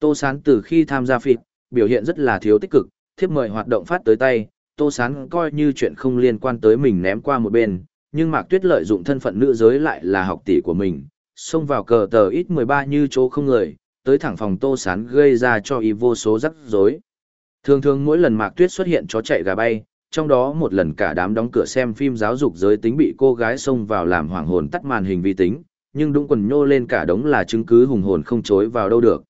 Tô Sán từ khi tham gia phịt, biểu hiện rất là thiếu tích cực, thiếp mời hoạt động phát tới tay, Tô Sán coi như chuyện không liên quan tới mình ném qua một bên, nhưng Mạc Tuyết lợi dụng thân phận nữ giới lại là học tỷ của mình, xông vào cờ tờ ít 13 như chỗ không người, tới thẳng phòng Tô Sán gây ra cho y vô số rắc rối. Thường thường mỗi lần Mạc Tuyết xuất hiện chó chạy gà bay, trong đó một lần cả đám đóng cửa xem phim giáo dục giới tính bị cô gái xông vào làm hoảng hồn tắt màn hình vi tính, nhưng đúng quần nhô lên cả đống là chứng cứ hùng hồn không chối vào đâu được.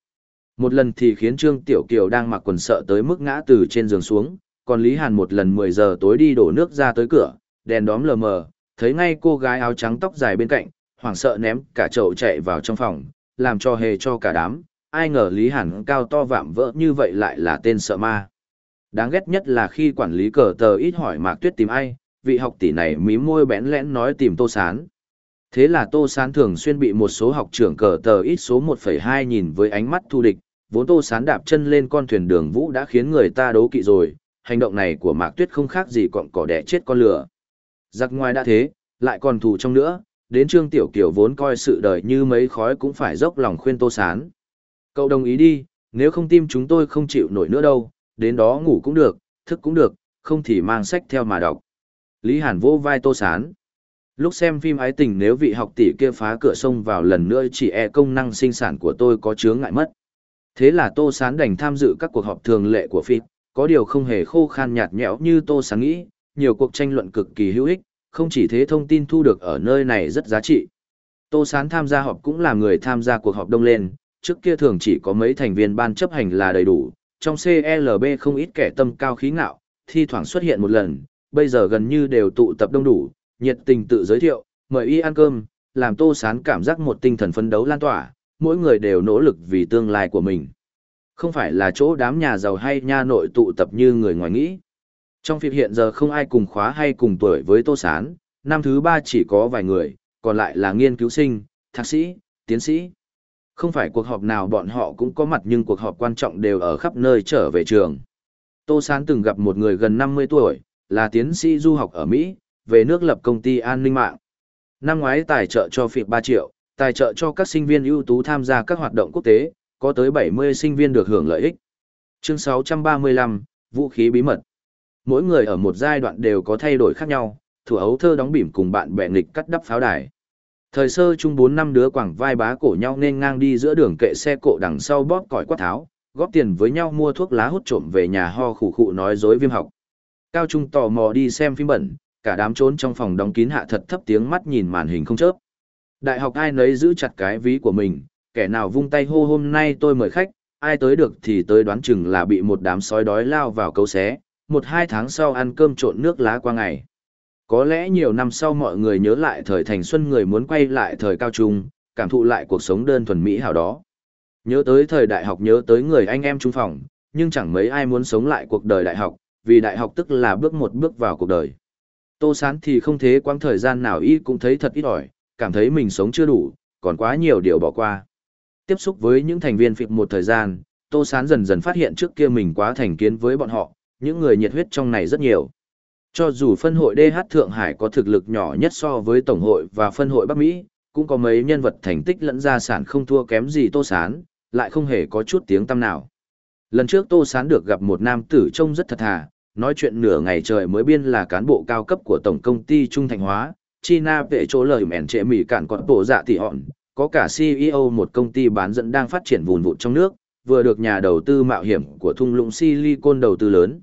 Một lần thì khiến Trương Tiểu Kiều đang mặc quần sợ tới mức ngã từ trên giường xuống, còn Lý Hàn một lần 10 giờ tối đi đổ nước ra tới cửa, đèn đóm lờ mờ, thấy ngay cô gái áo trắng tóc dài bên cạnh, hoảng sợ ném cả chậu chạy vào trong phòng, làm cho hề cho cả đám, ai ngờ Lý Hàn cao to vạm vỡ như vậy lại là tên sợ ma. Đáng ghét nhất là khi quản lý cờ tờ ít hỏi Mạc Tuyết tìm ai, vị học tỷ này mí môi bẽn lẽn nói tìm Tô Sán. Thế là Tô Sán thường xuyên bị một số học trưởng cờ tờ ít số 1,2 nhìn với ánh mắt thù địch, vốn Tô Sán đạp chân lên con thuyền đường vũ đã khiến người ta đố kỵ rồi, hành động này của Mạc Tuyết không khác gì cọng cỏ đẻ chết con lửa. Giặc ngoài đã thế, lại còn thù trong nữa, đến Trương Tiểu Kiều vốn coi sự đời như mấy khói cũng phải dốc lòng khuyên Tô Sán. Cậu đồng ý đi, nếu không tim chúng tôi không chịu nổi nữa đâu, đến đó ngủ cũng được, thức cũng được, không thì mang sách theo mà đọc. Lý Hàn vô vai Tô Sán. Lúc xem phim ái tình nếu vị học tỷ kia phá cửa sông vào lần nữa chỉ e công năng sinh sản của tôi có chướng ngại mất. Thế là Tô Sán đành tham dự các cuộc họp thường lệ của phim, có điều không hề khô khan nhạt nhẽo như Tô Sán nghĩ, nhiều cuộc tranh luận cực kỳ hữu ích, không chỉ thế thông tin thu được ở nơi này rất giá trị. Tô Sán tham gia họp cũng là người tham gia cuộc họp đông lên, trước kia thường chỉ có mấy thành viên ban chấp hành là đầy đủ, trong CLB không ít kẻ tâm cao khí ngạo, thi thoảng xuất hiện một lần, bây giờ gần như đều tụ tập đông đủ, nhiệt tình tự giới thiệu, mời y ăn cơm, làm Tô Sán cảm giác một tinh thần phấn đấu lan tỏa, mỗi người đều nỗ lực vì tương lai của mình. Không phải là chỗ đám nhà giàu hay nha nội tụ tập như người ngoài nghĩ. Trong phim hiện giờ không ai cùng khóa hay cùng tuổi với Tô Sán, năm thứ ba chỉ có vài người, còn lại là nghiên cứu sinh, thạc sĩ, tiến sĩ. Không phải cuộc họp nào bọn họ cũng có mặt nhưng cuộc họp quan trọng đều ở khắp nơi trở về trường. Tô Sán từng gặp một người gần 50 tuổi, là tiến sĩ du học ở Mỹ, về nước lập công ty an ninh mạng. Năm ngoái tài trợ cho phịp 3 triệu, tài trợ cho các sinh viên ưu tú tham gia các hoạt động quốc tế, có tới 70 sinh viên được hưởng lợi ích. Chương 635, Vũ khí bí mật. Mỗi người ở một giai đoạn đều có thay đổi khác nhau, thủ ấu thơ đóng bỉm cùng bạn bè nghịch cắt đắp pháo đài. Thời sơ chung bốn năm đứa quảng vai bá cổ nhau nên ngang đi giữa đường kệ xe cộ đằng sau bóp còi quát tháo, góp tiền với nhau mua thuốc lá hút trộm về nhà ho khủ khụ nói dối viêm học. Cao Trung tò mò đi xem phim bẩn, cả đám trốn trong phòng đóng kín hạ thật thấp tiếng mắt nhìn màn hình không chớp. Đại học ai nấy giữ chặt cái ví của mình, kẻ nào vung tay hô hôm nay tôi mời khách, ai tới được thì tới đoán chừng là bị một đám sói đói lao vào cấu xé, một hai tháng sau ăn cơm trộn nước lá qua ngày. Có lẽ nhiều năm sau mọi người nhớ lại thời thành xuân người muốn quay lại thời cao trung, cảm thụ lại cuộc sống đơn thuần mỹ hảo đó. Nhớ tới thời đại học nhớ tới người anh em trung phòng, nhưng chẳng mấy ai muốn sống lại cuộc đời đại học, vì đại học tức là bước một bước vào cuộc đời. Tô Sán thì không thế quãng thời gian nào y cũng thấy thật ít ỏi, cảm thấy mình sống chưa đủ, còn quá nhiều điều bỏ qua. Tiếp xúc với những thành viên phịp một thời gian, Tô Sán dần dần phát hiện trước kia mình quá thành kiến với bọn họ, những người nhiệt huyết trong này rất nhiều. Cho dù phân hội DH Thượng Hải có thực lực nhỏ nhất so với Tổng hội và phân hội Bắc Mỹ, cũng có mấy nhân vật thành tích lẫn gia sản không thua kém gì Tô Sán, lại không hề có chút tiếng tăm nào. Lần trước Tô Sán được gặp một nam tử trông rất thật thà, nói chuyện nửa ngày trời mới biên là cán bộ cao cấp của Tổng công ty Trung Thành Hóa, China vệ chỗ lời mèn trệ mỉ cản còn bộ dạ tỷ hòn, có cả CEO một công ty bán dẫn đang phát triển vùn vụt trong nước, vừa được nhà đầu tư mạo hiểm của thung lũng Silicon đầu tư lớn.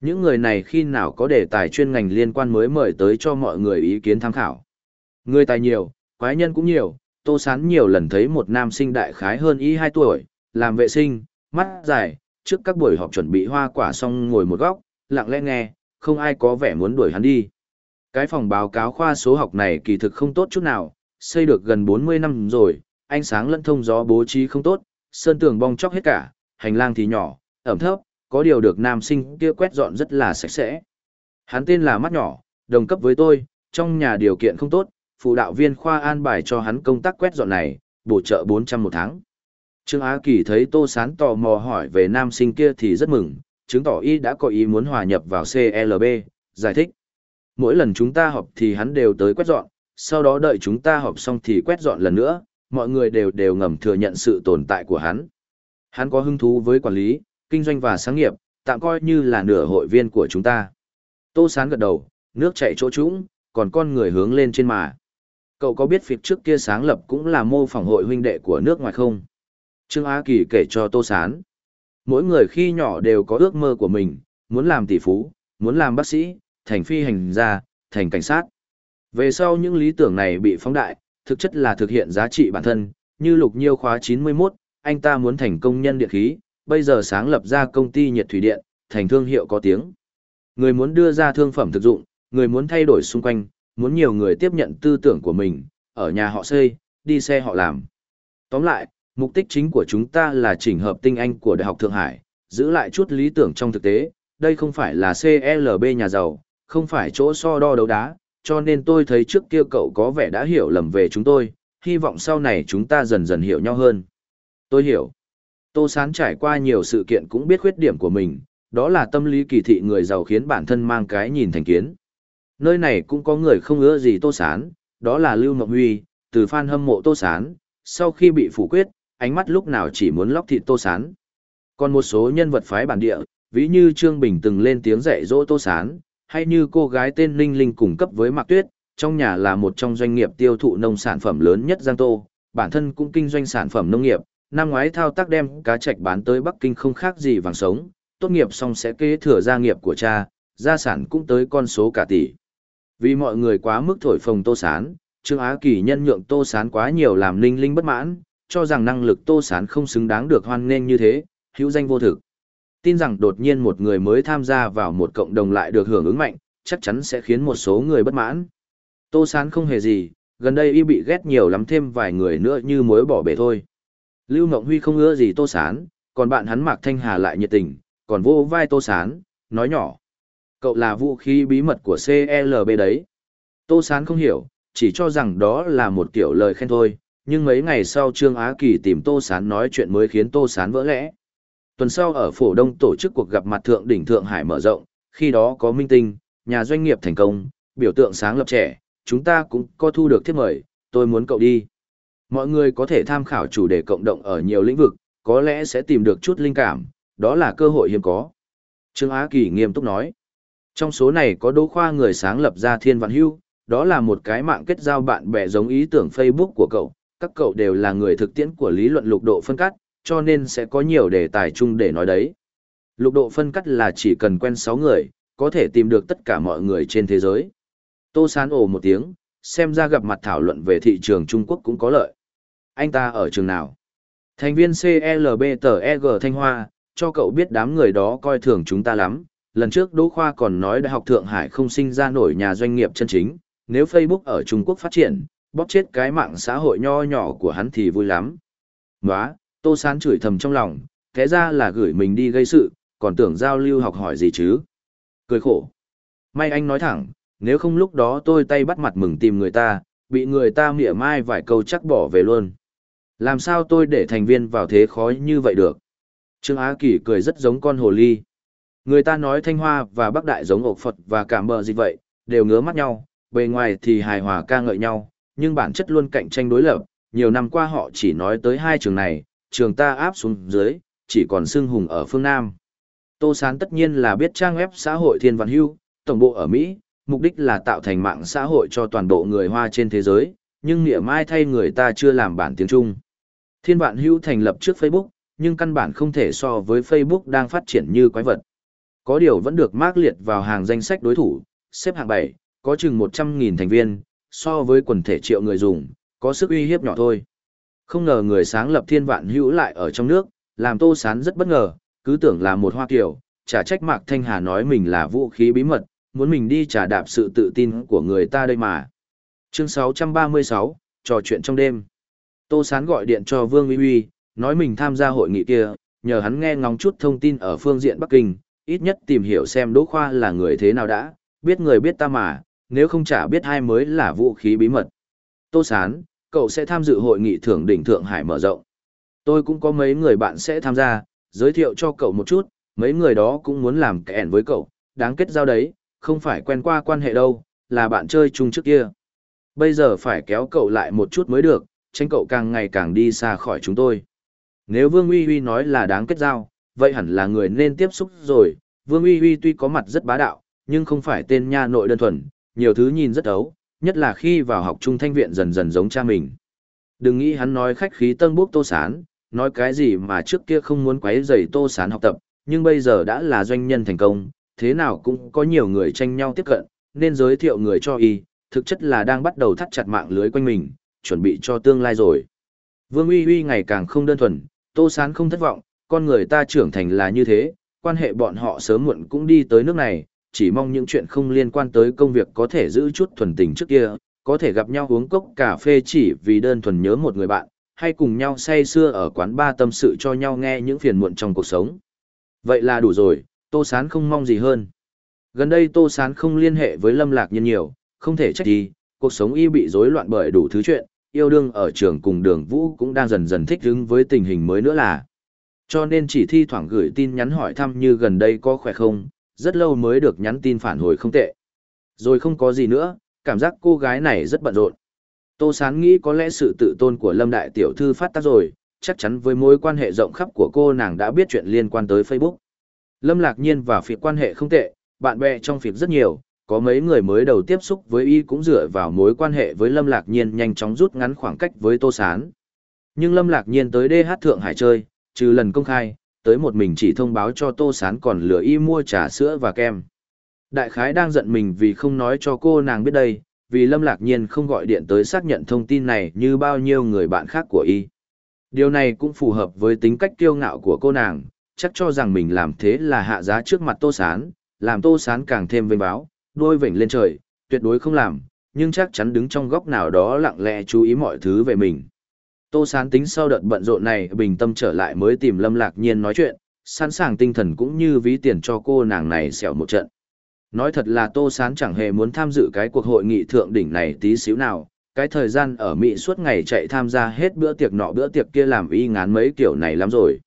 Những người này khi nào có đề tài chuyên ngành liên quan mới mời tới cho mọi người ý kiến tham khảo. Người tài nhiều, quái nhân cũng nhiều, Tô Sán nhiều lần thấy một nam sinh đại khái hơn y 2 tuổi, làm vệ sinh, mắt dài, trước các buổi họp chuẩn bị hoa quả xong ngồi một góc, lặng lẽ nghe, không ai có vẻ muốn đuổi hắn đi. Cái phòng báo cáo khoa số học này kỳ thực không tốt chút nào, xây được gần 40 năm rồi, ánh sáng lẫn thông gió bố trí không tốt, sơn tường bong chóc hết cả, hành lang thì nhỏ, ẩm thấp, có điều được nam sinh kia quét dọn rất là sạch sẽ. Hắn tên là Mắt Nhỏ, đồng cấp với tôi, trong nhà điều kiện không tốt, phụ đạo viên khoa an bài cho hắn công tác quét dọn này, bổ trợ 400 một tháng. Trương Á Kỳ thấy Tô Sán tò mò hỏi về nam sinh kia thì rất mừng, chứng tỏ y đã có ý muốn hòa nhập vào CLB, giải thích. Mỗi lần chúng ta họp thì hắn đều tới quét dọn, sau đó đợi chúng ta họp xong thì quét dọn lần nữa, mọi người đều đều ngầm thừa nhận sự tồn tại của hắn. Hắn có hứng thú với quản lý, kinh doanh và sáng nghiệp, tạm coi như là nửa hội viên của chúng ta. Tô Sán gật đầu, nước chạy chỗ trũng, còn con người hướng lên trên mà. Cậu có biết việc trước kia sáng lập cũng là mô phỏng hội huynh đệ của nước ngoài không? Trương Á Kỳ kể cho Tô Sán. Mỗi người khi nhỏ đều có ước mơ của mình, muốn làm tỷ phú, muốn làm bác sĩ, thành phi hành gia, thành cảnh sát. Về sau những lý tưởng này bị phóng đại, thực chất là thực hiện giá trị bản thân, như lục nhiêu khóa 91, anh ta muốn thành công nhân điện khí, bây giờ sáng lập ra công ty nhiệt thủy điện, thành thương hiệu có tiếng. Người muốn đưa ra thương phẩm thực dụng, người muốn thay đổi xung quanh, muốn nhiều người tiếp nhận tư tưởng của mình, ở nhà họ xây, đi xe họ làm. Tóm lại, mục đích chính của chúng ta là chỉnh hợp tinh anh của Đại học Thượng Hải, giữ lại chút lý tưởng trong thực tế, đây không phải là CLB nhà giàu, không phải chỗ so đo đấu đá, cho nên tôi thấy trước kia cậu có vẻ đã hiểu lầm về chúng tôi, hy vọng sau này chúng ta dần dần hiểu nhau hơn. Tôi hiểu. Tô Sán trải qua nhiều sự kiện cũng biết khuyết điểm của mình, đó là tâm lý kỳ thị người giàu khiến bản thân mang cái nhìn thành kiến. Nơi này cũng có người không ưa gì Tô Sán, đó là Lưu Ngọc Huy, từ fan hâm mộ Tô Sán, sau khi bị phủ quyết, ánh mắt lúc nào chỉ muốn lóc thịt Tô Sán. Còn một số nhân vật phái bản địa, ví như Trương Bình từng lên tiếng dạy dỗ Tô Sán, hay như cô gái tên Linh Linh cung cấp với Mạc Tuyết, trong nhà là một trong doanh nghiệp tiêu thụ nông sản phẩm lớn nhất Giang Tô, bản thân cũng kinh doanh sản phẩm nông nghiệp, năm ngoái thao tác đem cá trạch bán tới Bắc Kinh không khác gì vàng sống, tốt nghiệp xong sẽ kế thừa gia nghiệp của cha, gia sản cũng tới con số cả tỷ. Vì mọi người quá mức thổi phồng Tô Sán, Trương Á Kỳ nhân nhượng Tô Sán quá nhiều làm Linh Linh bất mãn, cho rằng năng lực Tô Sán không xứng đáng được hoan nghênh như thế, hữu danh vô thực. Tin rằng đột nhiên một người mới tham gia vào một cộng đồng lại được hưởng ứng mạnh, chắc chắn sẽ khiến một số người bất mãn. Tô Sán không hề gì, gần đây y bị ghét nhiều lắm thêm vài người nữa như mối bỏ bể thôi. Lưu Ngộng Huy không ưa gì Tô Sán, còn bạn hắn Mạc Thanh Hà lại nhiệt tình, còn vô vai Tô Sán, nói nhỏ. Cậu là vũ khí bí mật của CLB đấy. Tô Sán không hiểu, chỉ cho rằng đó là một kiểu lời khen thôi, nhưng mấy ngày sau Trương Á Kỳ tìm Tô Sán nói chuyện mới khiến Tô Sán vỡ lẽ. Tuần sau ở Phổ Đông tổ chức cuộc gặp mặt thượng đỉnh Thượng Hải mở rộng, khi đó có minh tinh, nhà doanh nghiệp thành công, biểu tượng sáng lập trẻ, chúng ta cũng có thu được thiết mời, tôi muốn cậu đi. Mọi người có thể tham khảo chủ đề cộng đồng ở nhiều lĩnh vực, có lẽ sẽ tìm được chút linh cảm, đó là cơ hội hiếm có. Trương Á Kỳ nghiêm túc nói. Trong số này có Đỗ Khoa người sáng lập ra Thiên Vạn Hưu, đó là một cái mạng kết giao bạn bè giống ý tưởng Facebook của cậu, các cậu đều là người thực tiễn của lý luận lục độ phân cắt, cho nên sẽ có nhiều đề tài chung để nói đấy. Lục độ phân cắt là chỉ cần quen 6 người, có thể tìm được tất cả mọi người trên thế giới. Tô Sán ồ một tiếng, xem ra gặp mặt thảo luận về thị trường Trung Quốc cũng có lợi. Anh ta ở trường nào? Thành viên CLB tờ EG Thanh Hoa, cho cậu biết đám người đó coi thường chúng ta lắm. Lần trước Đỗ Khoa còn nói Đại học Thượng Hải không sinh ra nổi nhà doanh nghiệp chân chính, nếu Facebook ở Trung Quốc phát triển, bóp chết cái mạng xã hội nho nhỏ của hắn thì vui lắm. Nóa, Tô Sán chửi thầm trong lòng, thế ra là gửi mình đi gây sự, còn tưởng giao lưu học hỏi gì chứ. Cười khổ. May anh nói thẳng, nếu không lúc đó tôi tay bắt mặt mừng tìm người ta, bị người ta mỉa mai vài câu chắc bỏ về luôn. Làm sao tôi để thành viên vào thế khó như vậy được? Trương Á Kỳ cười rất giống con hồ ly. Người ta nói Thanh Hoa và Bắc Đại giống ộc Phật và cảm bờ gì vậy, đều ngứa mắt nhau, bề ngoài thì hài hòa ca ngợi nhau, nhưng bản chất luôn cạnh tranh đối lập. Nhiều năm qua họ chỉ nói tới hai trường này, trường ta áp xuống dưới, chỉ còn xương hùng ở phương Nam. Tô Sán tất nhiên là biết trang web xã hội Thiên Văn Hưu, tổng bộ ở Mỹ, mục đích là tạo thành mạng xã hội cho toàn bộ người Hoa trên thế giới, nhưng nghĩa mai thay người ta chưa làm bản tiếng Trung. Thiên Vạn Hưu thành lập trước Facebook, nhưng căn bản không thể so với Facebook đang phát triển như quái vật. Có điều vẫn được mark liệt vào hàng danh sách đối thủ, xếp hạng 7, có chừng 100.000 thành viên, so với quần thể triệu người dùng, có sức uy hiếp nhỏ thôi. Không ngờ người sáng lập thiên vạn hữu lại ở trong nước, làm tô sán rất bất ngờ, cứ tưởng là một hoa kiểu, chả trách mạc Thanh Hà nói mình là vũ khí bí mật, muốn mình đi trả đạp sự tự tin của người ta đây mà. Chương 636, trò chuyện trong đêm. Tô Sán gọi điện cho Vương Uy Uy, nói mình tham gia hội nghị kia, nhờ hắn nghe ngóng chút thông tin ở phương diện Bắc Kinh, ít nhất tìm hiểu xem Đỗ Khoa là người thế nào đã, biết người biết ta mà, nếu không chả biết ai mới là vũ khí bí mật. Tô Sán, cậu sẽ tham dự hội nghị thưởng đỉnh Thượng Hải mở rộng. Tôi cũng có mấy người bạn sẽ tham gia, giới thiệu cho cậu một chút, mấy người đó cũng muốn làm kẹn với cậu, đáng kết giao đấy, không phải quen qua quan hệ đâu, là bạn chơi chung trước kia. Bây giờ phải kéo cậu lại một chút mới được, tránh cậu càng ngày càng đi xa khỏi chúng tôi. Nếu Vương Uy Uy nói là đáng kết giao, vậy hẳn là người nên tiếp xúc rồi. Vương Uy Uy tuy có mặt rất bá đạo, nhưng không phải tên nha nội đơn thuần, nhiều thứ nhìn rất ấu, nhất là khi vào học trung thanh viện dần dần giống cha mình. Đừng nghĩ hắn nói khách khí tân bốc tô sán, nói cái gì mà trước kia không muốn quấy rầy tô sán học tập, nhưng bây giờ đã là doanh nhân thành công, thế nào cũng có nhiều người tranh nhau tiếp cận, nên giới thiệu người cho y, thực chất là đang bắt đầu thắt chặt mạng lưới quanh mình, chuẩn bị cho tương lai rồi. Vương Uy Uy ngày càng không đơn thuần, Tô Sán không thất vọng, con người ta trưởng thành là như thế, quan hệ bọn họ sớm muộn cũng đi tới nước này, chỉ mong những chuyện không liên quan tới công việc có thể giữ chút thuần tình trước kia, có thể gặp nhau uống cốc cà phê chỉ vì đơn thuần nhớ một người bạn, hay cùng nhau say xưa ở quán ba tâm sự cho nhau nghe những phiền muộn trong cuộc sống. Vậy là đủ rồi, Tô Sán không mong gì hơn. Gần đây Tô Sán không liên hệ với Lâm Lạc nhân nhiều, không thể trách gì, cuộc sống y bị rối loạn bởi đủ thứ chuyện, yêu đương ở trường cùng đường vũ cũng đang dần dần thích ứng với tình hình mới nữa là. Cho nên chỉ thi thoảng gửi tin nhắn hỏi thăm như gần đây có khỏe không, rất lâu mới được nhắn tin phản hồi không tệ. Rồi không có gì nữa, cảm giác cô gái này rất bận rộn. Tô Sán nghĩ có lẽ sự tự tôn của Lâm Đại Tiểu Thư phát tác rồi, chắc chắn với mối quan hệ rộng khắp của cô nàng đã biết chuyện liên quan tới Facebook. Lâm Lạc Nhiên và Phiệt quan hệ không tệ, bạn bè trong Phiệt rất nhiều, có mấy người mới đầu tiếp xúc với y cũng dựa vào mối quan hệ với Lâm Lạc Nhiên nhanh chóng rút ngắn khoảng cách với Tô Sán. Nhưng Lâm Lạc Nhiên tới DH Thượng Hải chơi, trừ lần công khai, tới một mình chỉ thông báo cho Tô Sán còn lừa y mua trà sữa và kem. Đại khái đang giận mình vì không nói cho cô nàng biết đây, vì Lâm Lạc Nhiên không gọi điện tới xác nhận thông tin này như bao nhiêu người bạn khác của y. Điều này cũng phù hợp với tính cách kiêu ngạo của cô nàng, chắc cho rằng mình làm thế là hạ giá trước mặt Tô Sán, làm Tô Sán càng thêm vinh báo, đôi vểnh lên trời, tuyệt đối không làm, nhưng chắc chắn đứng trong góc nào đó lặng lẽ chú ý mọi thứ về mình. Tô Sán tính sau đợt bận rộn này bình tâm trở lại mới tìm Lâm Lạc Nhiên nói chuyện, sẵn sàng tinh thần cũng như ví tiền cho cô nàng này xẻo một trận. Nói thật là Tô Sán chẳng hề muốn tham dự cái cuộc hội nghị thượng đỉnh này tí xíu nào, cái thời gian ở Mỹ suốt ngày chạy tham gia hết bữa tiệc nọ bữa tiệc kia làm y ngán mấy kiểu này lắm rồi.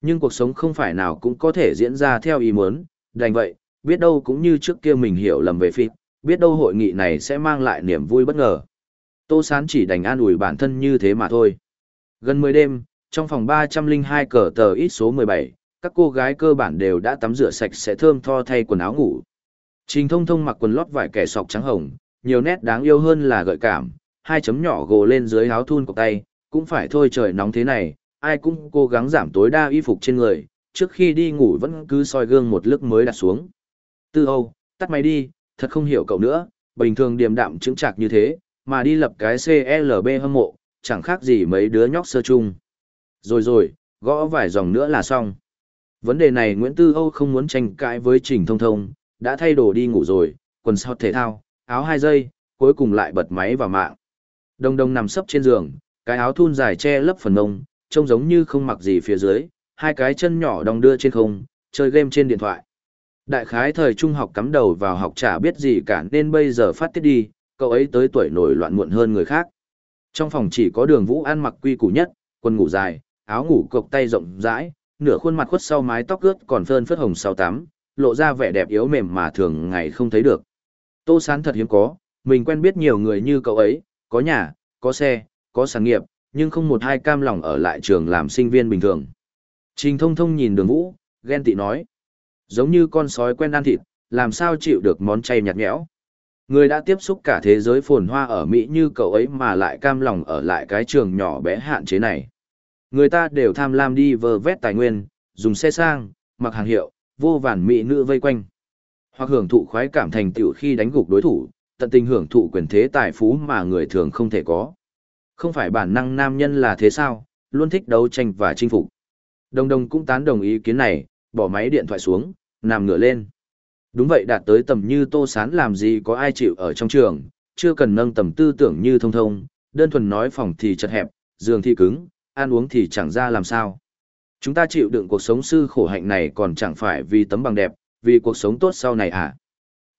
Nhưng cuộc sống không phải nào cũng có thể diễn ra theo ý muốn, đành vậy, biết đâu cũng như trước kia mình hiểu lầm về phim, biết đâu hội nghị này sẽ mang lại niềm vui bất ngờ. Tô Sán chỉ đành an ủi bản thân như thế mà thôi. Gần 10 đêm, trong phòng 302 cờ tờ ít số 17, các cô gái cơ bản đều đã tắm rửa sạch sẽ thơm tho thay quần áo ngủ. Trình thông thông mặc quần lót vải kẻ sọc trắng hồng, nhiều nét đáng yêu hơn là gợi cảm, hai chấm nhỏ gồ lên dưới áo thun cọc tay, cũng phải thôi trời nóng thế này, ai cũng cố gắng giảm tối đa y phục trên người, trước khi đi ngủ vẫn cứ soi gương một lức mới đặt xuống. Tư Âu, tắt máy đi, thật không hiểu cậu nữa, bình thường điềm đạm chứng chạc như thế, mà đi lập cái CLB hâm mộ, chẳng khác gì mấy đứa nhóc sơ chung. Rồi rồi, gõ vài dòng nữa là xong. Vấn đề này Nguyễn Tư Âu không muốn tranh cãi với Trình Thông Thông, đã thay đồ đi ngủ rồi, quần sọt thể thao, áo hai giây, cuối cùng lại bật máy vào mạng. Đông đông nằm sấp trên giường, cái áo thun dài che lấp phần mông, trông giống như không mặc gì phía dưới, hai cái chân nhỏ đong đưa trên không, chơi game trên điện thoại. Đại khái thời trung học cắm đầu vào học chả biết gì cả nên bây giờ phát tiết đi, cậu ấy tới tuổi nổi loạn muộn hơn người khác. Trong phòng chỉ có đường vũ ăn mặc quy củ nhất, quần ngủ dài, áo ngủ cộc tay rộng rãi, nửa khuôn mặt khuất sau mái tóc ướt còn phơn phất hồng sau tắm, lộ ra vẻ đẹp yếu mềm mà thường ngày không thấy được. Tô sán thật hiếm có, mình quen biết nhiều người như cậu ấy, có nhà, có xe, có sản nghiệp, nhưng không một hai cam lòng ở lại trường làm sinh viên bình thường. Trình thông thông nhìn đường vũ, ghen tị nói giống như con sói quen ăn thịt, làm sao chịu được món chay nhạt nhẽo. Người đã tiếp xúc cả thế giới phồn hoa ở Mỹ như cậu ấy mà lại cam lòng ở lại cái trường nhỏ bé hạn chế này. Người ta đều tham lam đi vơ vét tài nguyên, dùng xe sang, mặc hàng hiệu, vô vàn mỹ nữ vây quanh. Hoặc hưởng thụ khoái cảm thành tựu khi đánh gục đối thủ, tận tình hưởng thụ quyền thế tài phú mà người thường không thể có. Không phải bản năng nam nhân là thế sao, luôn thích đấu tranh và chinh phục. Đồng đồng cũng tán đồng ý kiến này, bỏ máy điện thoại xuống, nằm ngửa lên. Đúng vậy đạt tới tầm như tô sán làm gì có ai chịu ở trong trường, chưa cần nâng tầm tư tưởng như thông thông, đơn thuần nói phòng thì chật hẹp, giường thì cứng, ăn uống thì chẳng ra làm sao. Chúng ta chịu đựng cuộc sống sư khổ hạnh này còn chẳng phải vì tấm bằng đẹp, vì cuộc sống tốt sau này à.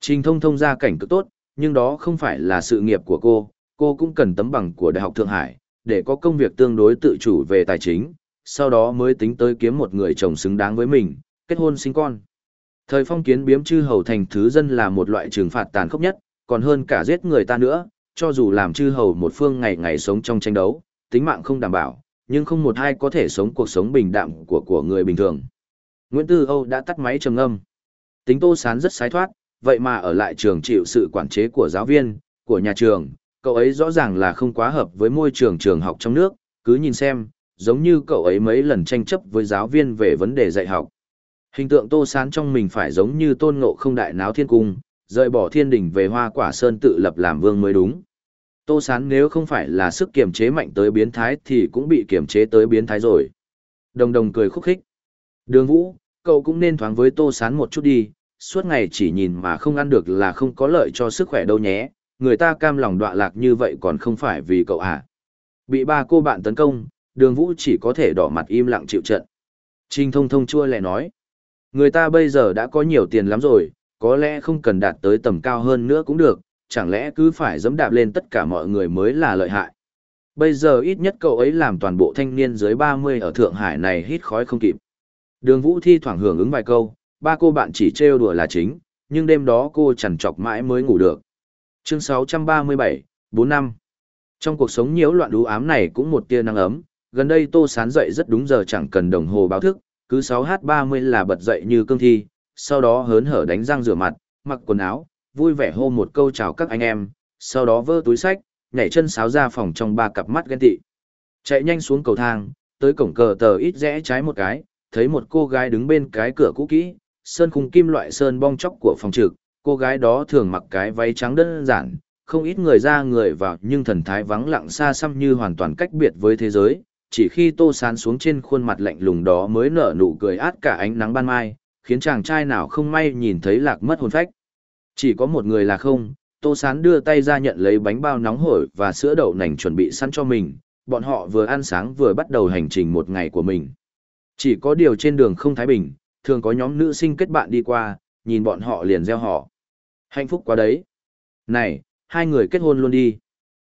Trình thông thông ra cảnh cực tốt, nhưng đó không phải là sự nghiệp của cô, cô cũng cần tấm bằng của Đại học Thượng Hải, để có công việc tương đối tự chủ về tài chính, sau đó mới tính tới kiếm một người chồng xứng đáng với mình, kết hôn sinh con. Thời phong kiến biếm chư hầu thành thứ dân là một loại trừng phạt tàn khốc nhất, còn hơn cả giết người ta nữa, cho dù làm chư hầu một phương ngày ngày sống trong tranh đấu, tính mạng không đảm bảo, nhưng không một ai có thể sống cuộc sống bình đạm của của người bình thường. Nguyễn Tư Âu đã tắt máy trầm âm. Tính Tô Sán rất sái thoát, vậy mà ở lại trường chịu sự quản chế của giáo viên, của nhà trường, cậu ấy rõ ràng là không quá hợp với môi trường trường học trong nước, cứ nhìn xem, giống như cậu ấy mấy lần tranh chấp với giáo viên về vấn đề dạy học. Hình tượng Tô Sán trong mình phải giống như tôn ngộ không đại náo thiên cung, rời bỏ thiên đỉnh về hoa quả sơn tự lập làm vương mới đúng. Tô Sán nếu không phải là sức kiềm chế mạnh tới biến thái thì cũng bị kiềm chế tới biến thái rồi. Đồng đồng cười khúc khích. Đường Vũ, cậu cũng nên thoáng với Tô Sán một chút đi, suốt ngày chỉ nhìn mà không ăn được là không có lợi cho sức khỏe đâu nhé, người ta cam lòng đọa lạc như vậy còn không phải vì cậu à. Bị ba cô bạn tấn công, đường Vũ chỉ có thể đỏ mặt im lặng chịu trận. Trình thông thông chua lẹ nói. Người ta bây giờ đã có nhiều tiền lắm rồi, có lẽ không cần đạt tới tầm cao hơn nữa cũng được, chẳng lẽ cứ phải dẫm đạp lên tất cả mọi người mới là lợi hại. Bây giờ ít nhất cậu ấy làm toàn bộ thanh niên dưới 30 ở Thượng Hải này hít khói không kịp. Đường Vũ thi thoảng hưởng ứng vài câu, ba cô bạn chỉ trêu đùa là chính, nhưng đêm đó cô chẳng chọc mãi mới ngủ được. Chương 637, 4 năm. Trong cuộc sống nhiễu loạn đú ám này cũng một tia nắng ấm, gần đây Tô Sán dậy rất đúng giờ chẳng cần đồng hồ báo thức, cứ 6h30 là bật dậy như cương thi, sau đó hớn hở đánh răng rửa mặt, mặc quần áo, vui vẻ hô một câu chào các anh em, sau đó vơ túi sách, nhảy chân sáo ra phòng trong ba cặp mắt ghen tị. Chạy nhanh xuống cầu thang, tới cổng cờ tờ ít rẽ trái một cái, thấy một cô gái đứng bên cái cửa cũ kỹ, sơn khung kim loại sơn bong chóc của phòng trực, cô gái đó thường mặc cái váy trắng đơn giản, không ít người ra người vào nhưng thần thái vắng lặng xa xăm như hoàn toàn cách biệt với thế giới, chỉ khi tô sán xuống trên khuôn mặt lạnh lùng đó mới nở nụ cười át cả ánh nắng ban mai, khiến chàng trai nào không may nhìn thấy lạc mất hồn phách. Chỉ có một người là không, tô sán đưa tay ra nhận lấy bánh bao nóng hổi và sữa đậu nành chuẩn bị sẵn cho mình, bọn họ vừa ăn sáng vừa bắt đầu hành trình một ngày của mình. Chỉ có điều trên đường không thái bình, thường có nhóm nữ sinh kết bạn đi qua, nhìn bọn họ liền gieo họ. Hạnh phúc quá đấy. Này, hai người kết hôn luôn đi.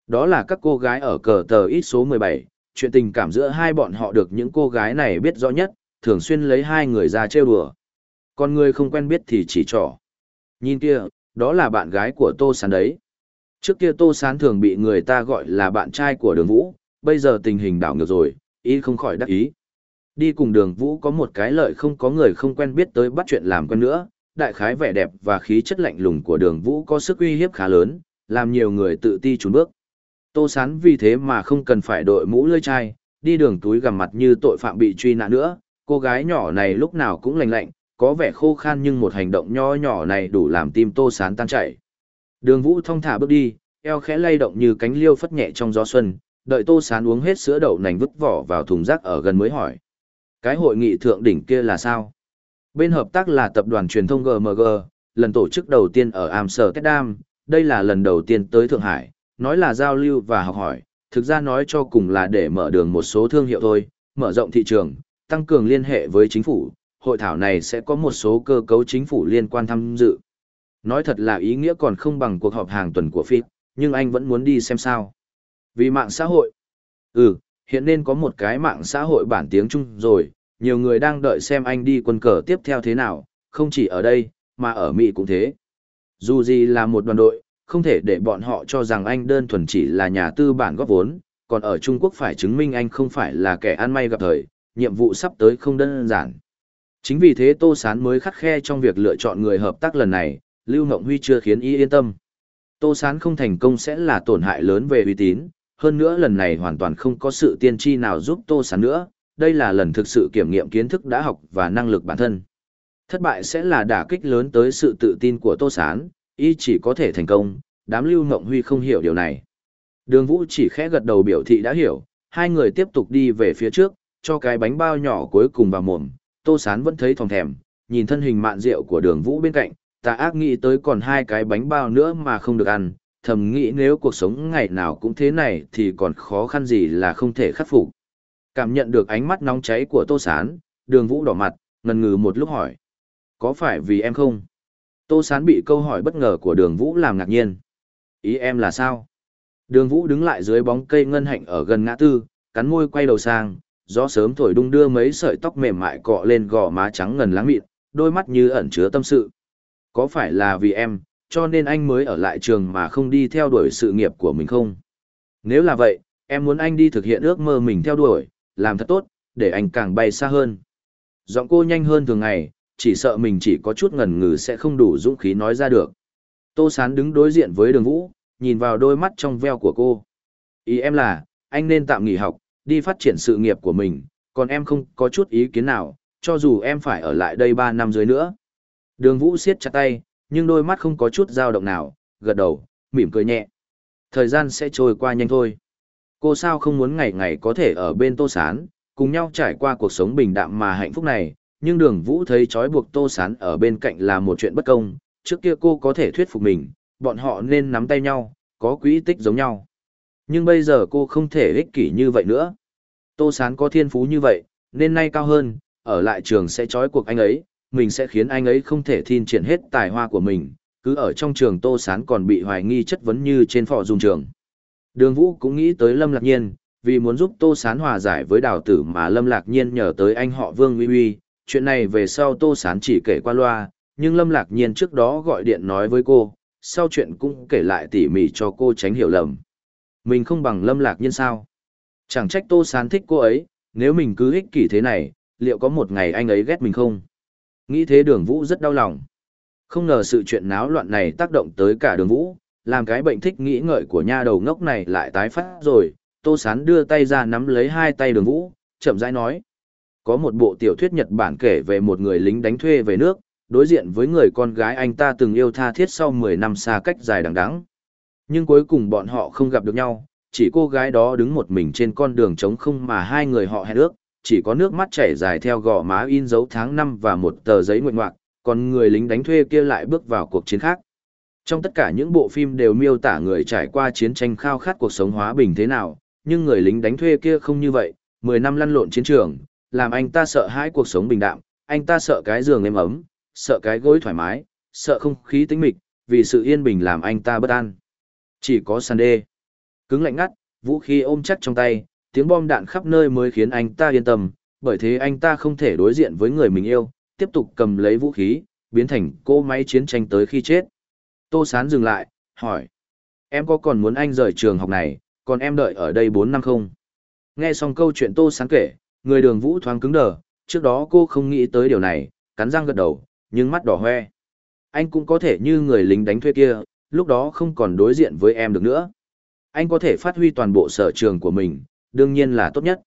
Đó là các cô gái ở cờ tờ ít số 17, chuyện tình cảm giữa hai bọn họ được những cô gái này biết rõ nhất, thường xuyên lấy hai người ra trêu đùa. Còn người không quen biết thì chỉ trỏ. Nhìn kia, đó là bạn gái của Tô Sán đấy. Trước kia Tô Sán thường bị người ta gọi là bạn trai của đường vũ, bây giờ tình hình đảo ngược rồi, ý không khỏi đắc ý. Đi cùng đường vũ có một cái lợi không có người không quen biết tới bắt chuyện làm quen nữa, đại khái vẻ đẹp và khí chất lạnh lùng của đường vũ có sức uy hiếp khá lớn, làm nhiều người tự ti trốn bước. Tô Sán vì thế mà không cần phải đội mũ lưỡi chai, đi đường túi gằm mặt như tội phạm bị truy nã nữa, cô gái nhỏ này lúc nào cũng lành lạnh, có vẻ khô khan nhưng một hành động nho nhỏ này đủ làm tim Tô Sán tan chảy. Đường Vũ thong thả bước đi, eo khẽ lay động như cánh liêu phất nhẹ trong gió xuân, đợi Tô Sán uống hết sữa đậu nành vứt vỏ vào thùng rác ở gần mới hỏi. Cái hội nghị thượng đỉnh kia là sao? Bên hợp tác là tập đoàn truyền thông GMG, lần tổ chức đầu tiên ở Amsterdam, đây là lần đầu tiên tới Thượng Hải, nói là giao lưu và học hỏi, thực ra nói cho cùng là để mở đường một số thương hiệu thôi, mở rộng thị trường, tăng cường liên hệ với chính phủ, hội thảo này sẽ có một số cơ cấu chính phủ liên quan tham dự. Nói thật là ý nghĩa còn không bằng cuộc họp hàng tuần của FIT, nhưng anh vẫn muốn đi xem sao. Vì mạng xã hội. Ừ, hiện nên có một cái mạng xã hội bản tiếng Trung rồi, nhiều người đang đợi xem anh đi quân cờ tiếp theo thế nào, không chỉ ở đây, mà ở Mỹ cũng thế. Dù gì là một đoàn đội, không thể để bọn họ cho rằng anh đơn thuần chỉ là nhà tư bản góp vốn, còn ở Trung Quốc phải chứng minh anh không phải là kẻ ăn may gặp thời, nhiệm vụ sắp tới không đơn giản. Chính vì thế Tô Sán mới khắc khe trong việc lựa chọn người hợp tác lần này, Lưu Ngộng Huy chưa khiến Y yên tâm. Tô Sán không thành công sẽ là tổn hại lớn về uy tín, hơn nữa lần này hoàn toàn không có sự tiên tri nào giúp Tô Sán nữa, đây là lần thực sự kiểm nghiệm kiến thức đã học và năng lực bản thân. Thất bại sẽ là đả kích lớn tới sự tự tin của Tô Sán, y chỉ có thể thành công, đám Lưu Ngộng Huy không hiểu điều này. Đường Vũ chỉ khẽ gật đầu biểu thị đã hiểu, hai người tiếp tục đi về phía trước, cho cái bánh bao nhỏ cuối cùng vào mồm, Tô Sán vẫn thấy thòng thèm, nhìn thân hình mạn rượu của đường Vũ bên cạnh, ta ác nghĩ tới còn hai cái bánh bao nữa mà không được ăn, thầm nghĩ nếu cuộc sống ngày nào cũng thế này thì còn khó khăn gì là không thể khắc phục. Cảm nhận được ánh mắt nóng cháy của Tô Sán, đường Vũ đỏ mặt, ngần ngừ một lúc hỏi. Có phải vì em không? Tô Sán bị câu hỏi bất ngờ của đường Vũ làm ngạc nhiên. Ý em là sao? Đường Vũ đứng lại dưới bóng cây ngân hạnh ở gần ngã tư, cắn môi quay đầu sang, gió sớm thổi đung đưa mấy sợi tóc mềm mại cọ lên gò má trắng ngần láng mịn, đôi mắt như ẩn chứa tâm sự. Có phải là vì em, cho nên anh mới ở lại trường mà không đi theo đuổi sự nghiệp của mình không? Nếu là vậy, em muốn anh đi thực hiện ước mơ mình theo đuổi, làm thật tốt, để anh càng bay xa hơn. Giọng cô nhanh hơn thường ngày, chỉ sợ mình chỉ có chút ngần ngừ sẽ không đủ dũng khí nói ra được. Tô Sán đứng đối diện với đường vũ, nhìn vào đôi mắt trong veo của cô. Ý em là, anh nên tạm nghỉ học, đi phát triển sự nghiệp của mình, còn em không có chút ý kiến nào, cho dù em phải ở lại đây 3 năm dưới nữa. Đường vũ siết chặt tay, nhưng đôi mắt không có chút dao động nào, gật đầu, mỉm cười nhẹ. Thời gian sẽ trôi qua nhanh thôi. Cô sao không muốn ngày ngày có thể ở bên Tô Sán, cùng nhau trải qua cuộc sống bình đạm mà hạnh phúc này, nhưng đường vũ thấy trói buộc Tô Sán ở bên cạnh là một chuyện bất công, trước kia cô có thể thuyết phục mình, bọn họ nên nắm tay nhau, có quỹ tích giống nhau. Nhưng bây giờ cô không thể ích kỷ như vậy nữa. Tô Sán có thiên phú như vậy, nên nay cao hơn, ở lại trường sẽ trói cuộc anh ấy, mình sẽ khiến anh ấy không thể thiên triển hết tài hoa của mình, cứ ở trong trường Tô Sán còn bị hoài nghi chất vấn như trên phò dung trường. Đường Vũ cũng nghĩ tới Lâm Lạc Nhiên, vì muốn giúp Tô Sán hòa giải với đào tử mà Lâm Lạc Nhiên nhờ tới anh họ Vương Uy Uy, chuyện này về sau Tô Sán chỉ kể qua loa, nhưng Lâm Lạc Nhiên trước đó gọi điện nói với cô, sau chuyện cũng kể lại tỉ mỉ cho cô tránh hiểu lầm. Mình không bằng Lâm Lạc Nhiên sao? Chẳng trách Tô Sán thích cô ấy, nếu mình cứ ích kỷ thế này, liệu có một ngày anh ấy ghét mình không? Nghĩ thế đường Vũ rất đau lòng. Không ngờ sự chuyện náo loạn này tác động tới cả đường Vũ, làm cái bệnh thích nghĩ ngợi của nha đầu ngốc này lại tái phát rồi. Tô Sán đưa tay ra nắm lấy hai tay đường Vũ, chậm rãi nói. Có một bộ tiểu thuyết Nhật Bản kể về một người lính đánh thuê về nước, đối diện với người con gái anh ta từng yêu tha thiết sau 10 năm xa cách dài đằng đẵng. Nhưng cuối cùng bọn họ không gặp được nhau, chỉ cô gái đó đứng một mình trên con đường trống không mà hai người họ hẹn ước, chỉ có nước mắt chảy dài theo gò má in dấu tháng năm và một tờ giấy nguyện ngoạc, còn người lính đánh thuê kia lại bước vào cuộc chiến khác. Trong tất cả những bộ phim đều miêu tả người trải qua chiến tranh khao khát cuộc sống hóa bình thế nào, nhưng người lính đánh thuê kia không như vậy, 10 năm lăn lộn chiến trường, làm anh ta sợ hãi cuộc sống bình đạm, anh ta sợ cái giường êm ấm, sợ cái gối thoải mái, sợ không khí tĩnh mịch, vì sự yên bình làm anh ta bất an. Chỉ có sàn đê. Cứng lạnh ngắt, vũ khí ôm chắc trong tay, tiếng bom đạn khắp nơi mới khiến anh ta yên tâm, bởi thế anh ta không thể đối diện với người mình yêu, tiếp tục cầm lấy vũ khí, biến thành cô máy chiến tranh tới khi chết. Tô Sán dừng lại, hỏi. Em có còn muốn anh rời trường học này, còn em đợi ở đây 4 năm không? Nghe xong câu chuyện Tô Sán kể, người đường vũ thoáng cứng đờ, trước đó cô không nghĩ tới điều này, cắn răng gật đầu, nhưng mắt đỏ hoe. Anh cũng có thể như người lính đánh thuê kia, lúc đó không còn đối diện với em được nữa. Anh có thể phát huy toàn bộ sở trường của mình, đương nhiên là tốt nhất.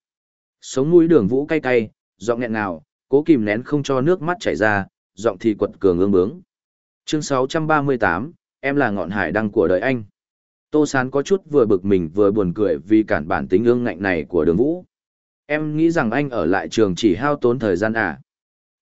Sống mũi đường vũ cay cay, giọng nghẹn ngào, cố kìm nén không cho nước mắt chảy ra, giọng thì quật cường ương bướng. Chương 638, em là ngọn hải đăng của đời anh. Tô Sán có chút vừa bực mình vừa buồn cười vì cản bản tính ương ngạnh này của đường vũ. Em nghĩ rằng anh ở lại trường chỉ hao tốn thời gian à.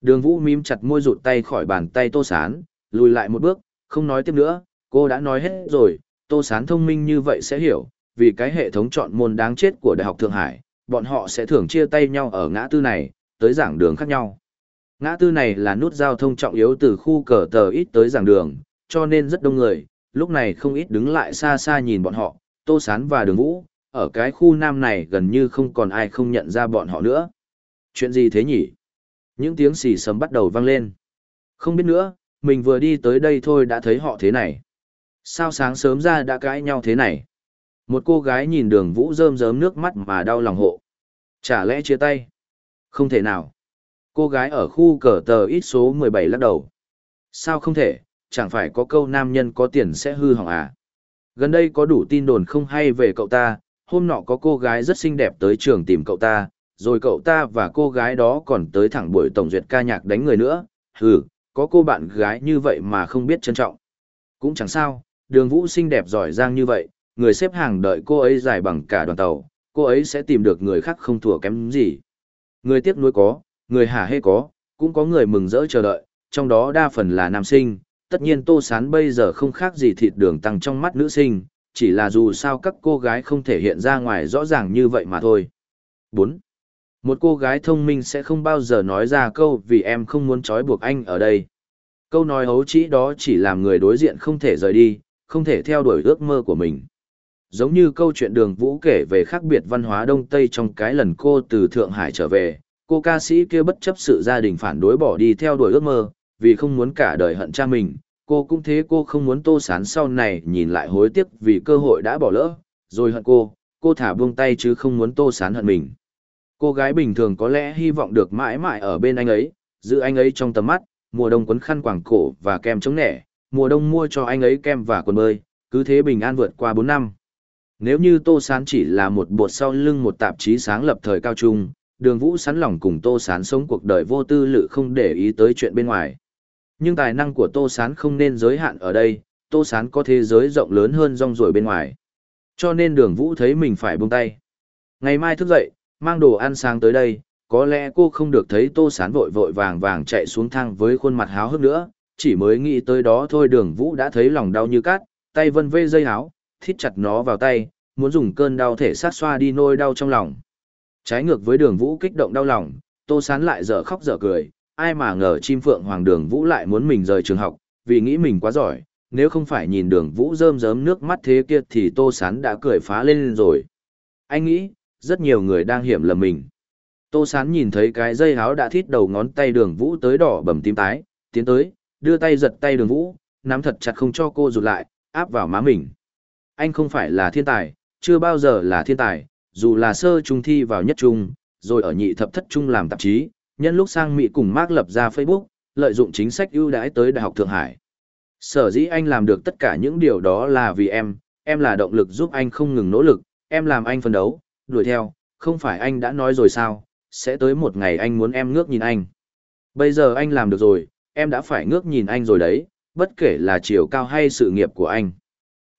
Đường vũ mím chặt môi rụt tay khỏi bàn tay Tô Sán, lùi lại một bước, không nói tiếp nữa, cô đã nói hết rồi, Tô Sán thông minh như vậy sẽ hiểu, vì cái hệ thống chọn môn đáng chết của Đại học Thượng Hải, bọn họ sẽ thường chia tay nhau ở ngã tư này, tới giảng đường khác nhau. Ngã tư này là nút giao thông trọng yếu từ khu cờ tờ ít tới giảng đường, cho nên rất đông người, lúc này không ít đứng lại xa xa nhìn bọn họ, Tô Sán và Đường Vũ, ở cái khu nam này gần như không còn ai không nhận ra bọn họ nữa. Chuyện gì thế nhỉ? Những tiếng xì sầm bắt đầu vang lên. Không biết nữa, mình vừa đi tới đây thôi đã thấy họ thế này. Sao sáng sớm ra đã cãi nhau thế này? Một cô gái nhìn đường vũ rơm rớm nước mắt mà đau lòng hộ. Chả lẽ chia tay? Không thể nào. Cô gái ở khu cờ tờ ít số 17 lắc đầu. Sao không thể, chẳng phải có câu nam nhân có tiền sẽ hư hỏng à? Gần đây có đủ tin đồn không hay về cậu ta, hôm nọ có cô gái rất xinh đẹp tới trường tìm cậu ta, rồi cậu ta và cô gái đó còn tới thẳng buổi tổng duyệt ca nhạc đánh người nữa, hừ, có cô bạn gái như vậy mà không biết trân trọng. Cũng chẳng sao, đường vũ xinh đẹp giỏi giang như vậy, người xếp hàng đợi cô ấy dài bằng cả đoàn tàu, cô ấy sẽ tìm được người khác không thua kém gì. Người tiếc nuối có, người hả hê có, cũng có người mừng rỡ chờ đợi, trong đó đa phần là nam sinh, tất nhiên tô sán bây giờ không khác gì thịt đường tăng trong mắt nữ sinh, chỉ là dù sao các cô gái không thể hiện ra ngoài rõ ràng như vậy mà thôi. 4. Một cô gái thông minh sẽ không bao giờ nói ra câu vì em không muốn trói buộc anh ở đây. Câu nói hấu trĩ đó chỉ làm người đối diện không thể rời đi, không thể theo đuổi ước mơ của mình. Giống như câu chuyện đường vũ kể về khác biệt văn hóa Đông Tây trong cái lần cô từ Thượng Hải trở về, cô ca sĩ kia bất chấp sự gia đình phản đối bỏ đi theo đuổi ước mơ, vì không muốn cả đời hận cha mình, cô cũng thế cô không muốn tô sán sau này nhìn lại hối tiếc vì cơ hội đã bỏ lỡ, rồi hận cô, cô thả buông tay chứ không muốn tô sán hận mình. Cô gái bình thường có lẽ hy vọng được mãi mãi ở bên anh ấy, giữ anh ấy trong tầm mắt, mùa đông quấn khăn quàng cổ và kem chống nẻ, mùa đông mua cho anh ấy kem và quần bơi, cứ thế bình an vượt qua bốn năm. Nếu như Tô Sán chỉ là một bột sau lưng một tạp chí sáng lập thời cao trung, đường vũ sẵn lòng cùng Tô Sán sống cuộc đời vô tư lự không để ý tới chuyện bên ngoài. Nhưng tài năng của Tô Sán không nên giới hạn ở đây, Tô Sán có thế giới rộng lớn hơn rong ruổi bên ngoài. Cho nên đường vũ thấy mình phải buông tay. Ngày mai thức dậy, mang đồ ăn sáng tới đây, có lẽ cô không được thấy Tô Sán vội vội vàng vàng chạy xuống thang với khuôn mặt háo hức nữa, chỉ mới nghĩ tới đó thôi đường vũ đã thấy lòng đau như cát, tay vân vê dây áo, thít chặt nó vào tay, muốn dùng cơn đau thể sát xoa đi nôi đau trong lòng. Trái ngược với đường vũ kích động đau lòng, Tô Sán lại dở khóc dở cười, ai mà ngờ chim phượng hoàng đường vũ lại muốn mình rời trường học, vì nghĩ mình quá giỏi, nếu không phải nhìn đường vũ rơm rớm nước mắt thế kia thì Tô Sán đã cười phá lên rồi. Anh nghĩ, rất nhiều người đang hiểm lầm mình. Tô Sán nhìn thấy cái dây háo đã thít đầu ngón tay đường vũ tới đỏ bầm tím tái, tiến tới, đưa tay giật tay đường vũ, nắm thật chặt không cho cô rụt lại, áp vào má mình. Anh không phải là thiên tài, chưa bao giờ là thiên tài, dù là sơ trung thi vào nhất trung, rồi ở nhị thập thất trung làm tạp chí, nhân lúc sang Mỹ cùng Mark lập ra Facebook, lợi dụng chính sách ưu đãi tới Đại học Thượng Hải. Sở dĩ anh làm được tất cả những điều đó là vì em, em là động lực giúp anh không ngừng nỗ lực, em làm anh phấn đấu, đuổi theo, không phải anh đã nói rồi sao, sẽ tới một ngày anh muốn em ngước nhìn anh. Bây giờ anh làm được rồi, em đã phải ngước nhìn anh rồi đấy, bất kể là chiều cao hay sự nghiệp của anh.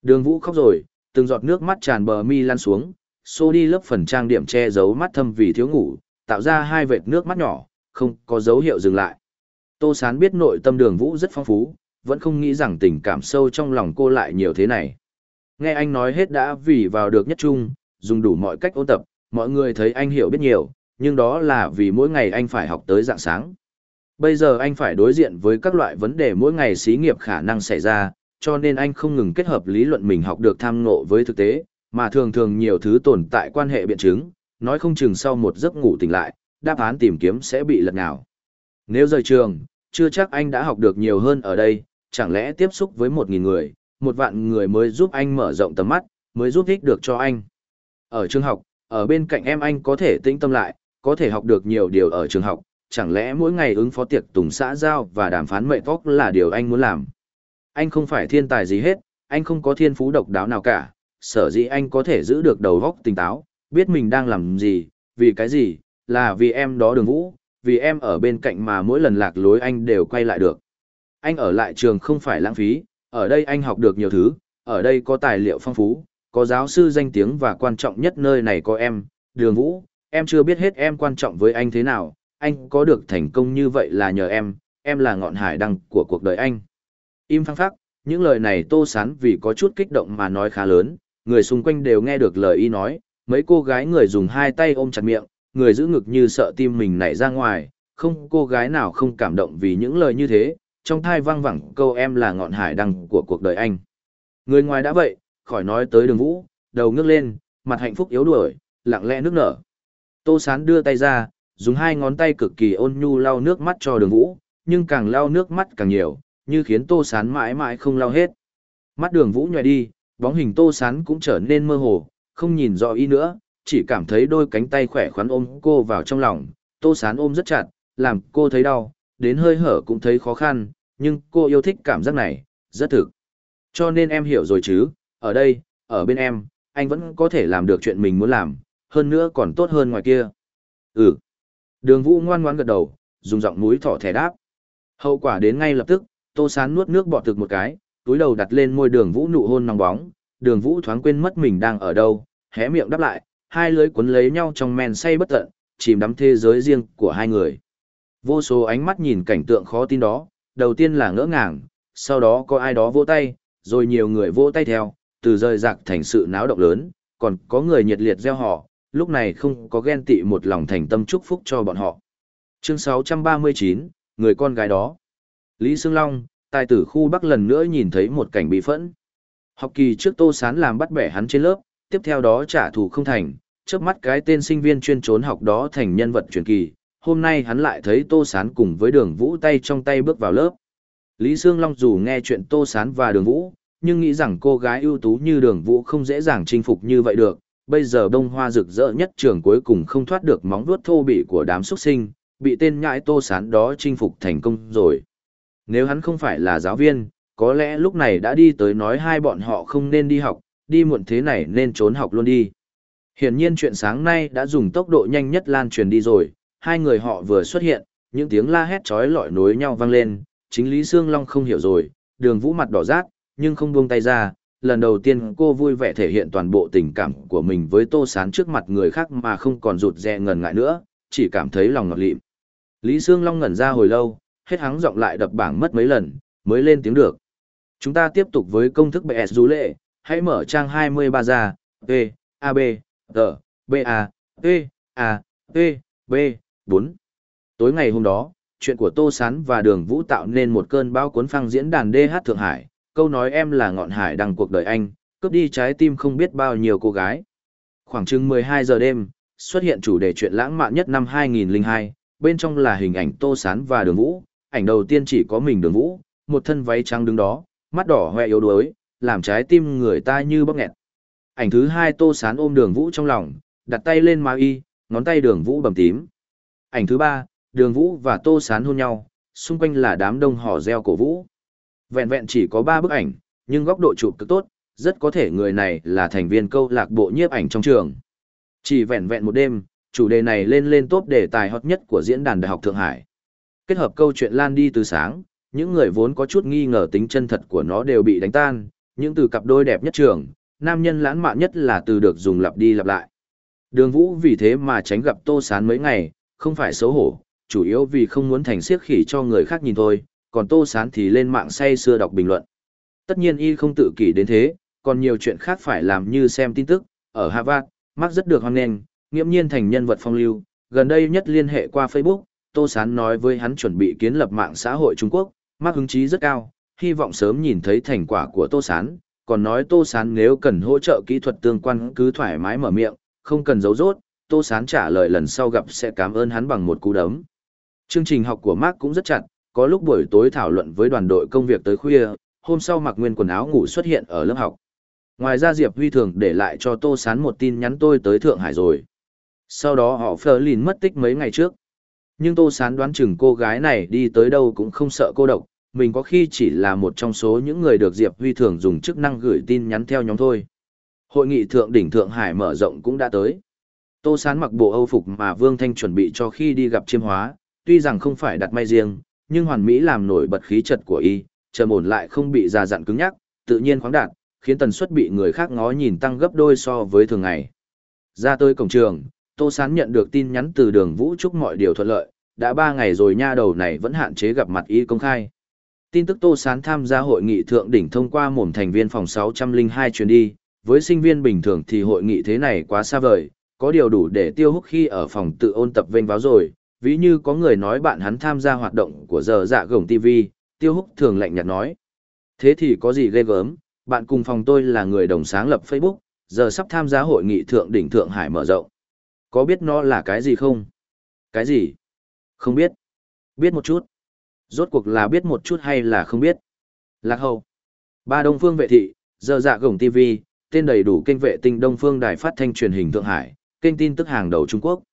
Đường Vũ khóc rồi, từng giọt nước mắt tràn bờ mi lăn xuống, xô đi lớp phần trang điểm che giấu mắt thâm vì thiếu ngủ, tạo ra hai vệt nước mắt nhỏ, không có dấu hiệu dừng lại. Tô Sán biết nội tâm đường Vũ rất phong phú, vẫn không nghĩ rằng tình cảm sâu trong lòng cô lại nhiều thế này. Nghe anh nói hết đã vì vào được nhất trung, dùng đủ mọi cách ôn tập, mọi người thấy anh hiểu biết nhiều, nhưng đó là vì mỗi ngày anh phải học tới dạng sáng. Bây giờ anh phải đối diện với các loại vấn đề mỗi ngày xí nghiệp khả năng xảy ra, cho nên anh không ngừng kết hợp lý luận mình học được tham ngộ với thực tế, mà thường thường nhiều thứ tồn tại quan hệ biện chứng, nói không chừng sau một giấc ngủ tỉnh lại, đáp án tìm kiếm sẽ bị lật ngào. Nếu rời trường, chưa chắc anh đã học được nhiều hơn ở đây, chẳng lẽ tiếp xúc với một nghìn người, một vạn người mới giúp anh mở rộng tầm mắt, mới giúp ích được cho anh. Ở trường học, ở bên cạnh em anh có thể tĩnh tâm lại, có thể học được nhiều điều ở trường học, chẳng lẽ mỗi ngày ứng phó tiệc tùng xã giao và đàm phán mệnh tóc là điều anh muốn làm. Anh không phải thiên tài gì hết, anh không có thiên phú độc đáo nào cả, sở dĩ anh có thể giữ được đầu óc tỉnh táo, biết mình đang làm gì, vì cái gì, là vì em đó đường vũ, vì em ở bên cạnh mà mỗi lần lạc lối anh đều quay lại được. Anh ở lại trường không phải lãng phí, ở đây anh học được nhiều thứ, ở đây có tài liệu phong phú, có giáo sư danh tiếng và quan trọng nhất nơi này có em, đường vũ, em chưa biết hết em quan trọng với anh thế nào, anh có được thành công như vậy là nhờ em, em là ngọn hải đăng của cuộc đời anh. Im phăng phắc, những lời này tô sán vì có chút kích động mà nói khá lớn, người xung quanh đều nghe được lời y nói, mấy cô gái người dùng hai tay ôm chặt miệng, người giữ ngực như sợ tim mình nảy ra ngoài, không cô gái nào không cảm động vì những lời như thế, trong thai vang vẳng câu em là ngọn hải đăng của cuộc đời anh. Người ngoài đã vậy, khỏi nói tới đường vũ, đầu ngước lên, mặt hạnh phúc yếu đuổi, lặng lẽ nước nở. Tô sán đưa tay ra, dùng hai ngón tay cực kỳ ôn nhu lau nước mắt cho đường vũ, nhưng càng lau nước mắt càng nhiều, như khiến tô sán mãi mãi không lau hết. Mắt đường vũ nhòe đi, bóng hình tô sán cũng trở nên mơ hồ, không nhìn rõ ý nữa, chỉ cảm thấy đôi cánh tay khỏe khoắn ôm cô vào trong lòng, tô sán ôm rất chặt, làm cô thấy đau, đến hơi hở cũng thấy khó khăn, nhưng cô yêu thích cảm giác này, rất thực. Cho nên em hiểu rồi chứ, ở đây, ở bên em, anh vẫn có thể làm được chuyện mình muốn làm, hơn nữa còn tốt hơn ngoài kia. Ừ. Đường vũ ngoan ngoãn gật đầu, dùng giọng mũi thỏ thẻ đáp. Hậu quả đến ngay lập tức, tô sán nuốt nước bọt thực một cái, túi đầu đặt lên môi đường vũ nụ hôn nóng bóng, đường vũ thoáng quên mất mình đang ở đâu, hé miệng đáp lại, hai lưới cuốn lấy nhau trong men say bất tận, chìm đắm thế giới riêng của hai người. Vô số ánh mắt nhìn cảnh tượng khó tin đó, đầu tiên là ngỡ ngàng, sau đó có ai đó vỗ tay, rồi nhiều người vỗ tay theo, từ rơi rạc thành sự náo động lớn, còn có người nhiệt liệt gieo họ, lúc này không có ghen tị một lòng thành tâm chúc phúc cho bọn họ. Chương 639, người con gái đó. Lý Sương Long, tài tử khu Bắc lần nữa nhìn thấy một cảnh bị phẫn. Học kỳ trước Tô Sán làm bắt bẻ hắn trên lớp, tiếp theo đó trả thù không thành, trước mắt cái tên sinh viên chuyên trốn học đó thành nhân vật truyền kỳ. Hôm nay hắn lại thấy Tô Sán cùng với đường vũ tay trong tay bước vào lớp. Lý Sương Long dù nghe chuyện Tô Sán và đường vũ, nhưng nghĩ rằng cô gái ưu tú như đường vũ không dễ dàng chinh phục như vậy được, bây giờ bông hoa rực rỡ nhất trường cuối cùng không thoát được móng vuốt thô bỉ của đám xuất sinh, bị tên nhãi tô sán đó chinh phục thành công rồi. Nếu hắn không phải là giáo viên, có lẽ lúc này đã đi tới nói hai bọn họ không nên đi học, đi muộn thế này nên trốn học luôn đi. Hiển nhiên chuyện sáng nay đã dùng tốc độ nhanh nhất lan truyền đi rồi, hai người họ vừa xuất hiện, những tiếng la hét chói lọi nối nhau vang lên, chính Lý Sương Long không hiểu rồi, đường vũ mặt đỏ rát, nhưng không buông tay ra, lần đầu tiên cô vui vẻ thể hiện toàn bộ tình cảm của mình với Tô Sán trước mặt người khác mà không còn rụt rè ngần ngại nữa, chỉ cảm thấy lòng ngọt lịm. Lý Sương Long ngẩn ra hồi lâu, hết hắng giọng lại đập bảng mất mấy lần, mới lên tiếng được. Chúng ta tiếp tục với công thức BS du lệ, hãy mở trang 23 ra, V, A, B, T, B, A, t, A, t, B, 4. Tối ngày hôm đó, chuyện của Tô Sán và Đường Vũ tạo nên một cơn bão cuốn phăng diễn đàn DH Thượng Hải, câu nói em là ngọn hải đằng cuộc đời anh, cướp đi trái tim không biết bao nhiêu cô gái. Khoảng chừng 12 giờ đêm, xuất hiện chủ đề chuyện lãng mạn nhất năm 2002, bên trong là hình ảnh Tô Sán và Đường Vũ, ảnh đầu tiên chỉ có mình Đường Vũ, một thân váy trắng đứng đó, mắt đỏ hoe yếu đuối, làm trái tim người ta như bóp nghẹt. Ảnh thứ hai Tô Sán ôm Đường Vũ trong lòng, đặt tay lên má y, ngón tay Đường Vũ bầm tím. Ảnh thứ ba, Đường Vũ và Tô Sán hôn nhau, xung quanh là đám đông hò reo cổ vũ. Vẹn vẹn chỉ có ba bức ảnh, nhưng góc độ chụp cực tốt, rất có thể người này là thành viên câu lạc bộ nhiếp ảnh trong trường. Chỉ vẹn vẹn một đêm, chủ đề này lên lên top đề tài hot nhất của diễn đàn Đại học Thượng Hải. Kết hợp câu chuyện lan đi từ sáng, những người vốn có chút nghi ngờ tính chân thật của nó đều bị đánh tan, những từ cặp đôi đẹp nhất trường, nam nhân lãng mạn nhất là từ được dùng lặp đi lặp lại. Đường Vũ vì thế mà tránh gặp Tô Sán mấy ngày, không phải xấu hổ, chủ yếu vì không muốn thành siếc khỉ cho người khác nhìn thôi, còn Tô Sán thì lên mạng say xưa đọc bình luận. Tất nhiên y không tự kỷ đến thế, còn nhiều chuyện khác phải làm như xem tin tức, ở Harvard, Mark rất được hoan nghênh, nghiễm nhiên thành nhân vật phong lưu, gần đây nhất liên hệ qua Facebook, Tô Sán nói với hắn chuẩn bị kiến lập mạng xã hội Trung Quốc, Mark hứng chí rất cao, hy vọng sớm nhìn thấy thành quả của Tô Sán, còn nói Tô Sán nếu cần hỗ trợ kỹ thuật tương quan cứ thoải mái mở miệng, không cần giấu rốt, Tô Sán trả lời lần sau gặp sẽ cảm ơn hắn bằng một cú đấm. Chương trình học của Mark cũng rất chặt, có lúc buổi tối thảo luận với đoàn đội công việc tới khuya, hôm sau mặc nguyên quần áo ngủ xuất hiện ở lớp học. Ngoài ra Diệp Huy thường để lại cho Tô Sán một tin nhắn tôi tới Thượng Hải rồi. Sau đó họ phờ lìn mất tích mấy ngày trước. Nhưng Tô Sán đoán chừng cô gái này đi tới đâu cũng không sợ cô độc, mình có khi chỉ là một trong số những người được Diệp Huy thường dùng chức năng gửi tin nhắn theo nhóm thôi. Hội nghị thượng đỉnh Thượng Hải mở rộng cũng đã tới. Tô Sán mặc bộ Âu phục mà Vương Thanh chuẩn bị cho khi đi gặp chiêm hóa, tuy rằng không phải đặt may riêng, nhưng hoàn mỹ làm nổi bật khí chất của y, trầm ổn lại không bị già dặn cứng nhắc, tự nhiên khoáng đạt, khiến tần suất bị người khác ngó nhìn tăng gấp đôi so với thường ngày. Ra tới cổng trường, Tô Sán nhận được tin nhắn từ đường Vũ chúc mọi điều thuận lợi, đã ba ngày rồi nha đầu này vẫn hạn chế gặp mặt y công khai. Tin tức Tô Sán tham gia hội nghị thượng đỉnh thông qua mồm thành viên phòng 602 chuyến đi, với sinh viên bình thường thì hội nghị thế này quá xa vời, có điều đủ để tiêu hút khi ở phòng tự ôn tập vênh báo rồi, ví như có người nói bạn hắn tham gia hoạt động của giờ dạ gồng TV, tiêu húc thường lạnh nhạt nói. Thế thì có gì ghê gớm, bạn cùng phòng tôi là người đồng sáng lập Facebook, giờ sắp tham gia hội nghị thượng đỉnh Thượng Hải mở rộng. Có biết nó là cái gì không? Cái gì? Không biết. Biết một chút. Rốt cuộc là biết một chút hay là không biết? Lạc hậu. Ba Đông Phương vệ thị, giờ dạ gồng TV, tên đầy đủ kênh vệ tinh Đông Phương Đài phát thanh truyền hình Thượng Hải, kênh tin tức hàng đầu Trung Quốc.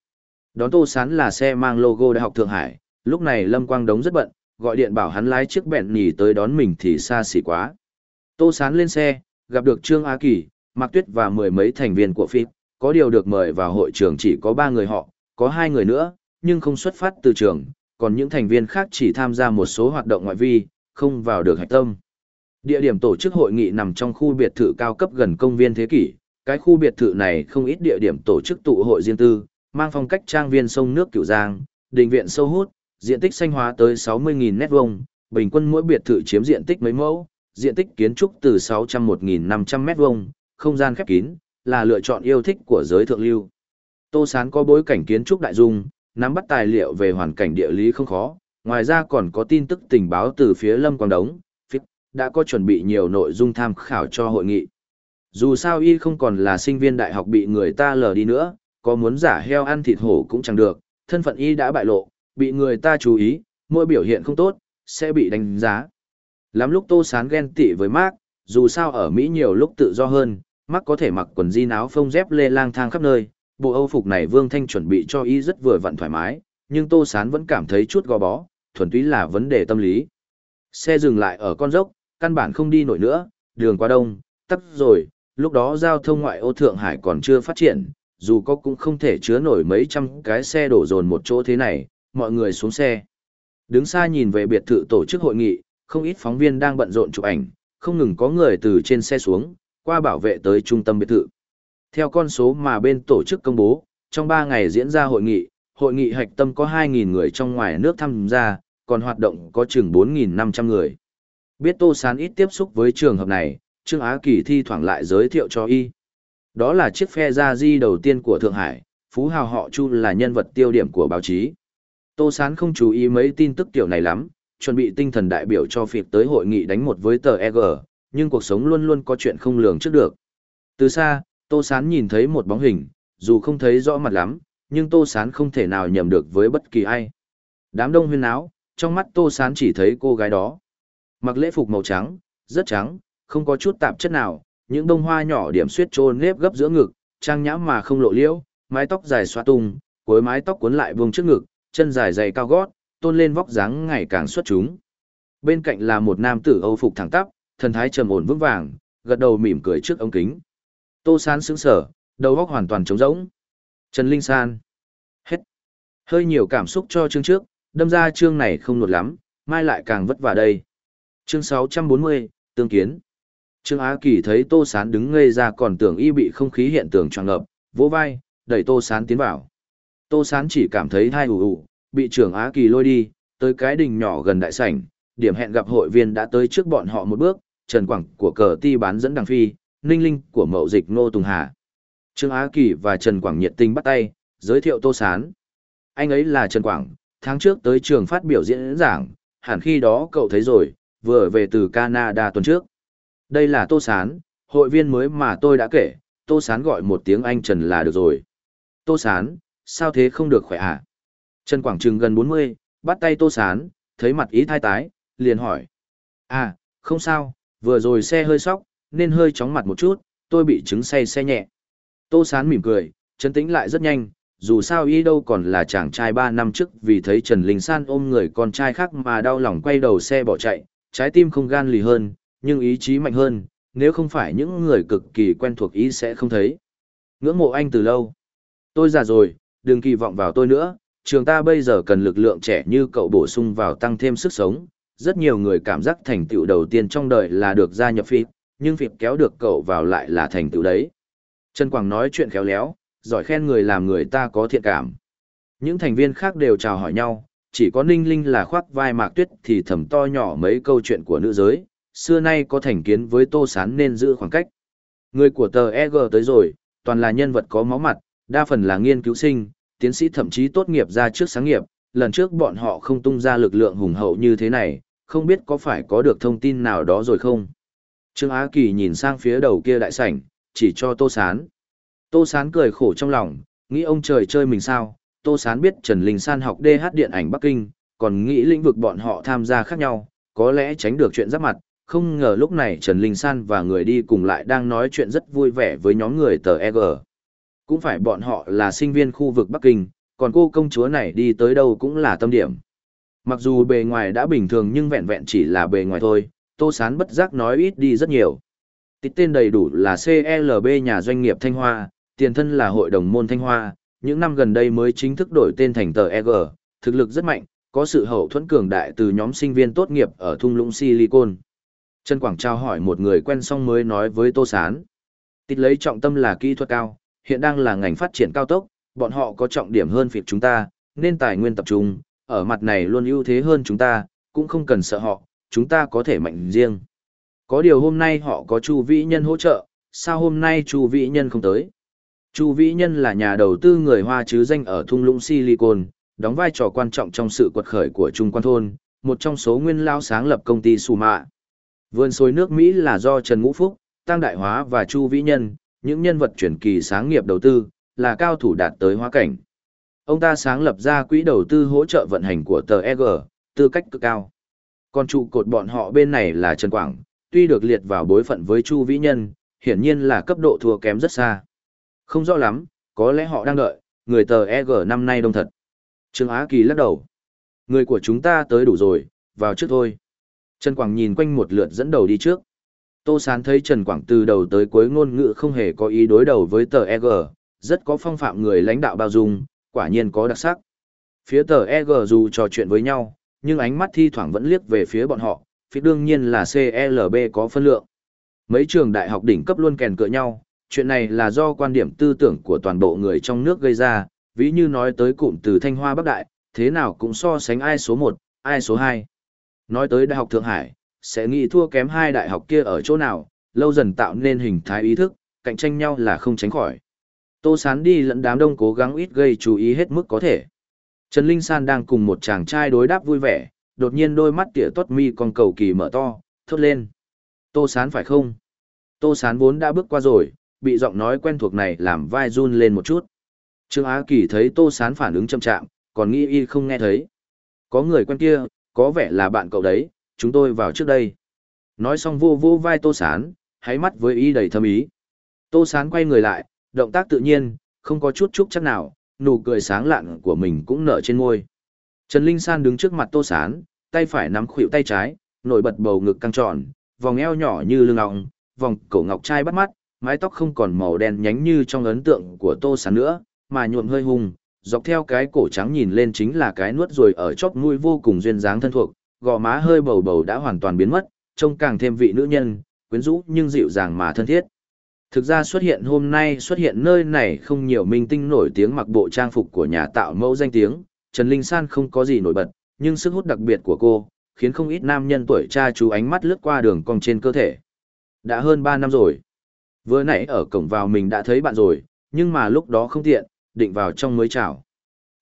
Đón Tô Sán là xe mang logo Đại học Thượng Hải, lúc này Lâm Quang Đống rất bận, gọi điện bảo hắn lái chiếc bẹn nhì tới đón mình thì xa xỉ quá. Tô Sán lên xe, gặp được Trương Á Kỳ, Mạc Tuyết và mười mấy thành viên của phim, có điều được mời vào hội trường chỉ có ba người họ, có hai người nữa, nhưng không xuất phát từ trường, còn những thành viên khác chỉ tham gia một số hoạt động ngoại vi, không vào được hạch tâm. Địa điểm tổ chức hội nghị nằm trong khu biệt thự cao cấp gần công viên thế kỷ, cái khu biệt thự này không ít địa điểm tổ chức tụ hội riêng tư, mang phong cách trang viên sông nước Cửu Giang, đình viện sâu hút, diện tích xanh hóa tới 60.000 mét vuông, bình quân mỗi biệt thự chiếm diện tích mấy mẫu, diện tích kiến trúc từ 601.500 mét vuông, không gian khép kín, là lựa chọn yêu thích của giới thượng lưu. Tô Sán có bối cảnh kiến trúc đại dung, nắm bắt tài liệu về hoàn cảnh địa lý không khó, ngoài ra còn có tin tức tình báo từ phía Lâm Quang Đống, phía đã có chuẩn bị nhiều nội dung tham khảo cho hội nghị. Dù sao y không còn là sinh viên đại học bị người ta lờ đi nữa, có muốn giả heo ăn thịt hổ cũng chẳng được, thân phận y đã bại lộ, bị người ta chú ý, mỗi biểu hiện không tốt, sẽ bị đánh giá. Lắm lúc Tô Sán ghen tị với Mark, dù sao ở Mỹ nhiều lúc tự do hơn, Mark có thể mặc quần jean áo phông dép lê lang thang khắp nơi, bộ Âu phục này Vương Thanh chuẩn bị cho y rất vừa vặn thoải mái, nhưng Tô Sán vẫn cảm thấy chút gò bó, thuần túy là vấn đề tâm lý. Xe dừng lại ở con dốc, căn bản không đi nổi nữa, đường quá đông, tắt rồi, lúc đó giao thông ngoại ô Thượng Hải còn chưa phát triển, dù có cũng không thể chứa nổi mấy trăm cái xe đổ dồn một chỗ thế này, mọi người xuống xe. Đứng xa nhìn về biệt thự tổ chức hội nghị, không ít phóng viên đang bận rộn chụp ảnh, không ngừng có người từ trên xe xuống, qua bảo vệ tới trung tâm biệt thự. Theo con số mà bên tổ chức công bố, trong 3 ngày diễn ra hội nghị, hội nghị hạch tâm có 2.000 người trong ngoài nước tham gia, còn hoạt động có chừng 4.500 người. Biết Tô Sán ít tiếp xúc với trường hợp này, Trương Á Kỳ thi thoảng lại giới thiệu cho y. Đó là chiếc phe gia di đầu tiên của Thượng Hải, Phú Hào họ Chu là nhân vật tiêu điểm của báo chí. Tô Sán không chú ý mấy tin tức tiểu này lắm, chuẩn bị tinh thần đại biểu cho việc tới hội nghị đánh một với tờ EG, nhưng cuộc sống luôn luôn có chuyện không lường trước được. Từ xa, Tô Sán nhìn thấy một bóng hình, dù không thấy rõ mặt lắm, nhưng Tô Sán không thể nào nhầm được với bất kỳ ai. Đám đông huyên áo, trong mắt Tô Sán chỉ thấy cô gái đó. Mặc lễ phục màu trắng, rất trắng, không có chút tạp chất nào, những bông hoa nhỏ điểm xuyết trôn nếp gấp giữa ngực, trang nhãm mà không lộ liễu, mái tóc dài xoa tung, cuối mái tóc cuốn lại vuông trước ngực, chân dài dày cao gót, tôn lên vóc dáng ngày càng xuất chúng. Bên cạnh là một nam tử Âu phục thẳng tắp, thần thái trầm ổn vững vàng, gật đầu mỉm cười trước ống kính. Tô Sán sững sở, đầu óc hoàn toàn trống rỗng. Trần Linh San. Hết. Hơi nhiều cảm xúc cho chương trước, đâm ra chương này không nột lắm, mai lại càng vất vả đây. Chương 640, Tương Kiến. Trương Á Kỳ thấy Tô Sán đứng ngây ra còn tưởng y bị không khí hiện tượng tròn ngập, vỗ vai, đẩy Tô Sán tiến vào. Tô Sán chỉ cảm thấy hai ủ ủ, bị trưởng Á Kỳ lôi đi, tới cái đình nhỏ gần đại sảnh, điểm hẹn gặp hội viên đã tới trước bọn họ một bước, Trần Quảng của cờ ti bán dẫn đằng phi, Ninh Linh của mậu dịch Ngô Tùng Hà. Trương Á Kỳ và Trần Quảng nhiệt tình bắt tay, giới thiệu Tô Sán. Anh ấy là Trần Quảng, tháng trước tới trường phát biểu diễn giảng, hẳn khi đó cậu thấy rồi, vừa về từ Canada tuần trước. Đây là Tô Sán, hội viên mới mà tôi đã kể, Tô Sán gọi một tiếng Anh Trần là được rồi. Tô Sán, sao thế không được khỏe à? Trần Quảng Trừng gần 40, bắt tay Tô Sán, thấy mặt ý thai tái, liền hỏi. À, không sao, vừa rồi xe hơi sóc, nên hơi chóng mặt một chút, tôi bị chứng say xe nhẹ. Tô Sán mỉm cười, chân tĩnh lại rất nhanh, dù sao y đâu còn là chàng trai 3 năm trước vì thấy Trần Linh San ôm người con trai khác mà đau lòng quay đầu xe bỏ chạy, trái tim không gan lì hơn, nhưng ý chí mạnh hơn, nếu không phải những người cực kỳ quen thuộc ý sẽ không thấy. Ngưỡng mộ anh từ lâu. Tôi già rồi, đừng kỳ vọng vào tôi nữa, trường ta bây giờ cần lực lượng trẻ như cậu bổ sung vào tăng thêm sức sống. Rất nhiều người cảm giác thành tựu đầu tiên trong đời là được gia nhập phim, nhưng việc kéo được cậu vào lại là thành tựu đấy. Trần Quảng nói chuyện khéo léo, giỏi khen người làm người ta có thiện cảm. Những thành viên khác đều chào hỏi nhau, chỉ có Ninh Linh là khoác vai Mạc Tuyết thì thầm to nhỏ mấy câu chuyện của nữ giới, xưa nay có thành kiến với Tô Sán nên giữ khoảng cách. Người của tờ EG tới rồi, toàn là nhân vật có máu mặt, đa phần là nghiên cứu sinh, tiến sĩ thậm chí tốt nghiệp ra trước sáng nghiệp, lần trước bọn họ không tung ra lực lượng hùng hậu như thế này, không biết có phải có được thông tin nào đó rồi không. Trương Á Kỳ nhìn sang phía đầu kia đại sảnh, chỉ cho Tô Sán. Tô Sán cười khổ trong lòng, nghĩ ông trời chơi mình sao, Tô Sán biết Trần Linh San học DH điện ảnh Bắc Kinh, còn nghĩ lĩnh vực bọn họ tham gia khác nhau, có lẽ tránh được chuyện giáp mặt, không ngờ lúc này Trần Linh San và người đi cùng lại đang nói chuyện rất vui vẻ với nhóm người tờ EG. Cũng phải bọn họ là sinh viên khu vực Bắc Kinh, còn cô công chúa này đi tới đâu cũng là tâm điểm. Mặc dù bề ngoài đã bình thường nhưng vẹn vẹn chỉ là bề ngoài thôi, Tô Sán bất giác nói ít đi rất nhiều. Tít tên đầy đủ là CLB nhà doanh nghiệp Thanh Hoa, tiền thân là hội đồng môn Thanh Hoa, những năm gần đây mới chính thức đổi tên thành tờ EG, thực lực rất mạnh, có sự hậu thuẫn cường đại từ nhóm sinh viên tốt nghiệp ở thung lũng Silicon. Trần Quảng trao hỏi một người quen xong mới nói với Tô Sán. Tít lấy trọng tâm là kỹ thuật cao, hiện đang là ngành phát triển cao tốc, bọn họ có trọng điểm hơn việc chúng ta, nên tài nguyên tập trung, ở mặt này luôn ưu thế hơn chúng ta, cũng không cần sợ họ, chúng ta có thể mạnh riêng. Có điều hôm nay họ có Chu Vĩ Nhân hỗ trợ, sao hôm nay Chu Vĩ Nhân không tới? Chu Vĩ Nhân là nhà đầu tư người Hoa chứ danh ở thung lũng Silicon, đóng vai trò quan trọng trong sự quật khởi của Trung Quan Thôn, một trong số nguyên lao sáng lập công ty Suma. Vườn xôi nước Mỹ là do Trần Ngũ Phúc, Tăng Đại Hóa và Chu Vĩ Nhân, những nhân vật chuyển kỳ sáng nghiệp đầu tư, là cao thủ đạt tới hóa cảnh. Ông ta sáng lập ra quỹ đầu tư hỗ trợ vận hành của tờ EG, tư cách cực cao. Còn trụ cột bọn họ bên này là Trần Quảng, tuy được liệt vào bối phận với Chu Vĩ Nhân, hiển nhiên là cấp độ thua kém rất xa. Không rõ lắm, có lẽ họ đang đợi, người tờ EG năm nay đông thật. Trương Á Kỳ lắc đầu. Người của chúng ta tới đủ rồi, vào trước thôi. Trần Quảng nhìn quanh một lượt dẫn đầu đi trước. Tô Sán thấy Trần Quảng từ đầu tới cuối ngôn ngữ không hề có ý đối đầu với tờ EG, rất có phong phạm người lãnh đạo bao dung, quả nhiên có đặc sắc. Phía tờ EG dù trò chuyện với nhau, nhưng ánh mắt thi thoảng vẫn liếc về phía bọn họ, phía đương nhiên là CLB có phân lượng. Mấy trường đại học đỉnh cấp luôn kèn cựa nhau, chuyện này là do quan điểm tư tưởng của toàn bộ người trong nước gây ra, ví như nói tới cụm từ Thanh Hoa Bắc Đại, thế nào cũng so sánh ai số 1, ai số 2. Nói tới Đại học Thượng Hải, sẽ nghĩ thua kém hai đại học kia ở chỗ nào, lâu dần tạo nên hình thái ý thức, cạnh tranh nhau là không tránh khỏi. Tô Sán đi lẫn đám đông cố gắng ít gây chú ý hết mức có thể. Trần Linh San đang cùng một chàng trai đối đáp vui vẻ, đột nhiên đôi mắt tỉa tốt mi con cầu kỳ mở to, thốt lên. Tô Sán phải không? Tô Sán vốn đã bước qua rồi, bị giọng nói quen thuộc này làm vai run lên một chút. Trương Á Kỳ thấy Tô Sán phản ứng chậm chạm, còn nghĩ y không nghe thấy. Có người quen kia, có vẻ là bạn cậu đấy, chúng tôi vào trước đây. Nói xong vô vô vai Tô Sán, hãy mắt với y đầy thâm ý. Tô Sán quay người lại, động tác tự nhiên, không có chút chút chắc nào, nụ cười sáng lạn của mình cũng nở trên môi. Trần Linh San đứng trước mặt Tô Sán, tay phải nắm khuỷu tay trái, nổi bật bầu ngực căng tròn, vòng eo nhỏ như lưng ong, vòng cổ ngọc trai bắt mắt, mái tóc không còn màu đen nhánh như trong ấn tượng của Tô Sán nữa, mà nhuộm hơi hùng, dọc theo cái cổ trắng nhìn lên chính là cái nuốt rồi ở chóp mũi vô cùng duyên dáng thân thuộc, gò má hơi bầu bầu đã hoàn toàn biến mất, trông càng thêm vị nữ nhân, quyến rũ nhưng dịu dàng mà thân thiết. Thực ra xuất hiện hôm nay xuất hiện nơi này không nhiều minh tinh nổi tiếng mặc bộ trang phục của nhà tạo mẫu danh tiếng, Trần Linh San không có gì nổi bật, nhưng sức hút đặc biệt của cô, khiến không ít nam nhân tuổi cha chú ánh mắt lướt qua đường cong trên cơ thể. Đã hơn 3 năm rồi. Vừa nãy ở cổng vào mình đã thấy bạn rồi, nhưng mà lúc đó không tiện, định vào trong mới chào.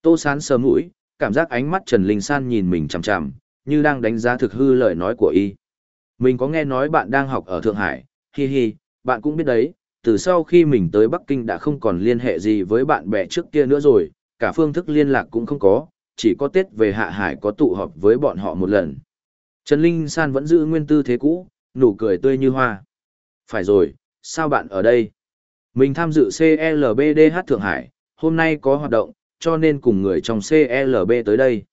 Tô sán sờ mũi, cảm giác ánh mắt Trần Linh San nhìn mình chằm chằm, như đang đánh giá thực hư lời nói của y. Mình có nghe nói bạn đang học ở Thượng Hải, hi hi, bạn cũng biết đấy, từ sau khi mình tới Bắc Kinh đã không còn liên hệ gì với bạn bè trước kia nữa rồi, cả phương thức liên lạc cũng không có, chỉ có Tết về Hạ Hải có tụ họp với bọn họ một lần. Trần Linh San vẫn giữ nguyên tư thế cũ, nụ cười tươi như hoa. Phải rồi, sao bạn ở đây? Mình tham dự CLBDH Thượng Hải, hôm nay có hoạt động, cho nên cùng người trong CLB tới đây.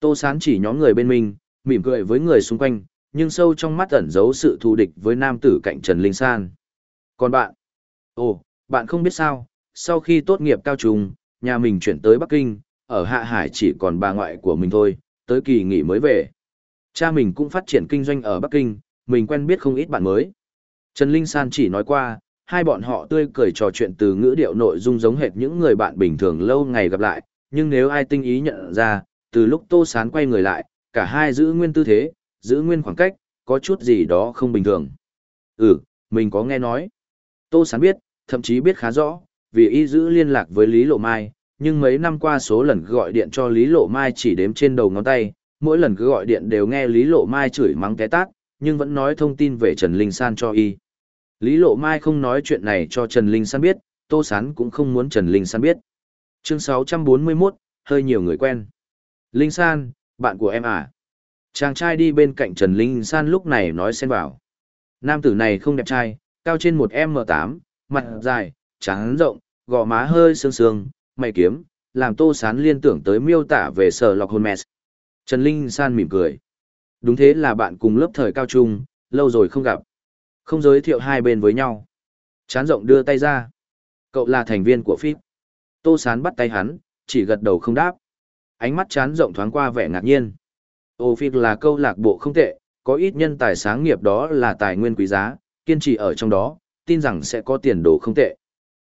Tô Sán chỉ nhóm người bên mình, mỉm cười với người xung quanh, nhưng sâu trong mắt ẩn giấu sự thù địch với nam tử cạnh Trần Linh San. Còn bạn? Ồ, bạn không biết sao, sau khi tốt nghiệp cao trung, nhà mình chuyển tới Bắc Kinh, ở Hạ Hải chỉ còn bà ngoại của mình thôi, tới kỳ nghỉ mới về. Cha mình cũng phát triển kinh doanh ở Bắc Kinh, mình quen biết không ít bạn mới. Trần Linh San chỉ nói qua, hai bọn họ tươi cười trò chuyện từ ngữ điệu nội dung giống hệt những người bạn bình thường lâu ngày gặp lại, nhưng nếu ai tinh ý nhận ra, từ lúc Tô Sán quay người lại, cả hai giữ nguyên tư thế, giữ nguyên khoảng cách, có chút gì đó không bình thường. Ừ, mình có nghe nói. Tô Sán biết, thậm chí biết khá rõ, vì y giữ liên lạc với Lý Lộ Mai, nhưng mấy năm qua số lần gọi điện cho Lý Lộ Mai chỉ đếm trên đầu ngón tay, mỗi lần cứ gọi điện đều nghe Lý Lộ Mai chửi mắng té tát, nhưng vẫn nói thông tin về Trần Linh San cho y. Lý Lộ Mai không nói chuyện này cho Trần Linh San biết, Tô Sán cũng không muốn Trần Linh San biết. Chương 641, hơi nhiều người quen. Linh San, bạn của em à? Chàng trai đi bên cạnh Trần Linh San lúc này nói xen vào. Nam tử này không đẹp trai, cao trên một M8, mặt dài, trắng rộng, gò má hơi sương sương, mày kiếm, làm Tô Sán liên tưởng tới miêu tả về sở lọc hôn mess. Trần Linh San mỉm cười. Đúng thế là bạn cùng lớp thời cao trung, lâu rồi không gặp. Không giới thiệu hai bên với nhau. Chán rộng đưa tay ra. Cậu là thành viên của phíp. Tô Sán bắt tay hắn, chỉ gật đầu không đáp. Ánh mắt chán rộng thoáng qua vẻ ngạc nhiên. Ô phíp là câu lạc bộ không tệ, có ít nhân tài sáng nghiệp đó là tài nguyên quý giá, kiên trì ở trong đó, tin rằng sẽ có tiền đồ không tệ.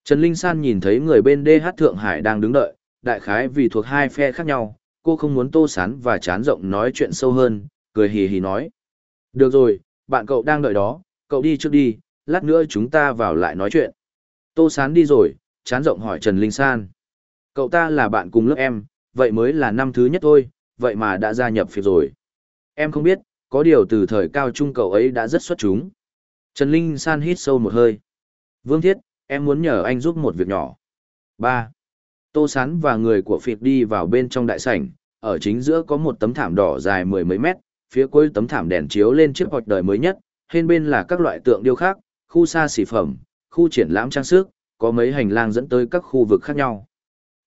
Trần Linh San nhìn thấy người bên DH Thượng Hải đang đứng đợi, đại khái vì thuộc hai phe khác nhau, cô không muốn tô sán và chán rộng nói chuyện sâu hơn, cười hì hì nói. Được rồi, bạn cậu đang đợi đó, cậu đi trước đi, lát nữa chúng ta vào lại nói chuyện. Tô sán đi rồi, chán rộng hỏi Trần Linh San. Cậu ta là bạn cùng lớp em, vậy mới là năm thứ nhất thôi, vậy mà đã gia nhập phía rồi. Em không biết, có điều từ thời cao trung cậu ấy đã rất xuất chúng. Trần Linh San hít sâu một hơi. Vương Thiết, em muốn nhờ anh giúp một việc nhỏ. 3. Tô Sán và người của Phiệt đi vào bên trong đại sảnh, ở chính giữa có một tấm thảm đỏ dài mười mấy mét, phía cuối tấm thảm đèn chiếu lên chiếc hoạch đời mới nhất, bên bên là các loại tượng điêu khác, khu xa xỉ phẩm, khu triển lãm trang sức, có mấy hành lang dẫn tới các khu vực khác nhau.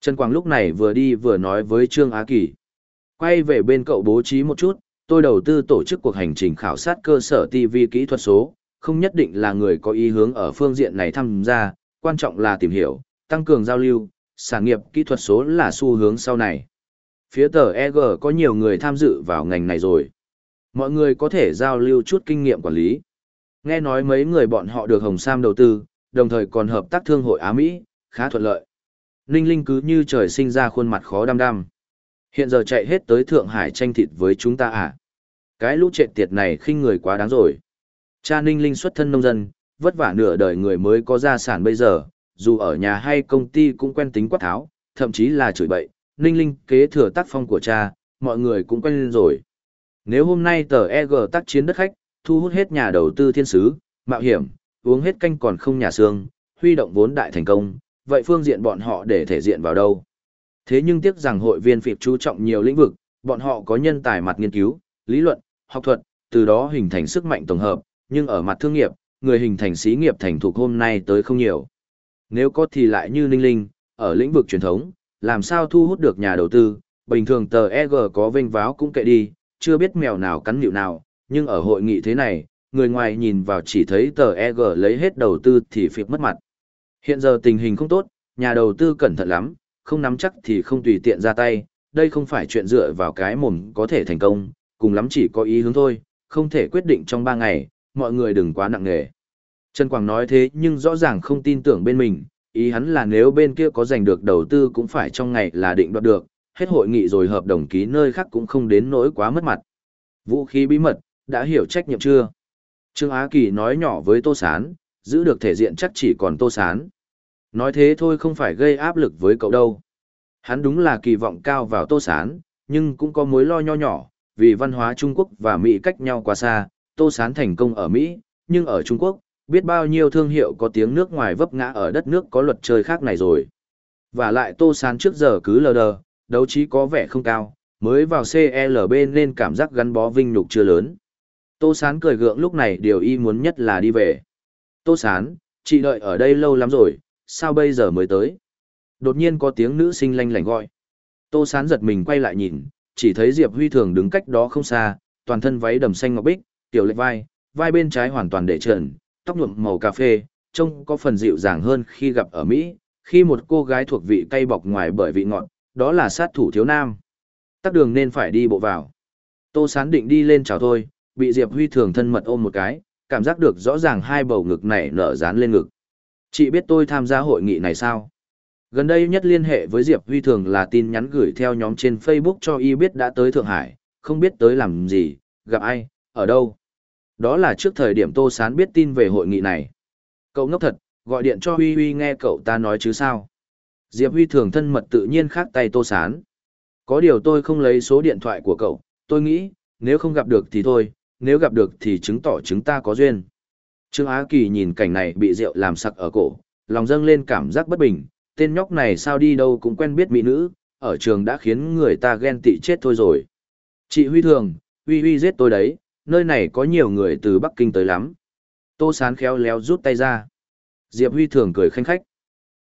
Trần Quang lúc này vừa đi vừa nói với Trương Á Kỳ. Quay về bên cậu bố trí một chút, tôi đầu tư tổ chức cuộc hành trình khảo sát cơ sở TV kỹ thuật số, không nhất định là người có ý hướng ở phương diện này tham gia, quan trọng là tìm hiểu, tăng cường giao lưu, sản nghiệp kỹ thuật số là xu hướng sau này. Phía tờ EG có nhiều người tham dự vào ngành này rồi. Mọi người có thể giao lưu chút kinh nghiệm quản lý. Nghe nói mấy người bọn họ được Hồng Sam đầu tư, đồng thời còn hợp tác thương hội Á Mỹ, khá thuận lợi. Ninh Linh cứ như trời sinh ra khuôn mặt khó đăm đăm. Hiện giờ chạy hết tới Thượng Hải tranh thịt với chúng ta à? Cái lũ trệ tiệt này khinh người quá đáng rồi. Cha Ninh Linh xuất thân nông dân, vất vả nửa đời người mới có gia sản bây giờ, dù ở nhà hay công ty cũng quen tính quát tháo, thậm chí là chửi bậy, Ninh Linh kế thừa tác phong của cha, mọi người cũng quen lên rồi. Nếu hôm nay tờ EG tác chiến đất khách, thu hút hết nhà đầu tư thiên sứ, mạo hiểm, uống hết canh còn không nhà xương, huy động vốn đại thành công, vậy phương diện bọn họ để thể diện vào đâu? Thế nhưng tiếc rằng hội viên phịp chú trọng nhiều lĩnh vực, bọn họ có nhân tài mặt nghiên cứu, lý luận, học thuật, từ đó hình thành sức mạnh tổng hợp, nhưng ở mặt thương nghiệp, người hình thành xí nghiệp thành thục hôm nay tới không nhiều. Nếu có thì lại như Ninh Linh, ở lĩnh vực truyền thống, làm sao thu hút được nhà đầu tư, bình thường tờ EG có vênh váo cũng kệ đi, chưa biết mèo nào cắn nhịu nào, nhưng ở hội nghị thế này, người ngoài nhìn vào chỉ thấy tờ EG lấy hết đầu tư thì phiệt mất mặt. Hiện giờ tình hình không tốt, nhà đầu tư cẩn thận lắm, không nắm chắc thì không tùy tiện ra tay, đây không phải chuyện dựa vào cái mồm có thể thành công, cùng lắm chỉ có ý hướng thôi, không thể quyết định trong 3 ngày, mọi người đừng quá nặng nề. Trần Quảng nói thế nhưng rõ ràng không tin tưởng bên mình, ý hắn là nếu bên kia có giành được đầu tư cũng phải trong ngày là định đoạt được, hết hội nghị rồi hợp đồng ký nơi khác cũng không đến nỗi quá mất mặt. Vũ khí bí mật, đã hiểu trách nhiệm chưa? Trương Á Kỳ nói nhỏ với Tô Sán, giữ được thể diện chắc chỉ còn Tô Sán. Nói thế thôi không phải gây áp lực với cậu đâu. Hắn đúng là kỳ vọng cao vào Tô Sán, nhưng cũng có mối lo nho nhỏ, vì văn hóa Trung Quốc và Mỹ cách nhau quá xa, Tô Sán thành công ở Mỹ, nhưng ở Trung Quốc, biết bao nhiêu thương hiệu có tiếng nước ngoài vấp ngã ở đất nước có luật chơi khác này rồi. Và lại Tô Sán trước giờ cứ lờ đờ, đấu trí có vẻ không cao, mới vào CLB nên cảm giác gắn bó vinh nhục chưa lớn. Tô Sán cười gượng lúc này điều y muốn nhất là đi về. Tô Sán, chị đợi ở đây lâu lắm rồi, sao bây giờ mới tới? Đột nhiên có tiếng nữ sinh lanh lảnh gọi. Tô Sán giật mình quay lại nhìn, chỉ thấy Diệp Huy Thường đứng cách đó không xa, toàn thân váy đầm xanh ngọc bích, tiểu lệch vai, vai bên trái hoàn toàn để trần, tóc nhuộm màu cà phê, trông có phần dịu dàng hơn khi gặp ở Mỹ, khi một cô gái thuộc vị cay bọc ngoài bởi vị ngọt, đó là sát thủ thiếu nam. Tắc đường nên phải đi bộ vào. Tô Sán định đi lên chào thôi, bị Diệp Huy thường thân mật ôm một cái, cảm giác được rõ ràng hai bầu ngực này nở dán lên ngực. Chị biết tôi tham gia hội nghị này sao? Gần đây nhất liên hệ với Diệp Huy thường là tin nhắn gửi theo nhóm trên Facebook cho y biết đã tới Thượng Hải, không biết tới làm gì, gặp ai, ở đâu. Đó là trước thời điểm Tô Sán biết tin về hội nghị này. Cậu ngốc thật, gọi điện cho Huy Huy nghe cậu ta nói chứ sao. Diệp Huy thường thân mật tự nhiên khác tay Tô Sán. Có điều tôi không lấy số điện thoại của cậu, tôi nghĩ, nếu không gặp được thì thôi, nếu gặp được thì chứng tỏ chúng ta có duyên. Trương Á Kỳ nhìn cảnh này bị rượu làm sặc ở cổ, lòng dâng lên cảm giác bất bình, tên nhóc này sao đi đâu cũng quen biết mỹ nữ, ở trường đã khiến người ta ghen tị chết thôi rồi. Chị Huy Thường, Huy Huy giết tôi đấy, nơi này có nhiều người từ Bắc Kinh tới lắm. Tô Sán khéo léo rút tay ra. Diệp Huy Thường cười khanh khách.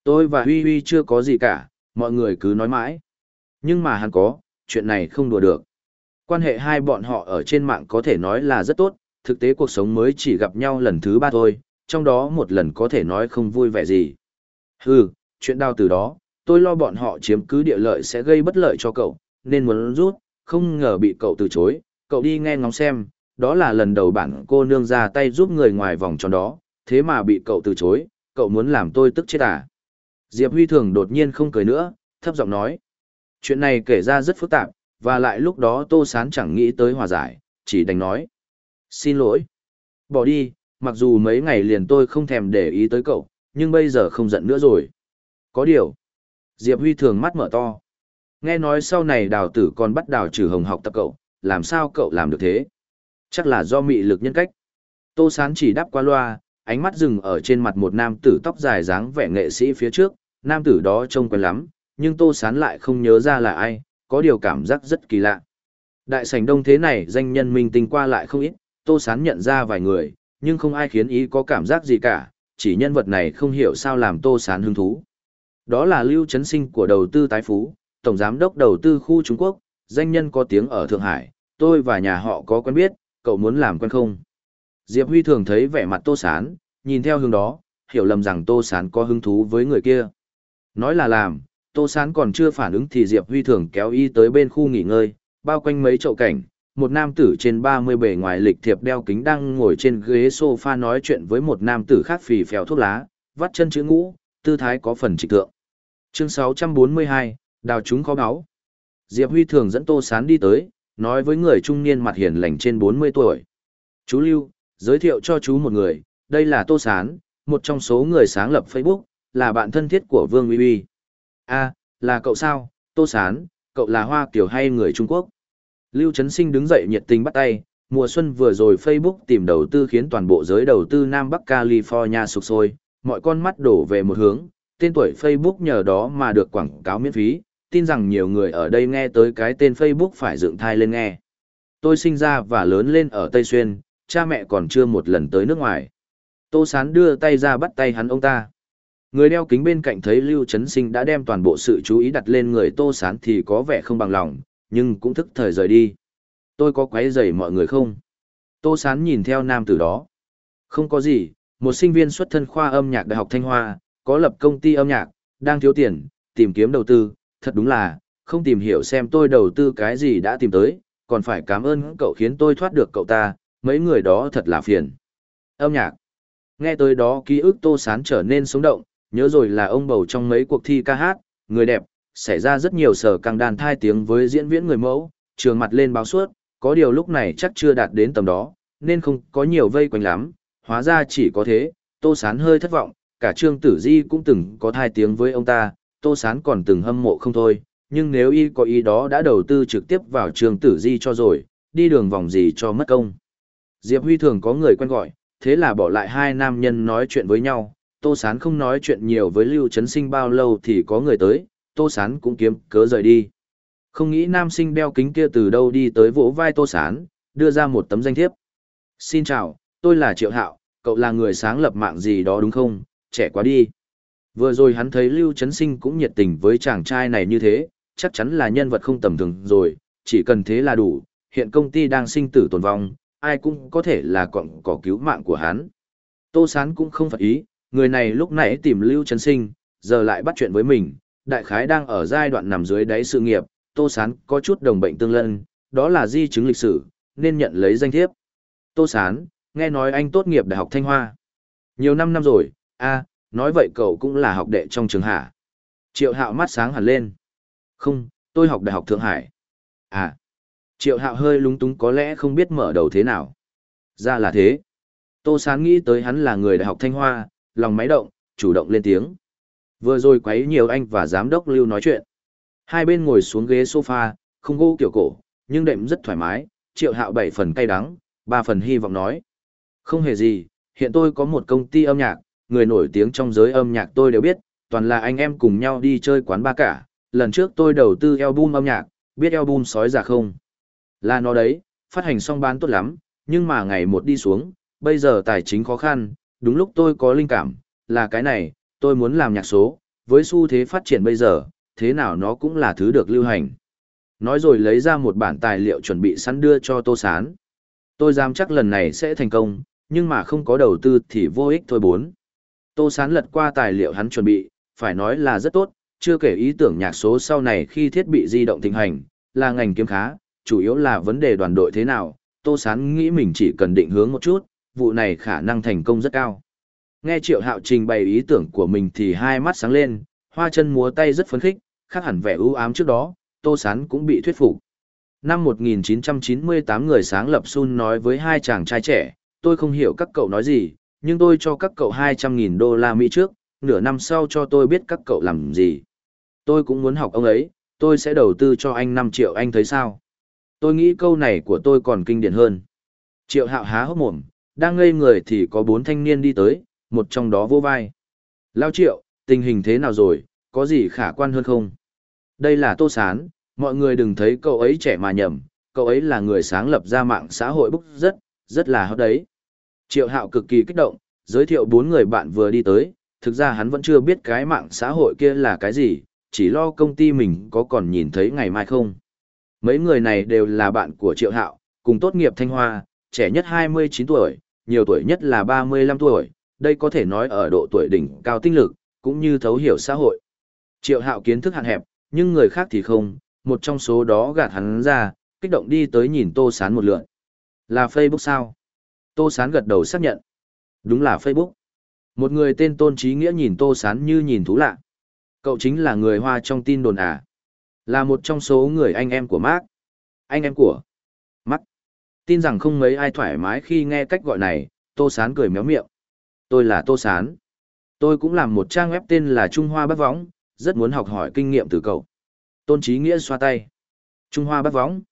Tôi và Huy Huy chưa có gì cả, mọi người cứ nói mãi. Nhưng mà hắn có, chuyện này không đùa được. Quan hệ hai bọn họ ở trên mạng có thể nói là rất tốt, thực tế cuộc sống mới chỉ gặp nhau lần thứ ba thôi, trong đó một lần có thể nói không vui vẻ gì. Hừ, chuyện đau từ đó, tôi lo bọn họ chiếm cứ địa lợi sẽ gây bất lợi cho cậu, nên muốn rút, không ngờ bị cậu từ chối, cậu đi nghe ngóng xem, đó là lần đầu bản cô nương ra tay giúp người ngoài vòng tròn đó, thế mà bị cậu từ chối, cậu muốn làm tôi tức chết à. Diệp Huy Thường đột nhiên không cười nữa, thấp giọng nói. Chuyện này kể ra rất phức tạp, và lại lúc đó Tô Sán chẳng nghĩ tới hòa giải, chỉ đành nói. Xin lỗi. Bỏ đi, mặc dù mấy ngày liền tôi không thèm để ý tới cậu, nhưng bây giờ không giận nữa rồi. Có điều. Diệp Huy thường mắt mở to. Nghe nói sau này đào tử còn bắt đào trừ hồng học tập cậu, làm sao cậu làm được thế? Chắc là do mị lực nhân cách. Tô Sán chỉ đáp qua loa, ánh mắt dừng ở trên mặt một nam tử tóc dài dáng vẻ nghệ sĩ phía trước, nam tử đó trông quen lắm, nhưng Tô Sán lại không nhớ ra là ai, có điều cảm giác rất kỳ lạ. Đại sảnh đông thế này danh nhân minh tinh qua lại không ít, Tô Sán nhận ra vài người, nhưng không ai khiến ý có cảm giác gì cả, chỉ nhân vật này không hiểu sao làm tô sán hứng thú. Đó là Lưu Trấn Sinh của đầu tư tái phú, Tổng Giám đốc đầu tư khu Trung Quốc, danh nhân có tiếng ở Thượng Hải, tôi và nhà họ có quen biết, cậu muốn làm quen không? Diệp Huy thường thấy vẻ mặt tô sán, nhìn theo hướng đó, hiểu lầm rằng tô sán có hứng thú với người kia. Nói là làm, tô sán còn chưa phản ứng thì Diệp Huy thường kéo y tới bên khu nghỉ ngơi, bao quanh mấy chậu cảnh, một nam tử trên 30 bề ngoài lịch thiệp đeo kính đang ngồi trên ghế sofa nói chuyện với một nam tử khác phì phèo thuốc lá, vắt chân chữ ngũ, tư thái có phần trịch tượng. Chương 642, đào chúng có báo. Diệp Huy thường dẫn Tô Sán đi tới, nói với người trung niên mặt hiền lành trên 40 tuổi. Chú Lưu, giới thiệu cho chú một người, đây là Tô Sán, một trong số người sáng lập Facebook, là bạn thân thiết của Vương Uy Uy. a là cậu sao, Tô Sán, cậu là Hoa Kiều hay người Trung Quốc? Lưu Trấn Sinh đứng dậy nhiệt tình bắt tay, mùa xuân vừa rồi Facebook tìm đầu tư khiến toàn bộ giới đầu tư Nam Bắc California sụp sôi, mọi con mắt đổ về một hướng, tên tuổi Facebook nhờ đó mà được quảng cáo miễn phí, tin rằng nhiều người ở đây nghe tới cái tên Facebook phải dựng thai lên nghe. Tôi sinh ra và lớn lên ở Tây Xuyên, cha mẹ còn chưa một lần tới nước ngoài. Tô Sán đưa tay ra bắt tay hắn ông ta. Người đeo kính bên cạnh thấy Lưu Trấn Sinh đã đem toàn bộ sự chú ý đặt lên người Tô Sán thì có vẻ không bằng lòng, nhưng cũng thức thời rời đi. Tôi có quấy rầy mọi người không? Tô Sán nhìn theo nam tử đó. Không có gì, một sinh viên xuất thân khoa âm nhạc Đại học Thanh Hoa, có lập công ty âm nhạc, đang thiếu tiền, tìm kiếm đầu tư, thật đúng là, không tìm hiểu xem tôi đầu tư cái gì đã tìm tới, còn phải cảm ơn cậu khiến tôi thoát được cậu ta, mấy người đó thật là phiền. Âm nhạc. Nghe tới đó ký ức Tô Sán trở nên sống động, nhớ rồi là ông bầu trong mấy cuộc thi ca hát, người đẹp, xảy ra rất nhiều sở càng đàn thai tiếng với diễn viễn người mẫu, trường mặt lên báo suốt, có điều lúc này chắc chưa đạt đến tầm đó, nên không có nhiều vây quanh lắm, hóa ra chỉ có thế, Tô Sán hơi thất vọng, cả Trương Tử Di cũng từng có thai tiếng với ông ta, Tô Sán còn từng hâm mộ không thôi, nhưng nếu y có ý đó đã đầu tư trực tiếp vào trường Tử Di cho rồi, đi đường vòng gì cho mất công. Diệp Huy thường có người quen gọi, thế là bỏ lại hai nam nhân nói chuyện với nhau, Tô Sán không nói chuyện nhiều với Lưu Trấn Sinh bao lâu thì có người tới, Tô Sán cũng kiếm cớ rời đi. Không nghĩ nam sinh đeo kính kia từ đâu đi tới vỗ vai Tô Sán, đưa ra một tấm danh thiếp. Xin chào, tôi là Triệu Hạo, cậu là người sáng lập mạng gì đó đúng không, trẻ quá đi. Vừa rồi hắn thấy Lưu Trấn Sinh cũng nhiệt tình với chàng trai này như thế, chắc chắn là nhân vật không tầm thường rồi, chỉ cần thế là đủ, hiện công ty đang sinh tử tồn vong, ai cũng có thể là cọng cỏ cứu mạng của hắn. Tô Sán cũng không phật ý, người này lúc nãy tìm Lưu Trấn Sinh, giờ lại bắt chuyện với mình, đại khái đang ở giai đoạn nằm dưới đáy sự nghiệp, Tô Sán có chút đồng bệnh tương lân, đó là di chứng lịch sử, nên nhận lấy danh thiếp. Tô Sán, nghe nói anh tốt nghiệp Đại học Thanh Hoa. Nhiều năm năm rồi, a nói vậy cậu cũng là học đệ trong trường hạ. Triệu hạo mắt sáng hẳn lên. Không, tôi học Đại học Thượng Hải. À, triệu hạo hơi lúng túng có lẽ không biết mở đầu thế nào. Ra là thế. Tô Sán nghĩ tới hắn là người Đại học Thanh Hoa, lòng máy động, chủ động lên tiếng. Vừa rồi quấy nhiều anh và giám đốc Lưu nói chuyện. Hai bên ngồi xuống ghế sofa, không gỗ kiểu cổ, nhưng đệm rất thoải mái, triệu hạo bảy phần cay đắng, ba phần hy vọng nói. Không hề gì, hiện tôi có một công ty âm nhạc, người nổi tiếng trong giới âm nhạc tôi đều biết, toàn là anh em cùng nhau đi chơi quán ba cả. Lần trước tôi đầu tư album âm nhạc, biết album sói già không? Là nó đấy, phát hành xong bán tốt lắm, nhưng mà ngày một đi xuống, bây giờ tài chính khó khăn, đúng lúc tôi có linh cảm, là cái này, tôi muốn làm nhạc số, với xu thế phát triển bây giờ, thế nào nó cũng là thứ được lưu hành. Nói rồi lấy ra một bản tài liệu chuẩn bị sẵn đưa cho Tô Sán. Tôi dám chắc lần này sẽ thành công, nhưng mà không có đầu tư thì vô ích thôi bốn. Tô Sán lật qua tài liệu hắn chuẩn bị, phải nói là rất tốt, chưa kể ý tưởng nhạc số sau này khi thiết bị di động thịnh hành, là ngành kiếm khá, chủ yếu là vấn đề đoàn đội thế nào, Tô Sán nghĩ mình chỉ cần định hướng một chút, vụ này khả năng thành công rất cao. Nghe Triệu Hạo trình bày ý tưởng của mình thì hai mắt sáng lên, hoa chân múa tay rất phấn khích, khác hẳn vẻ ưu ám trước đó, Tô Sán cũng bị thuyết phục. Năm 1998 người sáng lập Sun nói với hai chàng trai trẻ, tôi không hiểu các cậu nói gì, nhưng tôi cho các cậu 200.000 đô la Mỹ trước, nửa năm sau cho tôi biết các cậu làm gì. Tôi cũng muốn học ông ấy, tôi sẽ đầu tư cho anh 5 triệu anh thấy sao? Tôi nghĩ câu này của tôi còn kinh điển hơn. Triệu hạo há hốc mồm, đang ngây người thì có bốn thanh niên đi tới, một trong đó vô vai. Lao triệu, tình hình thế nào rồi, có gì khả quan hơn không? Đây là Tô Sán, mọi người đừng thấy cậu ấy trẻ mà nhầm, cậu ấy là người sáng lập ra mạng xã hội bức rất, rất là hot đấy. Triệu hạo cực kỳ kích động, giới thiệu bốn người bạn vừa đi tới, thực ra hắn vẫn chưa biết cái mạng xã hội kia là cái gì, chỉ lo công ty mình có còn nhìn thấy ngày mai không. Mấy người này đều là bạn của Triệu Hạo, cùng tốt nghiệp Thanh Hoa, trẻ nhất 29 tuổi, nhiều tuổi nhất là 35 tuổi, đây có thể nói ở độ tuổi đỉnh cao tinh lực, cũng như thấu hiểu xã hội. Triệu Hạo kiến thức hạn hẹp, nhưng người khác thì không, một trong số đó gạt hắn ra, kích động đi tới nhìn Tô Sán một lượt. Là Facebook sao? Tô Sán gật đầu xác nhận. Đúng là Facebook. Một người tên Tôn Trí Nghĩa nhìn Tô Sán như nhìn thú lạ. Cậu chính là người Hoa trong tin đồn à? Là một trong số người anh em của Mark. Anh em của Mark. Tin rằng không mấy ai thoải mái khi nghe cách gọi này, Tô Sán cười méo miệng. Tôi là Tô Sán. Tôi cũng làm một trang web tên là Trung Hoa Bắc Võng, rất muốn học hỏi kinh nghiệm từ cậu. Tôn Trí Nghĩa xoa tay. Trung Hoa Bắc Võng.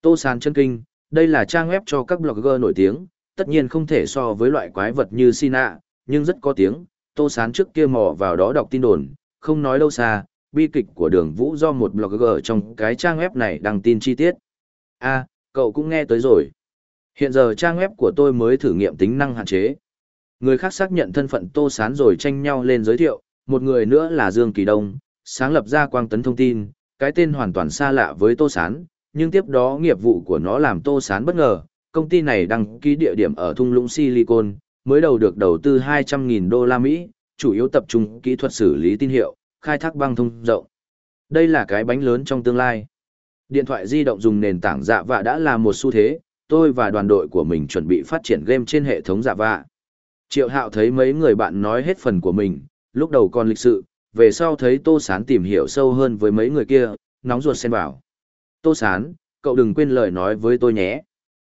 Tô Sán chân kinh, đây là trang web cho các blogger nổi tiếng, tất nhiên không thể so với loại quái vật như Sina, nhưng rất có tiếng. Tô Sán trước kia mò vào đó đọc tin đồn, không nói lâu xa, bi kịch của đường vũ do một blogger trong cái trang web này đăng tin chi tiết. a cậu cũng nghe tới rồi. Hiện giờ trang web của tôi mới thử nghiệm tính năng hạn chế. Người khác xác nhận thân phận Tô Sán rồi tranh nhau lên giới thiệu, một người nữa là Dương Kỳ Đông, sáng lập ra quang tấn thông tin, cái tên hoàn toàn xa lạ với Tô Sán, nhưng tiếp đó nghiệp vụ của nó làm Tô Sán bất ngờ, công ty này đăng ký địa điểm ở thung lũng Silicon, mới đầu được đầu tư 200.000 đô la Mỹ, chủ yếu tập trung kỹ thuật xử lý tín hiệu, khai thác băng thông rộng. Đây là cái bánh lớn trong tương lai. Điện thoại di động dùng nền tảng dạ vạ đã là một xu thế, tôi và đoàn đội của mình chuẩn bị phát triển game trên hệ thống dạ vạ. Triệu Hạo thấy mấy người bạn nói hết phần của mình, lúc đầu còn lịch sự, về sau thấy Tô Sán tìm hiểu sâu hơn với mấy người kia, nóng ruột xen vào. Tô Sán, cậu đừng quên lời nói với tôi nhé.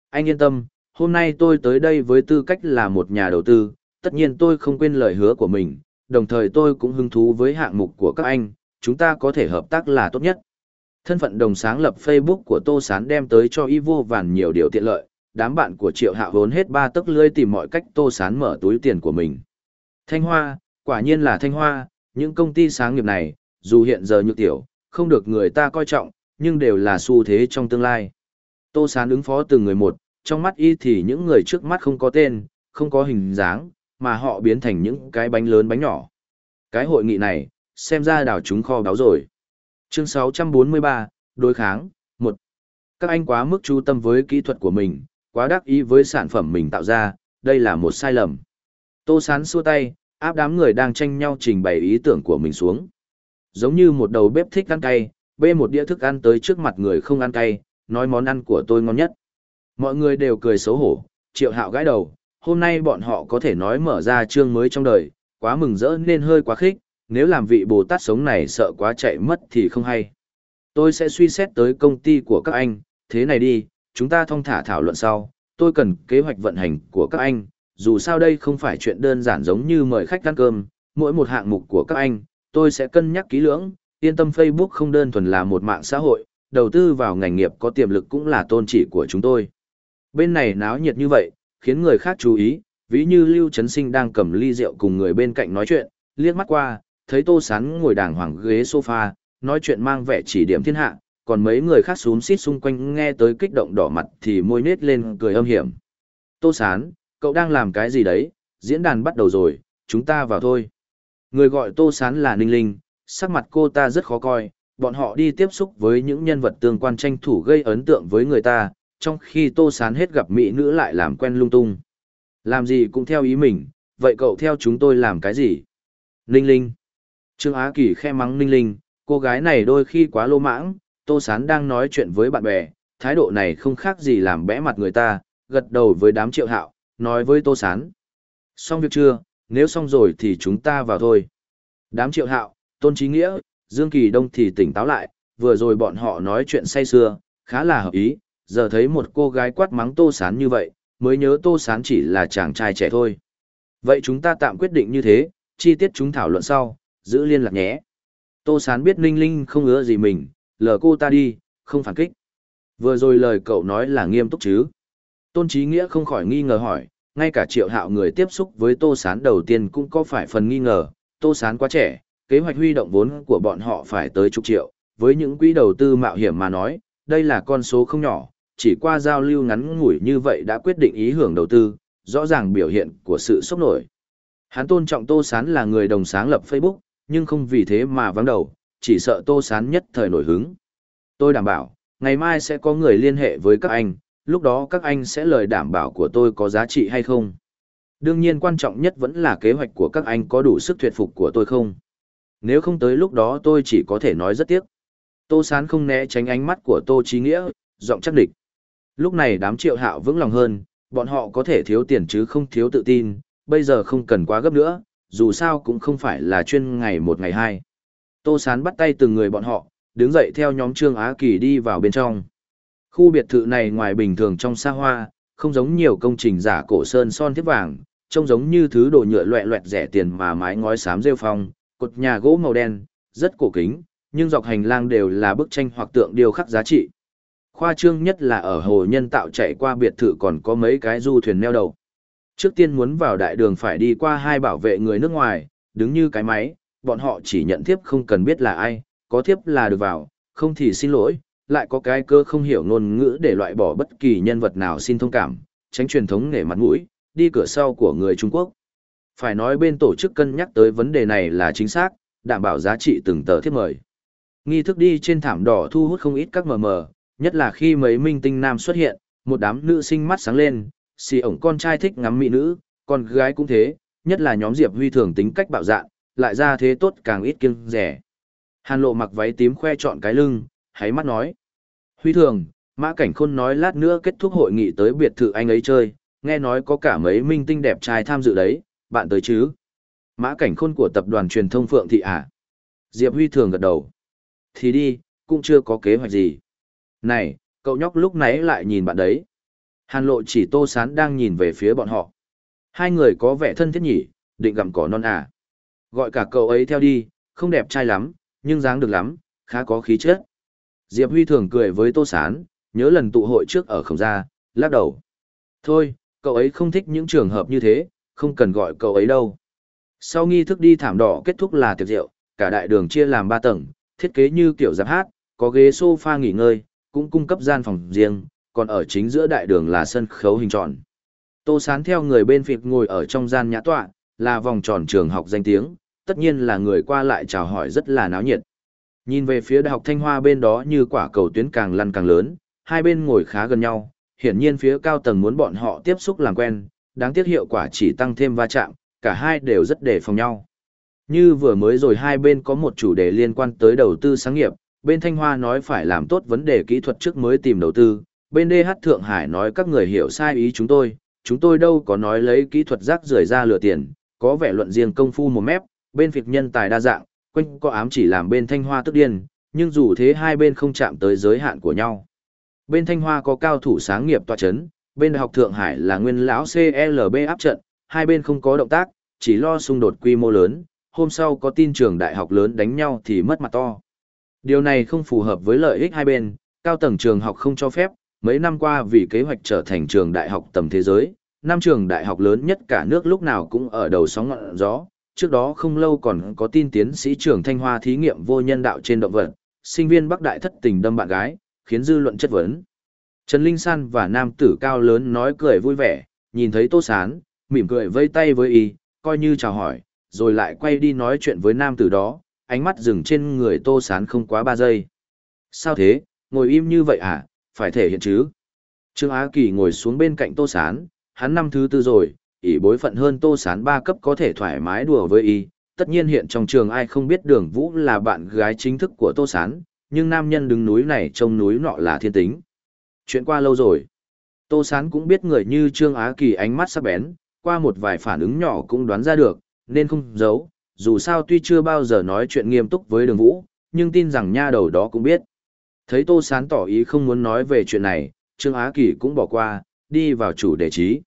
Anh yên tâm, hôm nay tôi tới đây với tư cách là một nhà đầu tư, tất nhiên tôi không quên lời hứa của mình, đồng thời tôi cũng hứng thú với hạng mục của các anh, chúng ta có thể hợp tác là tốt nhất. Thân phận đồng sáng lập Facebook của Tô Sán đem tới cho y vô vàn nhiều điều tiện lợi, đám bạn của Triệu Hạ vốn hết ba tấc lưới tìm mọi cách Tô Sán mở túi tiền của mình. Thanh Hoa, quả nhiên là Thanh Hoa, những công ty sáng nghiệp này, dù hiện giờ như tiểu, không được người ta coi trọng, nhưng đều là xu thế trong tương lai. Tô Sán ứng phó từng người một, trong mắt y thì những người trước mắt không có tên, không có hình dáng, mà họ biến thành những cái bánh lớn bánh nhỏ. Cái hội nghị này, xem ra đảo chúng kho báo rồi. Chương 643, đối kháng, 1. Các anh quá mức chú tâm với kỹ thuật của mình, quá đắc ý với sản phẩm mình tạo ra, đây là một sai lầm. Tô Sán xua tay, áp đám người đang tranh nhau trình bày ý tưởng của mình xuống. Giống như một đầu bếp thích ăn cay, bê một đĩa thức ăn tới trước mặt người không ăn cay, nói món ăn của tôi ngon nhất. Mọi người đều cười xấu hổ, triệu hạo gãi đầu, hôm nay bọn họ có thể nói mở ra chương mới trong đời, quá mừng rỡ nên hơi quá khích, nếu làm vị Bồ Tát sống này sợ quá chạy mất thì không hay. Tôi sẽ suy xét tới công ty của các anh, thế này đi, chúng ta thông thả thảo luận sau, tôi cần kế hoạch vận hành của các anh, dù sao đây không phải chuyện đơn giản giống như mời khách ăn cơm, mỗi một hạng mục của các anh, tôi sẽ cân nhắc kỹ lưỡng, yên tâm Facebook không đơn thuần là một mạng xã hội, đầu tư vào ngành nghiệp có tiềm lực cũng là tôn chỉ của chúng tôi. Bên này náo nhiệt như vậy, khiến người khác chú ý, ví như Lưu Trấn Sinh đang cầm ly rượu cùng người bên cạnh nói chuyện, liếc mắt qua, thấy Tô Sán ngồi đàng hoàng ghế sofa, nói chuyện mang vẻ chỉ điểm thiên hạ, còn mấy người khác xuống xít xung quanh nghe tới kích động đỏ mặt thì môi nết lên cười âm hiểm. Tô Sán, cậu đang làm cái gì đấy, diễn đàn bắt đầu rồi, chúng ta vào thôi. Người gọi Tô Sán là Ninh Linh, sắc mặt cô ta rất khó coi, bọn họ đi tiếp xúc với những nhân vật tương quan tranh thủ gây ấn tượng với người ta, trong khi Tô Sán hết gặp mỹ nữ lại làm quen lung tung. Làm gì cũng theo ý mình, vậy cậu theo chúng tôi làm cái gì? Ninh Linh. Trương Á Kỳ khe mắng Ninh Linh, cô gái này đôi khi quá lô mãng, Tô Sán đang nói chuyện với bạn bè, thái độ này không khác gì làm bẽ mặt người ta, gật đầu với đám triệu hạo, nói với Tô Sán. Xong việc chưa, nếu xong rồi thì chúng ta vào thôi. Đám triệu hạo, Tôn Trí Nghĩa, Dương Kỳ Đông thì tỉnh táo lại, vừa rồi bọn họ nói chuyện say sưa, khá là hợp ý, giờ thấy một cô gái quát mắng Tô Sán như vậy, mới nhớ Tô Sán chỉ là chàng trai trẻ thôi. Vậy chúng ta tạm quyết định như thế, chi tiết chúng thảo luận sau, giữ liên lạc nhé. Tô Sán biết Ninh Linh không ứa gì mình, lờ cô ta đi, không phản kích. Vừa rồi lời cậu nói là nghiêm túc chứ. Tôn Chí Nghĩa không khỏi nghi ngờ hỏi, ngay cả triệu hạo người tiếp xúc với Tô Sán đầu tiên cũng có phải phần nghi ngờ, Tô Sán quá trẻ, kế hoạch huy động vốn của bọn họ phải tới chục triệu, với những quỹ đầu tư mạo hiểm mà nói, đây là con số không nhỏ, chỉ qua giao lưu ngắn ngủi như vậy đã quyết định ý hưởng đầu tư, rõ ràng biểu hiện của sự sốc nổi. Hắn tôn trọng Tô Sán là người đồng sáng lập Facebook, nhưng không vì thế mà vắng đầu, chỉ sợ Tô Sán nhất thời nổi hứng. Tôi đảm bảo, ngày mai sẽ có người liên hệ với các anh, lúc đó các anh sẽ lời đảm bảo của tôi có giá trị hay không. Đương nhiên quan trọng nhất vẫn là kế hoạch của các anh có đủ sức thuyết phục của tôi không. Nếu không tới lúc đó tôi chỉ có thể nói rất tiếc. Tô Sán không né tránh ánh mắt của Tô Chí Nghĩa, giọng chắc địch. Lúc này đám triệu hạo vững lòng hơn, bọn họ có thể thiếu tiền chứ không thiếu tự tin, bây giờ không cần quá gấp nữa, dù sao cũng không phải là chuyên ngày một ngày hai. Tô Sán bắt tay từng người bọn họ, đứng dậy theo nhóm Trương Á Kỳ đi vào bên trong. Khu biệt thự này ngoài bình thường trong xa hoa, không giống nhiều công trình giả cổ sơn son thiết vàng, trông giống như thứ đồ nhựa loẹ loẹt rẻ tiền mà mái ngói xám rêu phong, cột nhà gỗ màu đen, rất cổ kính, nhưng dọc hành lang đều là bức tranh hoặc tượng điêu khắc giá trị. Khoa trương nhất là ở hồ nhân tạo chạy qua biệt thự còn có mấy cái du thuyền neo đầu. Trước tiên muốn vào đại đường phải đi qua hai bảo vệ người nước ngoài, đứng như cái máy, bọn họ chỉ nhận thiếp không cần biết là ai, có thiếp là được vào, không thì xin lỗi, lại có cái cơ không hiểu ngôn ngữ để loại bỏ bất kỳ nhân vật nào xin thông cảm, tránh truyền thống nghề mặt mũi, đi cửa sau của người Trung Quốc. Phải nói bên tổ chức cân nhắc tới vấn đề này là chính xác, đảm bảo giá trị từng tờ thiết mời. Nghi thức đi trên thảm đỏ thu hút không ít các mờ mờ, nhất là khi mấy minh tinh nam xuất hiện, một đám nữ sinh mắt sáng lên, xì ổng con trai thích ngắm mỹ nữ, con gái cũng thế, nhất là nhóm Diệp Huy thường tính cách bạo dạn, lại ra thế tốt càng ít kiêng rẻ. Hàn lộ mặc váy tím khoe trọn cái lưng, háy mắt nói. Huy thường, Mã Cảnh Khôn nói lát nữa kết thúc hội nghị tới biệt thự anh ấy chơi, nghe nói có cả mấy minh tinh đẹp trai tham dự đấy, bạn tới chứ? Mã Cảnh Khôn của tập đoàn truyền thông Phượng Thị à? Diệp Huy thường gật đầu. Thì đi, cũng chưa có kế hoạch gì. Này, cậu nhóc lúc nãy lại nhìn bạn đấy. Hàn lộ chỉ tô sán đang nhìn về phía bọn họ. Hai người có vẻ thân thiết nhỉ, định gặm cỏ non à. Gọi cả cậu ấy theo đi, không đẹp trai lắm, nhưng dáng được lắm, khá có khí chất. Diệp Huy thường cười với tô sán, nhớ lần tụ hội trước ở khổng gia, lắc đầu. Thôi, cậu ấy không thích những trường hợp như thế, không cần gọi cậu ấy đâu. Sau nghi thức đi thảm đỏ kết thúc là tiệc rượu, cả đại đường chia làm ba tầng, thiết kế như kiểu giáp hát, có ghế sofa nghỉ ngơi, cũng cung cấp gian phòng riêng, còn ở chính giữa đại đường là sân khấu hình tròn. Tô Sán theo người bên việc ngồi ở trong gian nhã tọa, là vòng tròn trường học danh tiếng, tất nhiên là người qua lại chào hỏi rất là náo nhiệt. Nhìn về phía đại học Thanh Hoa bên đó như quả cầu tuyến càng lăn càng lớn, hai bên ngồi khá gần nhau, hiển nhiên phía cao tầng muốn bọn họ tiếp xúc làm quen, đáng tiếc hiệu quả chỉ tăng thêm va chạm, cả hai đều rất đề phòng nhau. Như vừa mới rồi hai bên có một chủ đề liên quan tới đầu tư sáng nghiệp, bên Thanh Hoa nói phải làm tốt vấn đề kỹ thuật trước mới tìm đầu tư, bên DH Thượng Hải nói các người hiểu sai ý chúng tôi, chúng tôi đâu có nói lấy kỹ thuật rác rưởi ra lừa tiền, có vẻ luận riêng công phu một mép, bên việc nhân tài đa dạng, quanh có ám chỉ làm bên Thanh Hoa tức điên, nhưng dù thế hai bên không chạm tới giới hạn của nhau. Bên Thanh Hoa có cao thủ sáng nghiệp tọa chấn, bên Đại học Thượng Hải là nguyên lão CLB áp trận, hai bên không có động tác, chỉ lo xung đột quy mô lớn, hôm sau có tin trường đại học lớn đánh nhau thì mất mặt to. Điều này không phù hợp với lợi ích hai bên, cao tầng trường học không cho phép, mấy năm qua vì kế hoạch trở thành trường đại học tầm thế giới, năm trường đại học lớn nhất cả nước lúc nào cũng ở đầu sóng ngọn gió, trước đó không lâu còn có tin tiến sĩ trường Thanh Hoa thí nghiệm vô nhân đạo trên động vật, sinh viên Bắc Đại thất tình đâm bạn gái, khiến dư luận chất vấn. Trần Linh San và nam tử cao lớn nói cười vui vẻ, nhìn thấy Tô Sán, mỉm cười vây tay với y, coi như chào hỏi, rồi lại quay đi nói chuyện với nam tử đó, ánh mắt dừng trên người Tô Sán không quá ba giây. Sao thế, ngồi im như vậy à, phải thể hiện chứ? Trương Á Kỳ ngồi xuống bên cạnh Tô Sán, hắn năm thứ tư rồi, ỷ bối phận hơn Tô Sán ba cấp có thể thoải mái đùa với y. Tất nhiên hiện trong trường ai không biết đường Vũ là bạn gái chính thức của Tô Sán, nhưng nam nhân đứng núi này trông núi nọ là thiên tính. Chuyện qua lâu rồi. Tô Sán cũng biết người như Trương Á Kỳ ánh mắt sắc bén, qua một vài phản ứng nhỏ cũng đoán ra được, nên không giấu, dù sao tuy chưa bao giờ nói chuyện nghiêm túc với đường Vũ, nhưng tin rằng nha đầu đó cũng biết. Thấy Tô Sán tỏ ý không muốn nói về chuyện này, Trương Á Kỳ cũng bỏ qua, đi vào chủ đề trí.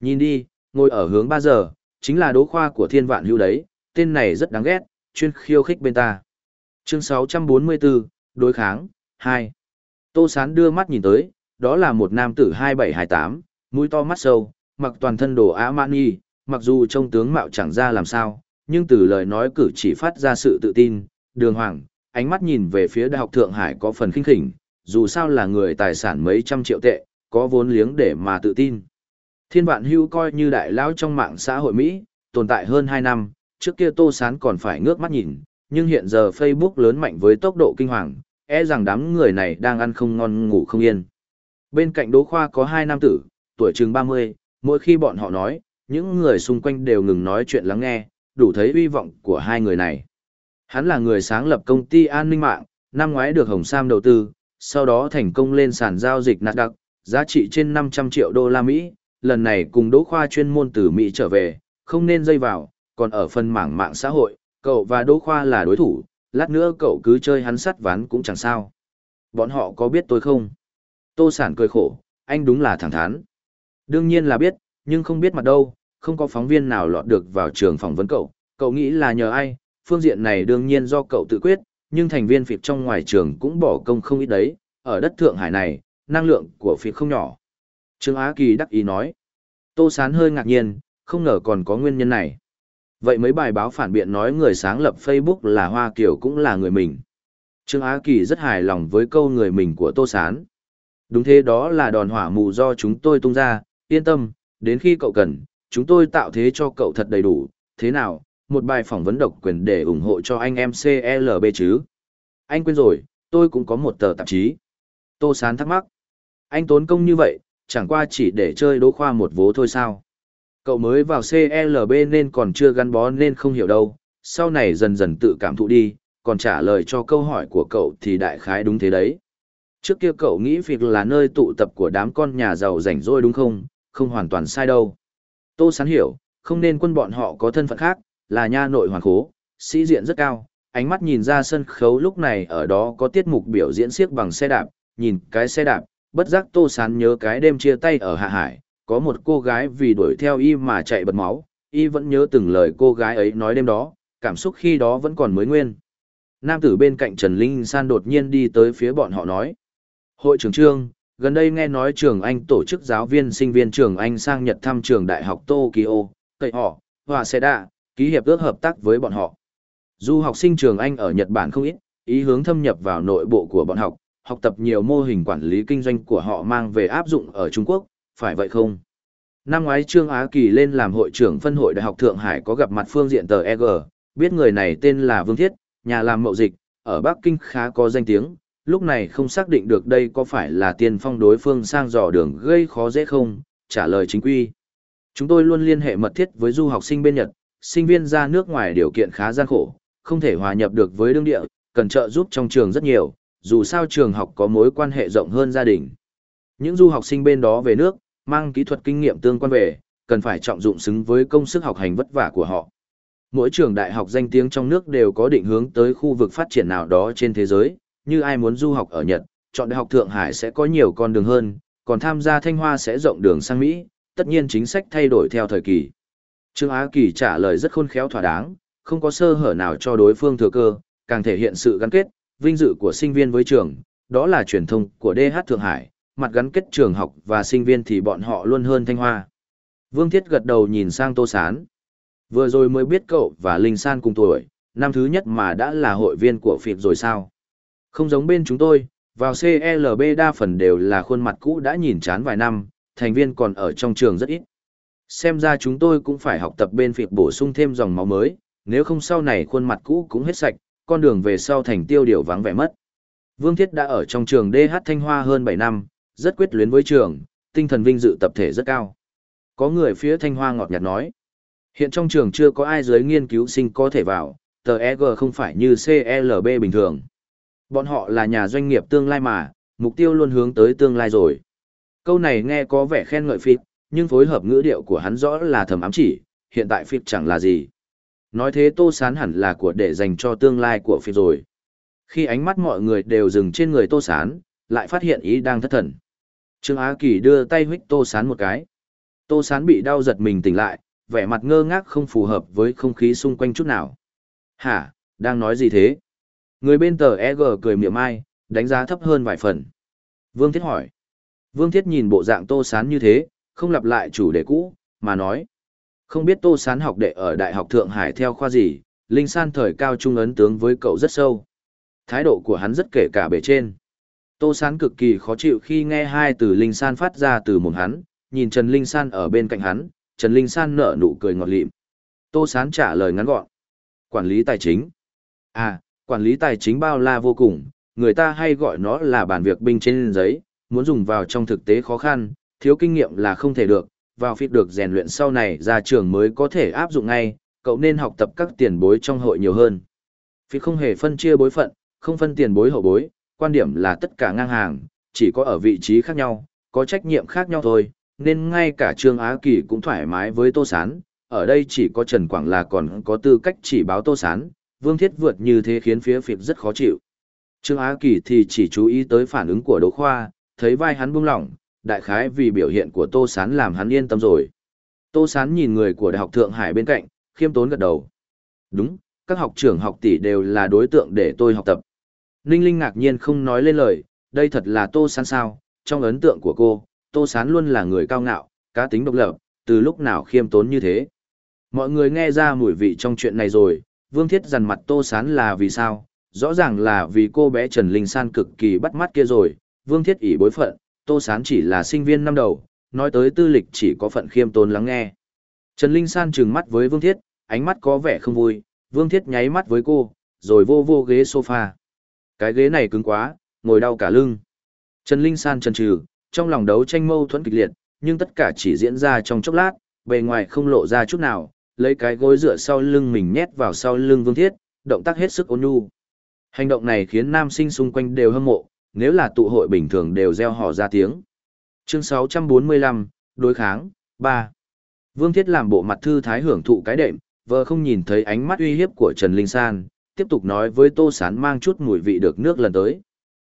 Nhìn đi, ngồi ở hướng 3 giờ, chính là đố khoa của thiên vạn hưu đấy, tên này rất đáng ghét, chuyên khiêu khích bên ta. Chương 644, đối kháng, 2. Tô Sán đưa mắt nhìn tới, đó là một nam tử 2728, mũi to mắt sâu, mặc toàn thân đồ á mãn nghi, mặc dù trông tướng mạo chẳng ra làm sao, nhưng từ lời nói cử chỉ phát ra sự tự tin, đường hoàng, ánh mắt nhìn về phía Đại học Thượng Hải có phần khinh khỉnh, dù sao là người tài sản mấy trăm triệu tệ, có vốn liếng để mà tự tin. Thiên vạn hưu coi như đại lão trong mạng xã hội Mỹ, tồn tại hơn 2 năm, trước kia Tô Sán còn phải ngước mắt nhìn, nhưng hiện giờ Facebook lớn mạnh với tốc độ kinh hoàng, e rằng đám người này đang ăn không ngon ngủ không yên. Bên cạnh Đỗ Khoa có hai nam tử, tuổi chừng 30, mỗi khi bọn họ nói, những người xung quanh đều ngừng nói chuyện lắng nghe, đủ thấy uy vọng của hai người này. Hắn là người sáng lập công ty an ninh mạng, năm ngoái được Hồng Sam đầu tư, sau đó thành công lên sàn giao dịch Nasdaq, giá trị trên 500 triệu đô la Mỹ, lần này cùng Đỗ Khoa chuyên môn từ Mỹ trở về, không nên dây vào, còn ở phần mảng mạng xã hội, cậu và Đỗ Khoa là đối thủ, lát nữa cậu cứ chơi hắn sắt ván cũng chẳng sao. Bọn họ có biết tôi không? Tô Sản cười khổ, anh đúng là thẳng thắn. Đương nhiên là biết, nhưng không biết mặt đâu, không có phóng viên nào lọt được vào trường phỏng vấn cậu. Cậu nghĩ là nhờ ai, phương diện này đương nhiên do cậu tự quyết, nhưng thành viên phịp trong ngoài trường cũng bỏ công không ít đấy, ở đất Thượng Hải này, năng lượng của phịp không nhỏ. Trương Á Kỳ đắc ý nói. Tô Sán hơi ngạc nhiên, không ngờ còn có nguyên nhân này. Vậy mấy bài báo phản biện nói người sáng lập Facebook là Hoa Kiều cũng là người mình. Trương Á Kỳ rất hài lòng với câu người mình của Tô Sán. Đúng thế đó là đòn hỏa mù do chúng tôi tung ra, yên tâm, đến khi cậu cần, chúng tôi tạo thế cho cậu thật đầy đủ, thế nào, một bài phỏng vấn độc quyền để ủng hộ cho anh em CLB chứ. Anh quên rồi, tôi cũng có một tờ tạp chí. Tô Sán thắc mắc. Anh tốn công như vậy, chẳng qua chỉ để chơi đố khoa một vố thôi sao. Cậu mới vào CLB nên còn chưa gắn bó nên không hiểu đâu, sau này dần dần tự cảm thụ đi, còn trả lời cho câu hỏi của cậu thì đại khái đúng thế đấy. Trước kia cậu nghĩ việc là nơi tụ tập của đám con nhà giàu rảnh rỗi đúng không, không hoàn toàn sai đâu. Tô Sán hiểu, không nên quân bọn họ có thân phận khác, là nha nội hoàn khố, sĩ diện rất cao, ánh mắt nhìn ra sân khấu lúc này ở đó có tiết mục biểu diễn siếc bằng xe đạp, nhìn cái xe đạp, bất giác Tô Sán nhớ cái đêm chia tay ở Hạ Hải, có một cô gái vì đuổi theo y mà chạy bật máu, y vẫn nhớ từng lời cô gái ấy nói đêm đó, cảm xúc khi đó vẫn còn mới nguyên. Nam tử bên cạnh Trần Linh San đột nhiên đi tới phía bọn họ nói. Hội trưởng trương, gần đây nghe nói trường Anh tổ chức giáo viên sinh viên trường Anh sang Nhật thăm trường Đại học Tokyo, cậy họ, hòa xe đạ, ký hiệp ước hợp tác với bọn họ. Du học sinh trường Anh ở Nhật Bản không ít, ý hướng thâm nhập vào nội bộ của bọn học, học tập nhiều mô hình quản lý kinh doanh của họ mang về áp dụng ở Trung Quốc, phải vậy không? Năm ngoái Trương Á Kỳ lên làm hội trưởng phân hội Đại học Thượng Hải có gặp mặt phương diện tờ EG, biết người này tên là Vương Thiết, nhà làm mậu dịch, ở Bắc Kinh khá có danh tiếng, lúc này không xác định được đây có phải là tiên phong đối phương sang dò đường gây khó dễ không, trả lời chính quy. Chúng tôi luôn liên hệ mật thiết với du học sinh bên Nhật, sinh viên ra nước ngoài điều kiện khá gian khổ, không thể hòa nhập được với đương địa, cần trợ giúp trong trường rất nhiều, dù sao trường học có mối quan hệ rộng hơn gia đình. Những du học sinh bên đó về nước, mang kỹ thuật kinh nghiệm tương quan về, cần phải trọng dụng xứng với công sức học hành vất vả của họ. Mỗi trường đại học danh tiếng trong nước đều có định hướng tới khu vực phát triển nào đó trên thế giới, như ai muốn du học ở Nhật, chọn đại học Thượng Hải sẽ có nhiều con đường hơn, còn tham gia Thanh Hoa sẽ rộng đường sang Mỹ, tất nhiên chính sách thay đổi theo thời kỳ. Trương Á Kỳ trả lời rất khôn khéo thỏa đáng, không có sơ hở nào cho đối phương thừa cơ, càng thể hiện sự gắn kết, vinh dự của sinh viên với trường, đó là truyền thông của DH Thượng Hải, mặt gắn kết trường học và sinh viên thì bọn họ luôn hơn Thanh Hoa. Vương Thiết gật đầu nhìn sang Tô Sán. Vừa rồi mới biết cậu và Linh San cùng tuổi, năm thứ nhất mà đã là hội viên của phiệt rồi sao? Không giống bên chúng tôi, vào CLB đa phần đều là khuôn mặt cũ đã nhìn chán vài năm, thành viên còn ở trong trường rất ít. Xem ra chúng tôi cũng phải học tập bên phiệt bổ sung thêm dòng máu mới, nếu không sau này khuôn mặt cũ cũng hết sạch, con đường về sau thành tiêu điều vắng vẻ mất. Vương Thiết đã ở trong trường DH Thanh Hoa hơn 7 năm, rất quyết luyến với trường, tinh thần vinh dự tập thể rất cao. Có người phía Thanh Hoa ngọt nhạt nói, hiện trong trường chưa có ai giới nghiên cứu sinh có thể vào, tờ EG không phải như CLB bình thường. Bọn họ là nhà doanh nghiệp tương lai mà, mục tiêu luôn hướng tới tương lai rồi. Câu này nghe có vẻ khen ngợi phịt, nhưng phối hợp ngữ điệu của hắn rõ là thầm ám chỉ, hiện tại phịt chẳng là gì. Nói thế tô sán hẳn là của để dành cho tương lai của phịt rồi. Khi ánh mắt mọi người đều dừng trên người tô sán, lại phát hiện ý đang thất thần. Trương Á Kỳ đưa tay huých tô sán một cái. Tô sán bị đau giật mình tỉnh lại, vẻ mặt ngơ ngác không phù hợp với không khí xung quanh chút nào. Hả, đang nói gì thế? Người bên tờ EG cười miệng mai, đánh giá thấp hơn vài phần. Vương Thiết hỏi. Vương Thiết nhìn bộ dạng Tô Sán như thế, không lặp lại chủ đề cũ, mà nói. Không biết Tô Sán học đệ ở Đại học Thượng Hải theo khoa gì, Linh San thời cao trung ấn tướng với cậu rất sâu. Thái độ của hắn rất kể cả bề trên. Tô Sán cực kỳ khó chịu khi nghe hai từ Linh San phát ra từ mồm hắn, nhìn Trần Linh San ở bên cạnh hắn, Trần Linh San nở nụ cười ngọt lịm. Tô Sán trả lời ngắn gọn. Quản lý tài chính. À, quản lý tài chính bao la vô cùng, người ta hay gọi nó là bản việc binh trên giấy, muốn dùng vào trong thực tế khó khăn, thiếu kinh nghiệm là không thể được, vào phít được rèn luyện sau này ra trường mới có thể áp dụng ngay, cậu nên học tập các tiền bối trong hội nhiều hơn. Phít không hề phân chia bối phận, không phân tiền bối hậu bối, quan điểm là tất cả ngang hàng, chỉ có ở vị trí khác nhau, có trách nhiệm khác nhau thôi, nên ngay cả Trương Á Kỳ cũng thoải mái với Tô Sán, ở đây chỉ có Trần Quảng là còn có tư cách chỉ báo Tô Sán, Vương Thiết vượt như thế khiến phía Phịp rất khó chịu. Trương Á Kỳ thì chỉ chú ý tới phản ứng của Đỗ Khoa, thấy vai hắn buông lỏng, đại khái vì biểu hiện của Tô Sán làm hắn yên tâm rồi. Tô Sán nhìn người của Đại học Thượng Hải bên cạnh, khiêm tốn gật đầu. Đúng, các học trưởng học tỷ đều là đối tượng để tôi học tập. Ninh Linh ngạc nhiên không nói lên lời, đây thật là Tô Sán sao, trong ấn tượng của cô, Tô Sán luôn là người cao ngạo, cá tính độc lập, từ lúc nào khiêm tốn như thế. Mọi người nghe ra mùi vị trong chuyện này rồi, Vương Thiết dằn mặt Tô Sán là vì sao, rõ ràng là vì cô bé Trần Linh San cực kỳ bắt mắt kia rồi, Vương Thiết ỷ bối phận, Tô Sán chỉ là sinh viên năm đầu, nói tới tư lịch chỉ có phận khiêm tốn lắng nghe. Trần Linh San trừng mắt với Vương Thiết, ánh mắt có vẻ không vui, Vương Thiết nháy mắt với cô, rồi vô vô ghế sofa. Cái ghế này cứng quá, ngồi đau cả lưng. Trần Linh San trần chừ, trong lòng đấu tranh mâu thuẫn kịch liệt, nhưng tất cả chỉ diễn ra trong chốc lát, bề ngoài không lộ ra chút nào, lấy cái gối dựa sau lưng mình nhét vào sau lưng Vương Thiết, động tác hết sức ôn nhu. Hành động này khiến nam sinh xung quanh đều hâm mộ, nếu là tụ hội bình thường đều reo hò ra tiếng. Chương 645, đối kháng, 3. Vương Thiết làm bộ mặt thư thái hưởng thụ cái đệm, vợ không nhìn thấy ánh mắt uy hiếp của Trần Linh San, tiếp tục nói với Tô Sán mang chút mùi vị được nước lần tới.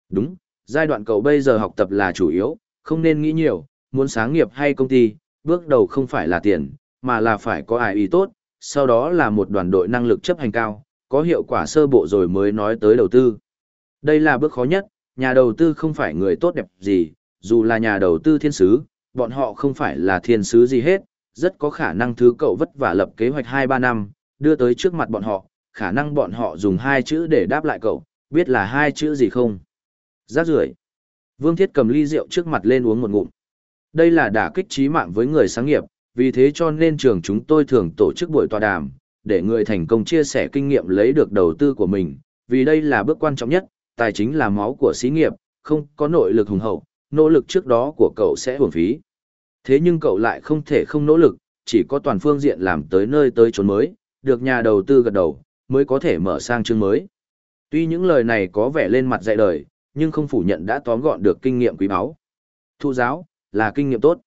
Đúng, giai đoạn cậu bây giờ học tập là chủ yếu, không nên nghĩ nhiều, muốn sáng nghiệp hay công ty, bước đầu không phải là tiền, mà là phải có ai ý tốt, sau đó là một đoàn đội năng lực chấp hành cao, có hiệu quả sơ bộ rồi mới nói tới đầu tư. Đây là bước khó nhất, nhà đầu tư không phải người tốt đẹp gì, dù là nhà đầu tư thiên sứ, bọn họ không phải là thiên sứ gì hết, rất có khả năng thứ cậu vất vả lập kế hoạch 2-3 năm, đưa tới trước mặt bọn họ, khả năng bọn họ dùng hai chữ để đáp lại cậu, biết là hai chữ gì không? Rác rưởi. Vương Thiết cầm ly rượu trước mặt lên uống một ngụm. Đây là đả kích trí mạng với người sáng nghiệp, vì thế cho nên trường chúng tôi thường tổ chức buổi tọa đàm, để người thành công chia sẻ kinh nghiệm lấy được đầu tư của mình, vì đây là bước quan trọng nhất, tài chính là máu của xí nghiệp, không có nội lực hùng hậu, nỗ lực trước đó của cậu sẽ hưởng phí. Thế nhưng cậu lại không thể không nỗ lực, chỉ có toàn phương diện làm tới nơi tới chốn mới, được nhà đầu tư gật đầu, mới có thể mở sang chương mới. Tuy những lời này có vẻ lên mặt dạy đời, nhưng không phủ nhận đã tóm gọn được kinh nghiệm quý báu. Thu giáo, là kinh nghiệm tốt.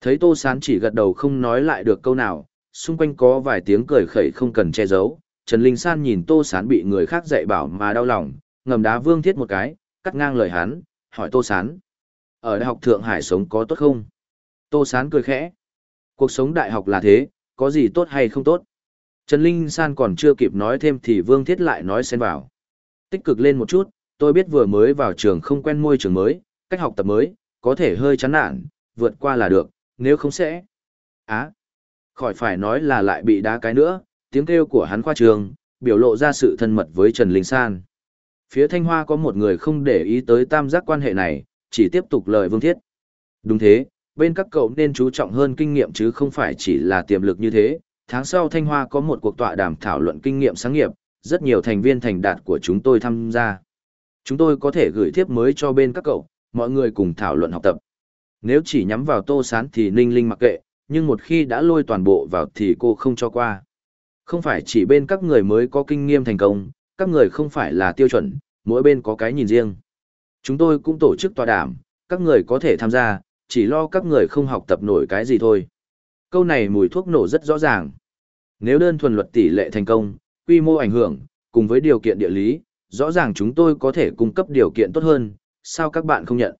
Thấy Tô Sán chỉ gật đầu không nói lại được câu nào, xung quanh có vài tiếng cười khẩy không cần che giấu. Trần Linh San nhìn Tô Sán bị người khác dạy bảo mà đau lòng, ngầm đá Vương Thiết một cái, cắt ngang lời hắn, hỏi Tô Sán. Ở Đại học Thượng Hải sống có tốt không? Tô Sán cười khẽ. Cuộc sống đại học là thế, có gì tốt hay không tốt? Trần Linh San còn chưa kịp nói thêm thì Vương Thiết lại nói xen vào. Tích cực lên một chút, tôi biết vừa mới vào trường không quen môi trường mới, cách học tập mới, có thể hơi chán nản, vượt qua là được, nếu không sẽ. Á, khỏi phải nói là lại bị đá cái nữa, tiếng kêu của hắn khoa trường, biểu lộ ra sự thân mật với Trần Linh San. Phía Thanh Hoa có một người không để ý tới tam giác quan hệ này, chỉ tiếp tục lời Vương Thiết. Đúng thế, bên các cậu nên chú trọng hơn kinh nghiệm chứ không phải chỉ là tiềm lực như thế. Tháng sau Thanh Hoa có một cuộc tọa đàm thảo luận kinh nghiệm sáng nghiệp, rất nhiều thành viên thành đạt của chúng tôi tham gia. Chúng tôi có thể gửi thiếp mới cho bên các cậu, mọi người cùng thảo luận học tập. Nếu chỉ nhắm vào tô sán thì ninh linh mặc kệ, nhưng một khi đã lôi toàn bộ vào thì cô không cho qua. Không phải chỉ bên các người mới có kinh nghiệm thành công, các người không phải là tiêu chuẩn, mỗi bên có cái nhìn riêng. Chúng tôi cũng tổ chức tọa đàm, các người có thể tham gia, chỉ lo các người không học tập nổi cái gì thôi. Câu này mùi thuốc nổ rất rõ ràng. Nếu đơn thuần luật tỷ lệ thành công, quy mô ảnh hưởng, cùng với điều kiện địa lý, rõ ràng chúng tôi có thể cung cấp điều kiện tốt hơn, sao các bạn không nhận?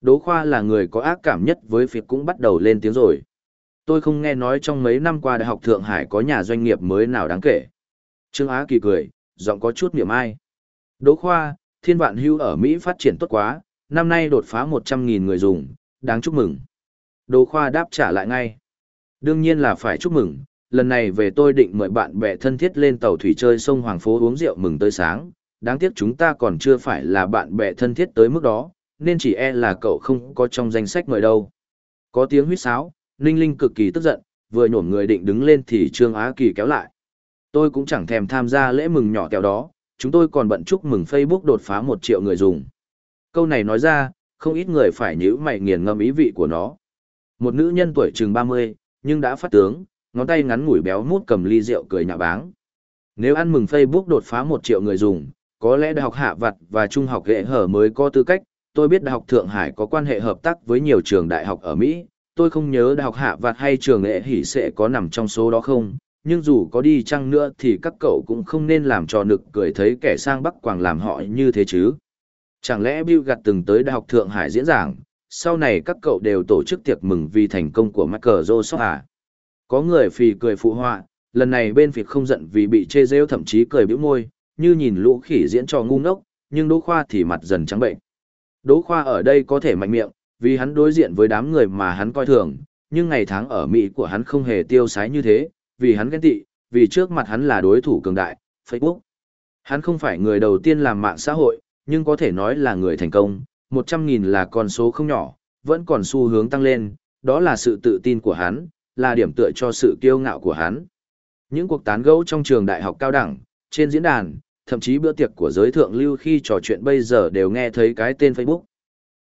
Đỗ Khoa là người có ác cảm nhất với việc cũng bắt đầu lên tiếng rồi. Tôi không nghe nói trong mấy năm qua Đại học Thượng Hải có nhà doanh nghiệp mới nào đáng kể. Trương Á Kỳ cười, giọng có chút niềm ai. Đỗ Khoa, thiên vạn hưu ở Mỹ phát triển tốt quá, năm nay đột phá 100.000 người dùng, đáng chúc mừng. Đỗ Khoa đáp trả lại ngay. Đương nhiên là phải chúc mừng, lần này về tôi định mời bạn bè thân thiết lên tàu thủy chơi sông Hoàng Phố uống rượu mừng tới sáng, đáng tiếc chúng ta còn chưa phải là bạn bè thân thiết tới mức đó, nên chỉ e là cậu không có trong danh sách mời đâu. Có tiếng huýt sáo, Ninh Linh cực kỳ tức giận, vừa nhổm người định đứng lên thì Trương Á Kỳ kéo lại. Tôi cũng chẳng thèm tham gia lễ mừng nhỏ kéo đó, chúng tôi còn bận chúc mừng Facebook đột phá một triệu người dùng. Câu này nói ra, không ít người phải nhíu mày nghiền ngâm ý vị của nó. Một nữ nhân tuổi chừng 30, nhưng đã phát tướng, ngón tay ngắn ngủi béo mút cầm ly rượu cười nhạo báng. Nếu ăn mừng Facebook đột phá một triệu người dùng, có lẽ đại học hạ vặt và trung học hệ hở mới có tư cách. Tôi biết đại học Thượng Hải có quan hệ hợp tác với nhiều trường đại học ở Mỹ. Tôi không nhớ đại học hạ vặt hay trường nghệ hỉ sẽ có nằm trong số đó không, nhưng dù có đi chăng nữa thì các cậu cũng không nên làm trò nực cười thấy kẻ sang Bắc Quảng làm họ như thế chứ. Chẳng lẽ Bill gặt từng tới Đại học Thượng Hải diễn giảng, sau này các cậu đều tổ chức tiệc mừng vì thành công của Michael Joseph à? Có người phì cười phụ họa, lần này bên phịt không giận vì bị chê rêu thậm chí cười bĩu môi, như nhìn lũ khỉ diễn trò ngu ngốc, nhưng Đỗ Khoa thì mặt dần trắng bệnh. Đỗ Khoa ở đây có thể mạnh miệng, vì hắn đối diện với đám người mà hắn coi thường, nhưng ngày tháng ở Mỹ của hắn không hề tiêu sái như thế, vì hắn ghen tị, vì trước mặt hắn là đối thủ cường đại, Facebook. Hắn không phải người đầu tiên làm mạng xã hội, nhưng có thể nói là người thành công, 100.000 là con số không nhỏ, vẫn còn xu hướng tăng lên, đó là sự tự tin của hắn, là điểm tựa cho sự kiêu ngạo của hắn. Những cuộc tán gẫu trong trường đại học cao đẳng, trên diễn đàn, thậm chí bữa tiệc của giới thượng lưu khi trò chuyện bây giờ đều nghe thấy cái tên Facebook.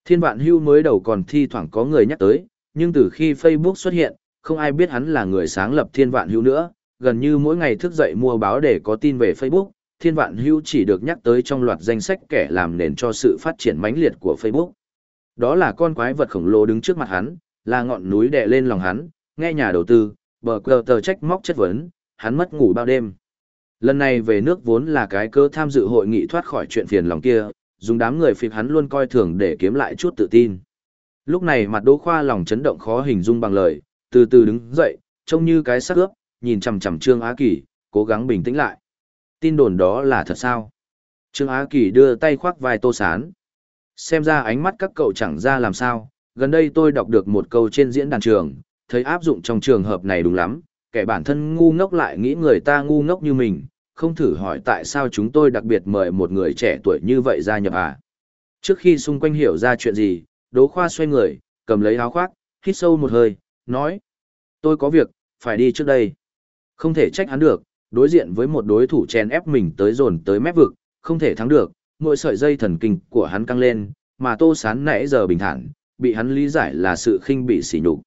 Thiên vạn hưu mới đầu còn thi thoảng có người nhắc tới, nhưng từ khi Facebook xuất hiện, không ai biết hắn là người sáng lập thiên vạn hưu nữa, gần như mỗi ngày thức dậy mua báo để có tin về Facebook, thiên vạn hưu chỉ được nhắc tới trong loạt danh sách kẻ làm nền cho sự phát triển mãnh liệt của Facebook. Đó là con quái vật khổng lồ đứng trước mặt hắn, là ngọn núi đè lên lòng hắn, nghe nhà đầu tư, bờ cờ tờ trách móc chất vấn, hắn mất ngủ bao đêm. Lần này về nước vốn là cái cơ tham dự hội nghị thoát khỏi chuyện phiền lòng kia, dùng đám người phịp hắn luôn coi thường để kiếm lại chút tự tin. Lúc này mặt Đỗ Khoa lòng chấn động khó hình dung bằng lời, từ từ đứng dậy, trông như cái xác ướp, nhìn chằm chằm Trương Á Kỳ, cố gắng bình tĩnh lại. Tin đồn đó là thật sao? Trương Á Kỳ đưa tay khoác vai Tô Sán. Xem ra ánh mắt các cậu chẳng ra làm sao, gần đây tôi đọc được một câu trên diễn đàn trường, thấy áp dụng trong trường hợp này đúng lắm, kẻ bản thân ngu ngốc lại nghĩ người ta ngu ngốc như mình, không thử hỏi tại sao chúng tôi đặc biệt mời một người trẻ tuổi như vậy ra nhập à. Trước khi xung quanh hiểu ra chuyện gì, Đỗ Khoa xoay người, cầm lấy áo khoác, hít sâu một hơi, nói. Tôi có việc, phải đi trước đây. Không thể trách hắn được, đối diện với một đối thủ chèn ép mình tới dồn tới mép vực, không thể thắng được, mỗi sợi dây thần kinh của hắn căng lên, mà tô sán nãy giờ bình thản, bị hắn lý giải là sự khinh bị sỉ nhục.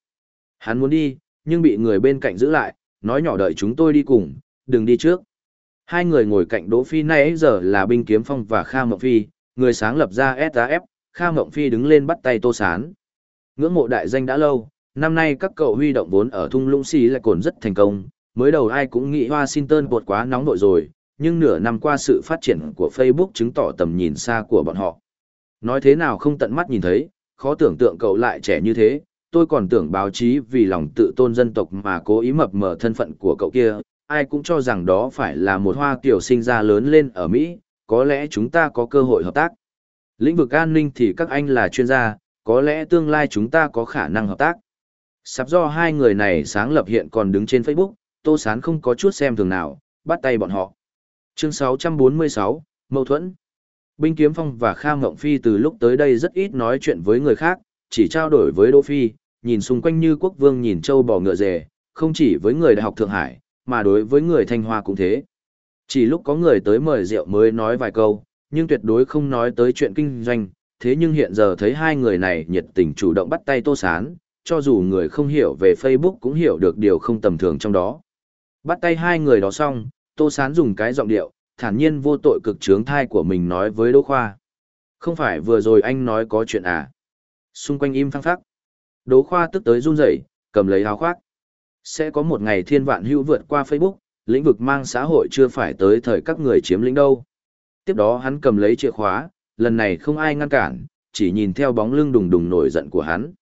Hắn muốn đi, nhưng bị người bên cạnh giữ lại, nói nhỏ đợi chúng tôi đi cùng, đừng đi trước. Hai người ngồi cạnh Đỗ Phi nãy giờ là Binh Kiếm Phong và Kha Mộng Phi, người sáng lập ra SAF, Kha Mộng Phi đứng lên bắt tay Tô Sán. Ngưỡng mộ đại danh đã lâu, năm nay các cậu huy động vốn ở thung lũng xì lại cồn rất thành công, mới đầu ai cũng nghĩ Washington bột quá nóng nội rồi, nhưng nửa năm qua sự phát triển của Facebook chứng tỏ tầm nhìn xa của bọn họ. Nói thế nào không tận mắt nhìn thấy, khó tưởng tượng cậu lại trẻ như thế, tôi còn tưởng báo chí vì lòng tự tôn dân tộc mà cố ý mập mờ thân phận của cậu kia, ai cũng cho rằng đó phải là một hoa kiểu sinh ra lớn lên ở Mỹ, có lẽ chúng ta có cơ hội hợp tác. Lĩnh vực an ninh thì các anh là chuyên gia, có lẽ tương lai chúng ta có khả năng hợp tác. Sắp do hai người này sáng lập hiện còn đứng trên Facebook, Tô Sán không có chút xem thường nào, bắt tay bọn họ. Chương 646, Mâu thuẫn. Binh Kiếm Phong và Kha Ngộng Phi từ lúc tới đây rất ít nói chuyện với người khác, chỉ trao đổi với Đỗ Phi, nhìn xung quanh như quốc vương nhìn châu bò ngựa rề, không chỉ với người Đại học Thượng Hải, mà đối với người Thanh Hoa cũng thế. Chỉ lúc có người tới mời rượu mới nói vài câu, nhưng tuyệt đối không nói tới chuyện kinh doanh, thế nhưng hiện giờ thấy hai người này nhiệt tình chủ động bắt tay Tô Sán, cho dù người không hiểu về Facebook cũng hiểu được điều không tầm thường trong đó. Bắt tay hai người đó xong, Tô Sán dùng cái giọng điệu, thản nhiên vô tội cực trướng thai của mình nói với Đỗ Khoa. Không phải vừa rồi anh nói có chuyện à? Xung quanh im phăng phắc. Đỗ Khoa tức tới run rẩy, cầm lấy áo khoác. Sẽ có một ngày thiên vạn hữu vượt qua Facebook, lĩnh vực mang xã hội chưa phải tới thời các người chiếm lĩnh đâu. Tiếp đó hắn cầm lấy chìa khóa, lần này không ai ngăn cản, chỉ nhìn theo bóng lưng đùng đùng nổi giận của hắn.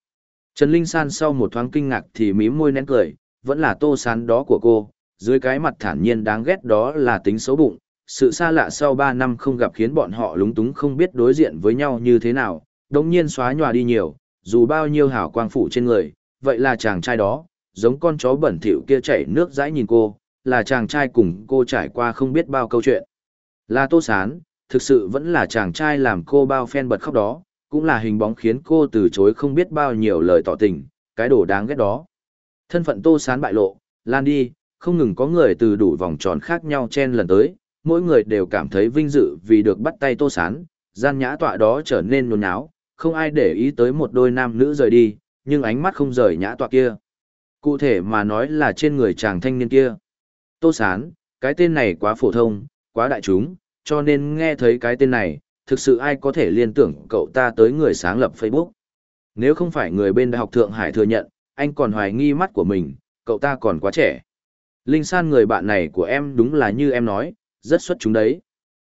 Trần Linh San sau một thoáng kinh ngạc thì mím môi nén cười, vẫn là tô sán đó của cô, dưới cái mặt thản nhiên đáng ghét đó là tính xấu bụng. Sự xa lạ sau 3 năm không gặp khiến bọn họ lúng túng không biết đối diện với nhau như thế nào, đồng nhiên xóa nhòa đi nhiều, dù bao nhiêu hảo quang phủ trên người, vậy là chàng trai đó, giống con chó bẩn thỉu kia chảy nước dãi nhìn cô, là chàng trai cùng cô trải qua không biết bao câu chuyện. Là tô sán, thực sự vẫn là chàng trai làm cô bao phen bật khóc đó, cũng là hình bóng khiến cô từ chối không biết bao nhiêu lời tỏ tình, cái đồ đáng ghét đó. Thân phận Tô Sán bại lộ, lan đi, không ngừng có người từ đủ vòng tròn khác nhau chen lần tới, mỗi người đều cảm thấy vinh dự vì được bắt tay Tô Sán, gian nhã tọa đó trở nên nôn náo, không ai để ý tới một đôi nam nữ rời đi, nhưng ánh mắt không rời nhã tọa kia. Cụ thể mà nói là trên người chàng thanh niên kia. Tô Sán, cái tên này quá phổ thông, quá đại chúng, cho nên nghe thấy cái tên này, thực sự ai có thể liên tưởng cậu ta tới người sáng lập Facebook. Nếu không phải người bên Đại học Thượng Hải thừa nhận, anh còn hoài nghi mắt của mình, cậu ta còn quá trẻ. Linh San người bạn này của em đúng là như em nói, rất xuất chúng đấy.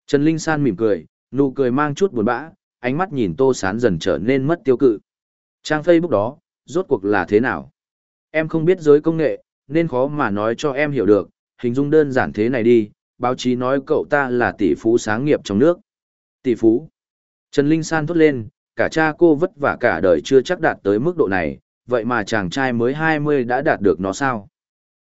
Trần Linh San mỉm cười, nụ cười mang chút buồn bã, ánh mắt nhìn Tô Sán dần trở nên mất tiêu cự. Trang Facebook đó, rốt cuộc là thế nào? Em không biết giới công nghệ, nên khó mà nói cho em hiểu được, hình dung đơn giản thế này đi, báo chí nói cậu ta là tỷ phú sáng nghiệp trong nước. Tỷ phú. Trần Linh San thốt lên, cả cha cô vất vả cả đời chưa chắc đạt tới mức độ này, vậy mà chàng trai mới 20 đã đạt được nó sao?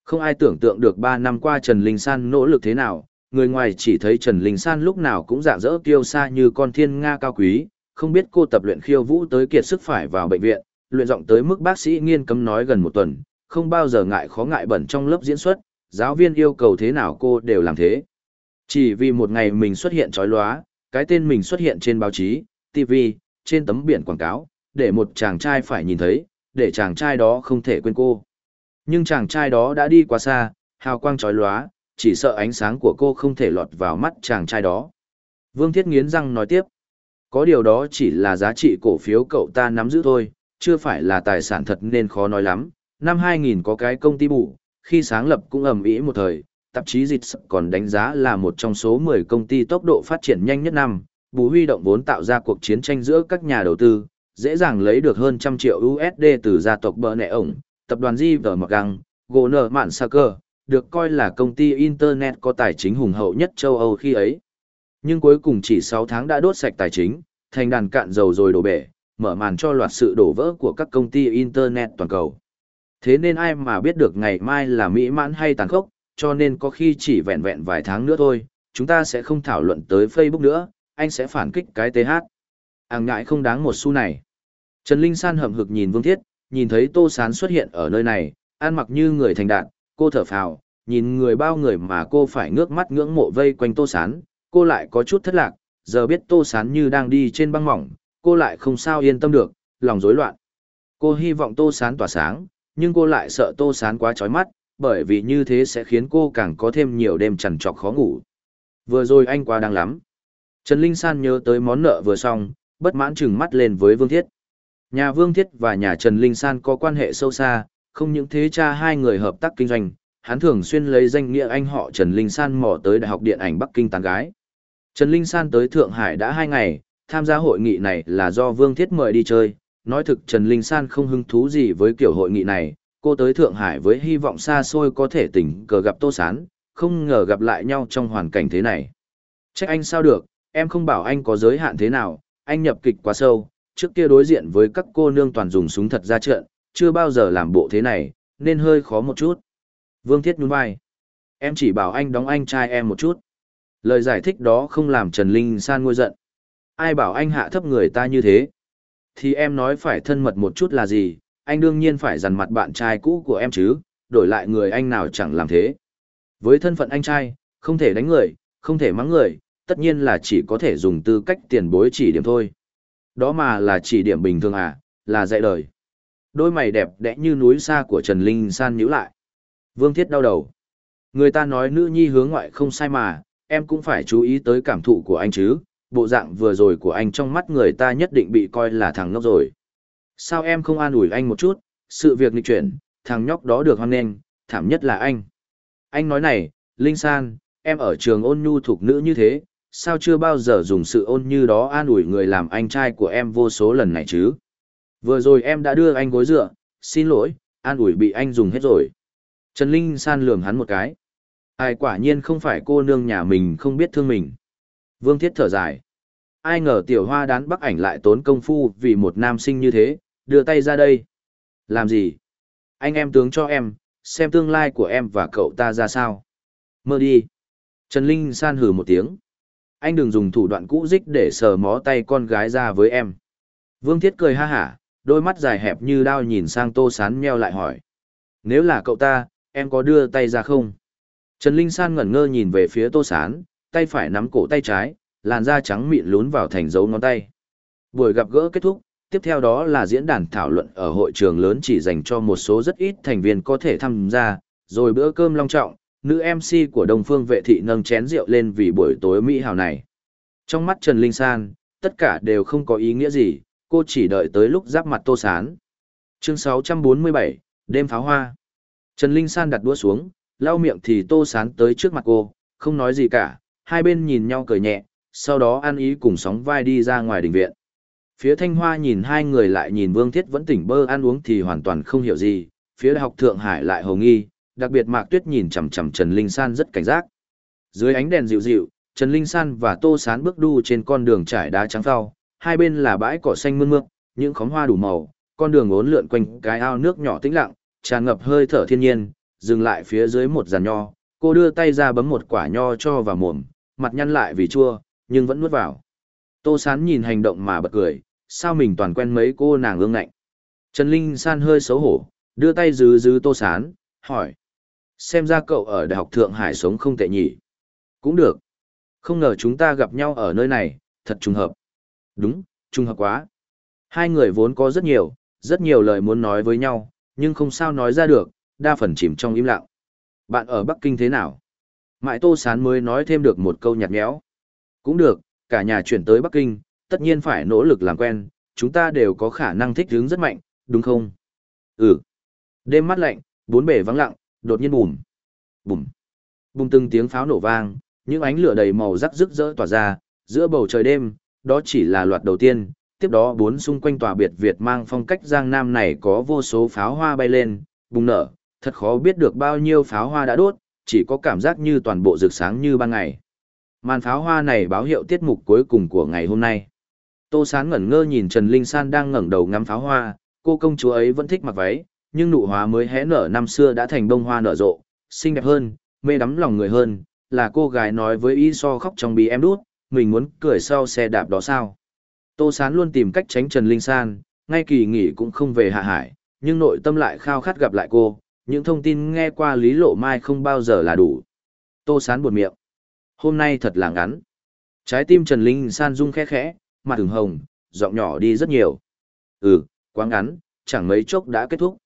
Không ai tưởng tượng được 3 năm qua Trần Linh San nỗ lực thế nào, người ngoài chỉ thấy Trần Linh San lúc nào cũng dạng dỡ kiêu sa như con thiên nga cao quý, không biết cô tập luyện khiêu vũ tới kiệt sức phải vào bệnh viện, luyện giọng tới mức bác sĩ nghiên cấm nói gần một tuần, không bao giờ ngại khó ngại bẩn trong lớp diễn xuất, giáo viên yêu cầu thế nào cô đều làm thế. Chỉ vì một ngày mình xuất hiện trói lóa, cái tên mình xuất hiện trên báo chí, TV, trên tấm biển quảng cáo, để một chàng trai phải nhìn thấy, để chàng trai đó không thể quên cô. Nhưng chàng trai đó đã đi quá xa, hào quang trói lóa, chỉ sợ ánh sáng của cô không thể lọt vào mắt chàng trai đó. Vương Thiết nghiến răng nói tiếp, có điều đó chỉ là giá trị cổ phiếu cậu ta nắm giữ thôi, chưa phải là tài sản thật nên khó nói lắm. Năm 2000 có cái công ty bù, khi sáng lập cũng ầm ĩ một thời, tạp chí dịch còn đánh giá là một trong số 10 công ty tốc độ phát triển nhanh nhất năm, bù huy động vốn tạo ra cuộc chiến tranh giữa các nhà đầu tư, dễ dàng lấy được hơn trăm triệu USD từ gia tộc bờ nẹ ổng, tập đoàn Di vở mặc găng, gỗ nở mạn xa cơ, được coi là công ty Internet có tài chính hùng hậu nhất châu Âu khi ấy. Nhưng cuối cùng chỉ 6 tháng đã đốt sạch tài chính, thành đàn cạn dầu rồi đổ bể, mở màn cho loạt sự đổ vỡ của các công ty Internet toàn cầu. Thế nên ai mà biết được ngày mai là mỹ mãn hay tàn khốc, cho nên có khi chỉ vẹn vẹn vài tháng nữa thôi, chúng ta sẽ không thảo luận tới Facebook nữa, anh sẽ phản kích cái TH. Ảng ngại không đáng một xu này. Trần Linh San hậm hực nhìn Vương Thiết, nhìn thấy Tô Sán xuất hiện ở nơi này, ăn mặc như người thành đạn, cô thở phào, nhìn người bao người mà cô phải ngước mắt ngưỡng mộ vây quanh Tô Sán, cô lại có chút thất lạc, giờ biết Tô Sán như đang đi trên băng mỏng, cô lại không sao yên tâm được, lòng rối loạn. Cô hy vọng Tô Sán tỏa sáng, nhưng cô lại sợ Tô Sán quá chói mắt, bởi vì như thế sẽ khiến cô càng có thêm nhiều đêm trằn trọc khó ngủ. Vừa rồi anh quá đang lắm. Trần Linh San nhớ tới món nợ vừa xong, bất mãn chừng mắt lên với Vương Thiết. Nhà Vương Thiết và nhà Trần Linh San có quan hệ sâu xa, không những thế cha hai người hợp tác kinh doanh, hắn thường xuyên lấy danh nghĩa anh họ Trần Linh San mò tới Đại học Điện ảnh Bắc Kinh tán gái. Trần Linh San tới Thượng Hải đã hai ngày, tham gia hội nghị này là do Vương Thiết mời đi chơi. Nói thực Trần Linh San không hứng thú gì với kiểu hội nghị này, cô tới Thượng Hải với hy vọng xa xôi có thể tình cờ gặp Tô Sán, không ngờ gặp lại nhau trong hoàn cảnh thế này. Trách anh sao được, em không bảo anh có giới hạn thế nào, anh nhập kịch quá sâu, trước kia đối diện với các cô nương toàn dùng súng thật ra trận, chưa bao giờ làm bộ thế này, nên hơi khó một chút. Vương Thiết nhún vai. Em chỉ bảo anh đóng anh trai em một chút. Lời giải thích đó không làm Trần Linh San ngôi giận. Ai bảo anh hạ thấp người ta như thế? Thì em nói phải thân mật một chút là gì, anh đương nhiên phải dằn mặt bạn trai cũ của em chứ, đổi lại người anh nào chẳng làm thế. Với thân phận anh trai, không thể đánh người, không thể mắng người, tất nhiên là chỉ có thể dùng tư cách tiền bối chỉ điểm thôi. Đó mà là chỉ điểm bình thường à, là dạy đời. Đôi mày đẹp đẽ như núi xa của Trần Linh San nhíu lại. Vương Thiết đau đầu. Người ta nói nữ nhi hướng ngoại không sai mà, em cũng phải chú ý tới cảm thụ của anh chứ, bộ dạng vừa rồi của anh trong mắt người ta nhất định bị coi là thằng ngốc rồi. Sao em không an ủi anh một chút, sự việc nghịch chuyển, thằng nhóc đó được hoan nghênh, thảm nhất là anh. Anh nói này, Linh San, em ở trường ôn nhu thuộc nữ như thế, sao chưa bao giờ dùng sự ôn như đó an ủi người làm anh trai của em vô số lần này chứ? Vừa rồi em đã đưa anh gối dựa, xin lỗi, an ủi bị anh dùng hết rồi. Trần Linh San lườm hắn một cái. Ai quả nhiên không phải cô nương nhà mình không biết thương mình. Vương Thiết thở dài. Ai ngờ tiểu hoa đán bắc ảnh lại tốn công phu vì một nam sinh như thế, đưa tay ra đây. Làm gì? Anh em tướng cho em, xem tương lai của em và cậu ta ra sao. Mơ đi. Trần Linh san hừ một tiếng. Anh đừng dùng thủ đoạn cũ dích để sờ mó tay con gái ra với em. Vương Thiết cười ha hả, đôi mắt dài hẹp như đao nhìn sang Tô Sán meo lại hỏi. Nếu là cậu ta, em có đưa tay ra không? Trần Linh San ngẩn ngơ nhìn về phía Tô Sán, tay phải nắm cổ tay trái, làn da trắng mịn lún vào thành dấu ngón tay. Buổi gặp gỡ kết thúc, tiếp theo đó là diễn đàn thảo luận ở hội trường lớn chỉ dành cho một số rất ít thành viên có thể tham gia, rồi bữa cơm long trọng, nữ MC của Đông Phương Vệ Thị nâng chén rượu lên vì buổi tối mỹ hào này. Trong mắt Trần Linh San, tất cả đều không có ý nghĩa gì, cô chỉ đợi tới lúc giáp mặt Tô Sán. Chương 647, đêm pháo hoa. Trần Linh San đặt đũa xuống, lau miệng thì Tô Sán tới trước mặt cô, không nói gì cả, hai bên nhìn nhau cười nhẹ, sau đó ăn ý cùng sóng vai đi ra ngoài đình viện. Phía Thanh Hoa nhìn hai người lại nhìn Vương Thiết vẫn tỉnh bơ ăn uống thì hoàn toàn không hiểu gì, phía Đại học Thượng Hải lại hồng nghi, đặc biệt Mạc Tuyết nhìn chằm chằm Trần Linh San rất cảnh giác. Dưới ánh đèn dịu dịu, Trần Linh San và Tô Sán bước đu trên con đường trải đá trắng phao, hai bên là bãi cỏ xanh mơn mượt, những khóm hoa đủ màu, con đường uốn lượn quanh cái ao nước nhỏ tĩnh lặng, tràn ngập hơi thở thiên nhiên, dừng lại phía dưới một giàn nho, cô đưa tay ra bấm một quả nho cho vào mồm, mặt nhăn lại vì chua, nhưng vẫn nuốt vào. Tô Sán nhìn hành động mà bật cười, sao mình toàn quen mấy cô nàng ương ngạnh. Trần Linh San hơi xấu hổ, đưa tay dứ dứ Tô Sán, hỏi. Xem ra cậu ở Đại học Thượng Hải sống không tệ nhỉ. Cũng được. Không ngờ chúng ta gặp nhau ở nơi này, thật trùng hợp. Đúng, trùng hợp quá. Hai người vốn có rất nhiều, rất nhiều lời muốn nói với nhau, nhưng không sao nói ra được, đa phần chìm trong im lặng. Bạn ở Bắc Kinh thế nào? Mãi Tô Sán mới nói thêm được một câu nhạt nhẽo. Cũng được, cả nhà chuyển tới Bắc Kinh, tất nhiên phải nỗ lực làm quen, chúng ta đều có khả năng thích ứng rất mạnh, đúng không? Ừ. Đêm mắt lạnh, bốn bể vắng lặng, đột nhiên bùm. Bùm. Bùm từng tiếng pháo nổ vang, những ánh lửa đầy màu rắc rực rỡ tỏa ra, giữa bầu trời đêm, đó chỉ là loạt đầu tiên, tiếp đó bốn xung quanh tòa biệt Việt mang phong cách Giang Nam này có vô số pháo hoa bay lên, bùng nở, thật khó biết được bao nhiêu pháo hoa đã đốt, chỉ có cảm giác như toàn bộ rực sáng như ban ngày. Màn pháo hoa này báo hiệu tiết mục cuối cùng của ngày hôm nay. Tô Sán ngẩn ngơ nhìn Trần Linh San đang ngẩng đầu ngắm pháo hoa, cô công chúa ấy vẫn thích mặc váy, nhưng nụ hoa mới hé nở năm xưa đã thành bông hoa nở rộ, xinh đẹp hơn, mê đắm lòng người hơn, là cô gái nói với y so khóc trong bí em đút, mình muốn cười sau xe đạp đó sao. Tô Sán luôn tìm cách tránh Trần Linh San, ngay kỳ nghỉ cũng không về Hạ Hải, nhưng nội tâm lại khao khát gặp lại cô, những thông tin nghe qua Lý Lộ Mai không bao giờ là đủ. Tô Sán buồn miệng. Hôm nay thật là ngắn. Trái tim Trần Linh San rung khẽ khẽ, mặt ửng hồng, giọng nhỏ đi rất nhiều. Ừ, quá ngắn, chẳng mấy chốc đã kết thúc.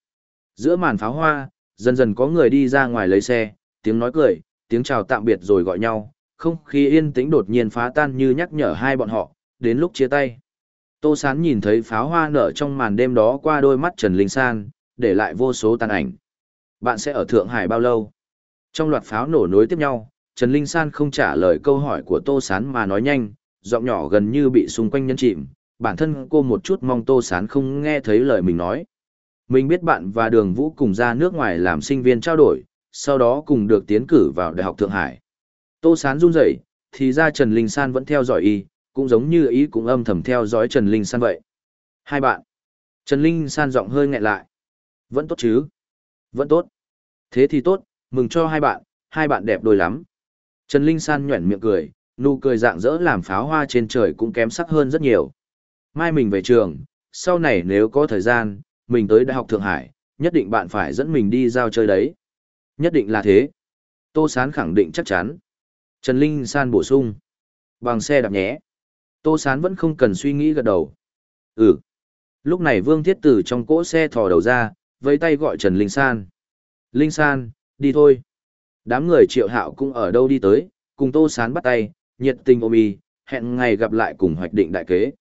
Giữa màn pháo hoa, dần dần có người đi ra ngoài lấy xe, tiếng nói cười, tiếng chào tạm biệt rồi gọi nhau, không khí yên tĩnh đột nhiên phá tan như nhắc nhở hai bọn họ, đến lúc chia tay. Tô Sán nhìn thấy pháo hoa nở trong màn đêm đó qua đôi mắt Trần Linh San, để lại vô số tàn ảnh. Bạn sẽ ở Thượng Hải bao lâu? Trong loạt pháo nổ nối tiếp nhau, Trần Linh San không trả lời câu hỏi của Tô Sán mà nói nhanh, giọng nhỏ gần như bị xung quanh nhân chìm. Bản thân cô một chút mong Tô Sán không nghe thấy lời mình nói. Mình biết bạn và Đường Vũ cùng ra nước ngoài làm sinh viên trao đổi, sau đó cùng được tiến cử vào Đại học Thượng Hải. Tô Sán run rẩy, thì ra Trần Linh San vẫn theo dõi y, cũng giống như ý cũng âm thầm theo dõi Trần Linh San vậy. Hai bạn. Trần Linh San giọng hơi nghẹn lại. Vẫn tốt chứ? Vẫn tốt. Thế thì tốt, mừng cho hai bạn, hai bạn đẹp đôi lắm. Trần Linh San nhuẩn miệng cười, nụ cười dạng dỡ làm pháo hoa trên trời cũng kém sắc hơn rất nhiều. Mai mình về trường, sau này nếu có thời gian, mình tới Đại học Thượng Hải, nhất định bạn phải dẫn mình đi giao chơi đấy. Nhất định là thế. Tô Sán khẳng định chắc chắn. Trần Linh San bổ sung. Bằng xe đạp nhé. Tô Sán vẫn không cần suy nghĩ gật đầu. Ừ. Lúc này Vương Thiết Tử trong cỗ xe thò đầu ra, với tay gọi Trần Linh San. Linh San, đi thôi. Đám người triệu hạo cũng ở đâu đi tới, cùng Tô Sán bắt tay, nhiệt tình ôm y, hẹn ngày gặp lại cùng hoạch định đại kế.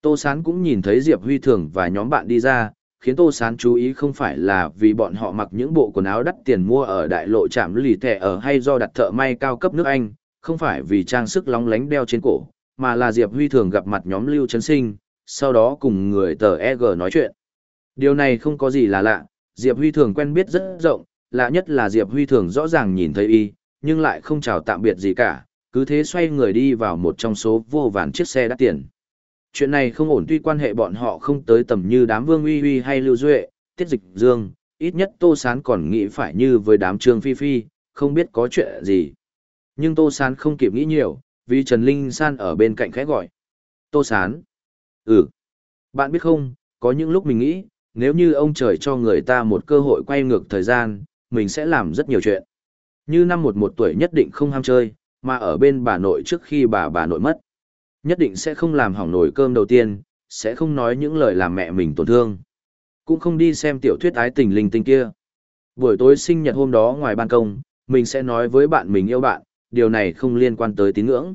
Tô Sán cũng nhìn thấy Diệp Huy Thường và nhóm bạn đi ra, khiến Tô Sán chú ý không phải là vì bọn họ mặc những bộ quần áo đắt tiền mua ở đại lộ trạm lì thẻ ở hay do đặt thợ may cao cấp nước Anh, không phải vì trang sức lóng lánh đeo trên cổ, mà là Diệp Huy thường gặp mặt nhóm Lưu Trấn Sinh, sau đó cùng người tờ EG nói chuyện. Điều này không có gì là lạ, Diệp Huy thường quen biết rất rộng, lạ nhất là Diệp Huy thường rõ ràng nhìn thấy y, nhưng lại không chào tạm biệt gì cả, cứ thế xoay người đi vào một trong số vô vàn chiếc xe đắt tiền. Chuyện này không ổn tuy quan hệ bọn họ không tới tầm như đám Vương Uy Uy hay Lưu Duệ, Tiết Dịch Dương, ít nhất Tô Sán còn nghĩ phải như với đám Trương Phi Phi, không biết có chuyện gì. Nhưng Tô Sán không kịp nghĩ nhiều, vì Trần Linh San ở bên cạnh khẽ gọi. Tô Sán. Ừ. Bạn biết không, Có những lúc mình nghĩ, nếu như ông trời cho người ta một cơ hội quay ngược thời gian, mình sẽ làm rất nhiều chuyện. Như năm một một tuổi nhất định không ham chơi, mà ở bên bà nội trước khi bà bà nội mất. Nhất định sẽ không làm hỏng nồi cơm đầu tiên, sẽ không nói những lời làm mẹ mình tổn thương. Cũng không đi xem tiểu thuyết ái tình linh tinh kia. Buổi tối sinh nhật hôm đó ngoài ban công, mình sẽ nói với bạn mình yêu bạn, điều này không liên quan tới tín ngưỡng.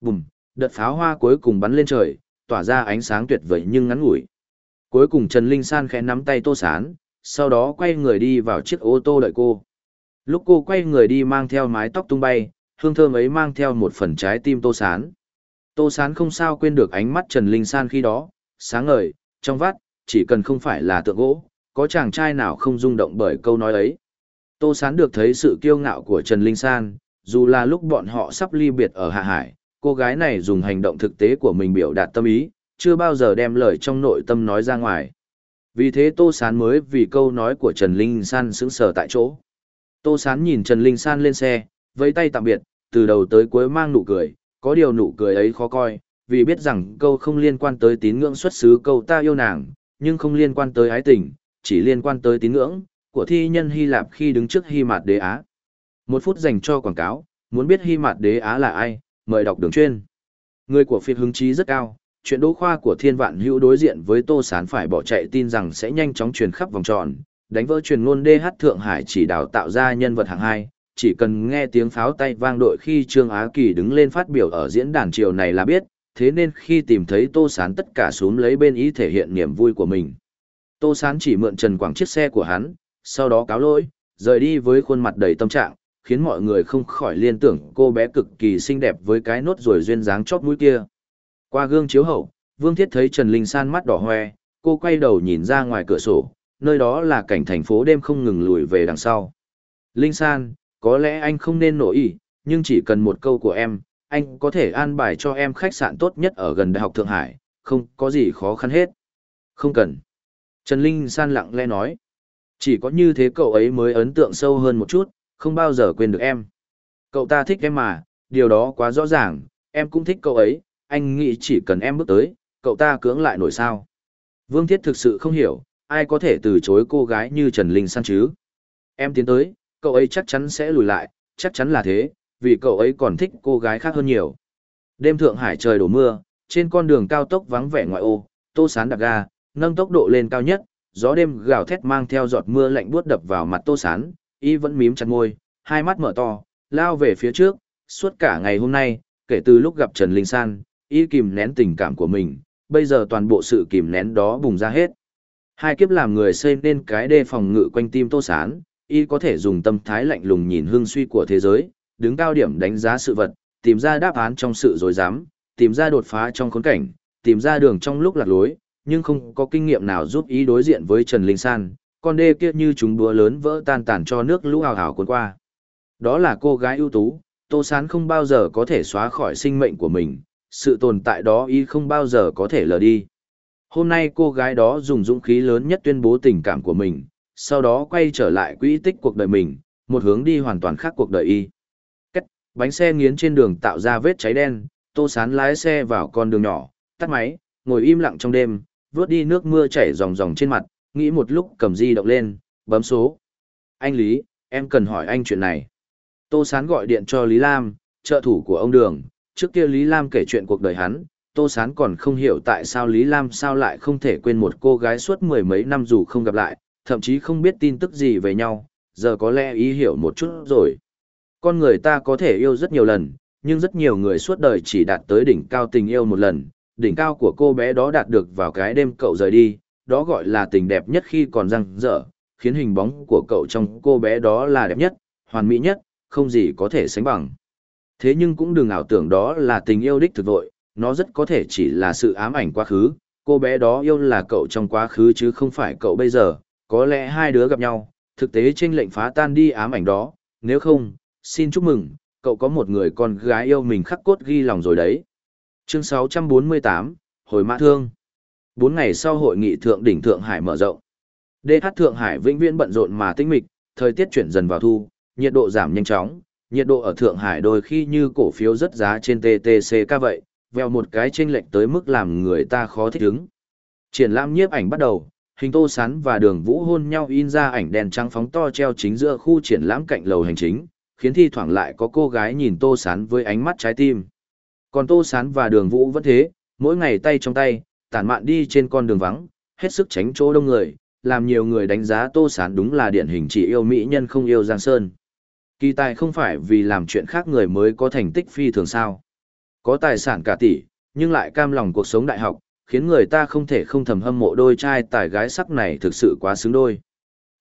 Bùm, đợt pháo hoa cuối cùng bắn lên trời, tỏa ra ánh sáng tuyệt vời nhưng ngắn ngủi. Cuối cùng Trần Linh San khẽ nắm tay Tô Sán, sau đó quay người đi vào chiếc ô tô đợi cô. Lúc cô quay người đi mang theo mái tóc tung bay, hương thơm ấy mang theo một phần trái tim Tô Sán. Tô Sán không sao quên được ánh mắt Trần Linh San khi đó, sáng ngời, trong vắt, chỉ cần không phải là tượng gỗ, có chàng trai nào không rung động bởi câu nói ấy. Tô Sán được thấy sự kiêu ngạo của Trần Linh San, dù là lúc bọn họ sắp ly biệt ở Hạ Hải, cô gái này dùng hành động thực tế của mình biểu đạt tâm ý, chưa bao giờ đem lời trong nội tâm nói ra ngoài. Vì thế Tô Sán mới vì câu nói của Trần Linh San sững sờ tại chỗ. Tô Sán nhìn Trần Linh San lên xe, vẫy tay tạm biệt, từ đầu tới cuối mang nụ cười, có điều nụ cười ấy khó coi, vì biết rằng câu không liên quan tới tín ngưỡng xuất xứ câu ta yêu nàng, nhưng không liên quan tới ái tình, chỉ liên quan tới tín ngưỡng của thi nhân Hy Lạp khi đứng trước Hy Mạt Đế Á. Một phút dành cho quảng cáo, muốn biết Hy Mạt Đế Á là ai, mời đọc đường chuyên. Người của phiệt hứng chí rất cao, chuyện đỗ khoa của thiên vạn hữu đối diện với Tô Sán phải bỏ chạy tin rằng sẽ nhanh chóng truyền khắp vòng tròn, đánh vỡ truyền ngôn DH Thượng Hải chỉ đào tạo ra nhân vật hạng hai, chỉ cần nghe tiếng pháo tay vang đội khi Trương Á Kỳ đứng lên phát biểu ở diễn đàn triều này là biết, thế nên khi tìm thấy Tô Sán tất cả xuống lấy bên ý thể hiện niềm vui của mình. Tô Sán chỉ mượn Trần Quảng chiếc xe của hắn, sau đó cáo lỗi, rời đi với khuôn mặt đầy tâm trạng, khiến mọi người không khỏi liên tưởng cô bé cực kỳ xinh đẹp với cái nốt ruồi duyên dáng chót mũi kia. Qua gương chiếu hậu, Vương Thiết thấy Trần Linh San mắt đỏ hoe, cô quay đầu nhìn ra ngoài cửa sổ, nơi đó là cảnh thành phố đêm không ngừng lùi về đằng sau. Linh San, có lẽ anh không nên nổi ý, nhưng chỉ cần một câu của em, anh có thể an bài cho em khách sạn tốt nhất ở gần Đại học Thượng Hải, không có gì khó khăn hết. Không cần. Trần Linh San lặng lẽ nói. Chỉ có như thế cậu ấy mới ấn tượng sâu hơn một chút, không bao giờ quên được em. Cậu ta thích em mà, điều đó quá rõ ràng, em cũng thích cậu ấy, anh nghĩ chỉ cần em bước tới, cậu ta cưỡng lại nổi sao. Vương Thiết thực sự không hiểu, ai có thể từ chối cô gái như Trần Linh San chứ. Em tiến tới, cậu ấy chắc chắn sẽ lùi lại, chắc chắn là thế, vì cậu ấy còn thích cô gái khác hơn nhiều. Đêm Thượng Hải trời đổ mưa, trên con đường cao tốc vắng vẻ ngoại ô, tô sán đạp ga, nâng tốc độ lên cao nhất, gió đêm gào thét mang theo giọt mưa lạnh buốt đập vào mặt tô sán, y vẫn mím chặt môi, hai mắt mở to, lao về phía trước, suốt cả ngày hôm nay, kể từ lúc gặp Trần Linh San, y kìm nén tình cảm của mình, bây giờ toàn bộ sự kìm nén đó bùng ra hết. Hai kiếp làm người xây nên cái đê phòng ngự quanh tim tô sán, y có thể dùng tâm thái lạnh lùng nhìn hương suy của thế giới, đứng cao điểm đánh giá sự vật, tìm ra đáp án trong sự dối dám, tìm ra đột phá trong khốn cảnh, tìm ra đường trong lúc lạc lối, nhưng không có kinh nghiệm nào giúp ý đối diện với Trần Linh San, con đê kia như chúng đúa lớn vỡ tan tàn cho nước lũ hào hào cuốn qua. Đó là cô gái ưu tú, Tô Sán không bao giờ có thể xóa khỏi sinh mệnh của mình, sự tồn tại đó y không bao giờ có thể lờ đi. Hôm nay cô gái đó dùng dũng khí lớn nhất tuyên bố tình cảm của mình, sau đó quay trở lại quỹ tích cuộc đời mình, một hướng đi hoàn toàn khác cuộc đời y. Cách, bánh xe nghiến trên đường tạo ra vết cháy đen, Tô Sán lái xe vào con đường nhỏ, tắt máy, ngồi im lặng trong đêm, vớt đi nước mưa chảy ròng ròng trên mặt, nghĩ một lúc cầm di động lên, bấm số. Anh Lý, em cần hỏi anh chuyện này. Tô Sán gọi điện cho Lý Lam, trợ thủ của ông Đường, trước kia Lý Lam kể chuyện cuộc đời hắn, Tô Sán còn không hiểu tại sao Lý Lam sao lại không thể quên một cô gái suốt mười mấy năm dù không gặp lại, thậm chí không biết tin tức gì về nhau, giờ có lẽ ý hiểu một chút rồi. Con người ta có thể yêu rất nhiều lần, nhưng rất nhiều người suốt đời chỉ đạt tới đỉnh cao tình yêu một lần, đỉnh cao của cô bé đó đạt được vào cái đêm cậu rời đi, đó gọi là tình đẹp nhất khi còn răng dở, khiến hình bóng của cậu trong cô bé đó là đẹp nhất, hoàn mỹ nhất, không gì có thể sánh bằng. Thế nhưng cũng đừng ảo tưởng đó là tình yêu đích thực vội, nó rất có thể chỉ là sự ám ảnh quá khứ, cô bé đó yêu là cậu trong quá khứ chứ không phải cậu bây giờ, có lẽ hai đứa gặp nhau, thực tế trên lệnh phá tan đi ám ảnh đó, nếu không, xin chúc mừng, cậu có một người con gái yêu mình khắc cốt ghi lòng rồi đấy. Chương 648, Hồi Mã Thương Bốn ngày sau hội nghị thượng đỉnh Thượng Hải mở rộng. DH Thượng Hải vĩnh viễn bận rộn mà tinh mịch, thời tiết chuyển dần vào thu, nhiệt độ giảm nhanh chóng, nhiệt độ ở Thượng Hải đôi khi như cổ phiếu rất giá trên TTCK vậy, veo một cái chênh lệch tới mức làm người ta khó thích ứng. Triển lãm nhiếp ảnh bắt đầu, hình tô sán và đường vũ hôn nhau in ra ảnh đèn trắng phóng to treo chính giữa khu triển lãm cạnh lầu hành chính, khiến thi thoảng lại có cô gái nhìn tô sán với ánh mắt trái tim. Còn tô sán và đường vũ vẫn thế, mỗi ngày tay trong tay, tản mạn đi trên con đường vắng, hết sức tránh chỗ đông người, làm nhiều người đánh giá tô sán đúng là điển hình chỉ yêu mỹ nhân không yêu giang sơn. Kỳ tài không phải vì làm chuyện khác người mới có thành tích phi thường sao. Có tài sản cả tỷ, nhưng lại cam lòng cuộc sống đại học, khiến người ta không thể không thầm hâm mộ đôi trai tài gái sắc này thực sự quá xứng đôi.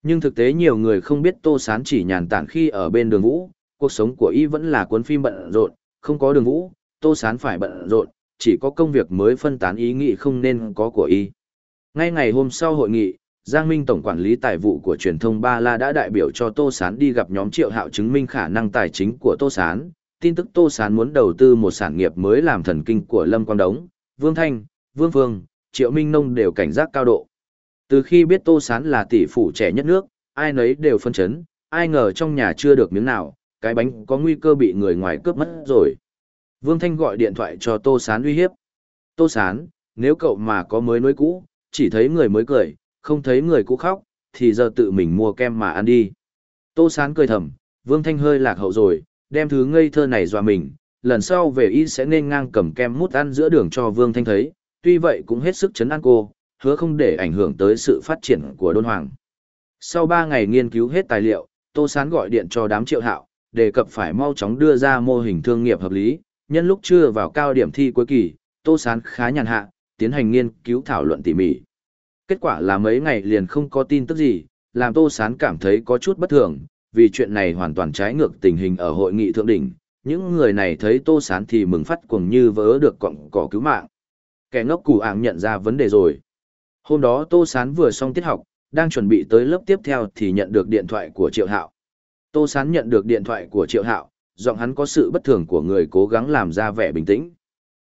Nhưng thực tế nhiều người không biết Tô Sán chỉ nhàn tản khi ở bên đường vũ, cuộc sống của y vẫn là cuốn phim bận rộn, không có đường vũ, Tô Sán phải bận rộn, chỉ có công việc mới phân tán ý nghĩ không nên có của y. Ngay ngày hôm sau hội nghị, Giang Minh Tổng Quản lý Tài vụ của truyền thông Ba La đã đại biểu cho Tô Sán đi gặp nhóm triệu hạo chứng minh khả năng tài chính của Tô Sán. Tin tức Tô Sán muốn đầu tư một sản nghiệp mới làm thần kinh của Lâm Quang Đống, Vương Thanh, Vương Phương, Triệu Minh Nông đều cảnh giác cao độ. Từ khi biết Tô Sán là tỷ phủ trẻ nhất nước, ai nấy đều phân chấn, ai ngờ trong nhà chưa được miếng nào, cái bánh có nguy cơ bị người ngoài cướp mất rồi. Vương Thanh gọi điện thoại cho Tô Sán uy hiếp. Tô Sán, nếu cậu mà có mới nối cũ, chỉ thấy người mới cười, không thấy người cũ khóc, thì giờ tự mình mua kem mà ăn đi. Tô Sán cười thầm, Vương Thanh hơi lạc hậu rồi, đem thứ ngây thơ này dọa mình, lần sau về y sẽ nên ngang cầm kem mút ăn giữa đường cho Vương Thanh thấy, tuy vậy cũng hết sức chấn an cô, hứa không để ảnh hưởng tới sự phát triển của Đôn Hoàng. Sau 3 ngày nghiên cứu hết tài liệu, Tô Sán gọi điện cho đám triệu hạo, đề cập phải mau chóng đưa ra mô hình thương nghiệp hợp lý, nhân lúc chưa vào cao điểm thi cuối kỳ, Tô Sán khá nhàn hạ, tiến hành nghiên cứu thảo luận tỉ mỉ. Kết quả là mấy ngày liền không có tin tức gì, làm Tô Sán cảm thấy có chút bất thường, vì chuyện này hoàn toàn trái ngược tình hình ở hội nghị thượng đỉnh. Những người này thấy Tô Sán thì mừng phát cuồng như vỡ được cọng cỏ cứu mạng. Kẻ ngốc củ ảng nhận ra vấn đề rồi. Hôm đó Tô Sán vừa xong tiết học, đang chuẩn bị tới lớp tiếp theo thì nhận được điện thoại của Triệu Hạo. Tô Sán nhận được điện thoại của Triệu Hạo, giọng hắn có sự bất thường của người cố gắng làm ra vẻ bình tĩnh.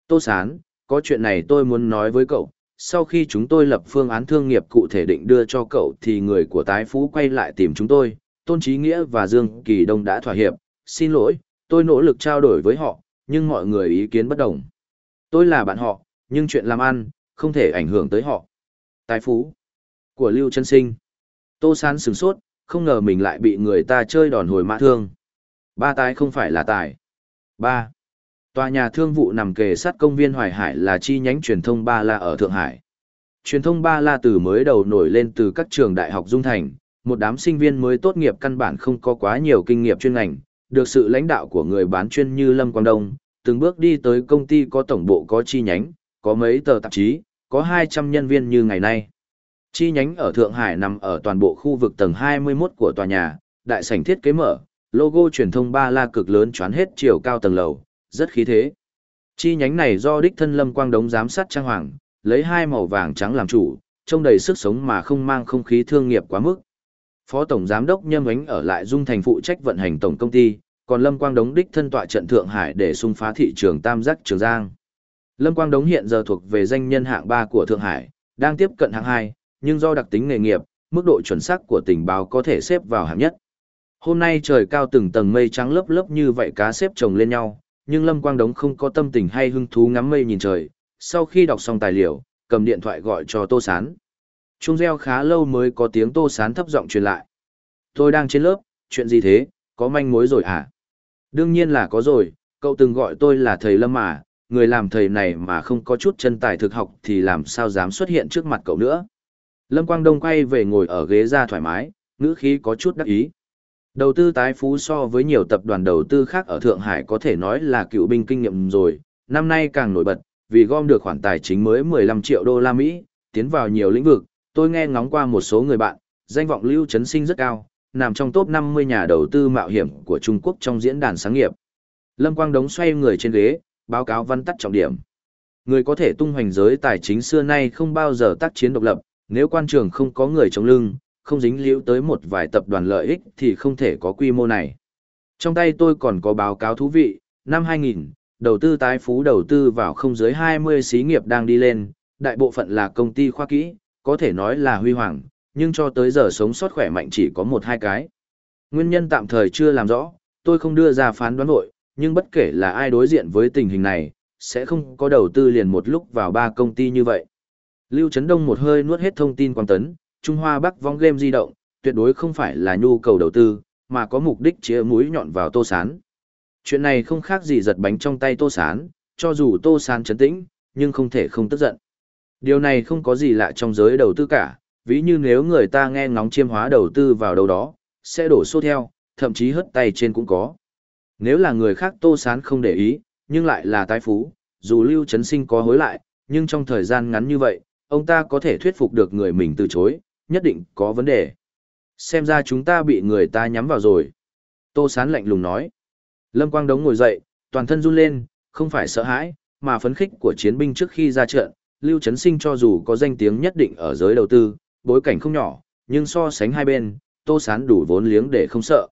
Tô Sán, có chuyện này tôi muốn nói với cậu. Sau khi chúng tôi lập phương án thương nghiệp cụ thể định đưa cho cậu thì người của tái phú quay lại tìm chúng tôi, Tôn Trí Nghĩa và Dương Kỳ Đông đã thỏa hiệp. Xin lỗi, tôi nỗ lực trao đổi với họ, nhưng mọi người ý kiến bất đồng. Tôi là bạn họ, nhưng chuyện làm ăn, không thể ảnh hưởng tới họ. Tài phú của Lưu Trân Sinh. Tô Sán sửng sốt, không ngờ mình lại bị người ta chơi đòn hồi mã thương. Ba tái không phải là tài. Ba. Tòa nhà thương vụ nằm kề sát công viên Hoài Hải là chi nhánh truyền thông Ba La ở Thượng Hải. Truyền thông Ba La từ mới đầu nổi lên từ các trường đại học Dung Thành, một đám sinh viên mới tốt nghiệp căn bản không có quá nhiều kinh nghiệm chuyên ngành, được sự lãnh đạo của người bán chuyên như Lâm Quang Đông, từng bước đi tới công ty có tổng bộ có chi nhánh, có mấy tờ tạp chí, có 200 nhân viên như ngày nay. Chi nhánh ở Thượng Hải nằm ở toàn bộ khu vực tầng 21 của tòa nhà, đại sảnh thiết kế mở, logo truyền thông ba la cực lớn choán hết chiều cao tầng lầu, rất khí thế. Chi nhánh này do đích thân Lâm Quang Đống giám sát trang hoàng, lấy hai màu vàng trắng làm chủ, trông đầy sức sống mà không mang không khí thương nghiệp quá mức. Phó tổng giám đốc Nhâm Ánh ở lại Dung Thành phụ trách vận hành tổng công ty, còn Lâm Quang Đống đích thân tọa trận Thượng Hải để xung phá thị trường Tam Giác Trường Giang. Lâm Quang Đống hiện giờ thuộc về danh nhân hạng 3 của Thượng Hải, đang tiếp cận hạng 2, nhưng do đặc tính nghề nghiệp, mức độ chuẩn xác của tình báo có thể xếp vào hạng nhất. Hôm nay trời cao từng tầng mây trắng lớp lớp như vậy cá xếp chồng lên nhau, nhưng Lâm Quang Đống không có tâm tình hay hứng thú ngắm mây nhìn trời. Sau khi đọc xong tài liệu, cầm điện thoại gọi cho Tô Sán. Trung reo khá lâu mới có tiếng Tô Sán thấp giọng truyền lại. Tôi đang trên lớp, chuyện gì thế, có manh mối rồi à? Đương nhiên là có rồi, cậu từng gọi tôi là thầy Lâm mà, người làm thầy này mà không có chút chân tài thực học thì làm sao dám xuất hiện trước mặt cậu nữa. Lâm Quang Đông quay về ngồi ở ghế ra thoải mái, ngữ khí có chút đắc ý. Đầu tư tái phú so với nhiều tập đoàn đầu tư khác ở Thượng Hải có thể nói là cựu binh kinh nghiệm rồi, năm nay càng nổi bật, vì gom được khoản tài chính mới 15 triệu đô la Mỹ, tiến vào nhiều lĩnh vực, tôi nghe ngóng qua một số người bạn, danh vọng lưu Trấn sinh rất cao, nằm trong top 50 nhà đầu tư mạo hiểm của Trung Quốc trong diễn đàn sáng nghiệp. Lâm Quang Đống xoay người trên ghế, báo cáo văn tắt trọng điểm. Người có thể tung hoành giới tài chính xưa nay không bao giờ tác chiến độc lập, nếu quan trường không có người chống lưng, không dính liễu tới một vài tập đoàn lợi ích thì không thể có quy mô này. Trong tay tôi còn có báo cáo thú vị, năm 2000, đầu tư tái phú đầu tư vào không dưới 20 xí nghiệp đang đi lên, đại bộ phận là công ty khoa kỹ, có thể nói là huy hoàng, nhưng cho tới giờ sống sót khỏe mạnh chỉ có một hai cái. Nguyên nhân tạm thời chưa làm rõ, tôi không đưa ra phán đoán vội, nhưng bất kể là ai đối diện với tình hình này, sẽ không có đầu tư liền một lúc vào ba công ty như vậy. Lưu Trấn Đông một hơi nuốt hết thông tin quan tấn, Trung Hoa Bắc vong game di động, tuyệt đối không phải là nhu cầu đầu tư, mà có mục đích chĩa mũi nhọn vào Tô Sán. Chuyện này không khác gì giật bánh trong tay Tô Sán, cho dù Tô Sán chấn tĩnh, nhưng không thể không tức giận. Điều này không có gì lạ trong giới đầu tư cả, ví như nếu người ta nghe ngóng chiêm hóa đầu tư vào đâu đó, sẽ đổ xô theo, thậm chí hất tay trên cũng có. Nếu là người khác Tô Sán không để ý, nhưng lại là tái phú, dù Lưu Trấn Sinh có hối lại, nhưng trong thời gian ngắn như vậy, ông ta có thể thuyết phục được người mình từ chối, nhất định có vấn đề. Xem ra chúng ta bị người ta nhắm vào rồi. Tô Sán lạnh lùng nói. Lâm Quang Đống ngồi dậy, toàn thân run lên, không phải sợ hãi, mà phấn khích của chiến binh trước khi ra trận. Lưu Trấn Sinh cho dù có danh tiếng nhất định ở giới đầu tư, bối cảnh không nhỏ, nhưng so sánh hai bên, Tô Sán đủ vốn liếng để không sợ.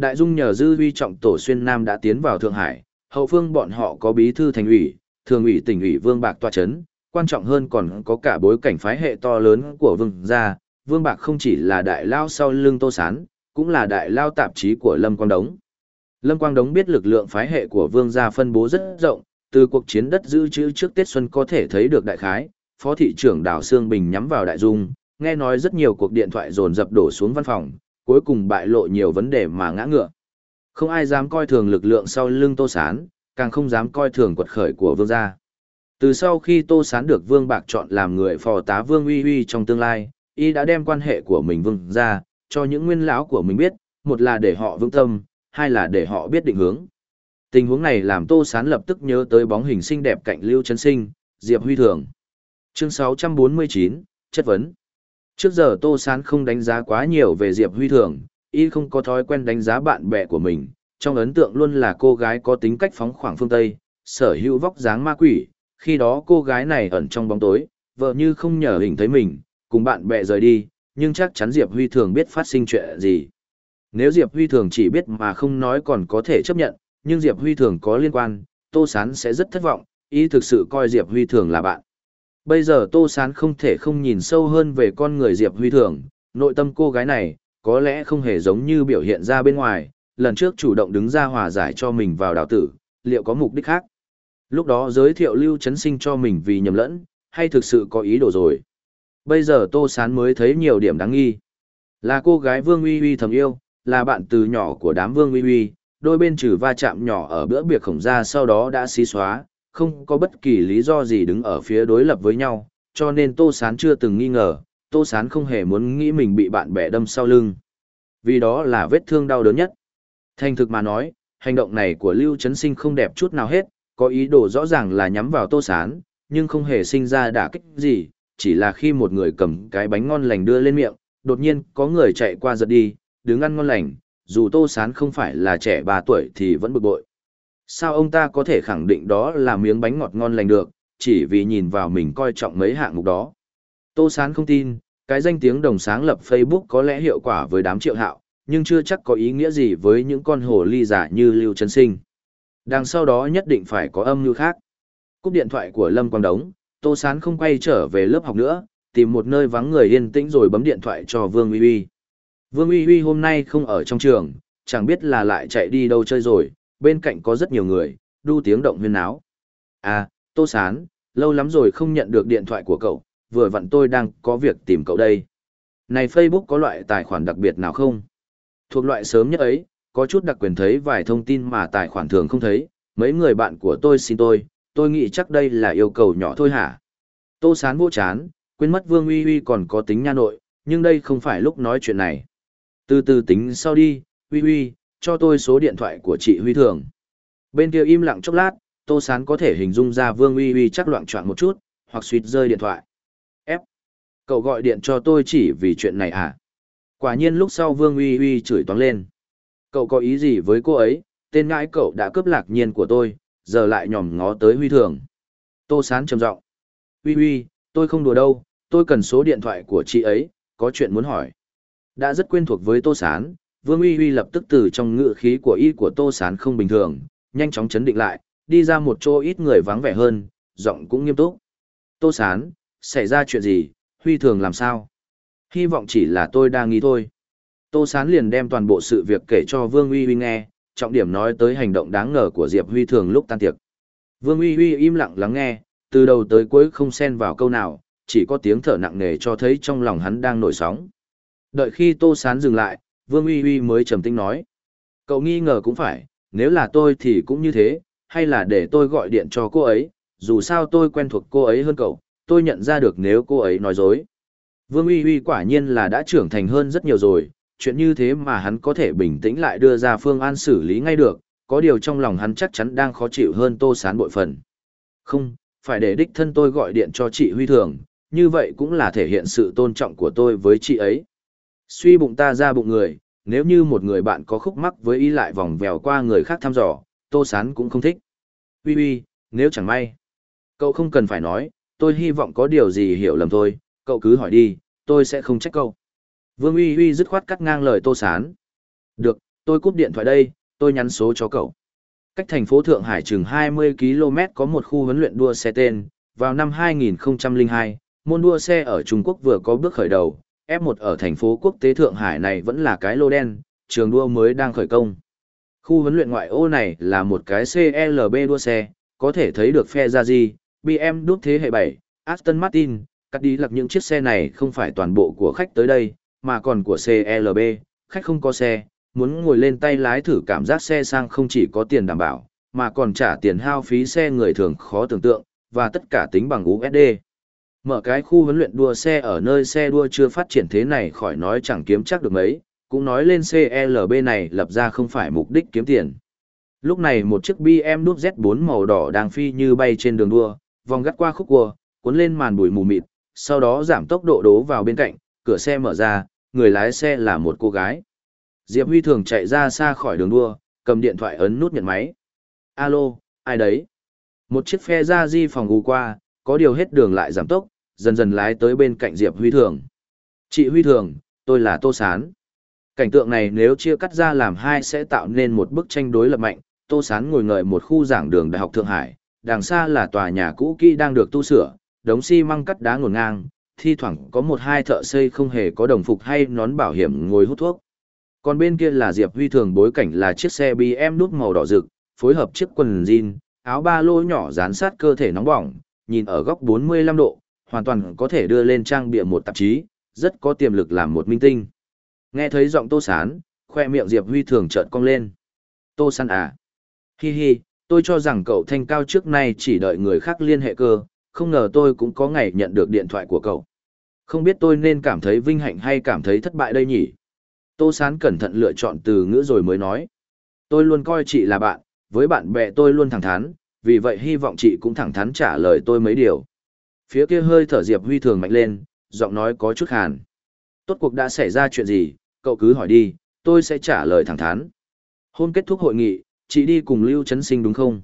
Đại Dung nhờ dư huy trọng tổ xuyên Nam đã tiến vào Thượng Hải, hậu phương bọn họ có bí thư thành ủy, thường ủy tỉnh ủy Vương Bạc tòa chấn, quan trọng hơn còn có cả bối cảnh phái hệ to lớn của Vương gia. Vương Bạc không chỉ là đại lao sau lưng Tô Sán, cũng là đại lao tạp chí của Lâm Quang Đống. Lâm Quang Đống biết lực lượng phái hệ của Vương gia phân bố rất rộng, từ cuộc chiến đất giữ chữ trước Tết Xuân có thể thấy được đại khái, Phó thị trưởng Đào Sương Bình nhắm vào Đại Dung, nghe nói rất nhiều cuộc điện thoại dồn dập đổ xuống văn phòng, cuối cùng bại lộ nhiều vấn đề mà ngã ngựa. Không ai dám coi thường lực lượng sau lưng Tô Sán, càng không dám coi thường quật khởi của Vương gia. Từ sau khi Tô Sán được Vương Bạc chọn làm người phò tá Vương Uy Uy trong tương lai, y đã đem quan hệ của mình Vương ra, cho những nguyên lão của mình biết, một là để họ vững tâm, hai là để họ biết định hướng. Tình huống này làm Tô Sán lập tức nhớ tới bóng hình xinh đẹp cạnh Lưu Trấn Sinh, Diệp Huy Thường. Chương 649, chất vấn. Trước giờ Tô Sán không đánh giá quá nhiều về Diệp Huy Thường, y không có thói quen đánh giá bạn bè của mình, trong ấn tượng luôn là cô gái có tính cách phóng khoảng phương Tây, sở hữu vóc dáng ma quỷ, khi đó cô gái này ẩn trong bóng tối, vợ như không nhờ hình thấy mình, cùng bạn bè rời đi, nhưng chắc chắn Diệp Huy Thường biết phát sinh chuyện gì. Nếu Diệp Huy Thường chỉ biết mà không nói còn có thể chấp nhận, nhưng Diệp Huy Thường có liên quan, Tô Sán sẽ rất thất vọng, ý thực sự coi Diệp Huy Thường là bạn. Bây giờ Tô Sán không thể không nhìn sâu hơn về con người Diệp Huy Thường, nội tâm cô gái này, có lẽ không hề giống như biểu hiện ra bên ngoài, lần trước chủ động đứng ra hòa giải cho mình vào đào tử, liệu có mục đích khác. Lúc đó giới thiệu Lưu Trấn Sinh cho mình vì nhầm lẫn, hay thực sự có ý đồ rồi. Bây giờ Tô Sán mới thấy nhiều điểm đáng nghi. Là cô gái Vương Uy Uy thầm yêu, là bạn từ nhỏ của đám Vương Uy Uy, đôi bên trừ va chạm nhỏ ở bữa biệt khổng ra sau đó đã xí xóa, không có bất kỳ lý do gì đứng ở phía đối lập với nhau, cho nên Tô Sán chưa từng nghi ngờ, Tô Sán không hề muốn nghĩ mình bị bạn bè đâm sau lưng. Vì đó là vết thương đau đớn nhất. Thành thực mà nói, hành động này của Lưu Trấn Sinh không đẹp chút nào hết, có ý đồ rõ ràng là nhắm vào Tô Sán, nhưng không hề sinh ra đả kích gì, chỉ là khi một người cầm cái bánh ngon lành đưa lên miệng, đột nhiên có người chạy qua giật đi, đứng ăn ngon lành, dù Tô Sán không phải là trẻ 3 tuổi thì vẫn bực bội. Sao ông ta có thể khẳng định đó là miếng bánh ngọt ngon lành được, chỉ vì nhìn vào mình coi trọng mấy hạng mục đó. Tô Sán không tin, cái danh tiếng đồng sáng lập Facebook có lẽ hiệu quả với đám triệu hạo, nhưng chưa chắc có ý nghĩa gì với những con hồ ly giả như Lưu Trấn Sinh. Đằng sau đó nhất định phải có âm mưu khác. Cúp điện thoại của Lâm Quang Đống, Tô Sán không quay trở về lớp học nữa, tìm một nơi vắng người yên tĩnh rồi bấm điện thoại cho Vương Uy Uy. Vương Uy Uy hôm nay không ở trong trường, chẳng biết là lại chạy đi đâu chơi rồi, bên cạnh có rất nhiều người, đu tiếng động huyên náo. À, Tô Sán, lâu lắm rồi không nhận được điện thoại của cậu, vừa vặn tôi đang có việc tìm cậu đây. Này Facebook có loại tài khoản đặc biệt nào không? Thuộc loại sớm nhất ấy, có chút đặc quyền thấy vài thông tin mà tài khoản thường không thấy, mấy người bạn của tôi xin tôi, tôi nghĩ chắc đây là yêu cầu nhỏ thôi hả? Tô sán vô chán, quên mất Vương Uy Uy còn có tính nha nội, nhưng đây không phải lúc nói chuyện này. Từ từ tính sau đi, Uy Uy, cho tôi số điện thoại của chị Huy Thường. Bên kia im lặng chốc lát, Tô Sán có thể hình dung ra Vương Uy Uy chắc loạn choạng một chút, hoặc suýt rơi điện thoại. Ép. Cậu gọi điện cho tôi chỉ vì chuyện này à? Quả nhiên lúc sau Vương Uy Uy chửi toán lên. Cậu có ý gì với cô ấy, tên ngãi cậu đã cướp lạc nhiên của tôi, giờ lại nhòm ngó tới Huy Thường. Tô Sán trầm giọng Uy Uy, tôi không đùa đâu, tôi cần số điện thoại của chị ấy, có chuyện muốn hỏi. Đã rất quen thuộc với Tô Sán, Vương Uy Uy lập tức từ trong ngựa khí của y của Tô Sán không bình thường, nhanh chóng chấn định lại, đi ra một chỗ ít người vắng vẻ hơn, giọng cũng nghiêm túc. Tô Sán, xảy ra chuyện gì, Huy Thường làm sao? Hy vọng chỉ là tôi đang nghĩ thôi. Tô Sán liền đem toàn bộ sự việc kể cho Vương Uy Uy nghe, trọng điểm nói tới hành động đáng ngờ của Diệp Huy Thường lúc tan tiệc. Vương Uy Uy im lặng lắng nghe, từ đầu tới cuối không xen vào câu nào, chỉ có tiếng thở nặng nề cho thấy trong lòng hắn đang nổi sóng. Đợi khi Tô Sán dừng lại, Vương Uy Uy mới trầm tĩnh nói. Cậu nghi ngờ cũng phải, nếu là tôi thì cũng như thế, hay là để tôi gọi điện cho cô ấy, dù sao tôi quen thuộc cô ấy hơn cậu, tôi nhận ra được nếu cô ấy nói dối. Vương Uy Uy quả nhiên là đã trưởng thành hơn rất nhiều rồi, chuyện như thế mà hắn có thể bình tĩnh lại đưa ra phương án xử lý ngay được, có điều trong lòng hắn chắc chắn đang khó chịu hơn Tô Sán bội phần. Không, phải để đích thân tôi gọi điện cho chị Huy Thường, như vậy cũng là thể hiện sự tôn trọng của tôi với chị ấy. Suy bụng ta ra bụng người, nếu như một người bạn có khúc mắc với ý lại vòng vèo qua người khác thăm dò, Tô Sán cũng không thích. Uy uy, nếu chẳng may. Cậu không cần phải nói, tôi hy vọng có điều gì hiểu lầm thôi, cậu cứ hỏi đi, tôi sẽ không trách cậu. Vương uy uy dứt khoát cắt ngang lời Tô Sán. Được, tôi cúp điện thoại đây, tôi nhắn số cho cậu. Cách thành phố Thượng Hải chừng 20 km có một khu huấn luyện đua xe tên, vào năm 2002, môn đua xe ở Trung Quốc vừa có bước khởi đầu, F1 ở thành phố quốc tế Thượng Hải này vẫn là cái lô đen, trường đua mới đang khởi công. Khu huấn luyện ngoại ô này là một cái CLB đua xe, có thể thấy được phe ra gì, BM đúc thế hệ 7, Aston Martin, cắt đi lặc những chiếc xe này không phải toàn bộ của khách tới đây, mà còn của CLB, khách không có xe, muốn ngồi lên tay lái thử cảm giác xe sang không chỉ có tiền đảm bảo, mà còn trả tiền hao phí xe người thường khó tưởng tượng, và tất cả tính bằng USD. Mở cái khu huấn luyện đua xe ở nơi xe đua chưa phát triển thế này khỏi nói chẳng kiếm chắc được mấy, cũng nói lên CLB này lập ra không phải mục đích kiếm tiền. Lúc này một chiếc BM đút Z4 màu đỏ đang phi như bay trên đường đua, vòng gắt qua khúc cua, cuốn lên màn bụi mù mịt, sau đó giảm tốc độ đố vào bên cạnh, cửa xe mở ra, người lái xe là một cô gái. Diệp Huy thường chạy ra xa khỏi đường đua, cầm điện thoại ấn nút nhận máy. Alo, ai đấy? Một chiếc phe ra di phòng gù qua, có điều hết đường lại giảm tốc, dần dần lái tới bên cạnh Diệp Huy thường. Chị Huy thường, tôi là Tô Sán. Cảnh tượng này nếu chia cắt ra làm hai sẽ tạo nên một bức tranh đối lập mạnh. Tô Sán ngồi ngợi một khu giảng đường Đại học Thượng Hải, đằng xa là tòa nhà cũ kỹ đang được tu sửa, đống xi măng cắt đá ngổn ngang, thi thoảng có một hai thợ xây không hề có đồng phục hay nón bảo hiểm ngồi hút thuốc. Còn bên kia là Diệp Huy thường bối cảnh là chiếc xe BM nút màu đỏ rực, phối hợp chiếc quần jean, áo ba lô nhỏ dán sát cơ thể nóng bỏng, nhìn ở góc 45 độ, hoàn toàn có thể đưa lên trang bìa một tạp chí, rất có tiềm lực làm một minh tinh. Nghe thấy giọng Tô Sán, khoe miệng Diệp Huy thường chợt cong lên. Tô Sán à? Hi hi, tôi cho rằng cậu thanh cao trước nay chỉ đợi người khác liên hệ cơ, không ngờ tôi cũng có ngày nhận được điện thoại của cậu. Không biết tôi nên cảm thấy vinh hạnh hay cảm thấy thất bại đây nhỉ? Tô Sán cẩn thận lựa chọn từ ngữ rồi mới nói. Tôi luôn coi chị là bạn, với bạn bè tôi luôn thẳng thắn, vì vậy hy vọng chị cũng thẳng thắn trả lời tôi mấy điều. Phía kia hơi thở Diệp Huy thường mạnh lên, giọng nói có chút hàn, Tốt cuộc đã xảy ra chuyện gì, cậu cứ hỏi đi, tôi sẽ trả lời thẳng thắn. Hôm kết thúc hội nghị, chị đi cùng Lưu Trấn Sinh đúng không?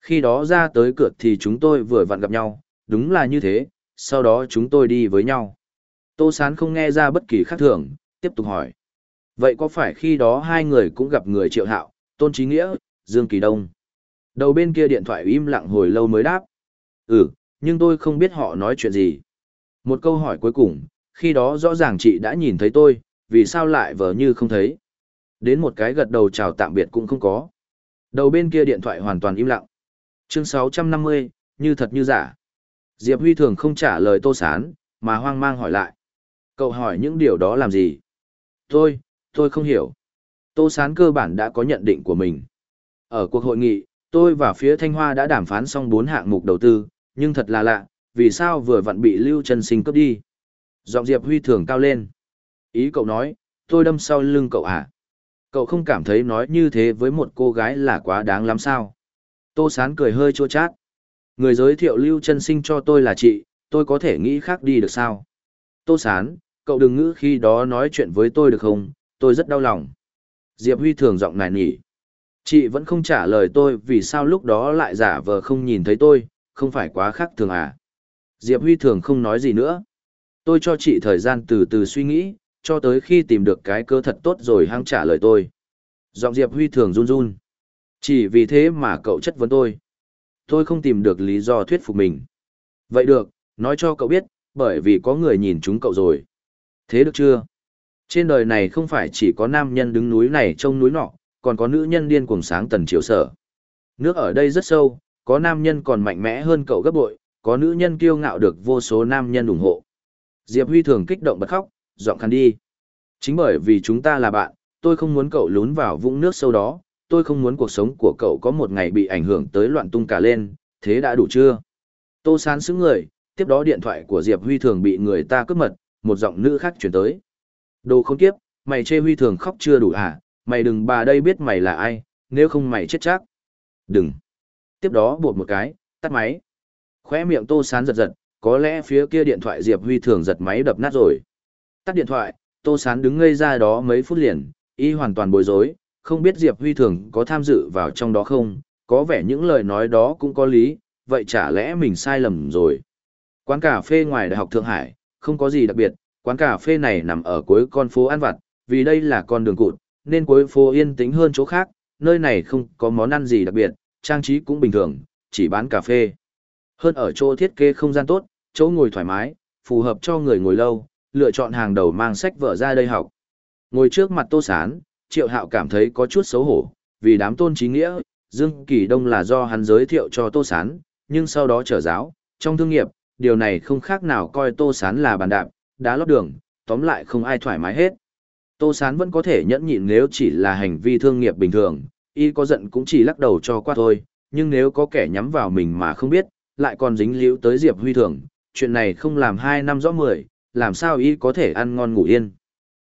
Khi đó ra tới cửa thì chúng tôi vừa vặn gặp nhau, đúng là như thế, sau đó chúng tôi đi với nhau. Tô Sán không nghe ra bất kỳ khác thường, tiếp tục hỏi. Vậy có phải khi đó hai người cũng gặp người triệu hạo, Tôn Trí Nghĩa, Dương Kỳ Đông? Đầu bên kia điện thoại im lặng hồi lâu mới đáp. Ừ, nhưng tôi không biết họ nói chuyện gì. Một câu hỏi cuối cùng, khi đó rõ ràng chị đã nhìn thấy tôi, vì sao lại vờ như không thấy. Đến một cái gật đầu chào tạm biệt cũng không có. Đầu bên kia điện thoại hoàn toàn im lặng. Chương 650, như thật như giả. Diệp Huy thường không trả lời Tô Sán, mà hoang mang hỏi lại. Cậu hỏi những điều đó làm gì? Tôi, tôi không hiểu. Tô Sán cơ bản đã có nhận định của mình. Ở cuộc hội nghị, tôi và phía Thanh Hoa đã đàm phán xong 4 hạng mục đầu tư, nhưng thật là lạ, vì sao vừa vặn bị Lưu Trần Sinh cướp đi? Giọng Diệp Huy thường cao lên. Ý cậu nói, tôi đâm sau lưng cậu à? Cậu không cảm thấy nói như thế với một cô gái là quá đáng lắm sao? Tô Sán cười hơi chua chát. Người giới thiệu Lưu Trân Sinh cho tôi là chị, tôi có thể nghĩ khác đi được sao? Tô Sán, cậu đừng ngữ khi đó nói chuyện với tôi được không? Tôi rất đau lòng. Diệp Huy thường giọng nài nỉ. Chị vẫn không trả lời tôi vì sao lúc đó lại giả vờ không nhìn thấy tôi, không phải quá khác thường à? Diệp Huy thường không nói gì nữa. Tôi cho chị thời gian từ từ suy nghĩ, cho tới khi tìm được cái cơ thật tốt rồi hăng trả lời tôi. Giọng Diệp Huy thường run run. Chỉ vì thế mà cậu chất vấn tôi. Tôi không tìm được lý do thuyết phục mình. Vậy được, nói cho cậu biết, bởi vì có người nhìn chúng cậu rồi. Thế được chưa? Trên đời này không phải chỉ có nam nhân đứng núi này trông núi nọ, còn có nữ nhân điên cuồng sáng tần chiều sở. Nước ở đây rất sâu, có nam nhân còn mạnh mẽ hơn cậu gấp bội, có nữ nhân kiêu ngạo được vô số nam nhân ủng hộ. Diệp Huy thường kích động bật khóc, giọng khăn đi. Chính bởi vì chúng ta là bạn, tôi không muốn cậu lún vào vũng nước sâu đó, tôi không muốn cuộc sống của cậu có một ngày bị ảnh hưởng tới loạn tung cả lên, thế đã đủ chưa? Tô Sán xứng người, tiếp đó điện thoại của Diệp Huy thường bị người ta cướp mật, một giọng nữ khác chuyển tới. Đồ khốn kiếp, mày chê Huy thường khóc chưa đủ à, mày đừng bà đây biết mày là ai, nếu không mày chết chắc. Đừng. Tiếp đó buộc một cái, tắt máy. Khóe miệng Tô Sán giật giật, có lẽ phía kia điện thoại Diệp Huy thường giật máy đập nát rồi. Tắt điện thoại, Tô Sán đứng ngây ra đó mấy phút liền, y hoàn toàn bối rối, không biết Diệp Huy thường có tham dự vào trong đó không, có vẻ những lời nói đó cũng có lý, vậy chả lẽ mình sai lầm rồi. Quán cà phê ngoài Đại học Thượng Hải, không có gì đặc biệt, quán cà phê này nằm ở cuối con phố An Vặt, vì đây là con đường cụt, nên cuối phố yên tĩnh hơn chỗ khác, nơi này không có món ăn gì đặc biệt, trang trí cũng bình thường, chỉ bán cà phê. Hơn ở chỗ thiết kế không gian tốt, chỗ ngồi thoải mái, phù hợp cho người ngồi lâu, lựa chọn hàng đầu mang sách vở ra đây học. Ngồi trước mặt Tô Sán, Triệu Hạo cảm thấy có chút xấu hổ, vì đám tôn trí nghĩa, Dương Kỳ Đông là do hắn giới thiệu cho Tô Sán, nhưng sau đó trở giáo, trong thương nghiệp, điều này không khác nào coi Tô Sán là bàn đạp, đá lót đường, tóm lại không ai thoải mái hết. Tô Sán vẫn có thể nhẫn nhịn nếu chỉ là hành vi thương nghiệp bình thường, y có giận cũng chỉ lắc đầu cho qua thôi, nhưng nếu có kẻ nhắm vào mình mà không biết, lại còn dính líu tới Diệp Huy Thường, chuyện này không làm hai năm rõ mười, làm sao y có thể ăn ngon ngủ yên.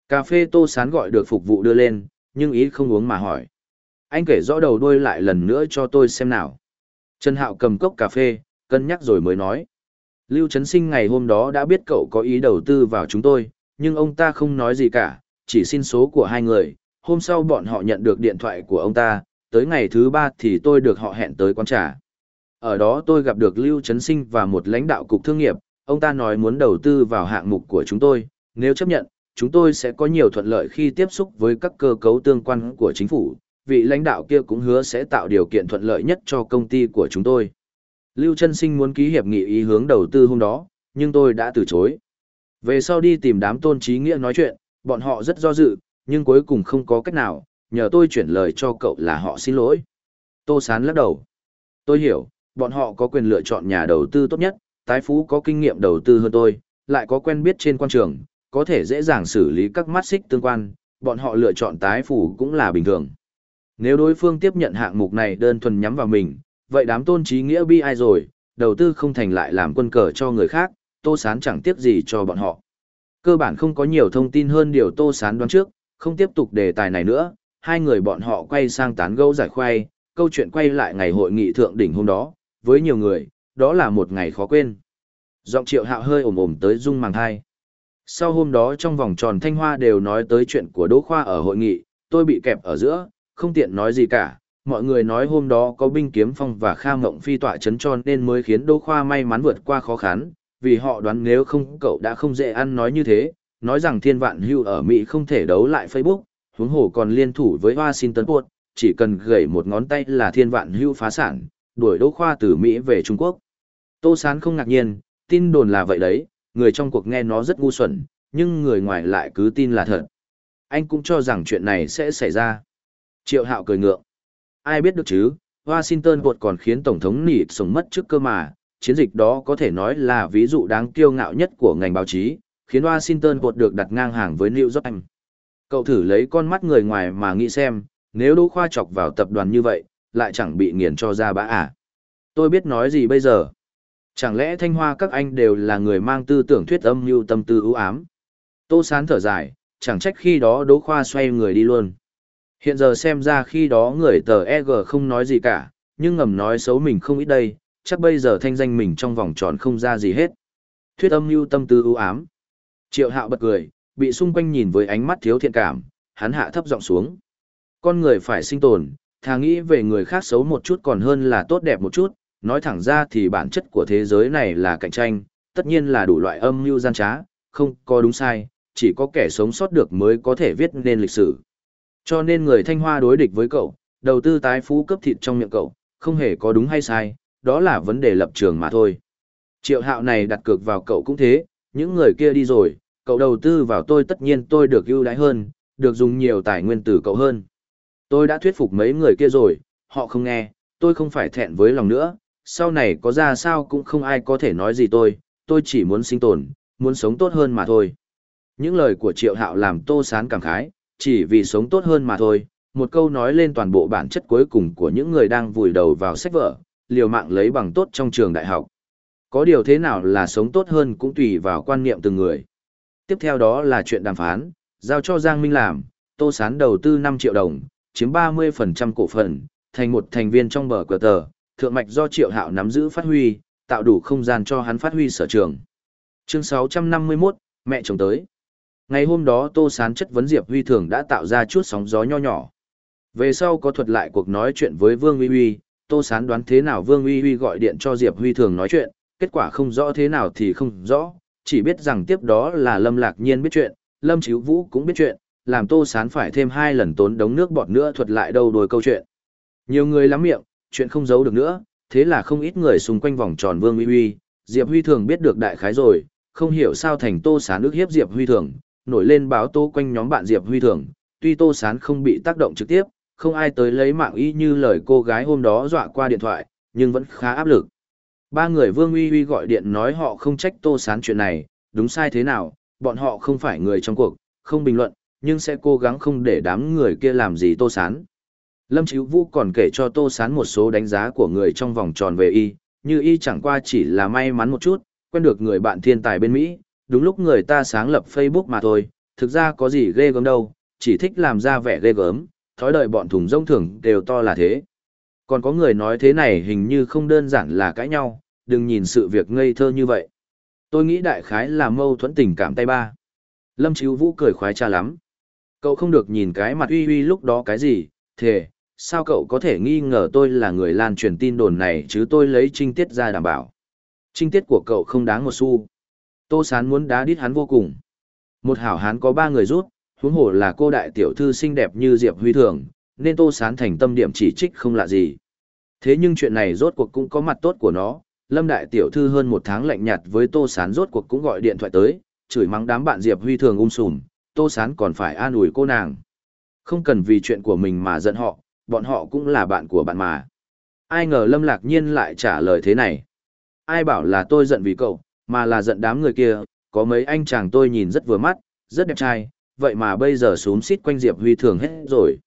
Cà phê Tô Sán gọi được phục vụ đưa lên, nhưng Y không uống mà hỏi. Anh kể rõ đầu đuôi lại lần nữa cho tôi xem nào. Trần Hạo cầm cốc cà phê, cân nhắc rồi mới nói. Lưu Trấn Sinh ngày hôm đó đã biết cậu có ý đầu tư vào chúng tôi, nhưng ông ta không nói gì cả, chỉ xin số của hai người. Hôm sau bọn họ nhận được điện thoại của ông ta, tới ngày thứ ba thì tôi được họ hẹn tới quán trà. Ở đó tôi gặp được Lưu Trấn Sinh và một lãnh đạo cục thương nghiệp, ông ta nói muốn đầu tư vào hạng mục của chúng tôi, nếu chấp nhận, chúng tôi sẽ có nhiều thuận lợi khi tiếp xúc với các cơ cấu tương quan của chính phủ, vị lãnh đạo kia cũng hứa sẽ tạo điều kiện thuận lợi nhất cho công ty của chúng tôi. Lưu Trân Sinh muốn ký hiệp nghị ý hướng đầu tư hôm đó, nhưng tôi đã từ chối. Về sau đi tìm đám tôn trí nghĩa nói chuyện, bọn họ rất do dự, nhưng cuối cùng không có cách nào, nhờ tôi chuyển lời cho cậu là họ xin lỗi. Tô Sán lắc đầu. Tôi hiểu, bọn họ có quyền lựa chọn nhà đầu tư tốt nhất, tái phú có kinh nghiệm đầu tư hơn tôi, lại có quen biết trên quan trường, có thể dễ dàng xử lý các mắt xích tương quan, bọn họ lựa chọn tái phủ cũng là bình thường. Nếu đối phương tiếp nhận hạng mục này đơn thuần nhắm vào mình, vậy đám tôn trí nghĩa bi ai rồi, đầu tư không thành lại làm quân cờ cho người khác, Tô Sán chẳng tiếc gì cho bọn họ. Cơ bản không có nhiều thông tin hơn điều Tô Sán đoán trước, không tiếp tục đề tài này nữa, hai người bọn họ quay sang tán gẫu giải khoai, câu chuyện quay lại ngày hội nghị thượng đỉnh hôm đó, với nhiều người, đó là một ngày khó quên. Giọng triệu hạo hơi ồm ồm tới rung màng hai. Sau hôm đó trong vòng tròn thanh hoa đều nói tới chuyện của Đỗ Khoa ở hội nghị, tôi bị kẹp ở giữa, không tiện nói gì cả. Mọi người nói hôm đó có binh kiếm phong và kha mộng phi tọa chấn tròn nên mới khiến Đỗ Khoa may mắn vượt qua khó khăn, vì họ đoán nếu không cậu đã không dễ ăn nói như thế, nói rằng thiên vạn hưu ở Mỹ không thể đấu lại Facebook, huống hồ còn liên thủ với Washington Post, chỉ cần gẩy một ngón tay là thiên vạn hưu phá sản, đuổi Đỗ Khoa từ Mỹ về Trung Quốc. Tô Sán không ngạc nhiên, tin đồn là vậy đấy, người trong cuộc nghe nó rất ngu xuẩn, nhưng người ngoài lại cứ tin là thật. Anh cũng cho rằng chuyện này sẽ xảy ra. Triệu Hạo cười ngượng. Ai biết được chứ, Washington Post còn khiến Tổng thống nỉ sống mất trước cơ mà, chiến dịch đó có thể nói là ví dụ đáng kiêu ngạo nhất của ngành báo chí, khiến Washington bột được đặt ngang hàng với New York Times. Cậu thử lấy con mắt người ngoài mà nghĩ xem, nếu Đỗ Khoa chọc vào tập đoàn như vậy, lại chẳng bị nghiền cho ra bã à. Tôi biết nói gì bây giờ. Chẳng lẽ thanh hoa các anh đều là người mang tư tưởng thuyết âm mưu tâm tư ưu ám? Tô sán thở dài, chẳng trách khi đó Đỗ Khoa xoay người đi luôn. Hiện giờ xem ra khi đó người tờ EG không nói gì cả, nhưng ngầm nói xấu mình không ít đây, chắc bây giờ thanh danh mình trong vòng tròn không ra gì hết. Thuyết âm mưu tâm tư ưu ám. Triệu hạo bật cười, bị xung quanh nhìn với ánh mắt thiếu thiện cảm, hắn hạ thấp giọng xuống. Con người phải sinh tồn, thà nghĩ về người khác xấu một chút còn hơn là tốt đẹp một chút, nói thẳng ra thì bản chất của thế giới này là cạnh tranh, tất nhiên là đủ loại âm mưu gian trá, không có đúng sai, chỉ có kẻ sống sót được mới có thể viết nên lịch sử. Cho nên người Thanh Hoa đối địch với cậu, đầu tư tái phú cấp thịt trong miệng cậu, không hề có đúng hay sai, đó là vấn đề lập trường mà thôi. Triệu hạo này đặt cược vào cậu cũng thế, những người kia đi rồi, cậu đầu tư vào tôi tất nhiên tôi được ưu đãi hơn, được dùng nhiều tài nguyên từ cậu hơn. Tôi đã thuyết phục mấy người kia rồi, họ không nghe, tôi không phải thẹn với lòng nữa, sau này có ra sao cũng không ai có thể nói gì tôi, tôi chỉ muốn sinh tồn, muốn sống tốt hơn mà thôi. Những lời của Triệu Hạo làm Tô Sán cảm khái, chỉ vì sống tốt hơn mà thôi, một câu nói lên toàn bộ bản chất cuối cùng của những người đang vùi đầu vào sách vở, liều mạng lấy bằng tốt trong trường đại học. Có điều thế nào là sống tốt hơn cũng tùy vào quan niệm từng người. Tiếp theo đó là chuyện đàm phán, giao cho Giang Minh làm, Tô Sán đầu tư 5 triệu đồng, chiếm 30% cổ phần, thành một thành viên trong bờ cờ tờ, thượng mạch do Triệu Hạo nắm giữ phát huy, tạo đủ không gian cho hắn phát huy sở trường. Chương 651, mẹ chồng tới. Ngày hôm đó Tô Sán chất vấn Diệp Huy Thường đã tạo ra chút sóng gió nho nhỏ. Về sau có thuật lại cuộc nói chuyện với Vương Uy Uy, Tô Sán đoán thế nào Vương Uy Uy gọi điện cho Diệp Huy Thường nói chuyện, kết quả không rõ thế nào thì không rõ, chỉ biết rằng tiếp đó là Lâm Lạc Nhiên biết chuyện, Lâm Chíu Vũ cũng biết chuyện, làm Tô Sán phải thêm hai lần tốn đống nước bọt nữa thuật lại đầu đuôi câu chuyện. Nhiều người lắm miệng, chuyện không giấu được nữa, thế là không ít người xung quanh vòng tròn Vương Uy Uy, Diệp Huy Thường biết được đại khái rồi, không hiểu sao thành Tô Sán ước hiếp Diệp Huy Thường, nổi lên báo tô quanh nhóm bạn Diệp Huy Thường, tuy Tô Sán không bị tác động trực tiếp, không ai tới lấy mạng y như lời cô gái hôm đó dọa qua điện thoại, nhưng vẫn khá áp lực. Ba người Vương Uy Uy gọi điện nói họ không trách Tô Sán chuyện này, đúng sai thế nào, bọn họ không phải người trong cuộc, không bình luận, nhưng sẽ cố gắng không để đám người kia làm gì Tô Sán. Lâm Chíu Vũ còn kể cho Tô Sán một số đánh giá của người trong vòng tròn về y, như y chẳng qua chỉ là may mắn một chút, quen được người bạn thiên tài bên Mỹ, đúng lúc người ta sáng lập Facebook mà thôi, thực ra có gì ghê gớm đâu, chỉ thích làm ra vẻ ghê gớm, thói đời bọn thùng rông thường đều to là thế. Còn có người nói thế này hình như không đơn giản là cãi nhau, đừng nhìn sự việc ngây thơ như vậy. Tôi nghĩ đại khái là mâu thuẫn tình cảm tay ba. Lâm Chíu Vũ cười khoái cha lắm. Cậu không được nhìn cái mặt uy uy lúc đó cái gì, thề, sao cậu có thể nghi ngờ tôi là người lan truyền tin đồn này chứ tôi lấy trinh tiết ra đảm bảo. Trinh tiết của cậu không đáng một xu. Tô Sán muốn đá đít hắn vô cùng. Một hảo hán có ba người rút, huống hồ là cô đại tiểu thư xinh đẹp như Diệp Huy Thường, nên Tô Sán thành tâm điểm chỉ trích không lạ gì. Thế nhưng chuyện này rốt cuộc cũng có mặt tốt của nó, Lâm đại tiểu thư hơn một tháng lạnh nhạt với Tô Sán rốt cuộc cũng gọi điện thoại tới, chửi mắng đám bạn Diệp Huy Thường um sùm, Tô Sán còn phải an ủi cô nàng. Không cần vì chuyện của mình mà giận họ, bọn họ cũng là bạn của bạn mà. Ai ngờ Lâm Lạc Nhiên lại trả lời thế này. Ai bảo là tôi giận vì cậu, mà là giận đám người kia, có mấy anh chàng tôi nhìn rất vừa mắt, rất đẹp trai, vậy mà bây giờ xúm xít quanh Diệp Huy thường hết rồi.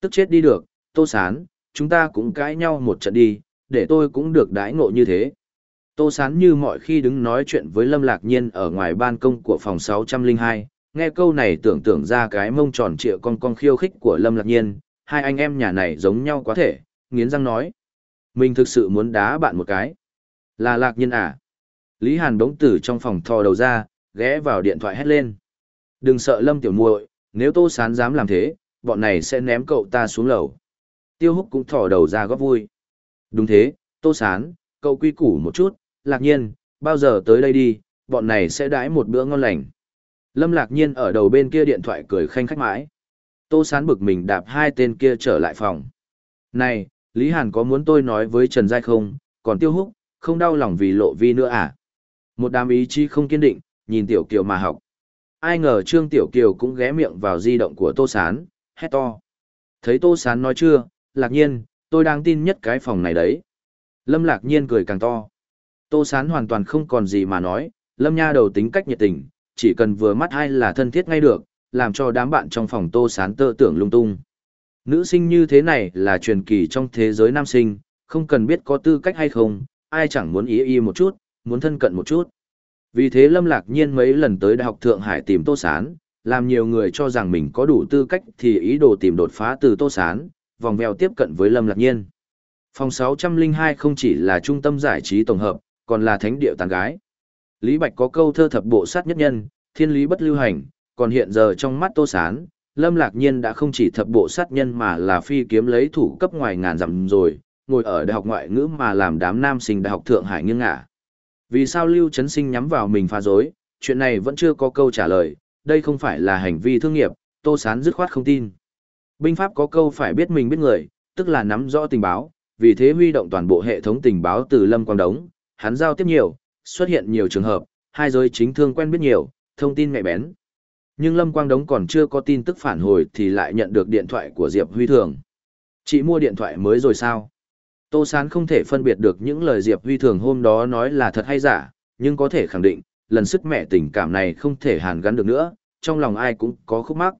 Tức chết đi được, Tô Sán, chúng ta cũng cãi nhau một trận đi, để tôi cũng được đãi ngộ như thế. Tô Sán như mọi khi đứng nói chuyện với Lâm Lạc Nhiên ở ngoài ban công của phòng 602, nghe câu này tưởng tượng ra cái mông tròn trịa con con khiêu khích của Lâm Lạc Nhiên, hai anh em nhà này giống nhau quá thể, nghiến răng nói. Mình thực sự muốn đá bạn một cái. Là Lạc Nhiên à? Lý Hàn đống tử trong phòng thò đầu ra, ghé vào điện thoại hét lên. Đừng sợ Lâm Tiểu muội, nếu Tô Sán dám làm thế, bọn này sẽ ném cậu ta xuống lầu. Tiêu Húc cũng thò đầu ra góp vui. Đúng thế, Tô Sán, cậu quy củ một chút, lạc nhiên, bao giờ tới đây đi, bọn này sẽ đãi một bữa ngon lành. Lâm lạc nhiên ở đầu bên kia điện thoại cười khanh khách mãi. Tô Sán bực mình đạp hai tên kia trở lại phòng. Này, Lý Hàn có muốn tôi nói với Trần Giai không, còn Tiêu Húc, không đau lòng vì lộ vi nữa à? Một đám ý chí không kiên định, nhìn Tiểu Kiều mà học. Ai ngờ Trương Tiểu Kiều cũng ghé miệng vào di động của Tô Sán, hét to. Thấy Tô Sán nói chưa, lạc nhiên, tôi đang tin nhất cái phòng này đấy. Lâm lạc nhiên cười càng to. Tô Sán hoàn toàn không còn gì mà nói, Lâm Nha đầu tính cách nhiệt tình, chỉ cần vừa mắt hay là thân thiết ngay được, làm cho đám bạn trong phòng Tô Sán tơ tưởng lung tung. Nữ sinh như thế này là truyền kỳ trong thế giới nam sinh, không cần biết có tư cách hay không, ai chẳng muốn ý y một chút, muốn thân cận một chút. Vì thế Lâm Lạc Nhiên mấy lần tới Đại học Thượng Hải tìm Tô Sán, làm nhiều người cho rằng mình có đủ tư cách thì ý đồ tìm đột phá từ Tô Sán, vòng vèo tiếp cận với Lâm Lạc Nhiên. Phòng 602 không chỉ là trung tâm giải trí tổng hợp, còn là thánh địa tàng gái. Lý Bạch có câu thơ thập bộ sát nhất nhân, thiên lý bất lưu hành, còn hiện giờ trong mắt Tô Sán, Lâm Lạc Nhiên đã không chỉ thập bộ sát nhân mà là phi kiếm lấy thủ cấp ngoài ngàn dặm rồi, ngồi ở đại học ngoại ngữ mà làm đám nam sinh đại học Thượng Hải nghiêng ngả. Vì sao Lưu Trấn Sinh nhắm vào mình phá dối, chuyện này vẫn chưa có câu trả lời, đây không phải là hành vi thương nghiệp, Tô Sán dứt khoát không tin. Binh pháp có câu phải biết mình biết người, tức là nắm rõ tình báo, vì thế huy động toàn bộ hệ thống tình báo từ Lâm Quang Đống, hắn giao tiếp nhiều, xuất hiện nhiều trường hợp, hai giới chính thương quen biết nhiều, thông tin mẹ bén. Nhưng Lâm Quang Đống còn chưa có tin tức phản hồi thì lại nhận được điện thoại của Diệp Huy Thường. Chị mua điện thoại mới rồi sao? Tô Sán không thể phân biệt được những lời Diệp Huy Thường hôm đó nói là thật hay giả, nhưng có thể khẳng định, lần sức mẹ tình cảm này không thể hàn gắn được nữa, trong lòng ai cũng có khúc mắc.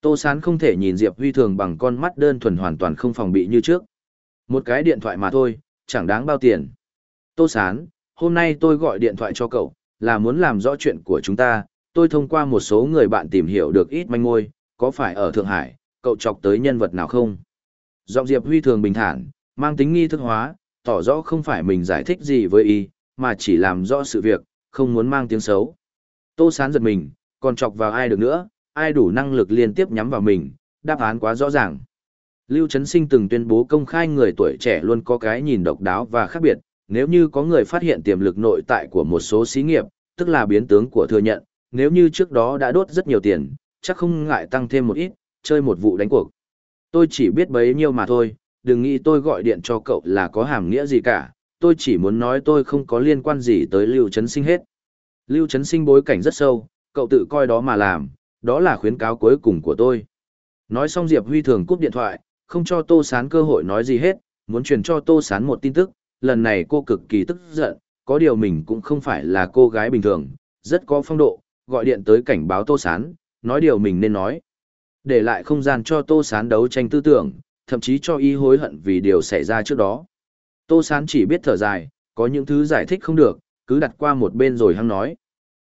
Tô Sán không thể nhìn Diệp Huy Thường bằng con mắt đơn thuần hoàn toàn không phòng bị như trước. Một cái điện thoại mà thôi, chẳng đáng bao tiền. Tô Sán, hôm nay tôi gọi điện thoại cho cậu, là muốn làm rõ chuyện của chúng ta. Tôi thông qua một số người bạn tìm hiểu được ít manh mối, có phải ở Thượng Hải, cậu chọc tới nhân vật nào không? Giọng Diệp Huy Thường bình thản, mang tính nghi thức hóa, tỏ rõ không phải mình giải thích gì với y, mà chỉ làm rõ sự việc, không muốn mang tiếng xấu. Tô Sán giật mình, còn chọc vào ai được nữa, ai đủ năng lực liên tiếp nhắm vào mình, đáp án quá rõ ràng. Lưu Trấn Sinh từng tuyên bố công khai người tuổi trẻ luôn có cái nhìn độc đáo và khác biệt, nếu như có người phát hiện tiềm lực nội tại của một số xí nghiệp, tức là biến tướng của thừa nhận, nếu như trước đó đã đốt rất nhiều tiền, chắc không ngại tăng thêm một ít, chơi một vụ đánh cuộc. Tôi chỉ biết bấy nhiêu mà thôi, đừng nghĩ tôi gọi điện cho cậu là có hàm nghĩa gì cả, tôi chỉ muốn nói tôi không có liên quan gì tới Lưu Trấn Sinh hết. Lưu Trấn Sinh bối cảnh rất sâu, cậu tự coi đó mà làm, đó là khuyến cáo cuối cùng của tôi. Nói xong Diệp Huy thường cúp điện thoại, không cho Tô Sán cơ hội nói gì hết, muốn truyền cho Tô Sán một tin tức, lần này cô cực kỳ tức giận, có điều mình cũng không phải là cô gái bình thường, rất có phong độ, gọi điện tới cảnh báo Tô Sán, nói điều mình nên nói. Để lại không gian cho Tô Sán đấu tranh tư tưởng, thậm chí cho y hối hận vì điều xảy ra trước đó. Tô Sán chỉ biết thở dài, có những thứ giải thích không được, cứ đặt qua một bên rồi hăng nói.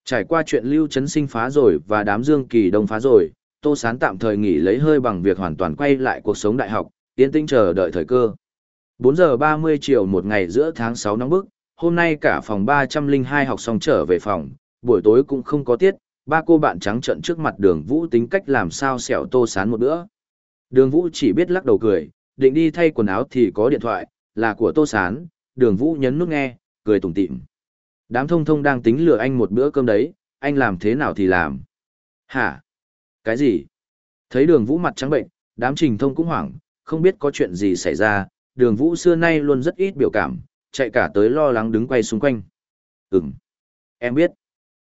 Trải qua chuyện lưu chấn sinh phá rồi và đám dương kỳ đông phá rồi, Tô Sán tạm thời nghỉ lấy hơi bằng việc hoàn toàn quay lại cuộc sống đại học, yên tĩnh chờ đợi thời cơ. 4 giờ 30 chiều một ngày giữa tháng 6 nóng bức, hôm nay cả phòng 302 học xong trở về phòng, buổi tối cũng không có tiết, ba cô bạn trắng trận trước mặt đường vũ tính cách làm sao xẻo Tô Sán một bữa. Đường vũ chỉ biết lắc đầu cười, định đi thay quần áo thì có điện thoại, là của Tô Sán, đường vũ nhấn nút nghe, cười tủm tỉm. Đám thông thông đang tính lừa anh một bữa cơm đấy, anh làm thế nào thì làm. Hả? Cái gì? Thấy đường vũ mặt trắng bệnh, đám trình thông cũng hoảng, không biết có chuyện gì xảy ra, đường vũ xưa nay luôn rất ít biểu cảm, chạy cả tới lo lắng đứng quay xung quanh. Ừm. Em biết.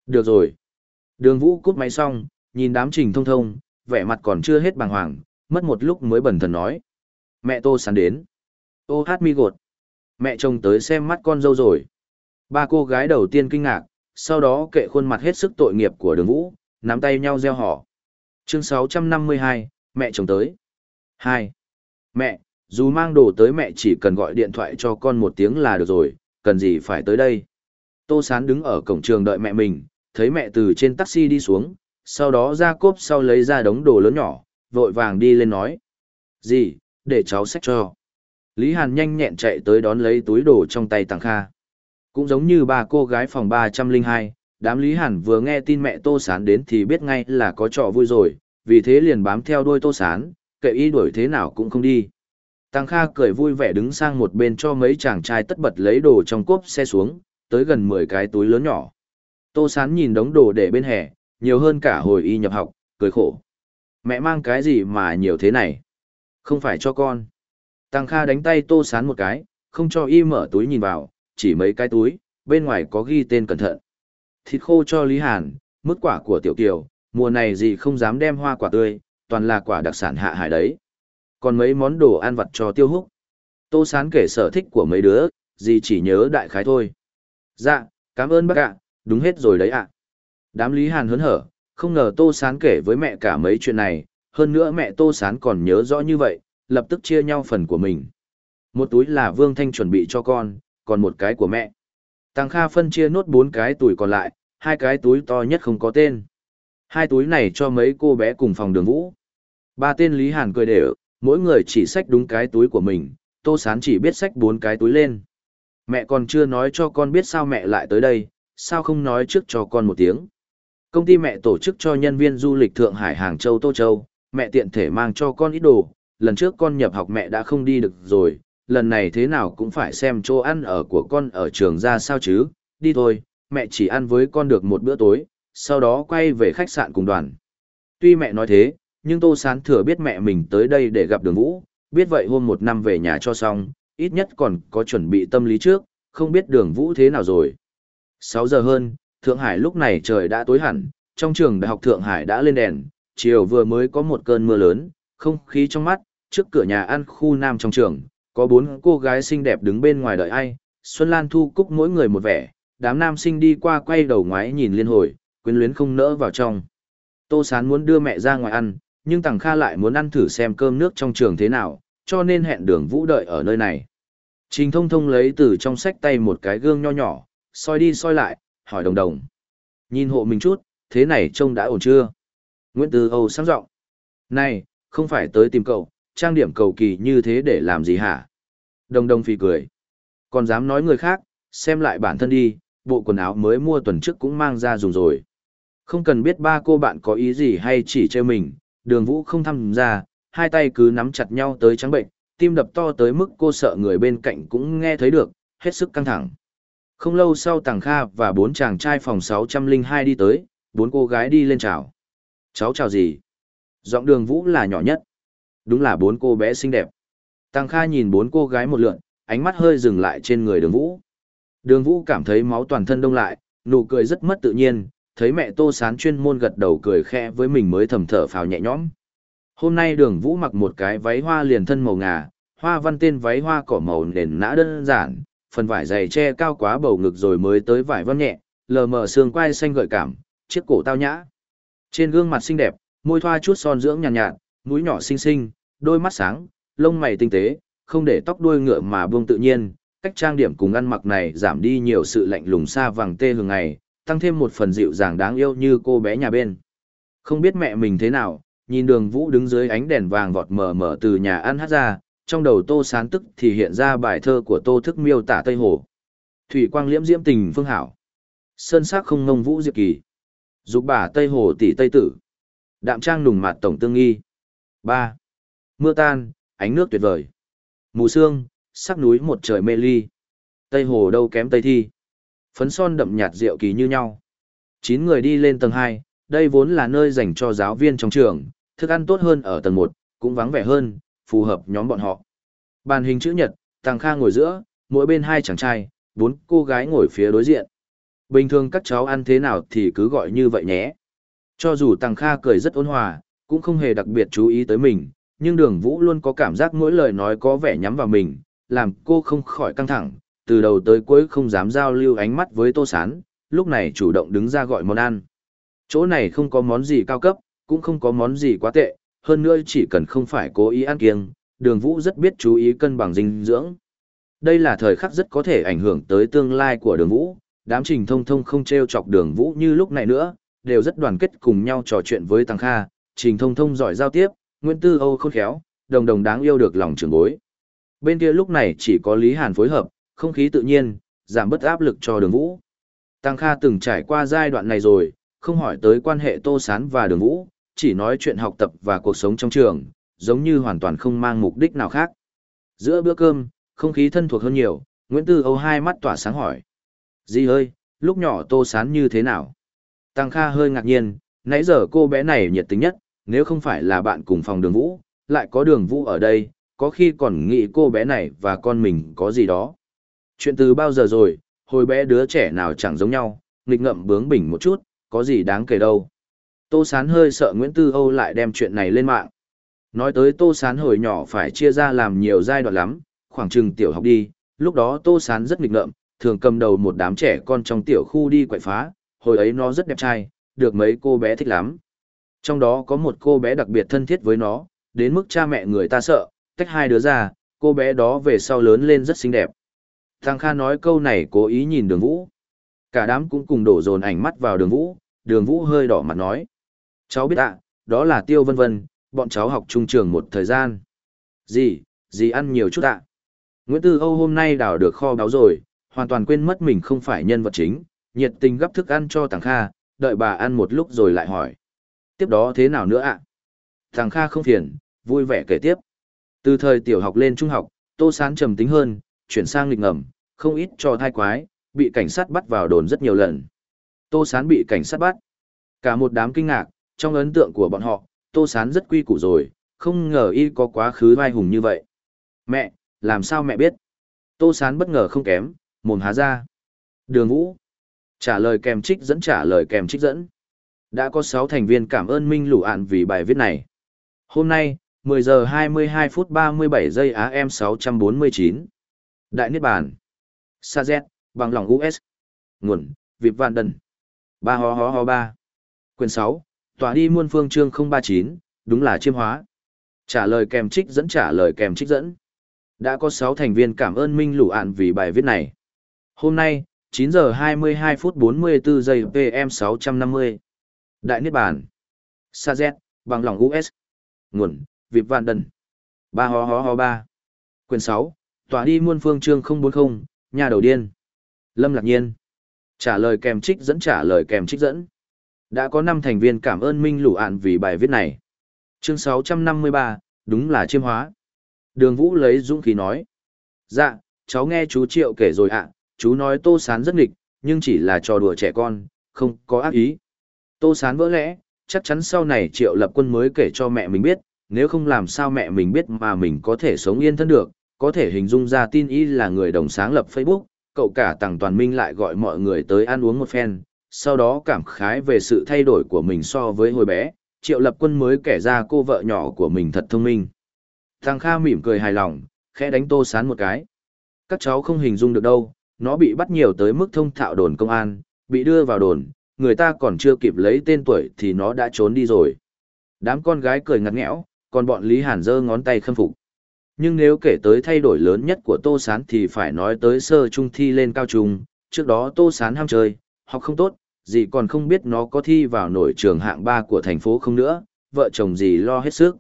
Được rồi. Đường vũ cút máy xong, nhìn đám trình thông thông, vẻ mặt còn chưa hết bàng hoàng, mất một lúc mới bẩn thần nói. Mẹ tô sán đến. Ô hát mi gột. Mẹ chồng tới xem mắt con dâu rồi. Ba cô gái đầu tiên kinh ngạc, sau đó kệ khuôn mặt hết sức tội nghiệp của đường vũ, nắm tay nhau gieo họ. Chương 652, mẹ chồng tới. 2. Mẹ, dù mang đồ tới mẹ chỉ cần gọi điện thoại cho con một tiếng là được rồi, cần gì phải tới đây. Tô Sán đứng ở cổng trường đợi mẹ mình, thấy mẹ từ trên taxi đi xuống, sau đó ra cốp sau lấy ra đống đồ lớn nhỏ, vội vàng đi lên nói. Gì, để cháu xách cho. Lý Hàn nhanh nhẹn chạy tới đón lấy túi đồ trong tay Tăng Kha. Cũng giống như ba cô gái phòng 302, đám Lý Hàn vừa nghe tin mẹ Tô Sán đến thì biết ngay là có trò vui rồi, vì thế liền bám theo đuôi Tô Sán, kệ y đuổi thế nào cũng không đi. Tăng Kha cười vui vẻ đứng sang một bên cho mấy chàng trai tất bật lấy đồ trong cốp xe xuống, tới gần 10 cái túi lớn nhỏ. Tô Sán nhìn đống đồ để bên hè, nhiều hơn cả hồi y nhập học, cười khổ. Mẹ mang cái gì mà nhiều thế này? Không phải cho con. Tăng Kha đánh tay Tô Sán một cái, không cho y mở túi nhìn vào, chỉ mấy cái túi, bên ngoài có ghi tên cẩn thận. Thịt khô cho Lý Hàn, mức quả của Tiểu Kiều, mùa này gì không dám đem hoa quả tươi, toàn là quả đặc sản hạ hải đấy. Còn mấy món đồ ăn vặt cho Tiêu Húc. Tô Sán kể sở thích của mấy đứa, gì chỉ nhớ đại khái thôi. Dạ, cảm ơn bác ạ, đúng hết rồi đấy ạ. Đám Lý Hàn hớn hở, không ngờ Tô Sán kể với mẹ cả mấy chuyện này, hơn nữa mẹ Tô Sán còn nhớ rõ như vậy, lập tức chia nhau phần của mình. Một túi là Vương Thanh chuẩn bị cho con, còn một cái của mẹ. Tăng Kha phân chia nốt bốn cái túi còn lại, hai cái túi to nhất không có tên. Hai túi này cho mấy cô bé cùng phòng đường vũ. Ba tên Lý Hàn cười đều, mỗi người chỉ xách đúng cái túi của mình, Tô Sán chỉ biết xách bốn cái túi lên. Mẹ còn chưa nói cho con biết sao mẹ lại tới đây, sao không nói trước cho con một tiếng. Công ty mẹ tổ chức cho nhân viên du lịch Thượng Hải Hàng Châu Tô Châu, mẹ tiện thể mang cho con ít đồ, lần trước con nhập học mẹ đã không đi được rồi, lần này thế nào cũng phải xem chỗ ăn ở của con ở trường ra sao chứ, đi thôi, mẹ chỉ ăn với con được một bữa tối, sau đó quay về khách sạn cùng đoàn. Tuy mẹ nói thế, nhưng Tô Sán thừa biết mẹ mình tới đây để gặp đường vũ, biết vậy hôm một năm về nhà cho xong, ít nhất còn có chuẩn bị tâm lý trước, không biết đường vũ thế nào rồi. 6 giờ hơn, Thượng Hải lúc này trời đã tối hẳn, trong trường đại học Thượng Hải đã lên đèn, chiều vừa mới có một cơn mưa lớn, không khí trong mắt, trước cửa nhà ăn khu nam trong trường, có bốn cô gái xinh đẹp đứng bên ngoài đợi ai, Xuân Lan Thu Cúc mỗi người một vẻ, đám nam sinh đi qua quay đầu ngoái nhìn liên hồi, quyến luyến không nỡ vào trong. Tô Sán muốn đưa mẹ ra ngoài ăn, nhưng Tằng Kha lại muốn ăn thử xem cơm nước trong trường thế nào, cho nên hẹn đường vũ đợi ở nơi này. Trình thông thông lấy từ trong sách tay một cái gương nho nhỏ, soi đi soi lại, hỏi đồng đồng. Nhìn hộ mình chút, thế này trông đã ổn chưa? Nguyễn Tư Âu sáng giọng Này, không phải tới tìm cậu, trang điểm cầu kỳ như thế để làm gì hả? Đồng đồng phì cười. Còn dám nói người khác, xem lại bản thân đi, bộ quần áo mới mua tuần trước cũng mang ra dùng rồi. Không cần biết ba cô bạn có ý gì hay chỉ trêu mình, đường vũ không tham gia, hai tay cứ nắm chặt nhau tới trắng bệnh, tim đập to tới mức cô sợ người bên cạnh cũng nghe thấy được, hết sức căng thẳng. Không lâu sau Tàng Kha và bốn chàng trai phòng 602 đi tới, bốn cô gái đi lên chào. Cháu chào gì? Giọng đường vũ là nhỏ nhất. Đúng là bốn cô bé xinh đẹp. Tàng Kha nhìn bốn cô gái một lượn, ánh mắt hơi dừng lại trên người đường vũ. Đường vũ cảm thấy máu toàn thân đông lại, nụ cười rất mất tự nhiên, thấy mẹ tô sán chuyên môn gật đầu cười khẽ với mình mới thầm thở phào nhẹ nhõm. Hôm nay đường vũ mặc một cái váy hoa liền thân màu ngà, hoa văn tên váy hoa cỏ màu nền nã đơn giản, phần vải dày che cao quá bầu ngực rồi mới tới vải văn nhẹ, lờ mờ xương quai xanh gợi cảm, chiếc cổ tao nhã. Trên gương mặt xinh đẹp, môi thoa chút son dưỡng nhàn nhạt, nhạt, mũi nhỏ xinh xinh, đôi mắt sáng, lông mày tinh tế, không để tóc đuôi ngựa mà buông tự nhiên, cách trang điểm cùng ăn mặc này giảm đi nhiều sự lạnh lùng xa vàng tê hương ngày, tăng thêm một phần dịu dàng đáng yêu như cô bé nhà bên. Không biết mẹ mình thế nào, nhìn đường vũ đứng dưới ánh đèn vàng vọt mờ mờ từ nhà ăn hát ra, trong đầu tô sán tức thì hiện ra bài thơ của tô thức miêu tả Tây Hồ. Thủy quang liễm diễm tình phương hảo. Sơn sắc không ngông vũ diệp kỳ. Dục bà Tây Hồ tỷ Tây tử. Đạm trang nùng mặt tổng tương nghi. ba Mưa tan, ánh nước tuyệt vời. Mù sương, sắc núi một trời mê ly. Tây Hồ đâu kém Tây Thi. Phấn son đậm nhạt rượu kỳ như nhau. Chín người đi lên tầng hai, đây vốn là nơi dành cho giáo viên trong trường, thức ăn tốt hơn ở tầng một, cũng vắng vẻ hơn, phù hợp nhóm bọn họ. Bàn hình chữ nhật, Tàng Kha ngồi giữa, mỗi bên hai chàng trai, bốn cô gái ngồi phía đối diện. Bình thường các cháu ăn thế nào thì cứ gọi như vậy nhé. Cho dù Tăng Kha cười rất ôn hòa, cũng không hề đặc biệt chú ý tới mình, nhưng đường vũ luôn có cảm giác mỗi lời nói có vẻ nhắm vào mình, làm cô không khỏi căng thẳng, từ đầu tới cuối không dám giao lưu ánh mắt với Tô Sán, lúc này chủ động đứng ra gọi món ăn. Chỗ này không có món gì cao cấp, cũng không có món gì quá tệ, hơn nữa chỉ cần không phải cố ý ăn kiêng, đường vũ rất biết chú ý cân bằng dinh dưỡng. Đây là thời khắc rất có thể ảnh hưởng tới tương lai của đường vũ, đám trình thông thông không treo chọc đường vũ như lúc này nữa, đều rất đoàn kết cùng nhau trò chuyện với Tăng Kha, trình thông thông giỏi giao tiếp, Nguyễn Tư Âu khôn khéo, đồng đồng đáng yêu được lòng trưởng bối. Bên kia lúc này chỉ có Lý Hàn phối hợp, không khí tự nhiên, giảm bớt áp lực cho đường vũ. Tăng Kha từng trải qua giai đoạn này rồi, không hỏi tới quan hệ Tô Sán và đường vũ, chỉ nói chuyện học tập và cuộc sống trong trường, giống như hoàn toàn không mang mục đích nào khác. Giữa bữa cơm, không khí thân thuộc hơn nhiều, Nguyễn Tư Âu hai mắt tỏa sáng hỏi. Dì ơi, lúc nhỏ Tô Sán như thế nào? Tăng Kha hơi ngạc nhiên, nãy giờ cô bé này nhiệt tình nhất, nếu không phải là bạn cùng phòng đường vũ, lại có đường vũ ở đây, có khi còn nghĩ cô bé này và con mình có gì đó. Chuyện từ bao giờ rồi, hồi bé đứa trẻ nào chẳng giống nhau, nghịch ngậm bướng bỉnh một chút, có gì đáng kể đâu. Tô Sán hơi sợ Nguyễn Tư Âu lại đem chuyện này lên mạng. Nói tới Tô Sán hồi nhỏ phải chia ra làm nhiều giai đoạn lắm, khoảng chừng tiểu học đi, lúc đó Tô Sán rất nghịch ngợm, thường cầm đầu một đám trẻ con trong tiểu khu đi quậy phá, hồi ấy nó rất đẹp trai, được mấy cô bé thích lắm. Trong đó có một cô bé đặc biệt thân thiết với nó, đến mức cha mẹ người ta sợ, tách hai đứa ra, cô bé đó về sau lớn lên rất xinh đẹp. Thằng Kha nói câu này cố ý nhìn đường vũ. Cả đám cũng cùng đổ dồn ảnh mắt vào đường vũ, đường vũ hơi đỏ mặt nói. Cháu biết ạ, đó là tiêu vân vân, bọn cháu học trung trường một thời gian. Gì, gì ăn nhiều chút ạ. Nguyễn Tư Âu hôm nay đào được kho báo rồi, hoàn toàn quên mất mình không phải nhân vật chính, nhiệt tình gấp thức ăn cho Tàng Kha, đợi bà ăn một lúc rồi lại hỏi. Tiếp đó thế nào nữa ạ? Tàng Kha không phiền, vui vẻ kể tiếp. Từ thời tiểu học lên trung học, Tô Sán trầm tính hơn, chuyển sang lịch ngầm, không ít cho thai quái, bị cảnh sát bắt vào đồn rất nhiều lần. Tô Sán bị cảnh sát bắt. Cả một đám kinh ngạc, trong ấn tượng của bọn họ, Tô Sán rất quy củ rồi, không ngờ y có quá khứ vai hùng như vậy. Mẹ, làm sao mẹ biết? Tô Sán bất ngờ không kém, mồm há ra. Đường Vũ. Trả lời kèm trích dẫn trả lời kèm trích dẫn. Đã có 6 thành viên cảm ơn Minh Lũ Ản vì bài viết này. Hôm nay, 10 giờ 22 phút 37 giây AM 649. Đại Niết Bàn. Sa Z, bằng lòng US. Nguồn, Vịp Vạn Đần. Ba ho ho ho ba. Quyền 6, tòa đi muôn phương chương 039, đúng là chiêm hóa. Trả lời kèm trích dẫn trả lời kèm trích dẫn. Đã có 6 thành viên cảm ơn Minh Lũ Ản vì bài viết này. Hôm nay, 9 giờ 22 phút 44 giây PM 650. Đại Niết Bàn. Sa Z, bằng lòng US. Nguồn, Vịp Vạn Đần. Ba ho ho ho ba. Quyền 6, tòa đi muôn phương chương 040, nhà đầu điên. Lâm Lạc Nhiên. Trả lời kèm trích dẫn trả lời kèm trích dẫn. Đã có 5 thành viên cảm ơn Minh Lũ Ản vì bài viết này. Chương 653, đúng là chiêm hóa. Đường Vũ lấy dũng khí nói. Dạ, cháu nghe chú Triệu kể rồi ạ, chú nói Tô Sán rất nghịch, nhưng chỉ là trò đùa trẻ con, không có ác ý. Tô Sán vỡ lẽ, chắc chắn sau này Triệu lập quân mới kể cho mẹ mình biết, nếu không làm sao mẹ mình biết mà mình có thể sống yên thân được, có thể hình dung ra tin y là người đồng sáng lập Facebook, cậu cả Tằng Toàn Minh lại gọi mọi người tới ăn uống một phen, sau đó cảm khái về sự thay đổi của mình so với hồi bé, Triệu Lập Quân mới kể ra cô vợ nhỏ của mình thật thông minh. Thằng Kha mỉm cười hài lòng, khẽ đánh Tô Sán một cái. Các cháu không hình dung được đâu, nó bị bắt nhiều tới mức thông thạo đồn công an, bị đưa vào đồn, người ta còn chưa kịp lấy tên tuổi thì nó đã trốn đi rồi. Đám con gái cười ngặt nghẽo, còn bọn Lý Hàn giơ ngón tay khâm phục. Nhưng nếu kể tới thay đổi lớn nhất của Tô Sán thì phải nói tới sơ trung thi lên cao trung, trước đó Tô Sán ham chơi, học không tốt, gì còn không biết nó có thi vào nổi trường hạng 3 của thành phố không nữa, vợ chồng gì lo hết sức.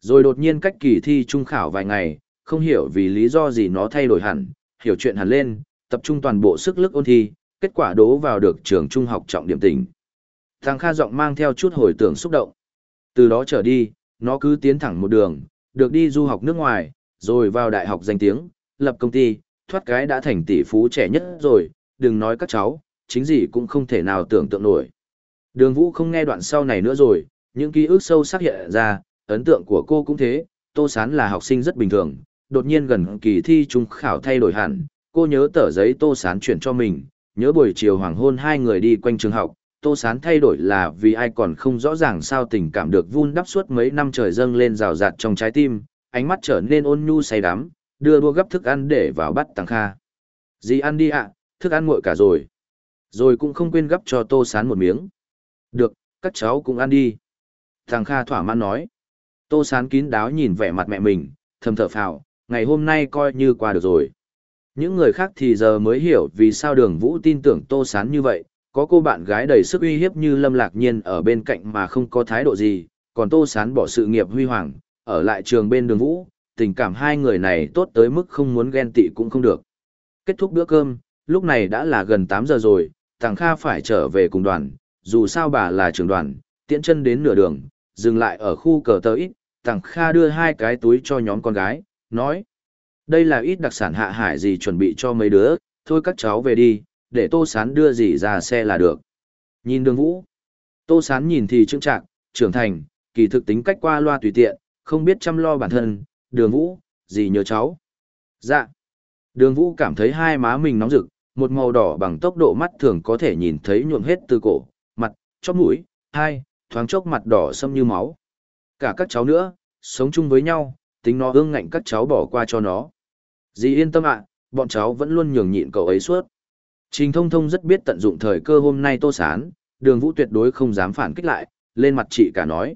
Rồi đột nhiên cách kỳ thi trung khảo vài ngày, không hiểu vì lý do gì nó thay đổi hẳn, hiểu chuyện hẳn lên, tập trung toàn bộ sức lực ôn thi, kết quả đố vào được trường trung học trọng điểm tỉnh. Thằng Kha giọng mang theo chút hồi tưởng xúc động. Từ đó trở đi, nó cứ tiến thẳng một đường, được đi du học nước ngoài, rồi vào đại học danh tiếng, lập công ty, thoát cái đã thành tỷ phú trẻ nhất rồi, đừng nói các cháu, chính gì cũng không thể nào tưởng tượng nổi. Đường Vũ không nghe đoạn sau này nữa rồi, những ký ức sâu sắc hiện ra, ấn tượng của cô cũng thế, Tô Sán là học sinh rất bình thường, đột nhiên gần kỳ thi trung khảo thay đổi hẳn, cô nhớ tờ giấy Tô Sán chuyển cho mình, nhớ buổi chiều hoàng hôn hai người đi quanh trường học, Tô Sán thay đổi là vì ai còn không rõ ràng sao tình cảm được vun đắp suốt mấy năm trời dâng lên rào rạt trong trái tim, ánh mắt trở nên ôn nhu say đắm, đưa đua gấp thức ăn để vào bắt tàng Kha. Dì ăn đi ạ, thức ăn nguội cả rồi. Rồi cũng không quên gấp cho Tô Sán một miếng. Được, các cháu cũng ăn đi. Thằng Kha thỏa mãn nói. Tô Sán kín đáo nhìn vẻ mặt mẹ mình, thầm thở phào, ngày hôm nay coi như qua được rồi. Những người khác thì giờ mới hiểu vì sao đường Vũ tin tưởng Tô Sán như vậy, có cô bạn gái đầy sức uy hiếp như Lâm Lạc Nhiên ở bên cạnh mà không có thái độ gì, còn Tô Sán bỏ sự nghiệp huy hoàng, ở lại trường bên đường Vũ, tình cảm hai người này tốt tới mức không muốn ghen tị cũng không được. Kết thúc bữa cơm, lúc này đã là gần 8 giờ rồi, Tàng Kha phải trở về cùng đoàn, dù sao bà là trưởng đoàn, tiễn chân đến nửa đường, dừng lại ở khu cờ tờ ít, Tàng Kha đưa hai cái túi cho nhóm con gái, nói. Đây là ít đặc sản hạ hải gì chuẩn bị cho mấy đứa, thôi các cháu về đi, để Tô Sán đưa gì ra xe là được. Nhìn đường vũ. Tô Sán nhìn thì trưng trạc, trưởng thành, kỳ thực tính cách qua loa tùy tiện, không biết chăm lo bản thân, đường vũ, gì nhớ cháu. Dạ. Đường vũ cảm thấy hai má mình nóng rực, một màu đỏ bằng tốc độ mắt thường có thể nhìn thấy nhuộm hết từ cổ, mặt, chóp mũi, hai, thoáng chốc mặt đỏ sâm như máu. Cả các cháu nữa, sống chung với nhau, tính nó ương ngạnh các cháu bỏ qua cho nó. Dì yên tâm ạ, bọn cháu vẫn luôn nhường nhịn cậu ấy suốt. Trình thông thông rất biết tận dụng thời cơ hôm nay tô sán, đường vũ tuyệt đối không dám phản kích lại, lên mặt chị cả nói.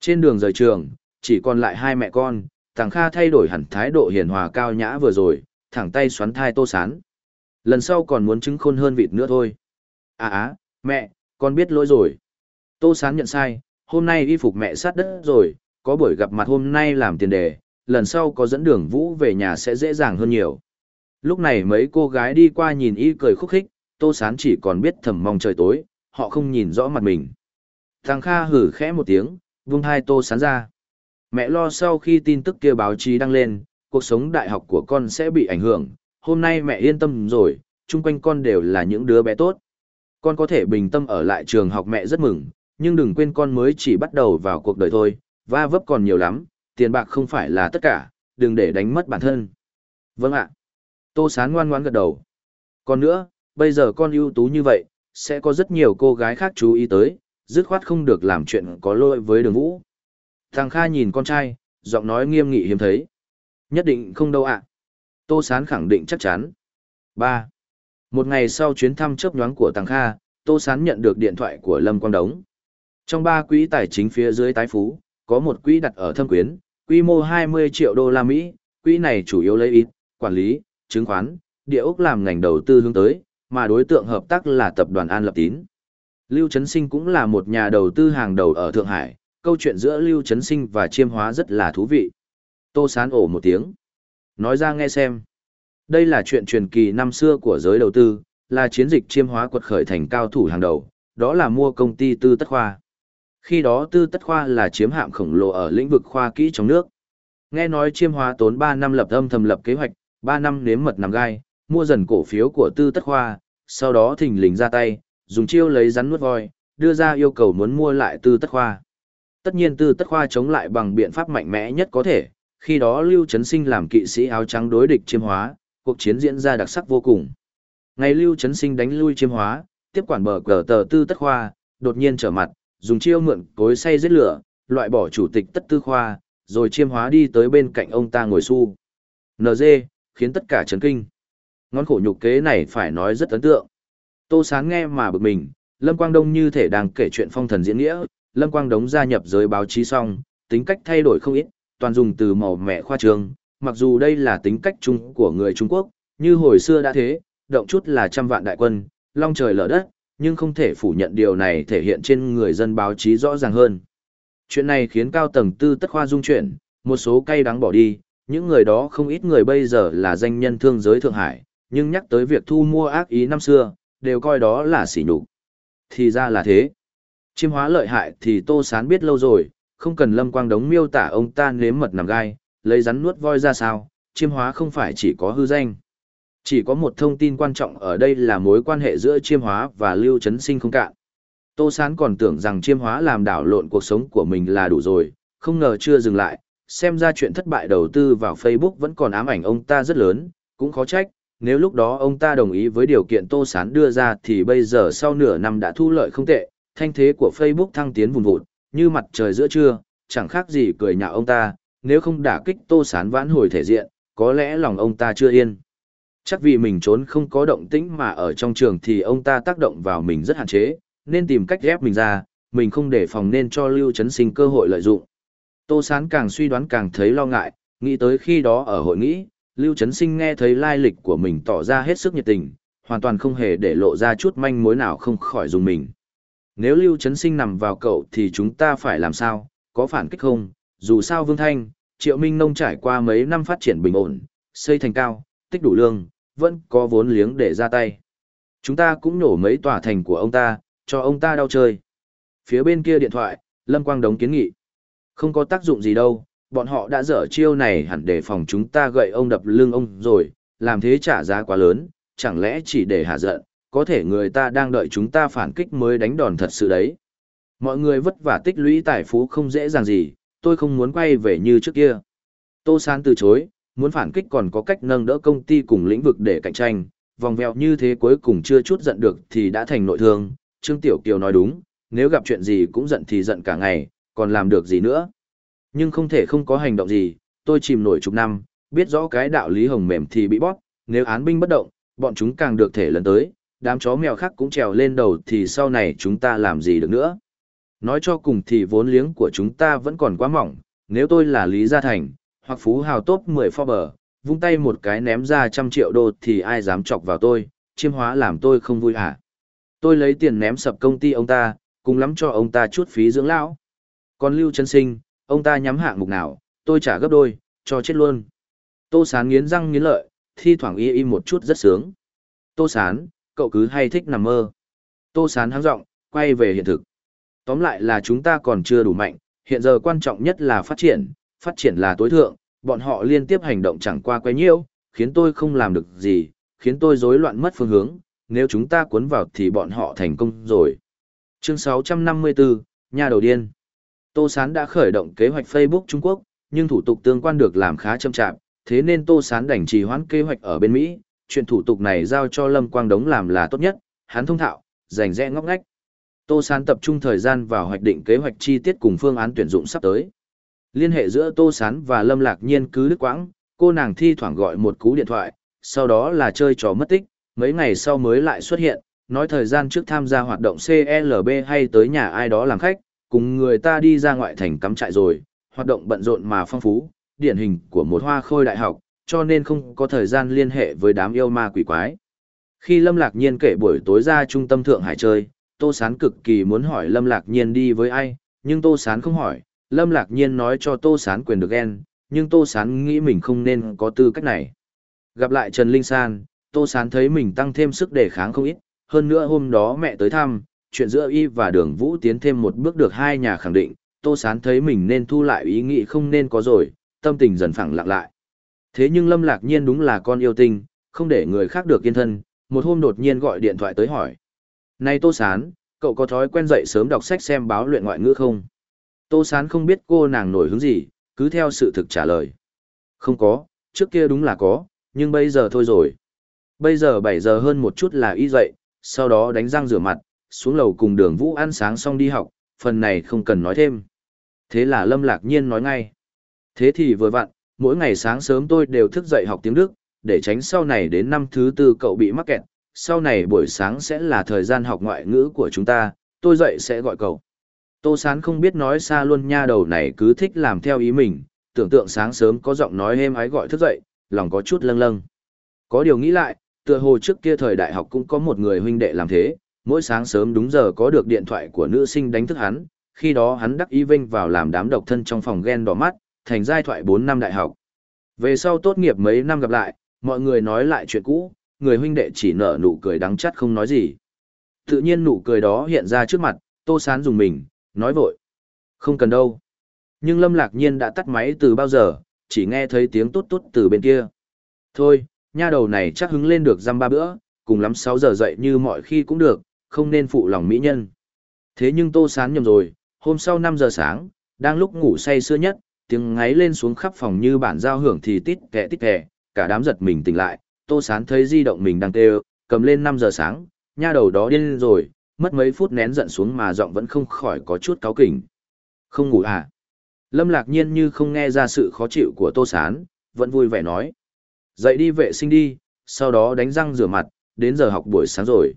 Trên đường rời trường, chỉ còn lại hai mẹ con, thằng Kha thay đổi hẳn thái độ hiền hòa cao nhã vừa rồi, thẳng tay xoắn thai tô sán. Lần sau còn muốn trứng khôn hơn vịt nữa thôi. À á, mẹ, con biết lỗi rồi. Tô sán nhận sai, hôm nay y phục mẹ sát đất rồi, có buổi gặp mặt hôm nay làm tiền đề, lần sau có dẫn đường vũ về nhà sẽ dễ dàng hơn nhiều. Lúc này mấy cô gái đi qua nhìn y cười khúc khích, tô sán chỉ còn biết thầm mong trời tối, họ không nhìn rõ mặt mình. Thằng Kha hử khẽ một tiếng, vung hai tô sán ra. Mẹ lo sau khi tin tức kia báo chí đăng lên, cuộc sống đại học của con sẽ bị ảnh hưởng, hôm nay mẹ yên tâm rồi, chung quanh con đều là những đứa bé tốt. Con có thể bình tâm ở lại trường học mẹ rất mừng, nhưng đừng quên con mới chỉ bắt đầu vào cuộc đời thôi, va vấp còn nhiều lắm, tiền bạc không phải là tất cả, đừng để đánh mất bản thân. Vâng ạ. Tô Sán ngoan ngoãn gật đầu. Còn nữa, bây giờ con ưu tú như vậy, sẽ có rất nhiều cô gái khác chú ý tới, dứt khoát không được làm chuyện có lỗi với đường vũ. Thằng Kha nhìn con trai, giọng nói nghiêm nghị hiếm thấy. Nhất định không đâu ạ. Tô Sán khẳng định chắc chắn. 3. Một ngày sau chuyến thăm chớp nhoáng của thằng Kha, Tô Sán nhận được điện thoại của Lâm Quang Đống. Trong ba quỹ tài chính phía dưới tái phú, có một quỹ đặt ở Thâm Quyến, quy mô 20 triệu đô la Mỹ, quỹ này chủ yếu lấy ít, quản lý, chứng khoán, địa ốc làm ngành đầu tư hướng tới, mà đối tượng hợp tác là tập đoàn An Lập Tín. Lưu Trấn Sinh cũng là một nhà đầu tư hàng đầu ở Thượng Hải, câu chuyện giữa Lưu Trấn Sinh và Chiêm Hóa rất là thú vị. Tô Sán ổ một tiếng. Nói ra nghe xem. Đây là chuyện truyền kỳ năm xưa của giới đầu tư, là chiến dịch Chiêm Hóa quật khởi thành cao thủ hàng đầu, đó là mua công ty Tư Tất Khoa. Khi đó Tư Tất Khoa là chiếm hạm khổng lồ ở lĩnh vực khoa kỹ trong nước. Nghe nói Chiêm Hóa tốn 3 năm lập âm thầm lập kế hoạch, 3 năm nếm mật nằm gai, mua dần cổ phiếu của Tư Tất Khoa, sau đó thỉnh lình ra tay, dùng chiêu lấy rắn nuốt voi, đưa ra yêu cầu muốn mua lại Tư Tất Khoa. Tất nhiên Tư Tất Khoa chống lại bằng biện pháp mạnh mẽ nhất có thể, khi đó Lưu Trấn Sinh làm kỵ sĩ áo trắng đối địch chiêm hóa, cuộc chiến diễn ra đặc sắc vô cùng. Ngày Lưu Trấn Sinh đánh lui chiêm hóa, tiếp quản bờ cờ tờ Tư Tất Khoa, đột nhiên trở mặt, dùng chiêu mượn cối say giết lửa, loại bỏ chủ tịch Tất Tư Khoa, rồi chiêm hóa đi tới bên cạnh ông ta ngồi su. NG, khiến tất cả chấn kinh. Ngón khổ nhục kế này phải nói rất ấn tượng. Tô Sán nghe mà bực mình, Lâm Quang Đông như thể đang kể chuyện phong thần diễn nghĩa, Lâm Quang Đống gia nhập giới báo chí xong, tính cách thay đổi không ít, toàn dùng từ màu mẹ khoa trương, mặc dù đây là tính cách chung của người Trung Quốc, như hồi xưa đã thế, động chút là trăm vạn đại quân, long trời lở đất, nhưng không thể phủ nhận điều này thể hiện trên người dân báo chí rõ ràng hơn. Chuyện này khiến cao tầng tư tất khoa dung chuyển, một số cay đắng bỏ đi, những người đó không ít người bây giờ là danh nhân thương giới Thượng Hải, nhưng nhắc tới việc thu mua ác ý năm xưa, đều coi đó là sỉ nhục. Thì ra là thế. Chiêm hóa lợi hại thì Tô Sán biết lâu rồi, không cần Lâm Quang Đống miêu tả ông ta nếm mật nằm gai, lấy rắn nuốt voi ra sao, chiêm hóa không phải chỉ có hư danh. Chỉ có một thông tin quan trọng ở đây là mối quan hệ giữa chiêm hóa và lưu chấn sinh không cạn. Tô Sán còn tưởng rằng chiêm hóa làm đảo lộn cuộc sống của mình là đủ rồi, không ngờ chưa dừng lại, xem ra chuyện thất bại đầu tư vào Facebook vẫn còn ám ảnh ông ta rất lớn, cũng khó trách, nếu lúc đó ông ta đồng ý với điều kiện Tô Sán đưa ra thì bây giờ sau nửa năm đã thu lợi không tệ, thanh thế của Facebook thăng tiến vùn vụt, như mặt trời giữa trưa, chẳng khác gì cười nhạo ông ta, nếu không đả kích Tô Sán vãn hồi thể diện, có lẽ lòng ông ta chưa yên. Chắc vì mình trốn không có động tĩnh mà ở trong trường thì ông ta tác động vào mình rất hạn chế, nên tìm cách ghép mình ra, mình không để phòng nên cho Lưu Trấn Sinh cơ hội lợi dụng. Tô Sán càng suy đoán càng thấy lo ngại, nghĩ tới khi đó ở hội nghị, Lưu Trấn Sinh nghe thấy lai lịch của mình tỏ ra hết sức nhiệt tình, hoàn toàn không hề để lộ ra chút manh mối nào không khỏi dùng mình. Nếu Lưu Trấn Sinh nằm vào cậu thì chúng ta phải làm sao, có phản kích không? Dù sao Vương Thanh, Triệu Minh Nông trải qua mấy năm phát triển bình ổn, xây thành cao, tích đủ lương, vẫn có vốn liếng để ra tay. Chúng ta cũng nổ mấy tòa thành của ông ta, cho ông ta đau chơi. Phía bên kia điện thoại, Lâm Quang Đống kiến nghị. Không có tác dụng gì đâu, bọn họ đã dở chiêu này hẳn để phòng chúng ta gậy ông đập lưng ông rồi, làm thế trả giá quá lớn, chẳng lẽ chỉ để hạ giận, có thể người ta đang đợi chúng ta phản kích mới đánh đòn thật sự đấy. Mọi người vất vả tích lũy tài phú không dễ dàng gì, tôi không muốn quay về như trước kia. Tô Sán từ chối, muốn phản kích còn có cách nâng đỡ công ty cùng lĩnh vực để cạnh tranh, vòng vèo như thế cuối cùng chưa chút giận được thì đã thành nội thương. Trương Tiểu Kiều nói đúng, nếu gặp chuyện gì cũng giận thì giận cả ngày, còn làm được gì nữa. Nhưng không thể không có hành động gì, tôi chìm nổi chục năm, biết rõ cái đạo lý hồng mềm thì bị bóp, nếu án binh bất động, bọn chúng càng được thể lần tới, đám chó mèo khác cũng trèo lên đầu thì sau này chúng ta làm gì được nữa. Nói cho cùng thì vốn liếng của chúng ta vẫn còn quá mỏng, nếu tôi là Lý Gia Thành, hoặc Phú Hào top 10 Forbes, vung tay một cái ném ra trăm triệu đô thì ai dám chọc vào tôi, chiêm hóa làm tôi không vui hả. Tôi lấy tiền ném sập công ty ông ta, cùng lắm cho ông ta chút phí dưỡng lão. Còn Lưu Trân Sinh, ông ta nhắm hạng mục nào, tôi trả gấp đôi, cho chết luôn. Tô Sán nghiến răng nghiến lợi, thi thoảng y y một chút rất sướng. Tô Sán, cậu cứ hay thích nằm mơ. Tô Sán háng rộng, quay về hiện thực. Tóm lại là chúng ta còn chưa đủ mạnh, hiện giờ quan trọng nhất là phát triển, phát triển là tối thượng, bọn họ liên tiếp hành động chẳng qua quay nhiễu, khiến tôi không làm được gì, khiến tôi rối loạn mất phương hướng, nếu chúng ta cuốn vào thì bọn họ thành công rồi. Chương 654, Nhà đầu điên. Tô Sán đã khởi động kế hoạch Facebook Trung Quốc, nhưng thủ tục tương quan được làm khá chậm chạp, thế nên Tô Sán đành trì hoãn kế hoạch ở bên Mỹ, chuyện thủ tục này giao cho Lâm Quang Đống làm là tốt nhất, hắn thông thạo, rành rẽ ngóc ngách. Tô Sán tập trung thời gian vào hoạch định kế hoạch chi tiết cùng phương án tuyển dụng sắp tới. Liên hệ giữa Tô Sán và Lâm Lạc Nhiên cứ đứt quãng, cô nàng thi thoảng gọi một cú điện thoại, sau đó là chơi trò mất tích, mấy ngày sau mới lại xuất hiện, nói thời gian trước tham gia hoạt động CLB hay tới nhà ai đó làm khách, cùng người ta đi ra ngoại thành cắm trại rồi, hoạt động bận rộn mà phong phú, điển hình của một hoa khôi đại học, cho nên không có thời gian liên hệ với đám yêu ma quỷ quái. Khi Lâm Lạc Nhiên kể buổi tối ra trung tâm Thượng Hải chơi, Tô Sán cực kỳ muốn hỏi Lâm Lạc Nhiên đi với ai, nhưng Tô Sán không hỏi, Lâm Lạc Nhiên nói cho Tô Sán quyền được ghen, nhưng Tô Sán nghĩ mình không nên có tư cách này. Gặp lại Trần Linh San, Tô Sán thấy mình tăng thêm sức đề kháng không ít, hơn nữa hôm đó mẹ tới thăm, chuyện giữa y và đường Vũ tiến thêm một bước được hai nhà khẳng định, Tô Sán thấy mình nên thu lại ý nghĩ không nên có rồi, tâm tình dần phẳng lặng lại. Thế nhưng Lâm Lạc Nhiên đúng là con yêu tinh, không để người khác được yên thân, một hôm đột nhiên gọi điện thoại tới hỏi. Này Tô Sán, cậu có thói quen dậy sớm đọc sách xem báo luyện ngoại ngữ không? Tô Sán không biết cô nàng nổi hứng gì, cứ theo sự thực trả lời. Không có, trước kia đúng là có, nhưng bây giờ thôi rồi. Bây giờ 7 giờ hơn một chút là y dậy, sau đó đánh răng rửa mặt, xuống lầu cùng đường vũ ăn sáng xong đi học, phần này không cần nói thêm. Thế là Lâm Lạc Nhiên nói ngay. Thế thì vừa vặn, mỗi ngày sáng sớm tôi đều thức dậy học tiếng Đức, để tránh sau này đến năm thứ tư cậu bị mắc kẹt. Sau này buổi sáng sẽ là thời gian học ngoại ngữ của chúng ta, tôi dậy sẽ gọi cậu. Tô Sán không biết nói xa luôn nha đầu này cứ thích làm theo ý mình, tưởng tượng sáng sớm có giọng nói êm ái gọi thức dậy, lòng có chút lâng lâng. Có điều nghĩ lại, tựa hồ trước kia thời đại học cũng có một người huynh đệ làm thế, mỗi sáng sớm đúng giờ có được điện thoại của nữ sinh đánh thức hắn, khi đó hắn đắc ý vinh vào làm đám độc thân trong phòng ghen đỏ mắt, thành giai thoại 4 năm đại học. Về sau tốt nghiệp mấy năm gặp lại, mọi người nói lại chuyện cũ, người huynh đệ chỉ nở nụ cười đắng chắt không nói gì. Tự nhiên nụ cười đó hiện ra trước mặt, Tô Sán dùng mình, nói vội. Không cần đâu. Nhưng Lâm Lạc Nhiên đã tắt máy từ bao giờ, chỉ nghe thấy tiếng tốt tốt từ bên kia. Thôi, nha đầu này chắc hứng lên được răm ba bữa, cùng lắm 6 giờ dậy như mọi khi cũng được, không nên phụ lòng mỹ nhân. Thế nhưng Tô Sán nhầm rồi, hôm sau 5 giờ sáng, đang lúc ngủ say sưa nhất, tiếng ngáy lên xuống khắp phòng như bản giao hưởng thì tít kẹ tít kẹ, cả đám giật mình tỉnh lại, Tô Sán thấy di động mình đang kêu, cầm lên 5 giờ sáng, nha đầu đó điên rồi, mất mấy phút nén giận xuống mà giọng vẫn không khỏi có chút cáu kỉnh. Không ngủ à? Lâm lạc nhiên như không nghe ra sự khó chịu của Tô Sán, vẫn vui vẻ nói. Dậy đi vệ sinh đi, sau đó đánh răng rửa mặt, đến giờ học buổi sáng rồi.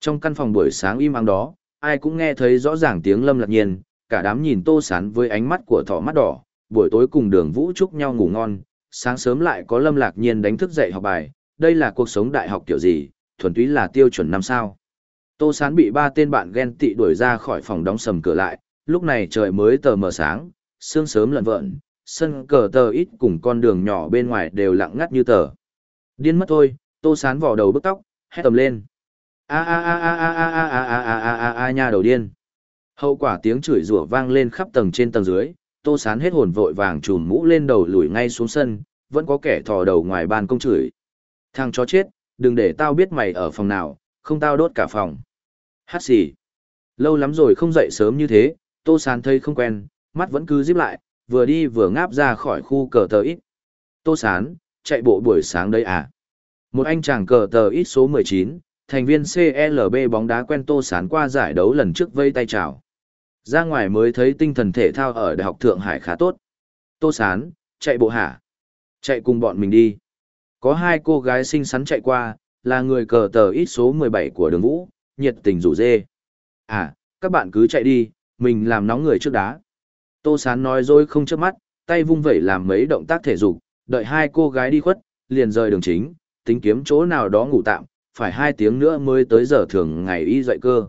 Trong căn phòng buổi sáng im ắng đó, ai cũng nghe thấy rõ ràng tiếng Lâm lạc nhiên, cả đám nhìn Tô Sán với ánh mắt của thỏ mắt đỏ, buổi tối cùng đường vũ chúc nhau ngủ ngon, sáng sớm lại có Lâm lạc nhiên đánh thức dậy học bài, đây là cuộc sống đại học kiểu gì, thuần túy là tiêu chuẩn năm sao. Tô Sán bị ba tên bạn ghen tị đuổi ra khỏi phòng đóng sầm cửa lại, lúc này trời mới tờ mờ sáng, sương sớm lận vợn, sân cờ tờ ít cùng con đường nhỏ bên ngoài đều lặng ngắt như tờ. Điên mất thôi, Tô Sán vò đầu bức tóc, hét tầm lên. A a a a a a a a a a a a a nha đầu điên. Hậu quả tiếng chửi rủa vang lên khắp tầng trên tầng dưới, Tô Sán hết hồn vội vàng trùm mũ lên đầu lùi ngay xuống sân, vẫn có kẻ thò đầu ngoài ban công chửi. Thằng chó chết, đừng để tao biết mày ở phòng nào, không tao đốt cả phòng. Hát xì. Lâu lắm rồi không dậy sớm như thế, Tô Sán thấy không quen, mắt vẫn cứ díp lại, vừa đi vừa ngáp ra khỏi khu cờ tờ ít. Tô Sán, chạy bộ buổi sáng đấy à? Một anh chàng cờ tờ ít số 19, thành viên CLB bóng đá quen Tô Sán qua giải đấu lần trước vây tay chào. Ra ngoài mới thấy tinh thần thể thao ở Đại học Thượng Hải khá tốt. Tô Sán, chạy bộ hả? Chạy cùng bọn mình đi. Có hai cô gái xinh xắn chạy qua, là người cờ tờ ít số 17 của đường vũ, nhiệt tình rủ dê. À, các bạn cứ chạy đi, mình làm nóng người trước đá. Tô Sán nói rồi không chớp mắt, tay vung vẩy làm mấy động tác thể dục, đợi hai cô gái đi khuất, liền rời đường chính, tính kiếm chỗ nào đó ngủ tạm, phải hai tiếng nữa mới tới giờ thường ngày y dậy cơ.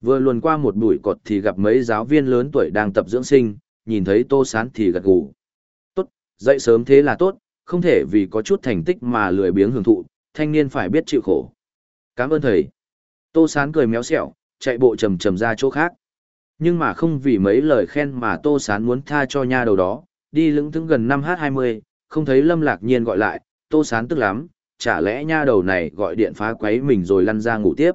Vừa luồn qua một bụi cột thì gặp mấy giáo viên lớn tuổi đang tập dưỡng sinh, nhìn thấy Tô Sán thì gật gù. Tốt, dậy sớm thế là tốt, không thể vì có chút thành tích mà lười biếng hưởng thụ, thanh niên phải biết chịu khổ. Cảm ơn thầy. Tô Sán cười méo xẹo, chạy bộ chầm chầm ra chỗ khác. Nhưng mà không vì mấy lời khen mà Tô Sán muốn tha cho nha đầu đó, đi lững thững gần 5h20, không thấy Lâm Lạc Nhiên gọi lại, Tô Sán tức lắm, chả lẽ nha đầu này gọi điện phá quấy mình rồi lăn ra ngủ tiếp.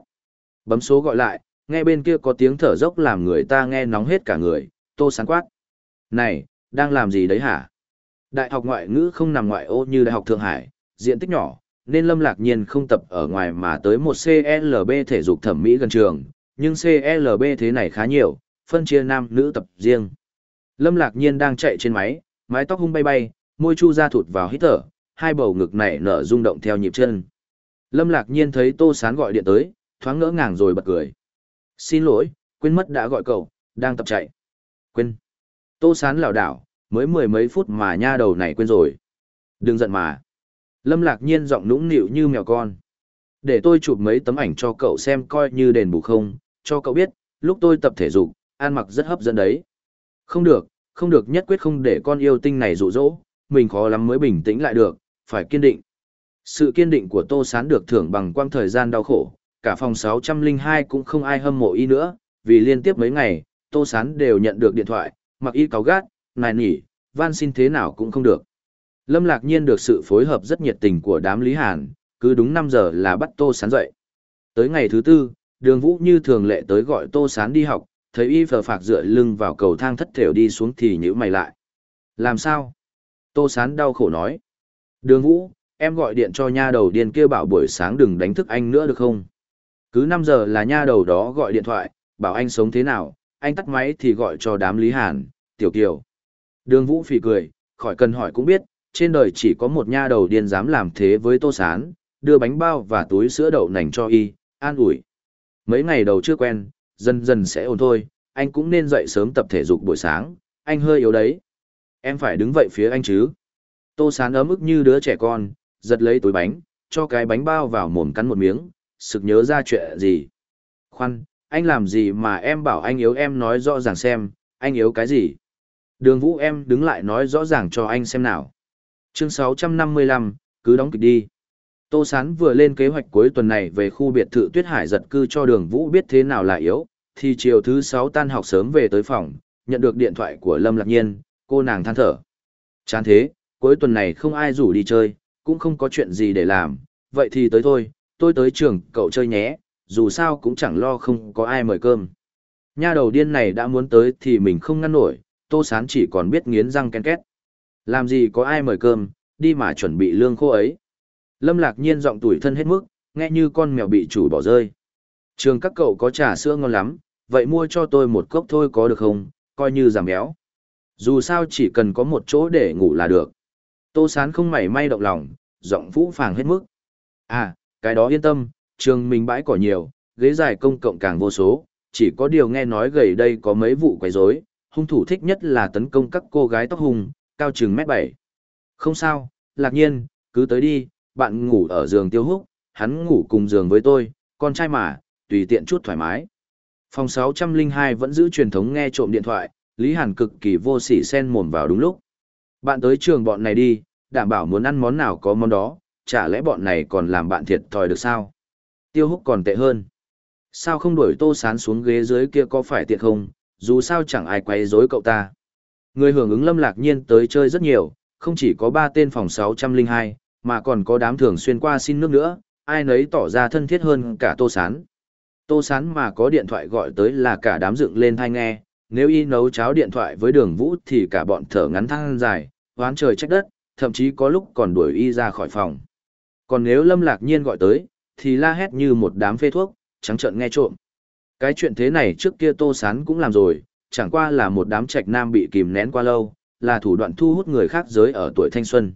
Bấm số gọi lại, nghe bên kia có tiếng thở dốc làm người ta nghe nóng hết cả người, Tô Sán quát. Này, đang làm gì đấy hả? Đại học ngoại ngữ không nằm ngoại ô như Đại học Thượng Hải, diện tích nhỏ, nên Lâm Lạc Nhiên không tập ở ngoài mà tới một CLB thể dục thẩm mỹ gần trường, nhưng CLB thế này khá nhiều, phân chia nam nữ tập riêng. Lâm Lạc Nhiên đang chạy trên máy, mái tóc hung bay bay, môi chu ra thụt vào hít thở, hai bầu ngực nảy nở rung động theo nhịp chân. Lâm Lạc Nhiên thấy Tô Sán gọi điện tới, thoáng ngỡ ngàng rồi bật cười. Xin lỗi, quên mất đã gọi cậu, đang tập chạy. Quên. Tô Sán lảo đảo, mới mười mấy phút mà nha đầu này quên rồi. Đừng giận mà. Lâm Lạc Nhiên giọng nũng nịu như mèo con. Để tôi chụp mấy tấm ảnh cho cậu xem coi như đền bù không, cho cậu biết, lúc tôi tập thể dục, ăn mặc rất hấp dẫn đấy. Không được, không được nhất quyết không để con yêu tinh này rụ rỗ, mình khó lắm mới bình tĩnh lại được, phải kiên định. Sự kiên định của Tô Sán được thưởng bằng quang thời gian đau khổ, cả phòng 602 cũng không ai hâm mộ y nữa, vì liên tiếp mấy ngày, Tô Sán đều nhận được điện thoại, mặc y cáo gắt, nài nỉ, van xin thế nào cũng không được. Lâm Lạc Nhiên được sự phối hợp rất nhiệt tình của đám Lý Hàn, cứ đúng 5 giờ là bắt Tô Sán dậy. Tới ngày thứ tư, đường vũ như thường lệ tới gọi Tô Sán đi học, thấy y phờ phạc dựa lưng vào cầu thang thất thểu đi xuống thì nhữ mày lại. Làm sao? Tô Sán đau khổ nói. Đường vũ, em gọi điện cho nha đầu điên kia bảo buổi sáng đừng đánh thức anh nữa được không? Cứ 5 giờ là nha đầu đó gọi điện thoại, bảo anh sống thế nào, anh tắt máy thì gọi cho đám Lý Hàn, Tiểu Kiều. Đường Vũ phì cười, khỏi cần hỏi cũng biết, trên đời chỉ có một nha đầu điên dám làm thế với Tô Sán, đưa bánh bao và túi sữa đậu nành cho y, an ủi. Mấy ngày đầu chưa quen, dần dần sẽ ổn thôi, anh cũng nên dậy sớm tập thể dục buổi sáng, anh hơi yếu đấy. Em phải đứng vậy phía anh chứ. Tô Sán ấm ức như đứa trẻ con, giật lấy túi bánh, cho cái bánh bao vào mồm cắn một miếng, sực nhớ ra chuyện gì. Khoan, anh làm gì mà em bảo anh yếu em nói rõ ràng xem, anh yếu cái gì. Đường vũ em đứng lại nói rõ ràng cho anh xem nào. Chương 655, cứ đóng kịch đi. Tô Sán vừa lên kế hoạch cuối tuần này về khu biệt thự Tuyết Hải giật cư cho đường vũ biết thế nào là yếu, thì chiều thứ sáu tan học sớm về tới phòng, nhận được điện thoại của Lâm Lạc Nhiên, cô nàng than thở. Chán thế, cuối tuần này không ai rủ đi chơi, cũng không có chuyện gì để làm, vậy thì tới thôi, tôi tới trường cậu chơi nhé, dù sao cũng chẳng lo không có ai mời cơm. Nha đầu điên này đã muốn tới thì mình không ngăn nổi, tô sán chỉ còn biết nghiến răng ken két. Làm gì có ai mời cơm, đi mà chuẩn bị lương khô ấy. Lâm lạc nhiên giọng tuổi thân hết mức, nghe như con mèo bị chủ bỏ rơi. Trường các cậu có trà sữa ngon lắm, vậy mua cho tôi một cốc thôi có được không, coi như giảm béo. Dù sao chỉ cần có một chỗ để ngủ là được. Tô sán không mảy may động lòng, giọng vũ phàng hết mức. À, cái đó yên tâm, trường mình bãi cỏ nhiều, ghế dài công cộng càng vô số, chỉ có điều nghe nói gầy đây có mấy vụ quấy rối, hung thủ thích nhất là tấn công các cô gái tóc hùng, cao chừng mét bảy. Không sao, lạc nhiên, cứ tới đi, bạn ngủ ở giường tiêu húc, hắn ngủ cùng giường với tôi, con trai mà, tùy tiện chút thoải mái. Phòng 602 vẫn giữ truyền thống nghe trộm điện thoại, Lý Hàn cực kỳ vô sỉ sen mồm vào đúng lúc. Bạn tới trường bọn này đi, đảm bảo muốn ăn món nào có món đó, chả lẽ bọn này còn làm bạn thiệt thòi được sao? Tiêu húc còn tệ hơn. Sao không đuổi tô sán xuống ghế dưới kia có phải tiện không, dù sao chẳng ai quay rối cậu ta. Người hưởng ứng lâm lạc nhiên tới chơi rất nhiều, không chỉ có ba tên phòng 602, mà còn có đám thường xuyên qua xin nước nữa, ai nấy tỏ ra thân thiết hơn cả tô sán. Tô sán mà có điện thoại gọi tới là cả đám dựng lên thai nghe, nếu y nấu cháo điện thoại với đường vũ thì cả bọn thở ngắn thăng dài, hoán trời trách đất, thậm chí có lúc còn đuổi y ra khỏi phòng. Còn nếu lâm lạc nhiên gọi tới, thì la hét như một đám phê thuốc, trắng trợn nghe trộm. Cái chuyện thế này trước kia Tô Sán cũng làm rồi, chẳng qua là một đám trạch nam bị kìm nén qua lâu, là thủ đoạn thu hút người khác giới ở tuổi thanh xuân.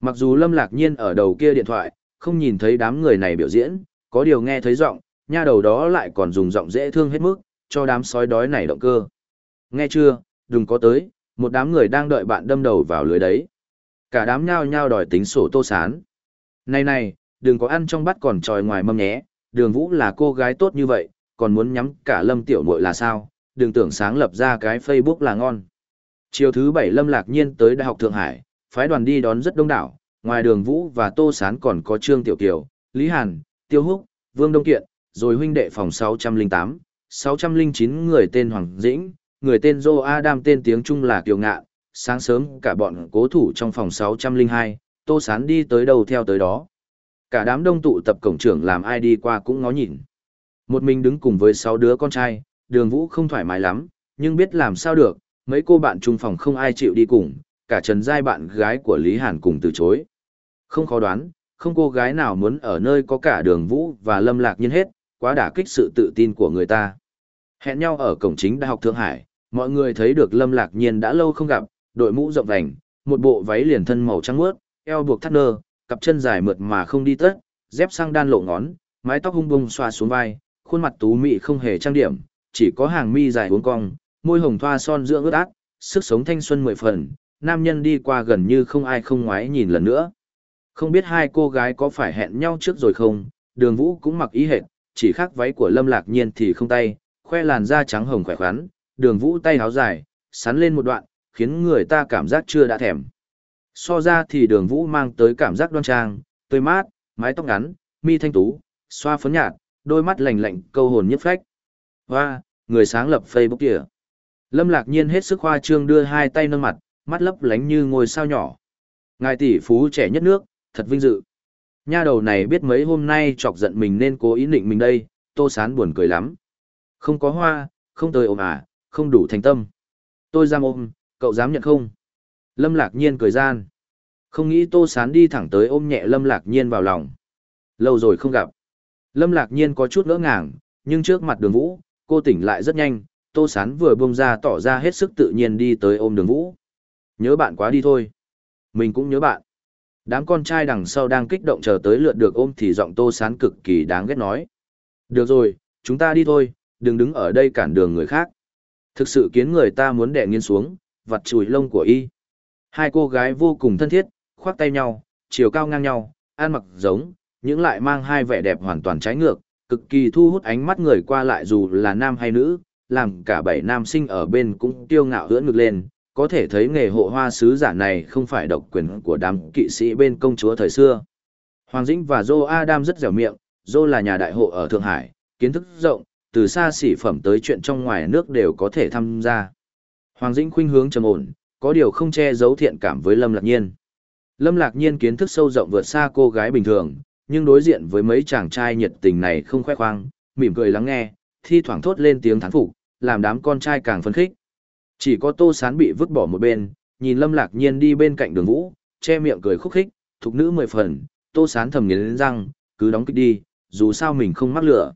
Mặc dù Lâm Lạc Nhiên ở đầu kia điện thoại, không nhìn thấy đám người này biểu diễn, có điều nghe thấy giọng, nha đầu đó lại còn dùng giọng dễ thương hết mức, cho đám sói đói này động cơ. Nghe chưa, đừng có tới, một đám người đang đợi bạn đâm đầu vào lưới đấy. Cả đám nhao nhao đòi tính sổ Tô Sán. Này này, đừng có ăn trong bát còn tròi ngoài mâm nhé, đường vũ là cô gái tốt như vậy, còn muốn nhắm cả lâm tiểu muội là sao, đừng tưởng sáng lập ra cái Facebook là ngon. Chiều thứ bảy Lâm Lạc Nhiên tới Đại học Thượng Hải, phái đoàn đi đón rất đông đảo, ngoài đường Vũ và Tô Sán còn có Trương Tiểu Kiều, Lý Hàn, Tiêu Húc, Vương Đông Kiện, rồi huynh đệ phòng 608, 609 người tên Hoàng Dĩnh, người tên Joe Adam tên tiếng Trung là Kiều Ngạ, sáng sớm cả bọn cố thủ trong phòng 602, Tô Sán đi tới đầu theo tới đó. Cả đám đông tụ tập cổng trưởng làm ai đi qua cũng ngó nhìn. Một mình đứng cùng với sáu đứa con trai, đường vũ không thoải mái lắm, nhưng biết làm sao được, mấy cô bạn chung phòng không ai chịu đi cùng, cả Trần Giai bạn gái của Lý Hàn cùng từ chối. Không khó đoán, không cô gái nào muốn ở nơi có cả đường vũ và lâm lạc nhiên hết, quá đả kích sự tự tin của người ta. Hẹn nhau ở cổng chính Đại học Thượng Hải, Mọi người thấy được Lâm Lạc Nhiên đã lâu không gặp, đội mũ rộng vành, một bộ váy liền thân màu trắng muốt, eo buộc thắt nơ, cặp chân dài mượt mà không đi tất, dép sang đan lộ ngón, mái tóc hung bung xoa xuống vai, khuôn mặt tú mị không hề trang điểm, chỉ có hàng mi dài uốn cong, môi hồng thoa son dưỡng ướt át, sức sống thanh xuân mười phần, nam nhân đi qua gần như không ai không ngoái nhìn lần nữa. Không biết hai cô gái có phải hẹn nhau trước rồi không, đường vũ cũng mặc ý hệt, chỉ khác váy của lâm lạc nhiên thì không tay, khoe làn da trắng hồng khỏe khoắn, đường vũ tay háo dài, sắn lên một đoạn, khiến người ta cảm giác chưa đã thèm. So ra thì đường vũ mang tới cảm giác đoan trang, tươi mát, mái tóc ngắn, mi thanh tú, xoa phấn nhạt, đôi mắt lạnh lạnh câu hồn nhất phách. Hoa, người sáng lập Facebook kìa. Lâm Lạc Nhiên hết sức khoa trương đưa hai tay nâng mặt, mắt lấp lánh như ngôi sao nhỏ. Ngài tỷ phú trẻ nhất nước, thật vinh dự. Nha đầu này biết mấy hôm nay chọc giận mình nên cố ý định mình đây, Tô Sán buồn cười lắm. Không có hoa, không tới ôm à, không đủ thành tâm. Tôi dám ôm, cậu dám nhận không? Lâm Lạc Nhiên cười gian. Không nghĩ Tô Sán đi thẳng tới ôm nhẹ Lâm Lạc Nhiên vào lòng. Lâu rồi không gặp. Lâm Lạc Nhiên có chút ngỡ ngàng, nhưng trước mặt đường vũ, cô tỉnh lại rất nhanh, Tô Sán vừa buông ra tỏ ra hết sức tự nhiên đi tới ôm đường vũ. Nhớ bạn quá đi thôi. Mình cũng nhớ bạn. Đám con trai đằng sau đang kích động chờ tới lượt được ôm thì giọng Tô Sán cực kỳ đáng ghét nói. Được rồi, chúng ta đi thôi, đừng đứng ở đây cản đường người khác. Thực sự kiến người ta muốn đè nghiên xuống, vặt chùi lông của y. Hai cô gái vô cùng thân thiết, khoác tay nhau, chiều cao ngang nhau, ăn mặc giống, những lại mang hai vẻ đẹp hoàn toàn trái ngược, cực kỳ thu hút ánh mắt người qua lại dù là nam hay nữ, làm cả bảy nam sinh ở bên cũng tiêu ngạo ưỡn ngực lên, có thể thấy nghề hộ hoa sứ giả này không phải độc quyền của đám kỵ sĩ bên công chúa thời xưa. Hoàng Dĩnh và Dô Adam rất dẻo miệng, Dô là nhà đại hộ ở Thượng Hải, kiến thức rộng, từ xa xỉ phẩm tới chuyện trong ngoài nước đều có thể tham gia. Hoàng Dĩnh khuynh hướng trầm ổn, có điều không che giấu thiện cảm với Lâm Lạc Nhiên. Lâm Lạc Nhiên kiến thức sâu rộng vượt xa cô gái bình thường, nhưng đối diện với mấy chàng trai nhiệt tình này không khoe khoang, mỉm cười lắng nghe, thi thoảng thốt lên tiếng thán phục, làm đám con trai càng phấn khích. Chỉ có Tô Sán bị vứt bỏ một bên, nhìn Lâm Lạc Nhiên đi bên cạnh Đường Vũ, che miệng cười khúc khích, thục nữ mười phần, Tô Sán thầm nghiến răng, cứ đóng kịch đi, dù sao mình không mắc lửa.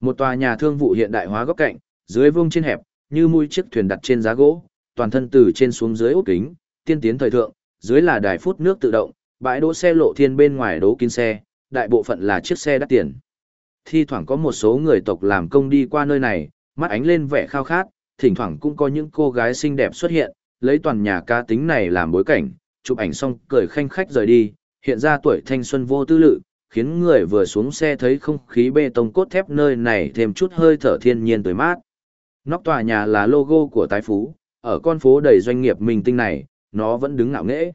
Một tòa nhà thương vụ hiện đại hóa góc cạnh, dưới vuông trên hẹp, như mũi chiếc thuyền đặt trên giá gỗ, toàn thân từ trên xuống dưới ốp kính, tiên tiến thời thượng, dưới là đài phút nước tự động, bãi đỗ xe lộ thiên bên ngoài đỗ kín xe, đại bộ phận là chiếc xe đắt tiền. Thi thoảng có một số người tộc làm công đi qua nơi này, mắt ánh lên vẻ khao khát, thỉnh thoảng cũng có những cô gái xinh đẹp xuất hiện, lấy toàn nhà ca tính này làm bối cảnh, chụp ảnh xong cười khanh khách rời đi, hiện ra tuổi thanh xuân vô tư lự, khiến người vừa xuống xe thấy không khí bê tông cốt thép nơi này thêm chút hơi thở thiên nhiên tươi mát. Nóc tòa nhà là logo của tái phú, ở con phố đầy doanh nghiệp minh tinh này, nó vẫn đứng ngạo nghễ.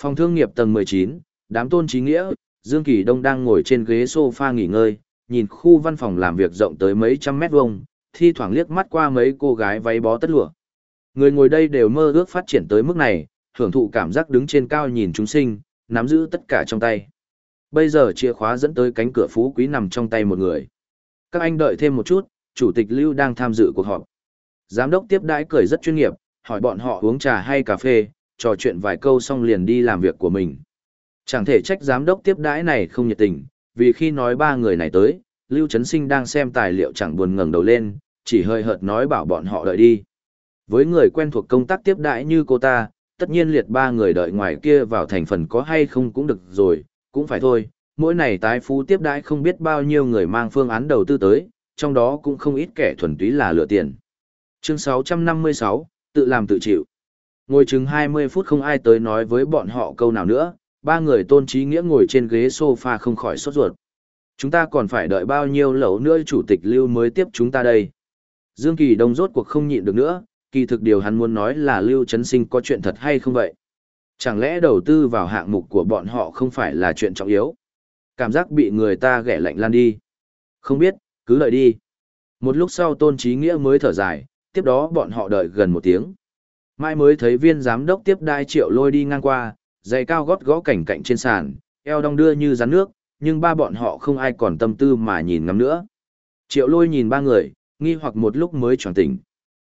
Phòng thương nghiệp tầng 19, đám tôn trí nghĩa, Dương Kỳ Đông đang ngồi trên ghế sofa nghỉ ngơi, nhìn khu văn phòng làm việc rộng tới mấy trăm mét vuông, thi thoảng liếc mắt qua mấy cô gái váy bó tất lụa. Người ngồi đây đều mơ ước phát triển tới mức này, hưởng thụ cảm giác đứng trên cao nhìn chúng sinh, nắm giữ tất cả trong tay. Bây giờ chìa khóa dẫn tới cánh cửa phú quý nằm trong tay một người. Các anh đợi thêm một chút, chủ tịch Lưu đang tham dự cuộc họp. Giám đốc tiếp đãi cười rất chuyên nghiệp, hỏi bọn họ uống trà hay cà phê, trò chuyện vài câu xong liền đi làm việc của mình. Chẳng thể trách giám đốc tiếp đãi này không nhiệt tình, vì khi nói ba người này tới, Lưu Trấn Sinh đang xem tài liệu chẳng buồn ngẩng đầu lên, chỉ hơi hợt nói bảo bọn họ đợi đi. Với người quen thuộc công tác tiếp đãi như cô ta, tất nhiên liệt ba người đợi ngoài kia vào thành phần có hay không cũng được rồi, cũng phải thôi, mỗi này tái phú tiếp đãi không biết bao nhiêu người mang phương án đầu tư tới, trong đó cũng không ít kẻ thuần túy là lựa tiền. Chương 656, tự làm tự chịu. Ngồi chừng 20 phút không ai tới nói với bọn họ câu nào nữa, ba người tôn trí nghĩa ngồi trên ghế sofa không khỏi sốt ruột. Chúng ta còn phải đợi bao nhiêu lẩu nữa chủ tịch lưu mới tiếp chúng ta đây. Dương Kỳ Đông rốt cuộc không nhịn được nữa, kỳ thực điều hắn muốn nói là lưu chấn sinh có chuyện thật hay không vậy. Chẳng lẽ đầu tư vào hạng mục của bọn họ không phải là chuyện trọng yếu? Cảm giác bị người ta ghẻ lạnh lan đi. Không biết, cứ đợi đi. Một lúc sau tôn trí nghĩa mới thở dài, tiếp đó bọn họ đợi gần một tiếng. Mai mới thấy viên giám đốc tiếp đai triệu lôi đi ngang qua, giày cao gót gõ cảnh cạnh trên sàn, eo đong đưa như rắn nước, nhưng ba bọn họ không ai còn tâm tư mà nhìn ngắm nữa. Triệu lôi nhìn ba người, nghi hoặc một lúc mới tròn tỉnh.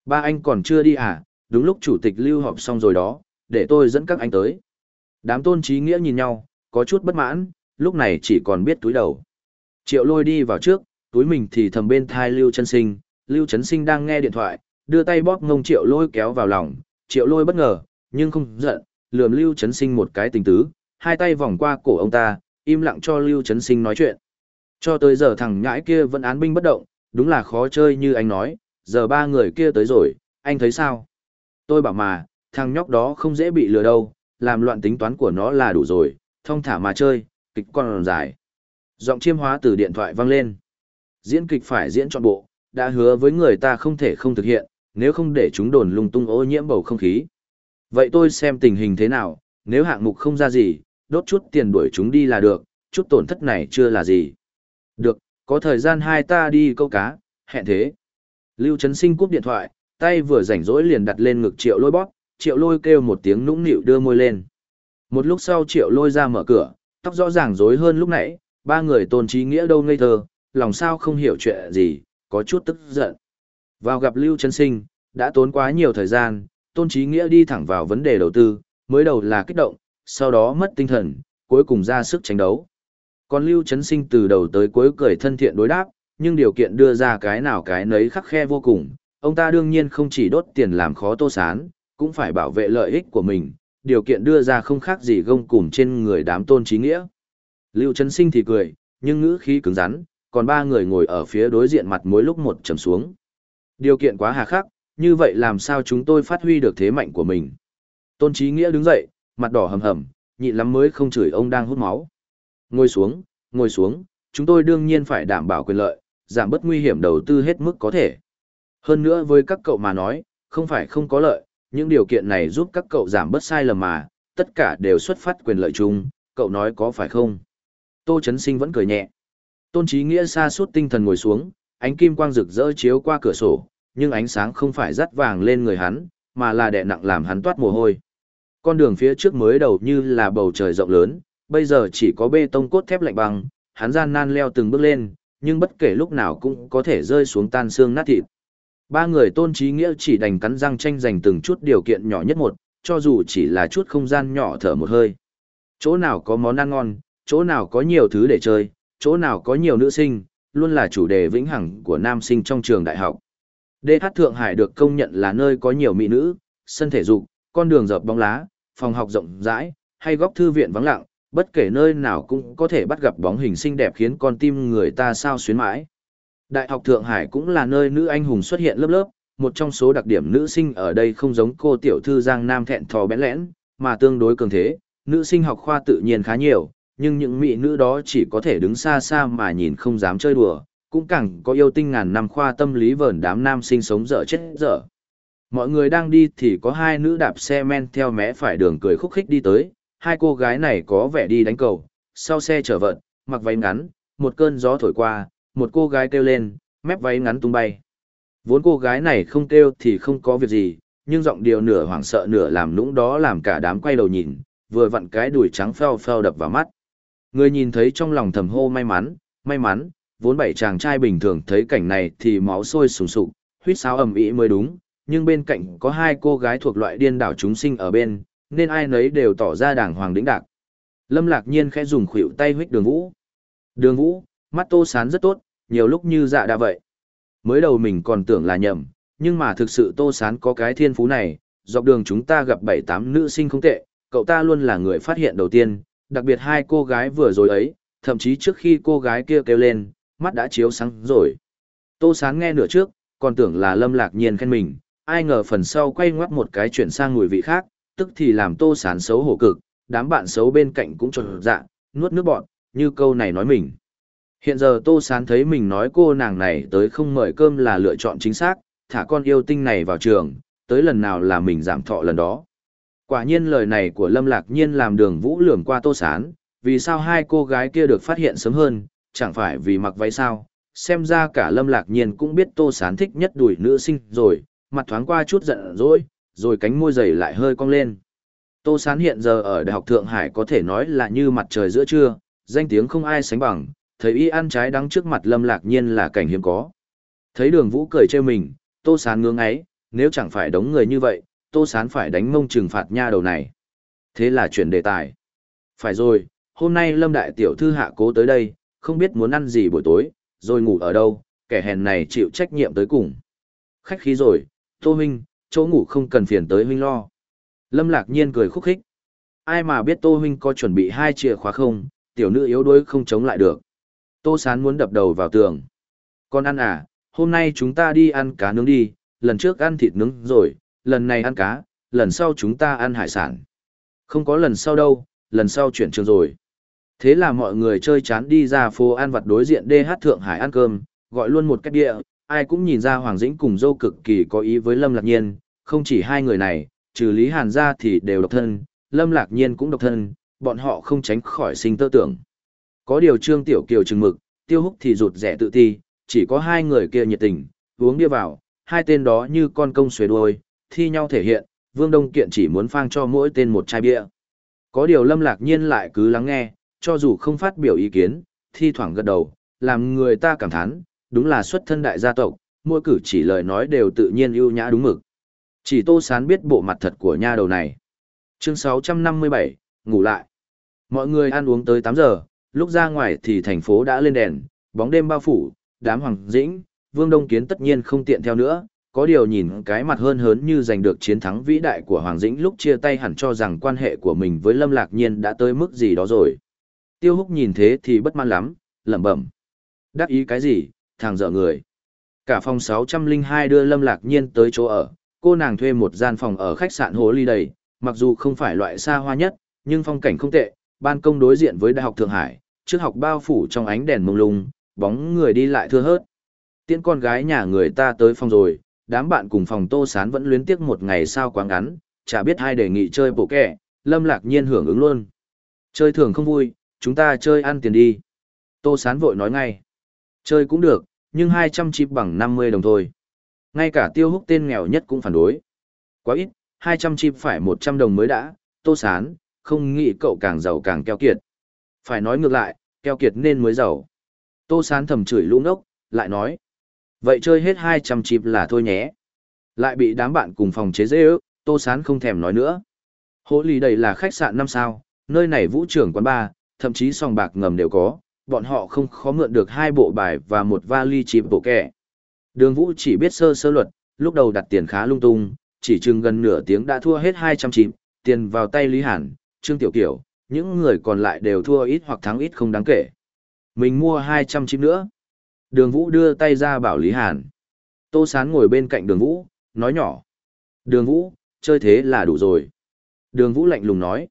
Ba anh còn chưa đi à, đúng lúc chủ tịch lưu họp xong rồi đó, để tôi dẫn các anh tới. Đám tôn trí nghĩa nhìn nhau, có chút bất mãn, lúc này chỉ còn biết túi đầu. Triệu lôi đi vào trước, túi mình thì thầm bên thai lưu chân sinh, lưu Trấn sinh đang nghe điện thoại, đưa tay bóp ngông triệu lôi kéo vào lòng, triệu lôi bất ngờ, nhưng không giận, lườm Lưu Trấn Sinh một cái tình tứ, hai tay vòng qua cổ ông ta, im lặng cho Lưu Trấn Sinh nói chuyện. Cho tới giờ thằng nhãi kia vẫn án binh bất động, đúng là khó chơi như anh nói, giờ ba người kia tới rồi, anh thấy sao? Tôi bảo mà, thằng nhóc đó không dễ bị lừa đâu, làm loạn tính toán của nó là đủ rồi, thông thả mà chơi, kịch còn dài. Giọng chiêm hóa từ điện thoại vang lên. Diễn kịch phải diễn trọn bộ, đã hứa với người ta không thể không thực hiện, nếu không để chúng đồn lung tung ô nhiễm bầu không khí. Vậy tôi xem tình hình thế nào, nếu hạng mục không ra gì, đốt chút tiền đuổi chúng đi là được, chút tổn thất này chưa là gì. Được, có thời gian hai ta đi câu cá, hẹn thế. Lưu Trấn Sinh cúp điện thoại, tay vừa rảnh rỗi liền đặt lên ngực triệu lôi bóp, triệu lôi kêu một tiếng nũng nịu đưa môi lên. Một lúc sau triệu lôi ra mở cửa, tóc rõ ràng rối hơn lúc nãy, ba người tôn trí nghĩa đâu ngây thơ, lòng sao không hiểu chuyện gì, có chút tức giận. Vào gặp Lưu Trấn Sinh, đã tốn quá nhiều thời gian, tôn trí nghĩa đi thẳng vào vấn đề đầu tư, mới đầu là kích động, sau đó mất tinh thần, cuối cùng ra sức tranh đấu. Còn Lưu Trấn Sinh từ đầu tới cuối cười thân thiện đối đáp, nhưng điều kiện đưa ra cái nào cái nấy khắc khe vô cùng, ông ta đương nhiên không chỉ đốt tiền làm khó tô sán, cũng phải bảo vệ lợi ích của mình, điều kiện đưa ra không khác gì gông cùm trên người đám tôn trí nghĩa. Lưu Trấn Sinh thì cười, nhưng ngữ khí cứng rắn, còn ba người ngồi ở phía đối diện mặt mỗi lúc một trầm xuống. Điều kiện quá hà khắc, như vậy làm sao chúng tôi phát huy được thế mạnh của mình. Tôn trí nghĩa đứng dậy, mặt đỏ hầm hầm, nhịn lắm mới không chửi ông đang hút máu. Ngồi xuống, ngồi xuống, chúng tôi đương nhiên phải đảm bảo quyền lợi, giảm bớt nguy hiểm đầu tư hết mức có thể. Hơn nữa với các cậu mà nói, không phải không có lợi, những điều kiện này giúp các cậu giảm bớt sai lầm mà, tất cả đều xuất phát quyền lợi chung, cậu nói có phải không? Tô Chấn Sinh vẫn cười nhẹ. Tôn Chí Nghĩa xa suốt tinh thần ngồi xuống, ánh kim quang rực rỡ chiếu qua cửa sổ, nhưng ánh sáng không phải dắt vàng lên người hắn, mà là đè nặng làm hắn toát mồ hôi. Con đường phía trước mới đầu như là bầu trời rộng lớn, bây giờ chỉ có bê tông cốt thép lạnh băng, hắn gian nan leo từng bước lên, nhưng bất kể lúc nào cũng có thể rơi xuống tan xương nát thịt. Ba người tôn trí nghĩa chỉ đành cắn răng tranh giành từng chút điều kiện nhỏ nhất một, cho dù chỉ là chút không gian nhỏ thở một hơi. Chỗ nào có món ăn ngon, chỗ nào có nhiều thứ để chơi, chỗ nào có nhiều nữ sinh, luôn là chủ đề vĩnh hằng của nam sinh trong trường đại học. DH Thượng Hải được công nhận là nơi có nhiều mỹ nữ, sân thể dục, con đường dợp bóng lá, phòng học rộng rãi, hay góc thư viện vắng lặng, bất kể nơi nào cũng có thể bắt gặp bóng hình xinh đẹp khiến con tim người ta sao xuyến mãi. Đại học Thượng Hải cũng là nơi nữ anh hùng xuất hiện lớp lớp, một trong số đặc điểm nữ sinh ở đây không giống cô tiểu thư Giang Nam thẹn thò bẽn lẽn, mà tương đối cường thế, nữ sinh học khoa tự nhiên khá nhiều, nhưng những mỹ nữ đó chỉ có thể đứng xa xa mà nhìn không dám chơi đùa, cũng càng có yêu tinh ngàn năm khoa tâm lý vờn đám nam sinh sống dở chết dở. Mọi người đang đi thì có hai nữ đạp xe men theo mé phải đường cười khúc khích đi tới, hai cô gái này có vẻ đi đánh cầu, sau xe chở vận, mặc váy ngắn, một cơn gió thổi qua, một cô gái kêu lên, mép váy ngắn tung bay. Vốn cô gái này không kêu thì không có việc gì, nhưng giọng điệu nửa hoảng sợ nửa làm nũng đó làm cả đám quay đầu nhìn, vừa vặn cái đùi trắng pheo pheo đập vào mắt. Người nhìn thấy trong lòng thầm hô may mắn, may mắn, vốn bảy chàng trai bình thường thấy cảnh này thì máu sôi sùng sục, huýt sáo ầm ĩ mới đúng, nhưng bên cạnh có hai cô gái thuộc loại điên đảo chúng sinh ở bên, nên ai nấy đều tỏ ra đàng hoàng đĩnh đạc. Lâm Lạc Nhiên khẽ dùng khuỷu tay huýt Đường Vũ. Đường Vũ, mắt Tô Sán rất tốt, nhiều lúc như dạ đã vậy. Mới đầu mình còn tưởng là nhầm, nhưng mà thực sự Tô Sán có cái thiên phú này, dọc đường chúng ta gặp bảy tám nữ sinh không tệ, cậu ta luôn là người phát hiện đầu tiên, đặc biệt hai cô gái vừa rồi ấy, thậm chí trước khi cô gái kia kêu lên, mắt đã chiếu sáng rồi. Tô Sán nghe nửa trước, còn tưởng là Lâm Lạc Nhiên khen mình, ai ngờ phần sau quay ngoắt một cái chuyển sang mùi vị khác, tức thì làm Tô Sán xấu hổ cực, đám bạn xấu bên cạnh cũng trột dạ, nuốt nước bọt. như câu này nói mình. Hiện giờ Tô Sán thấy mình nói cô nàng này tới không mời cơm là lựa chọn chính xác, thả con yêu tinh này vào trường, tới lần nào là mình giảm thọ lần đó. Quả nhiên lời này của Lâm Lạc Nhiên làm đường vũ lườm qua Tô Sán, vì sao hai cô gái kia được phát hiện sớm hơn, chẳng phải vì mặc váy sao, xem ra cả Lâm Lạc Nhiên cũng biết Tô Sán thích nhất đuổi nữ sinh rồi, mặt thoáng qua chút giận dỗi, rồi cánh môi dày lại hơi cong lên. Tô Sán hiện giờ ở Đại học Thượng Hải có thể nói là như mặt trời giữa trưa, danh tiếng không ai sánh bằng, thấy y ăn trái đắng trước mặt Lâm Lạc Nhiên là cảnh hiếm có. Thấy đường vũ cười trêu mình, Tô Sán ngưỡng ấy, nếu chẳng phải đống người như vậy, Tô Sán phải đánh mông trừng phạt nha đầu này. Thế là chuyển đề tài. Phải rồi, hôm nay Lâm Đại Tiểu Thư hạ cố tới đây, không biết muốn ăn gì buổi tối, rồi ngủ ở đâu, kẻ hèn này chịu trách nhiệm tới cùng. Khách khí rồi, Tô huynh, chỗ ngủ không cần phiền tới huynh lo. Lâm lạc nhiên cười khúc khích. Ai mà biết Tô huynh có chuẩn bị hai chìa khóa không, tiểu nữ yếu đuối không chống lại được. Tô sán muốn đập đầu vào tường. Con ăn à, hôm nay chúng ta đi ăn cá nướng đi, lần trước ăn thịt nướng rồi, lần này ăn cá, lần sau chúng ta ăn hải sản. Không có lần sau đâu, lần sau chuyển trường rồi. Thế là mọi người chơi chán đi ra phố ăn vặt đối diện DH Thượng Hải ăn cơm, gọi luôn một cách địa, ai cũng nhìn ra Hoàng Dĩnh cùng dâu cực kỳ có ý với Lâm Lạc Nhiên, không chỉ hai người này, trừ Lý Hàn ra thì đều độc thân, Lâm Lạc Nhiên cũng độc thân, bọn họ không tránh khỏi sinh tơ tưởng. Có điều Trương Tiểu Kiều chừng mực, Tiêu Húc thì rụt rẻ tự ti, chỉ có hai người kia nhiệt tình, uống bia vào, hai tên đó như con công xuề đuôi, thi nhau thể hiện, Vương Đông Kiện chỉ muốn phang cho mỗi tên một chai bia. Có điều Lâm Lạc Nhiên lại cứ lắng nghe, cho dù không phát biểu ý kiến, thi thoảng gật đầu, làm người ta cảm thán, đúng là xuất thân đại gia tộc, mỗi cử chỉ lời nói đều tự nhiên ưu nhã đúng mực. Chỉ Tô Sán biết bộ mặt thật của nha đầu này. Chương 657, ngủ lại. Mọi người ăn uống tới 8 giờ, lúc ra ngoài thì thành phố đã lên đèn, bóng đêm bao phủ, đám hoàng dĩnh, Vương Đông Kiến tất nhiên không tiện theo nữa, có điều nhìn cái mặt hơn hớn như giành được chiến thắng vĩ đại của Hoàng Dĩnh lúc chia tay hẳn cho rằng quan hệ của mình với Lâm Lạc Nhiên đã tới mức gì đó rồi. Tiêu Húc nhìn thế thì bất mãn lắm, lẩm bẩm. Đắc ý cái gì, thằng dở người. Cả phòng 602 đưa Lâm Lạc Nhiên tới chỗ ở, cô nàng thuê một gian phòng ở khách sạn Hồ Ly đầy, mặc dù không phải loại xa hoa nhất, nhưng phong cảnh không tệ, ban công đối diện với Đại học Thượng Hải, trước học bao phủ trong ánh đèn mông lung, bóng người đi lại thưa hớt. Tiễn con gái nhà người ta tới phòng rồi, đám bạn cùng phòng Tô Sán vẫn luyến tiếc một ngày sao quá ngắn, chả biết hai đề nghị chơi bộ kẻ, Lâm Lạc Nhiên hưởng ứng luôn. Chơi thường không vui, chúng ta chơi ăn tiền đi. Tô Sán vội nói ngay. Chơi cũng được, nhưng 200 chip bằng 50 đồng thôi. Ngay cả tiêu húc tên nghèo nhất cũng phản đối. Quá ít, 200 chip phải 100 đồng mới đã, Tô Sán, không nghĩ cậu càng giàu càng keo kiệt. Phải nói ngược lại, keo kiệt nên mới giàu. Tô Sán thầm chửi lũ ngốc, lại nói. Vậy chơi hết 200 chip là thôi nhé. Lại bị đám bạn cùng phòng chế dễ ước, Tô Sán không thèm nói nữa. Hồ lì đây là khách sạn 5 sao, nơi này vũ trưởng quán bar, thậm chí sòng bạc ngầm đều có, bọn họ không khó mượn được hai bộ bài và một vali chìm bộ kẻ. Đường vũ chỉ biết sơ sơ luật, lúc đầu đặt tiền khá lung tung, chỉ chừng gần nửa tiếng đã thua hết 200 chìm, tiền vào tay Lý Hàn, Trương Tiểu Kiểu, những người còn lại đều thua ít hoặc thắng ít không đáng kể. Mình mua 200 chìm nữa. Đường Vũ đưa tay ra bảo Lý Hàn. Tô Sán ngồi bên cạnh đường Vũ, nói nhỏ. Đường Vũ, chơi thế là đủ rồi. Đường Vũ lạnh lùng nói.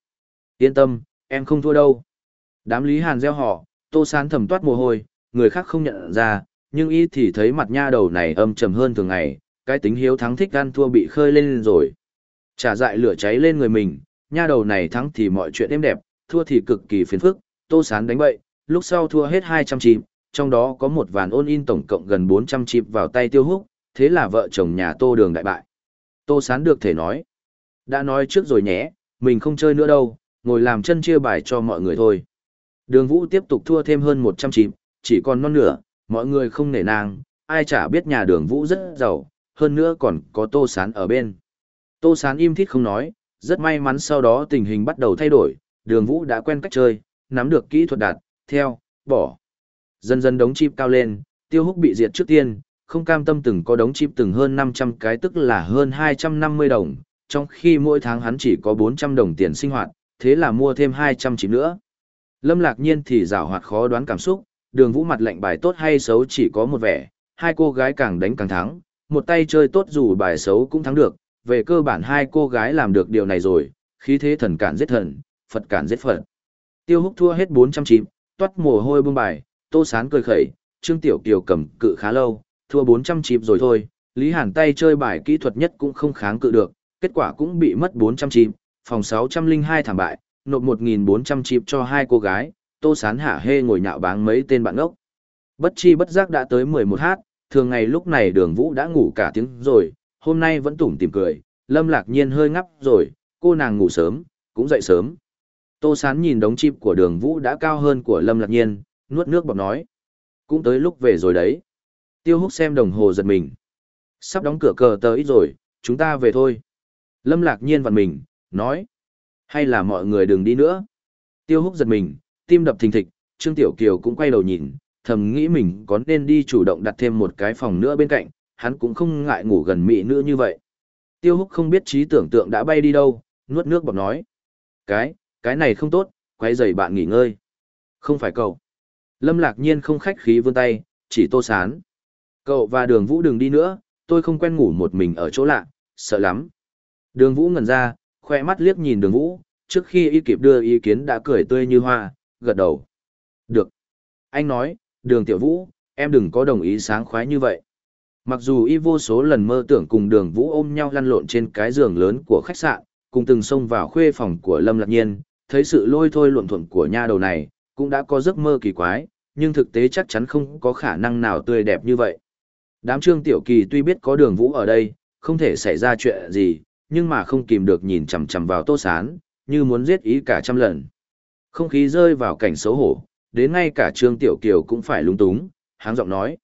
Yên tâm, em không thua đâu. Đám Lý Hàn gieo họ, Tô Sán thầm toát mồ hôi, người khác không nhận ra, nhưng y thì thấy mặt nha đầu này âm trầm hơn thường ngày, cái tính hiếu thắng thích gan thua bị khơi lên rồi. Trả dại lửa cháy lên người mình, nha đầu này thắng thì mọi chuyện êm đẹp, thua thì cực kỳ phiền phức, Tô Sán đánh bậy, lúc sau thua hết 200 chìm, trong đó có một vàn ôn in tổng cộng gần 400 chìm vào tay tiêu húc, thế là vợ chồng nhà tô đường đại bại. Tô sán được thể nói. Đã nói trước rồi nhé, mình không chơi nữa đâu, ngồi làm chân chia bài cho mọi người thôi. Đường vũ tiếp tục thua thêm hơn 100 chip, chỉ còn non nửa, mọi người không nể nang, ai chả biết nhà đường vũ rất giàu, hơn nữa còn có tô sán ở bên. Tô sán im thít không nói, rất may mắn sau đó tình hình bắt đầu thay đổi, đường vũ đã quen cách chơi, nắm được kỹ thuật đạt, theo, bỏ, Dần dần đống chip cao lên, tiêu húc bị diệt trước tiên, không cam tâm từng có đống chip từng hơn 500 cái tức là hơn 250 đồng, trong khi mỗi tháng hắn chỉ có 400 đồng tiền sinh hoạt, thế là mua thêm 200 chip nữa. Lâm lạc nhiên thì rào hoạt khó đoán cảm xúc, đường vũ mặt lệnh bài tốt hay xấu chỉ có một vẻ, hai cô gái càng đánh càng thắng, một tay chơi tốt dù bài xấu cũng thắng được, về cơ bản hai cô gái làm được điều này rồi, khí thế thần cản giết thần, Phật cản giết Phật. Tiêu húc thua hết 400 chip, toát mồ hôi bưng bài, Tô Sán cười khẩy, Trương Tiểu Kiều cầm cự khá lâu, thua 400 chip rồi thôi, Lý Hàn tay chơi bài kỹ thuật nhất cũng không kháng cự được, kết quả cũng bị mất 400 chip, phòng 602 thảm bại, nộp 1.400 chip cho hai cô gái, Tô Sán hạ hê ngồi nhạo báng mấy tên bạn ốc. Bất chi bất giác đã tới 11 h, thường ngày lúc này đường vũ đã ngủ cả tiếng rồi, hôm nay vẫn tủm tìm cười, lâm lạc nhiên hơi ngắp rồi, cô nàng ngủ sớm, cũng dậy sớm. Tô Sán nhìn đống chip của đường vũ đã cao hơn của lâm lạc nhiên, nuốt nước bọc nói. Cũng tới lúc về rồi đấy. Tiêu húc xem đồng hồ giật mình. Sắp đóng cửa cờ tờ ít rồi, chúng ta về thôi. Lâm lạc nhiên vặn mình, nói. Hay là mọi người đừng đi nữa. Tiêu húc giật mình, tim đập thình thịch, Trương Tiểu Kiều cũng quay đầu nhìn, thầm nghĩ mình có nên đi chủ động đặt thêm một cái phòng nữa bên cạnh, hắn cũng không ngại ngủ gần mỹ nữa như vậy. Tiêu húc không biết trí tưởng tượng đã bay đi đâu, nuốt nước bọt nói. Cái, cái này không tốt, quay giày bạn nghỉ ngơi. Không phải cậu. Lâm lạc nhiên không khách khí vươn tay, chỉ tô sán. Cậu và đường vũ đừng đi nữa, tôi không quen ngủ một mình ở chỗ lạ, sợ lắm. Đường vũ ngẩn ra, khoe mắt liếc nhìn đường vũ, trước khi y kịp đưa ý kiến đã cười tươi như hoa, gật đầu. Được. Anh nói, đường tiểu vũ, em đừng có đồng ý sáng khoái như vậy. Mặc dù y vô số lần mơ tưởng cùng đường vũ ôm nhau lăn lộn trên cái giường lớn của khách sạn, cùng từng xông vào khuê phòng của Lâm Lạc Nhiên, thấy sự lôi thôi luộn thuận của nha đầu này, cũng đã có giấc mơ kỳ quái, nhưng thực tế chắc chắn không có khả năng nào tươi đẹp như vậy. Đám trương tiểu kỳ tuy biết có đường vũ ở đây, không thể xảy ra chuyện gì, nhưng mà không kìm được nhìn chằm chằm vào tô sán, như muốn giết ý cả trăm lần. Không khí rơi vào cảnh xấu hổ, đến ngay cả trương tiểu kiều cũng phải lúng túng, háng giọng nói.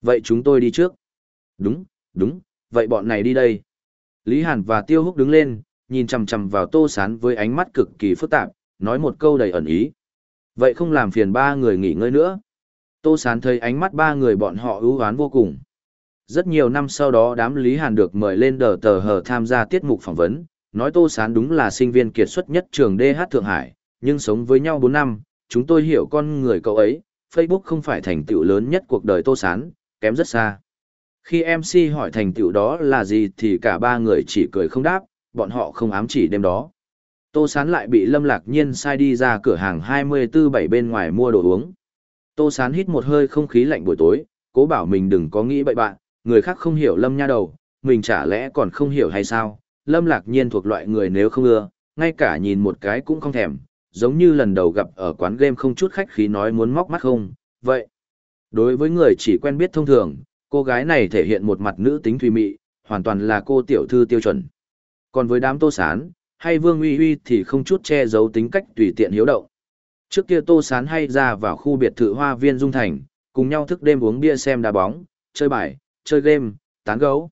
Vậy chúng tôi đi trước. Đúng, đúng, vậy bọn này đi đây. Lý Hàn và Tiêu Húc đứng lên, nhìn chằm chằm vào tô sán với ánh mắt cực kỳ phức tạp, nói một câu đầy ẩn ý. Vậy không làm phiền ba người nghỉ ngơi nữa. Tô sán thấy ánh mắt ba người bọn họ ưu oán vô cùng. Rất nhiều năm sau đó đám Lý Hàn được mời lên đờ tờ hờ tham gia tiết mục phỏng vấn, nói Tô Sán đúng là sinh viên kiệt xuất nhất trường DH Thượng Hải, nhưng sống với nhau 4 năm, chúng tôi hiểu con người cậu ấy, Facebook không phải thành tựu lớn nhất cuộc đời Tô Sán, kém rất xa. Khi MC hỏi thành tựu đó là gì thì cả ba người chỉ cười không đáp, bọn họ không ám chỉ đêm đó. Tô Sán lại bị Lâm Lạc Nhiên sai đi ra cửa hàng 24-7 bên ngoài mua đồ uống. Tô Sán hít một hơi không khí lạnh buổi tối, cố bảo mình đừng có nghĩ bậy bạn, người khác không hiểu Lâm nha đầu, mình chả lẽ còn không hiểu hay sao? Lâm Lạc Nhiên thuộc loại người nếu không ưa, ngay cả nhìn một cái cũng không thèm, giống như lần đầu gặp ở quán game không chút khách khí nói muốn móc mắt không, vậy. Đối với người chỉ quen biết thông thường, cô gái này thể hiện một mặt nữ tính thùy mị, hoàn toàn là cô tiểu thư tiêu chuẩn. Còn với đám tô sán, hay vương uy uy thì không chút che giấu tính cách tùy tiện hiếu động. Trước kia tô sán hay ra vào khu biệt thự hoa viên dung thành, cùng nhau thức đêm uống bia xem đá bóng, chơi bài, chơi game, tán gấu.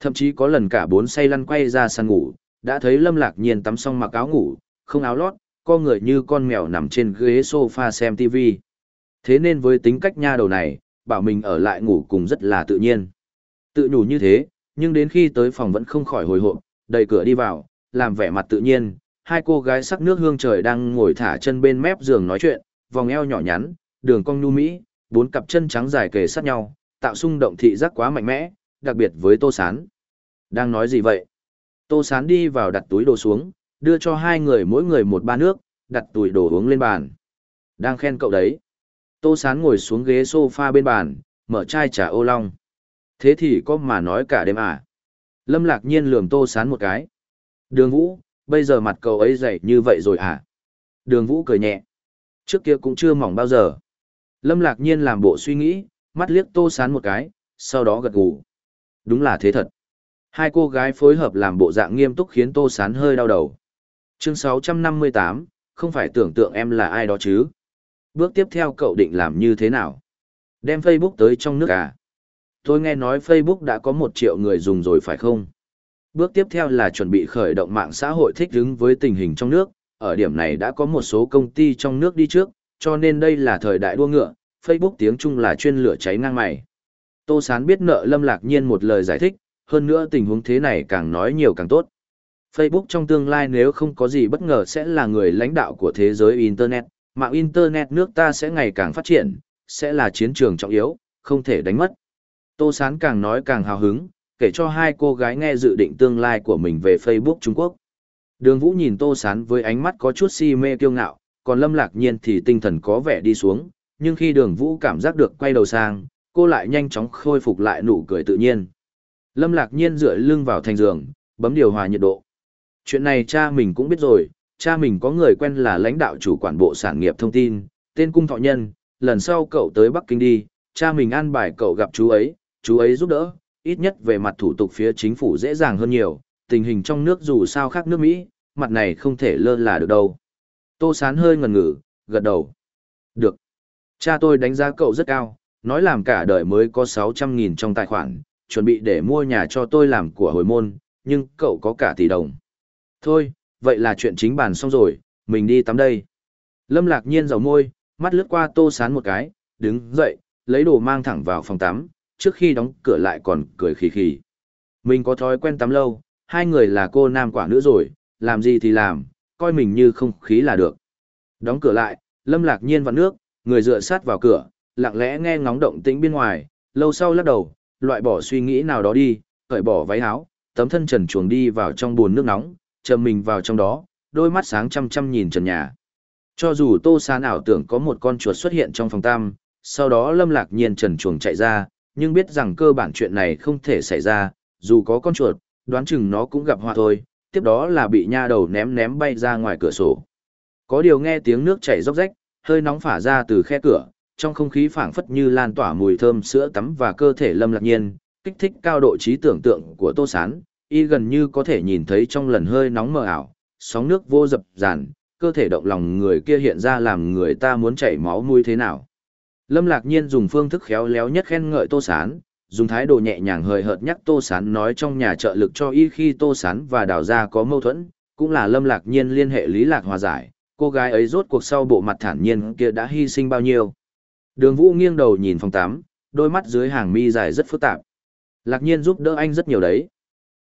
Thậm chí có lần cả bốn say lăn quay ra sàn ngủ, đã thấy Lâm Lạc Nhiên tắm xong mặc áo ngủ, không áo lót, co người như con mèo nằm trên ghế sofa xem TV. Thế nên với tính cách nha đầu này, bảo mình ở lại ngủ cùng rất là tự nhiên. Tự nhủ như thế, nhưng đến khi tới phòng vẫn không khỏi hồi hộp, đẩy cửa đi vào, làm vẻ mặt tự nhiên, hai cô gái sắc nước hương trời đang ngồi thả chân bên mép giường nói chuyện, vòng eo nhỏ nhắn, đường cong nhu mỹ, bốn cặp chân trắng dài kề sát nhau, tạo xung động thị giác quá mạnh mẽ, đặc biệt với Tô Sán. Đang nói gì vậy? Tô Sán đi vào đặt túi đồ xuống, đưa cho hai người mỗi người một ba nước, đặt túi đồ uống lên bàn. Đang khen cậu đấy. Tô Sán ngồi xuống ghế sofa bên bàn, mở chai trà ô long. Thế thì có mà nói cả đêm à? Lâm lạc nhiên lườm Tô Sán một cái. Đường Vũ, bây giờ mặt cậu ấy dậy như vậy rồi à? Đường Vũ cười nhẹ. Trước kia cũng chưa mỏng bao giờ. Lâm lạc nhiên làm bộ suy nghĩ, mắt liếc tô sán một cái, sau đó gật gù. Đúng là thế thật. Hai cô gái phối hợp làm bộ dạng nghiêm túc khiến tô sán hơi đau đầu. Chương 658, không phải tưởng tượng em là ai đó chứ. Bước tiếp theo cậu định làm như thế nào? Đem Facebook tới trong nước à? Tôi nghe nói Facebook đã có một triệu người dùng rồi phải không? Bước tiếp theo là chuẩn bị khởi động mạng xã hội thích ứng với tình hình trong nước. Ở điểm này đã có một số công ty trong nước đi trước, cho nên đây là thời đại đua ngựa, Facebook tiếng Trung là chuyên lửa cháy ngang mày. Tô Sán biết nợ Lâm Lạc Nhiên một lời giải thích, hơn nữa tình huống thế này càng nói nhiều càng tốt. Facebook trong tương lai nếu không có gì bất ngờ sẽ là người lãnh đạo của thế giới Internet, mạng Internet nước ta sẽ ngày càng phát triển, sẽ là chiến trường trọng yếu, không thể đánh mất. Tô Sán càng nói càng hào hứng, kể cho hai cô gái nghe dự định tương lai của mình về Facebook Trung Quốc. Đường Vũ nhìn Tô Sán với ánh mắt có chút si mê kiêu ngạo, còn Lâm Lạc Nhiên thì tinh thần có vẻ đi xuống, nhưng khi đường vũ cảm giác được quay đầu sang, cô lại nhanh chóng khôi phục lại nụ cười tự nhiên. Lâm lạc nhiên dựa lưng vào thành giường, bấm điều hòa nhiệt độ. Chuyện này cha mình cũng biết rồi, cha mình có người quen là lãnh đạo chủ quản bộ sản nghiệp thông tin, tên cung thọ nhân, lần sau cậu tới Bắc Kinh đi, cha mình an bài cậu gặp chú ấy, chú ấy giúp đỡ, ít nhất về mặt thủ tục phía chính phủ dễ dàng hơn nhiều, tình hình trong nước dù sao khác nước Mỹ, mặt này không thể lơ là được đâu. Tô Sán hơi ngần ngử, gật đầu. Được. Cha tôi đánh giá cậu rất cao, nói làm cả đời mới có 600.000 trong tài khoản, chuẩn bị để mua nhà cho tôi làm của hồi môn, nhưng cậu có cả tỷ đồng. Thôi, vậy là chuyện chính bàn xong rồi, mình đi tắm đây. Lâm lạc nhiên dầu môi, mắt lướt qua tô sán một cái, đứng dậy, lấy đồ mang thẳng vào phòng tắm, trước khi đóng cửa lại còn cười khì khì. Mình có thói quen tắm lâu, hai người là cô nam quả nữ rồi, làm gì thì làm, coi mình như không khí là được. Đóng cửa lại, Lâm Lạc Nhiên vặn nước, người dựa sát vào cửa, lặng lẽ nghe ngóng động tĩnh bên ngoài, lâu sau lắc đầu, loại bỏ suy nghĩ nào đó đi, cởi bỏ váy áo, tấm thân trần chuồng đi vào trong bồn nước nóng, chầm mình vào trong đó, đôi mắt sáng chăm chăm nhìn trần nhà. Cho dù Tô Sán ảo tưởng có một con chuột xuất hiện trong phòng tam, sau đó Lâm Lạc Nhiên trần chuồng chạy ra, nhưng biết rằng cơ bản chuyện này không thể xảy ra, dù có con chuột, đoán chừng nó cũng gặp họa thôi, tiếp đó là bị nha đầu ném ném bay ra ngoài cửa sổ. Có điều nghe tiếng nước chảy róc rách, hơi nóng phả ra từ khe cửa, trong không khí phảng phất như lan tỏa mùi thơm sữa tắm và cơ thể Lâm Lạc Nhiên, kích thích cao độ trí tưởng tượng của Tô Sán, y gần như có thể nhìn thấy trong lần hơi nóng mờ ảo, sóng nước vô dập dàn, cơ thể động lòng người kia hiện ra làm người ta muốn chảy máu mũi thế nào. Lâm Lạc Nhiên dùng phương thức khéo léo nhất khen ngợi Tô Sán, dùng thái độ nhẹ nhàng hời hợt nhắc Tô Sán nói trong nhà trợ lực cho y khi Tô Sán và Đào Gia có mâu thuẫn, cũng là Lâm Lạc Nhiên liên hệ lý lạc hòa giải, cô gái ấy rốt cuộc sau bộ mặt thản nhiên kia đã hy sinh bao nhiêu. Đường Vũ nghiêng đầu nhìn phòng 8, đôi mắt dưới hàng mi dài rất phức tạp. Lạc Nhiên giúp đỡ anh rất nhiều đấy.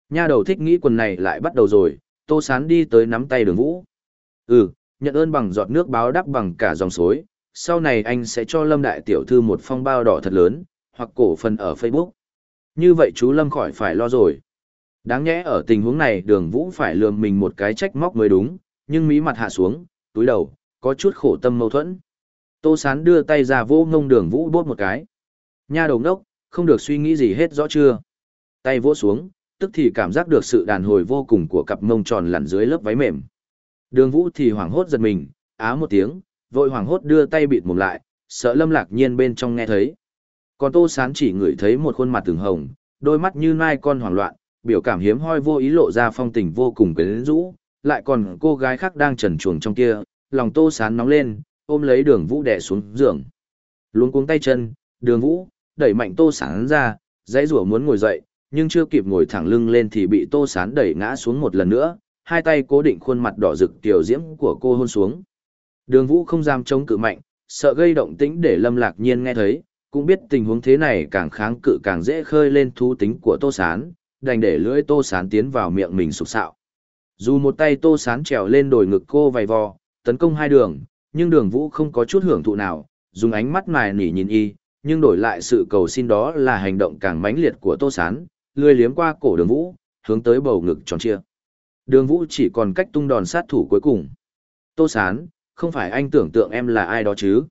Nha đầu thích nghĩ quần này lại bắt đầu rồi, Tô Sán đi tới nắm tay Đường Vũ. Ừ, nhận ơn bằng giọt nước báo đáp bằng cả dòng suối, sau này anh sẽ cho Lâm Đại Tiểu Thư một phong bao đỏ thật lớn, hoặc cổ phần ở Facebook. Như vậy chú Lâm khỏi phải lo rồi. Đáng nhẽ ở tình huống này đường Vũ phải lườm mình một cái trách móc mới đúng, nhưng mí mặt hạ xuống, túi đầu, có chút khổ tâm mâu thuẫn. Tô Sán đưa tay ra vô ngông đường Vũ bốt một cái. Nha đầu đốc, không được suy nghĩ gì hết rõ chưa. Tay vỗ xuống, tức thì cảm giác được sự đàn hồi vô cùng của cặp mông tròn lặn dưới lớp váy mềm. Đường Vũ thì hoảng hốt giật mình, á một tiếng, vội hoảng hốt đưa tay bịt mồm lại, sợ Lâm Lạc Nhiên bên trong nghe thấy. Còn Tô Sán chỉ ngửi thấy một khuôn mặt từng hồng, đôi mắt như nai con hoảng loạn, biểu cảm hiếm hoi vô ý lộ ra phong tình vô cùng quyến rũ, lại còn cô gái khác đang trần chuồng trong kia, lòng Tô Sán nóng lên, ôm lấy Đường Vũ đè xuống giường. Luống cuống tay chân, Đường Vũ đẩy mạnh Tô Sán ra, dãy rủa muốn ngồi dậy, nhưng chưa kịp ngồi thẳng lưng lên thì bị Tô Sán đẩy ngã xuống một lần nữa, hai tay cố định khuôn mặt đỏ rực tiểu diễm của cô hôn xuống. Đường Vũ không dám chống cự mạnh, sợ gây động tĩnh để Lâm Lạc Nhiên nghe thấy, cũng biết tình huống thế này càng kháng cự càng dễ khơi lên thú tính của Tô Sán, đành để lưỡi Tô Sán tiến vào miệng mình sụp sạo. Dù một tay Tô Sán trèo lên đồi ngực cô vầy vò, tấn công hai đường, nhưng đường Vũ không có chút hưởng thụ nào, dùng ánh mắt mài nỉ nhìn y, nhưng đổi lại sự cầu xin đó là hành động càng mãnh liệt của Tô Sán, lười liếm qua cổ đường Vũ, hướng tới bầu ngực tròn chia. Đường Vũ chỉ còn cách tung đòn sát thủ cuối cùng. Tô Sán, không phải anh tưởng tượng em là ai đó chứ.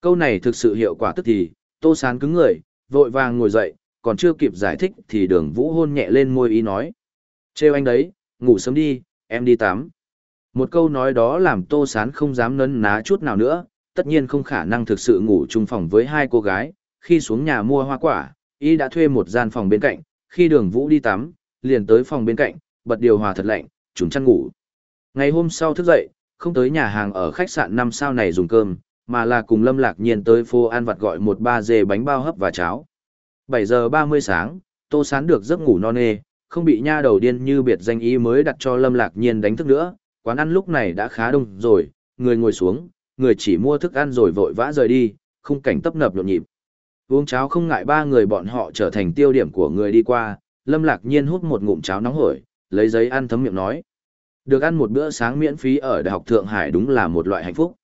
Câu này thực sự hiệu quả tức thì, tô sán cứng người, vội vàng ngồi dậy, còn chưa kịp giải thích thì đường vũ hôn nhẹ lên môi ý nói. Trêu anh đấy, ngủ sớm đi, em đi tắm. Một câu nói đó làm tô sán không dám nấn ná chút nào nữa, tất nhiên không khả năng thực sự ngủ chung phòng với hai cô gái. Khi xuống nhà mua hoa quả, y đã thuê một gian phòng bên cạnh, khi đường vũ đi tắm, liền tới phòng bên cạnh, bật điều hòa thật lạnh, chúng chăn ngủ. Ngày hôm sau thức dậy, không tới nhà hàng ở khách sạn năm sao này dùng cơm, mà là cùng Lâm Lạc Nhiên tới phố ăn vặt gọi một ba dê bánh bao hấp và cháo. 7 giờ 30 sáng, Tô Sán được giấc ngủ non nê, không bị nha đầu điên như biệt danh ý mới đặt cho Lâm Lạc Nhiên đánh thức nữa, quán ăn lúc này đã khá đông rồi, người ngồi xuống, người chỉ mua thức ăn rồi vội vã rời đi, khung cảnh tấp nập nhộn nhịp. Uống cháo không ngại ba người bọn họ trở thành tiêu điểm của người đi qua, Lâm Lạc Nhiên hút một ngụm cháo nóng hổi, lấy giấy ăn thấm miệng nói. Được ăn một bữa sáng miễn phí ở Đại học Thượng Hải đúng là một loại hạnh phúc.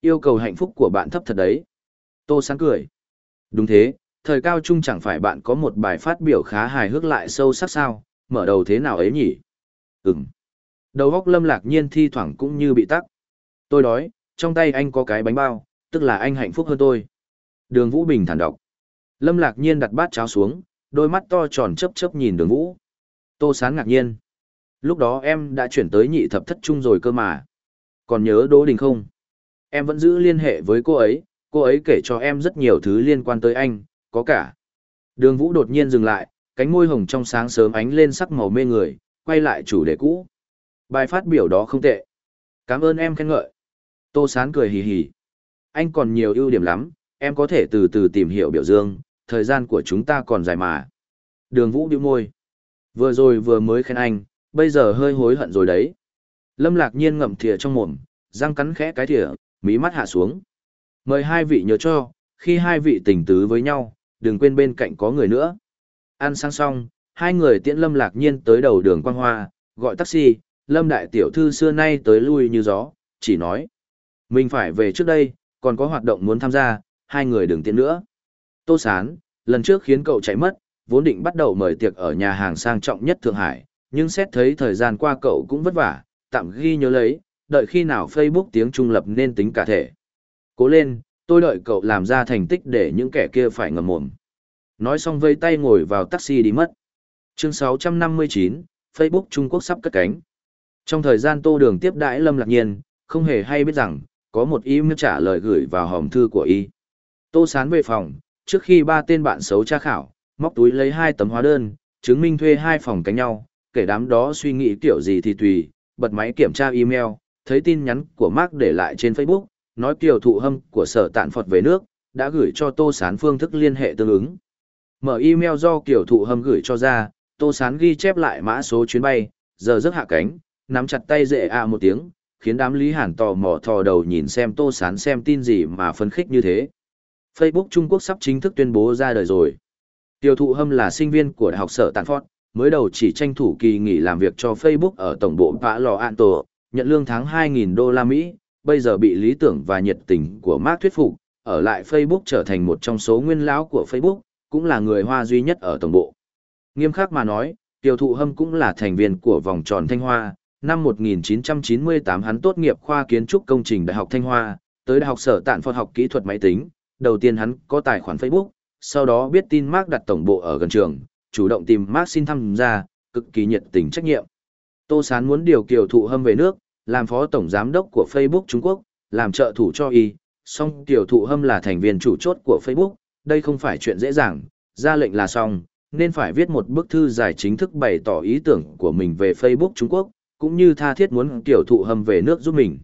Yêu cầu hạnh phúc của bạn thấp thật đấy. Tô sáng cười. Đúng thế, thời cao trung chẳng phải bạn có một bài phát biểu khá hài hước lại sâu sắc sao, mở đầu thế nào ấy nhỉ? Ừm. Đầu góc lâm lạc nhiên thi thoảng cũng như bị tắc. Tôi đói, trong tay anh có cái bánh bao, tức là anh hạnh phúc hơn tôi. Đường Vũ Bình thản đọc. Lâm lạc nhiên đặt bát cháo xuống, đôi mắt to tròn chớp chớp nhìn đường Vũ. Tô sán ngạc nhiên. Lúc đó em đã chuyển tới nhị thập thất trung rồi cơ mà. Còn nhớ Đỗ Đình không? Em vẫn giữ liên hệ với cô ấy, cô ấy kể cho em rất nhiều thứ liên quan tới anh, có cả. Đường Vũ đột nhiên dừng lại, cánh môi hồng trong sáng sớm ánh lên sắc màu mê người, quay lại chủ đề cũ. Bài phát biểu đó không tệ. Cảm ơn em khen ngợi. Tô Sán cười hì hì. Anh còn nhiều ưu điểm lắm, em có thể từ từ tìm hiểu biểu dương, thời gian của chúng ta còn dài mà. Đường Vũ điêu môi. Vừa rồi vừa mới khen anh, bây giờ hơi hối hận rồi đấy. Lâm lạc nhiên ngậm thìa trong mồm, răng cắn khẽ cái thìa, mí mắt hạ xuống. Mời hai vị nhớ cho, khi hai vị tình tứ với nhau, đừng quên bên cạnh có người nữa. Ăn sang xong, hai người tiễn Lâm Lạc Nhiên tới đầu đường Quang Hoa, gọi taxi, Lâm Đại Tiểu Thư xưa nay tới lui như gió, chỉ nói. Mình phải về trước đây, còn có hoạt động muốn tham gia, hai người đừng tiễn nữa. Tô Sán, lần trước khiến cậu chạy mất, vốn định bắt đầu mời tiệc ở nhà hàng sang trọng nhất Thượng Hải, nhưng xét thấy thời gian qua cậu cũng vất vả, tạm ghi nhớ lấy, đợi khi nào Facebook tiếng Trung lập nên tính cả thể. Cố lên, tôi đợi cậu làm ra thành tích để những kẻ kia phải ngầm mồm. Nói xong vây tay ngồi vào taxi đi mất. Chương 659, Facebook Trung Quốc sắp cất cánh. Trong thời gian tô đường tiếp đãi Lâm Lạc Nhiên, không hề hay biết rằng, có một email trả lời gửi vào hòm thư của y. Tô sán về phòng, trước khi ba tên bạn xấu tra khảo, móc túi lấy hai tấm hóa đơn, chứng minh thuê hai phòng cánh nhau, kể đám đó suy nghĩ kiểu gì thì tùy, bật máy kiểm tra email, thấy tin nhắn của Mark để lại trên Facebook, nói kiều thụ hâm của sở tạn Phật về nước, đã gửi cho Tô Sán phương thức liên hệ tương ứng. Mở email do kiều thụ hâm gửi cho ra, Tô Sán ghi chép lại mã số chuyến bay, giờ giấc hạ cánh, nắm chặt tay dễ à một tiếng, khiến đám Lý Hàn tò mò thò đầu nhìn xem Tô Sán xem tin gì mà phấn khích như thế. Facebook Trung Quốc sắp chính thức tuyên bố ra đời rồi. Tiêu thụ hâm là sinh viên của Đại học Sở Tàn Phật, mới đầu chỉ tranh thủ kỳ nghỉ làm việc cho Facebook ở tổng bộ Pạ Lò An Tổ, nhận lương tháng 2.000 đô la Mỹ, bây giờ bị lý tưởng và nhiệt tình của Mark thuyết phục, ở lại Facebook trở thành một trong số nguyên lão của Facebook, cũng là người Hoa duy nhất ở tổng bộ. Nghiêm khắc mà nói, Tiêu thụ hâm cũng là thành viên của vòng tròn Thanh Hoa, năm 1998 hắn tốt nghiệp khoa kiến trúc công trình Đại học Thanh Hoa, tới Đại học Sở Tạn Phật học kỹ thuật máy tính, đầu tiên hắn có tài khoản Facebook, sau đó biết tin Mark đặt tổng bộ ở gần trường, chủ động tìm Mark xin tham gia, cực kỳ nhiệt tình trách nhiệm. Tô Sán muốn điều kiều thụ hâm về nước, làm phó tổng giám đốc của Facebook Trung Quốc, làm trợ thủ cho y, song Tiểu thụ hâm là thành viên chủ chốt của Facebook, đây không phải chuyện dễ dàng, ra lệnh là xong, nên phải viết một bức thư giải chính thức bày tỏ ý tưởng của mình về Facebook Trung Quốc, cũng như tha thiết muốn Tiểu thụ hâm về nước giúp mình.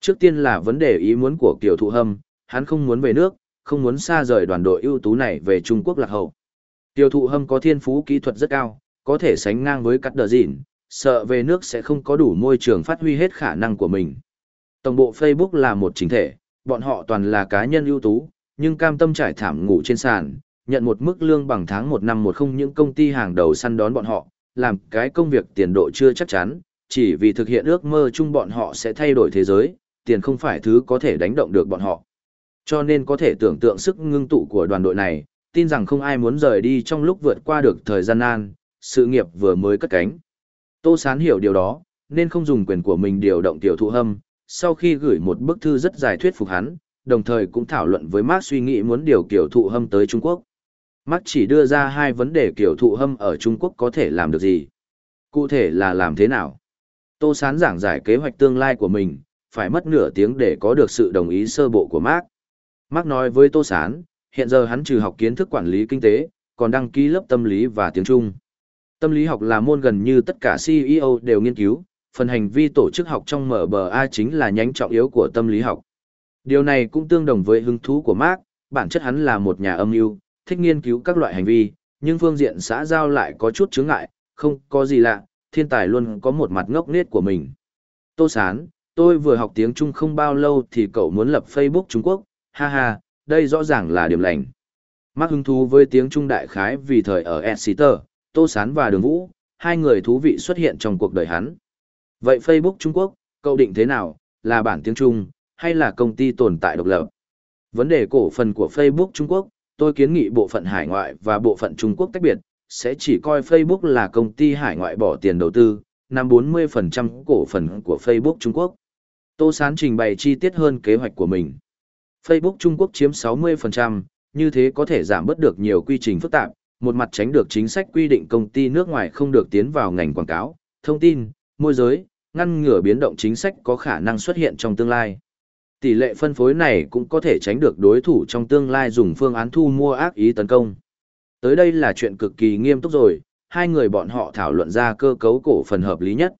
Trước tiên là vấn đề ý muốn của Tiểu thụ hâm, hắn không muốn về nước, không muốn xa rời đoàn đội ưu tú này về Trung Quốc lạc hậu. Tiểu thụ hâm có thiên phú kỹ thuật rất cao, có thể sánh ngang với cắt đờ dịn, sợ về nước sẽ không có đủ môi trường phát huy hết khả năng của mình. Tổng bộ Facebook là một chính thể, bọn họ toàn là cá nhân ưu tú, nhưng cam tâm trải thảm ngủ trên sàn, nhận một mức lương bằng tháng một năm một không những công ty hàng đầu săn đón bọn họ, làm cái công việc tiền độ chưa chắc chắn, chỉ vì thực hiện ước mơ chung bọn họ sẽ thay đổi thế giới, tiền không phải thứ có thể đánh động được bọn họ. Cho nên có thể tưởng tượng sức ngưng tụ của đoàn đội này, tin rằng không ai muốn rời đi trong lúc vượt qua được thời gian nan, sự nghiệp vừa mới cất cánh. Tô Sán hiểu điều đó, nên không dùng quyền của mình điều động tiểu thụ hâm, sau khi gửi một bức thư rất dài thuyết phục hắn, đồng thời cũng thảo luận với Mark suy nghĩ muốn điều kiểu thụ hâm tới Trung Quốc. Mark chỉ đưa ra hai vấn đề kiểu thụ hâm ở Trung Quốc có thể làm được gì. Cụ thể là làm thế nào? Tô Sán giảng giải kế hoạch tương lai của mình, phải mất nửa tiếng để có được sự đồng ý sơ bộ của Mark. Mark nói với Tô Sán, hiện giờ hắn trừ học kiến thức quản lý kinh tế, còn đăng ký lớp tâm lý và tiếng Trung. Tâm lý học là môn gần như tất cả CEO đều nghiên cứu, phần hành vi tổ chức học trong MBA chính là nhánh trọng yếu của tâm lý học. Điều này cũng tương đồng với hứng thú của Mark, bản chất hắn là một nhà âm mưu, thích nghiên cứu các loại hành vi, nhưng phương diện xã giao lại có chút chướng ngại, không có gì lạ, thiên tài luôn có một mặt ngốc nghếch của mình. Tô Sán, tôi vừa học tiếng Trung không bao lâu thì cậu muốn lập Facebook Trung Quốc, ha ha, đây rõ ràng là điểm lành. Mark hứng thú với tiếng Trung đại khái vì thời ở Exeter, Tô Sán và Đường Vũ, hai người thú vị xuất hiện trong cuộc đời hắn. Vậy Facebook Trung Quốc, cậu định thế nào, là bản tiếng Trung, hay là công ty tồn tại độc lập? Vấn đề cổ phần của Facebook Trung Quốc, tôi kiến nghị bộ phận hải ngoại và bộ phận Trung Quốc tách biệt, sẽ chỉ coi Facebook là công ty hải ngoại bỏ tiền đầu tư, nằm 40% cổ phần của Facebook Trung Quốc. Tô Sán trình bày chi tiết hơn kế hoạch của mình. Facebook Trung Quốc chiếm 60%, như thế có thể giảm bớt được nhiều quy trình phức tạp, một mặt tránh được chính sách quy định công ty nước ngoài không được tiến vào ngành quảng cáo, thông tin, môi giới, ngăn ngừa biến động chính sách có khả năng xuất hiện trong tương lai. Tỷ lệ phân phối này cũng có thể tránh được đối thủ trong tương lai dùng phương án thu mua ác ý tấn công. Tới đây là chuyện cực kỳ nghiêm túc rồi, hai người bọn họ thảo luận ra cơ cấu cổ phần hợp lý nhất.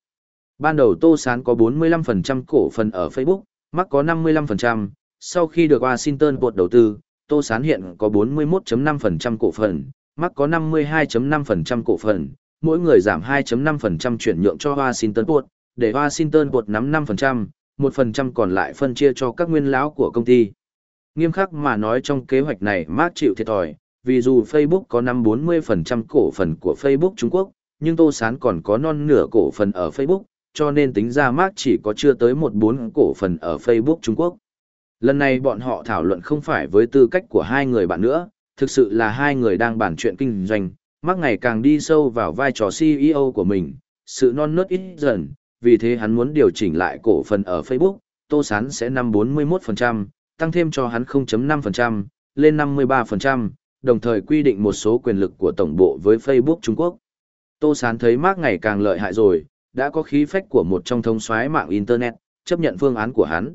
Ban đầu Tô Sán có 45% cổ phần ở Facebook, Mark có 55%, sau khi được Washington buộc đầu tư, Tô Sán hiện có 41.5% cổ phần, mắc có 52.5% cổ phần, mỗi người giảm 2.5% chuyển nhượng cho Washington Post, để Washington Post nắm 5%, 1% còn lại phân chia cho các nguyên lão của công ty. Nghiêm khắc mà nói trong kế hoạch này Mark chịu thiệt thòi, vì dù Facebook có năm 40% cổ phần của Facebook Trung Quốc, nhưng Tô Sán còn có non nửa cổ phần ở Facebook, cho nên tính ra Mark chỉ có chưa tới một bốn cổ phần ở Facebook Trung Quốc. Lần này bọn họ thảo luận không phải với tư cách của hai người bạn nữa, thực sự là hai người đang bàn chuyện kinh doanh, Mark ngày càng đi sâu vào vai trò CEO của mình, sự non nớt ít dần, vì thế hắn muốn điều chỉnh lại cổ phần ở Facebook, Tô Sán sẽ năm 41%, tăng thêm cho hắn 0.5%, lên 53%, đồng thời quy định một số quyền lực của tổng bộ với Facebook Trung Quốc. Tô Sán thấy Mark ngày càng lợi hại rồi, đã có khí phách của một trong thông soái mạng Internet, chấp nhận phương án của hắn.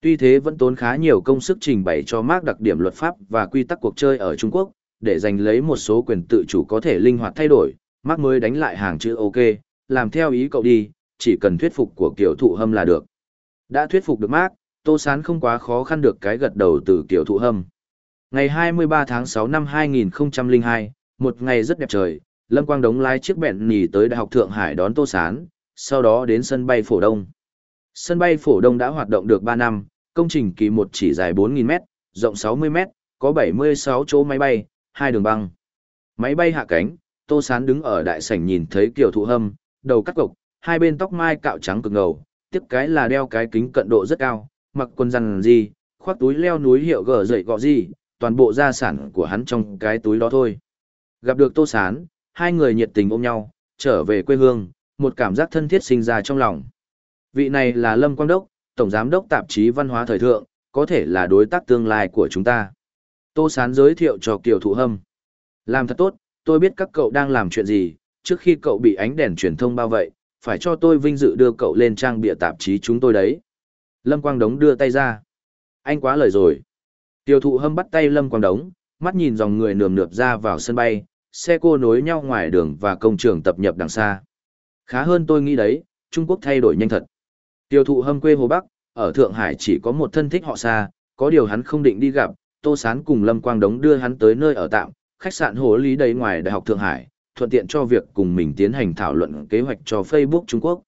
Tuy thế vẫn tốn khá nhiều công sức trình bày cho Mark đặc điểm luật pháp và quy tắc cuộc chơi ở Trung Quốc, để giành lấy một số quyền tự chủ có thể linh hoạt thay đổi, Mark mới đánh lại hàng chữ OK, làm theo ý cậu đi, chỉ cần thuyết phục của kiểu thụ hâm là được. Đã thuyết phục được Mark, Tô Sán không quá khó khăn được cái gật đầu từ kiểu thụ hâm. Ngày 23 tháng 6 năm 2002, một ngày rất đẹp trời, Lâm Quang Đống lái chiếc bẹn nì tới Đại học Thượng Hải đón Tô Sán, sau đó đến sân bay Phổ Đông. Sân bay Phổ Đông đã hoạt động được 3 năm, công trình kỳ một chỉ dài 4.000 m rộng 60 m có 76 chỗ máy bay, hai đường băng. Máy bay hạ cánh, Tô Sán đứng ở đại sảnh nhìn thấy Kiều Thụ Hâm, đầu cắt cộc, hai bên tóc mai cạo trắng cực ngầu, tiếp cái là đeo cái kính cận độ rất cao, mặc quần rằn gì, khoác túi leo núi hiệu gở dậy gọ gì, toàn bộ gia sản của hắn trong cái túi đó thôi. Gặp được Tô Sán, hai người nhiệt tình ôm nhau, trở về quê hương, một cảm giác thân thiết sinh ra trong lòng. Vị này là Lâm Quang Đốc, Tổng Giám đốc Tạp chí Văn hóa Thời Thượng, có thể là đối tác tương lai của chúng ta. Tô Sán giới thiệu cho Kiều Thụ Hâm. Làm thật tốt, tôi biết các cậu đang làm chuyện gì, trước khi cậu bị ánh đèn truyền thông bao vậy, phải cho tôi vinh dự đưa cậu lên trang bịa tạp chí chúng tôi đấy. Lâm Quang Đống đưa tay ra. Anh quá lời rồi. Tiêu thụ hâm bắt tay Lâm Quang Đống, mắt nhìn dòng người nườm nượp ra vào sân bay, xe cô nối nhau ngoài đường và công trường tập nhập đằng xa. Khá hơn tôi nghĩ đấy, Trung Quốc thay đổi nhanh thật. Tiêu thụ hâm quê Hồ Bắc, ở Thượng Hải chỉ có một thân thích họ xa, có điều hắn không định đi gặp, Tô Sán cùng Lâm Quang Đống đưa hắn tới nơi ở tạm, khách sạn Hồ Lý đầy ngoài Đại học Thượng Hải, thuận tiện cho việc cùng mình tiến hành thảo luận kế hoạch cho Facebook Trung Quốc.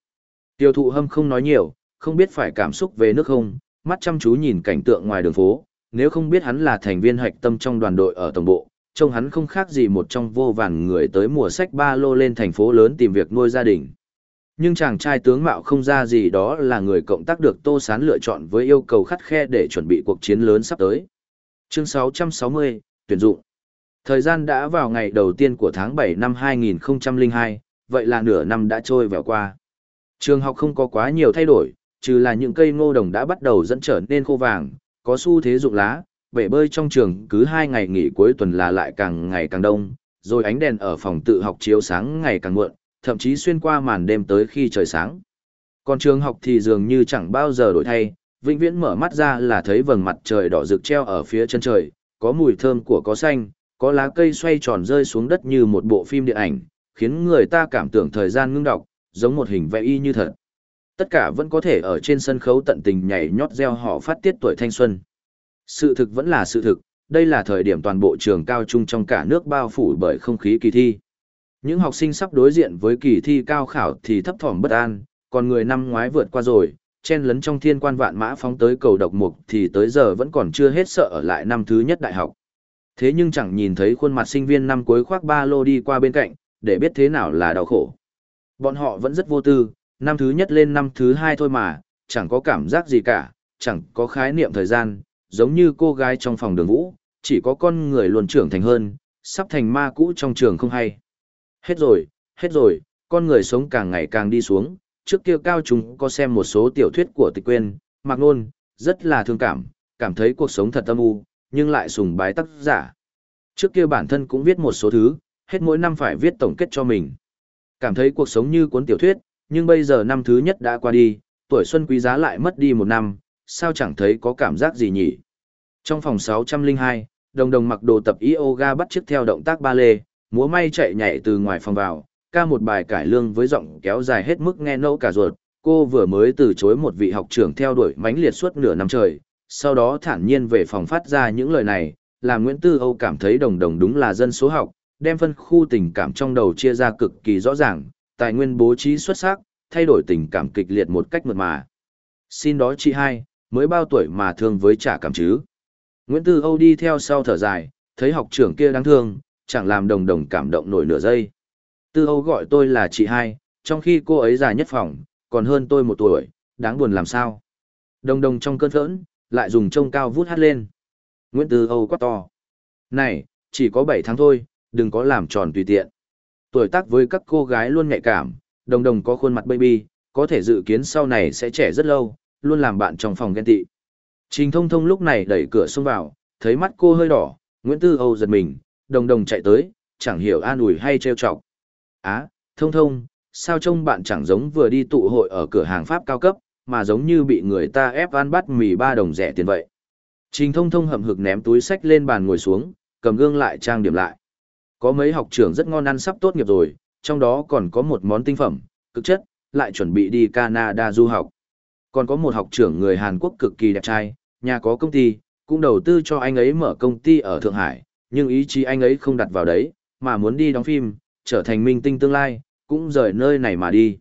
Tiêu thụ hâm không nói nhiều, không biết phải cảm xúc về nước không, mắt chăm chú nhìn cảnh tượng ngoài đường phố, nếu không biết hắn là thành viên hạch tâm trong đoàn đội ở tổng bộ, trông hắn không khác gì một trong vô vàn người tới mùa sách ba lô lên thành phố lớn tìm việc nuôi gia đình. Nhưng chàng trai tướng mạo không ra gì đó là người cộng tác được Tô Sán lựa chọn với yêu cầu khắt khe để chuẩn bị cuộc chiến lớn sắp tới. Chương 660, tuyển dụng. Thời gian đã vào ngày đầu tiên của tháng 7 năm 2002, vậy là nửa năm đã trôi vào qua. Trường học không có quá nhiều thay đổi, trừ là những cây ngô đồng đã bắt đầu dẫn trở nên khô vàng, có xu thế rụng lá, bể bơi trong trường cứ hai ngày nghỉ cuối tuần là lại càng ngày càng đông, rồi ánh đèn ở phòng tự học chiếu sáng ngày càng muộn, thậm chí xuyên qua màn đêm tới khi trời sáng. Còn trường học thì dường như chẳng bao giờ đổi thay, vĩnh viễn mở mắt ra là thấy vầng mặt trời đỏ rực treo ở phía chân trời, có mùi thơm của có xanh, có lá cây xoay tròn rơi xuống đất như một bộ phim điện ảnh, khiến người ta cảm tưởng thời gian ngưng đọc, giống một hình vẽ y như thật. Tất cả vẫn có thể ở trên sân khấu tận tình nhảy nhót reo họ phát tiết tuổi thanh xuân. Sự thực vẫn là sự thực, đây là thời điểm toàn bộ trường cao trung trong cả nước bao phủ bởi không khí kỳ thi. Những học sinh sắp đối diện với kỳ thi cao khảo thì thấp thỏm bất an, còn người năm ngoái vượt qua rồi, chen lấn trong thiên quan vạn mã phóng tới cầu độc mục thì tới giờ vẫn còn chưa hết sợ ở lại năm thứ nhất đại học. Thế nhưng chẳng nhìn thấy khuôn mặt sinh viên năm cuối khoác ba lô đi qua bên cạnh, để biết thế nào là đau khổ. Bọn họ vẫn rất vô tư, năm thứ nhất lên năm thứ hai thôi mà, chẳng có cảm giác gì cả, chẳng có khái niệm thời gian, giống như cô gái trong phòng đường vũ, chỉ có con người luôn trưởng thành hơn, sắp thành ma cũ trong trường không hay. Hết rồi, hết rồi, con người sống càng ngày càng đi xuống, trước kia cao chúng có xem một số tiểu thuyết của tịch quên, mặc nôn, rất là thương cảm, cảm thấy cuộc sống thật âm u, nhưng lại sùng bái tác giả. Trước kia bản thân cũng viết một số thứ, hết mỗi năm phải viết tổng kết cho mình. Cảm thấy cuộc sống như cuốn tiểu thuyết, nhưng bây giờ năm thứ nhất đã qua đi, tuổi xuân quý giá lại mất đi một năm, sao chẳng thấy có cảm giác gì nhỉ? Trong phòng 602, đồng đồng mặc đồ tập yoga bắt chước theo động tác ba lê, múa may chạy nhảy từ ngoài phòng vào, ca một bài cải lương với giọng kéo dài hết mức nghe nâu cả ruột. Cô vừa mới từ chối một vị học trưởng theo đuổi mãnh liệt suốt nửa năm trời, sau đó thản nhiên về phòng phát ra những lời này, làm Nguyễn Tư Âu cảm thấy đồng đồng đúng là dân số học, đem phân khu tình cảm trong đầu chia ra cực kỳ rõ ràng, tài nguyên bố trí xuất sắc, thay đổi tình cảm kịch liệt một cách mượt mà. Xin đó chị hai, mới bao tuổi mà thương với trả cảm chứ. Nguyễn Tư Âu đi theo sau thở dài, Thấy học trưởng kia đáng thương, chẳng làm đồng đồng cảm động nổi nửa giây. Tư Âu gọi tôi là chị hai, trong khi cô ấy già nhất phòng, còn hơn tôi một tuổi, đáng buồn làm sao. Đồng đồng trong cơn phẫn, lại dùng trông cao vút hát lên. Nguyễn Tư Âu quát to. Này, chỉ có 7 tháng thôi, đừng có làm tròn tùy tiện. Tuổi tác với các cô gái luôn nhạy cảm, đồng đồng có khuôn mặt baby, có thể dự kiến sau này sẽ trẻ rất lâu, luôn làm bạn trong phòng ghen tị. Trình thông thông lúc này đẩy cửa xông vào, thấy mắt cô hơi đỏ, Nguyễn Tư Âu giật mình, đồng đồng chạy tới, chẳng hiểu an ủi hay trêu chọc. Á, thông thông, sao trông bạn chẳng giống vừa đi tụ hội ở cửa hàng Pháp cao cấp, mà giống như bị người ta ép ăn bắt mì ba đồng rẻ tiền vậy. Trình thông thông hậm hực ném túi sách lên bàn ngồi xuống, cầm gương lại trang điểm lại. Có mấy học trưởng rất ngon ăn sắp tốt nghiệp rồi, trong đó còn có một món tinh phẩm, cực chất, lại chuẩn bị đi Canada du học. Còn có một học trưởng người Hàn Quốc cực kỳ đẹp trai, nhà có công ty, cũng đầu tư cho anh ấy mở công ty ở Thượng Hải, nhưng ý chí anh ấy không đặt vào đấy, mà muốn đi đóng phim, trở thành minh tinh tương lai, cũng rời nơi này mà đi.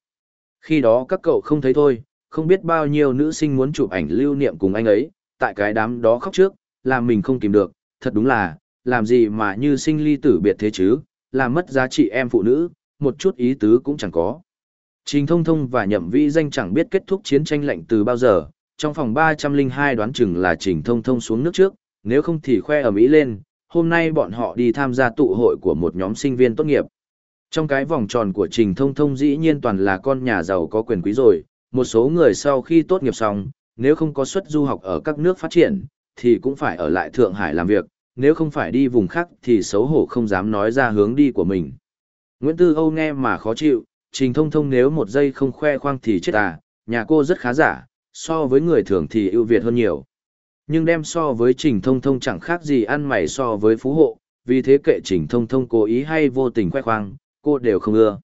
Khi đó các cậu không thấy thôi, không biết bao nhiêu nữ sinh muốn chụp ảnh lưu niệm cùng anh ấy, tại cái đám đó khóc trước, làm mình không kìm được, thật đúng là, làm gì mà như sinh ly tử biệt thế chứ, làm mất giá trị em phụ nữ, một chút ý tứ cũng chẳng có. Trình thông thông và nhậm vĩ danh chẳng biết kết thúc chiến tranh lạnh từ bao giờ, trong phòng 302 đoán chừng là trình thông thông xuống nước trước, nếu không thì khoe ở Mỹ lên, hôm nay bọn họ đi tham gia tụ hội của một nhóm sinh viên tốt nghiệp. Trong cái vòng tròn của trình thông thông dĩ nhiên toàn là con nhà giàu có quyền quý rồi, một số người sau khi tốt nghiệp xong, nếu không có suất du học ở các nước phát triển, thì cũng phải ở lại Thượng Hải làm việc, nếu không phải đi vùng khác thì xấu hổ không dám nói ra hướng đi của mình. Nguyễn Tư Âu nghe mà khó chịu, trình thông thông nếu một giây không khoe khoang thì chết à, nhà cô rất khá giả, so với người thường thì ưu việt hơn nhiều. Nhưng đem so với trình thông thông chẳng khác gì ăn mày so với phú hộ, vì thế kệ trình thông thông cố ý hay vô tình khoe khoang, cô đều không ưa.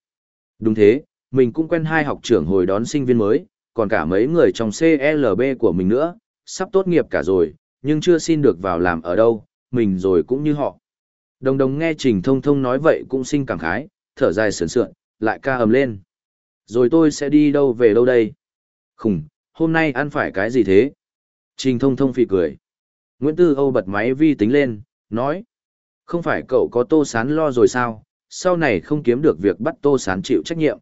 Đúng thế, mình cũng quen hai học trưởng hồi đón sinh viên mới, còn cả mấy người trong CLB của mình nữa, sắp tốt nghiệp cả rồi, nhưng chưa xin được vào làm ở đâu, mình rồi cũng như họ. Đồng đồng nghe Trình Thông Thông nói vậy cũng sinh cảm khái, thở dài sườn sượn, lại ca ầm lên. Rồi tôi sẽ đi đâu về đâu đây? Khùng, hôm nay ăn phải cái gì thế? Trình Thông Thông phì cười. Nguyễn Tư Âu bật máy vi tính lên, nói. Không phải cậu có tô sán lo rồi sao? Sau này không kiếm được việc bắt tô sán chịu trách nhiệm.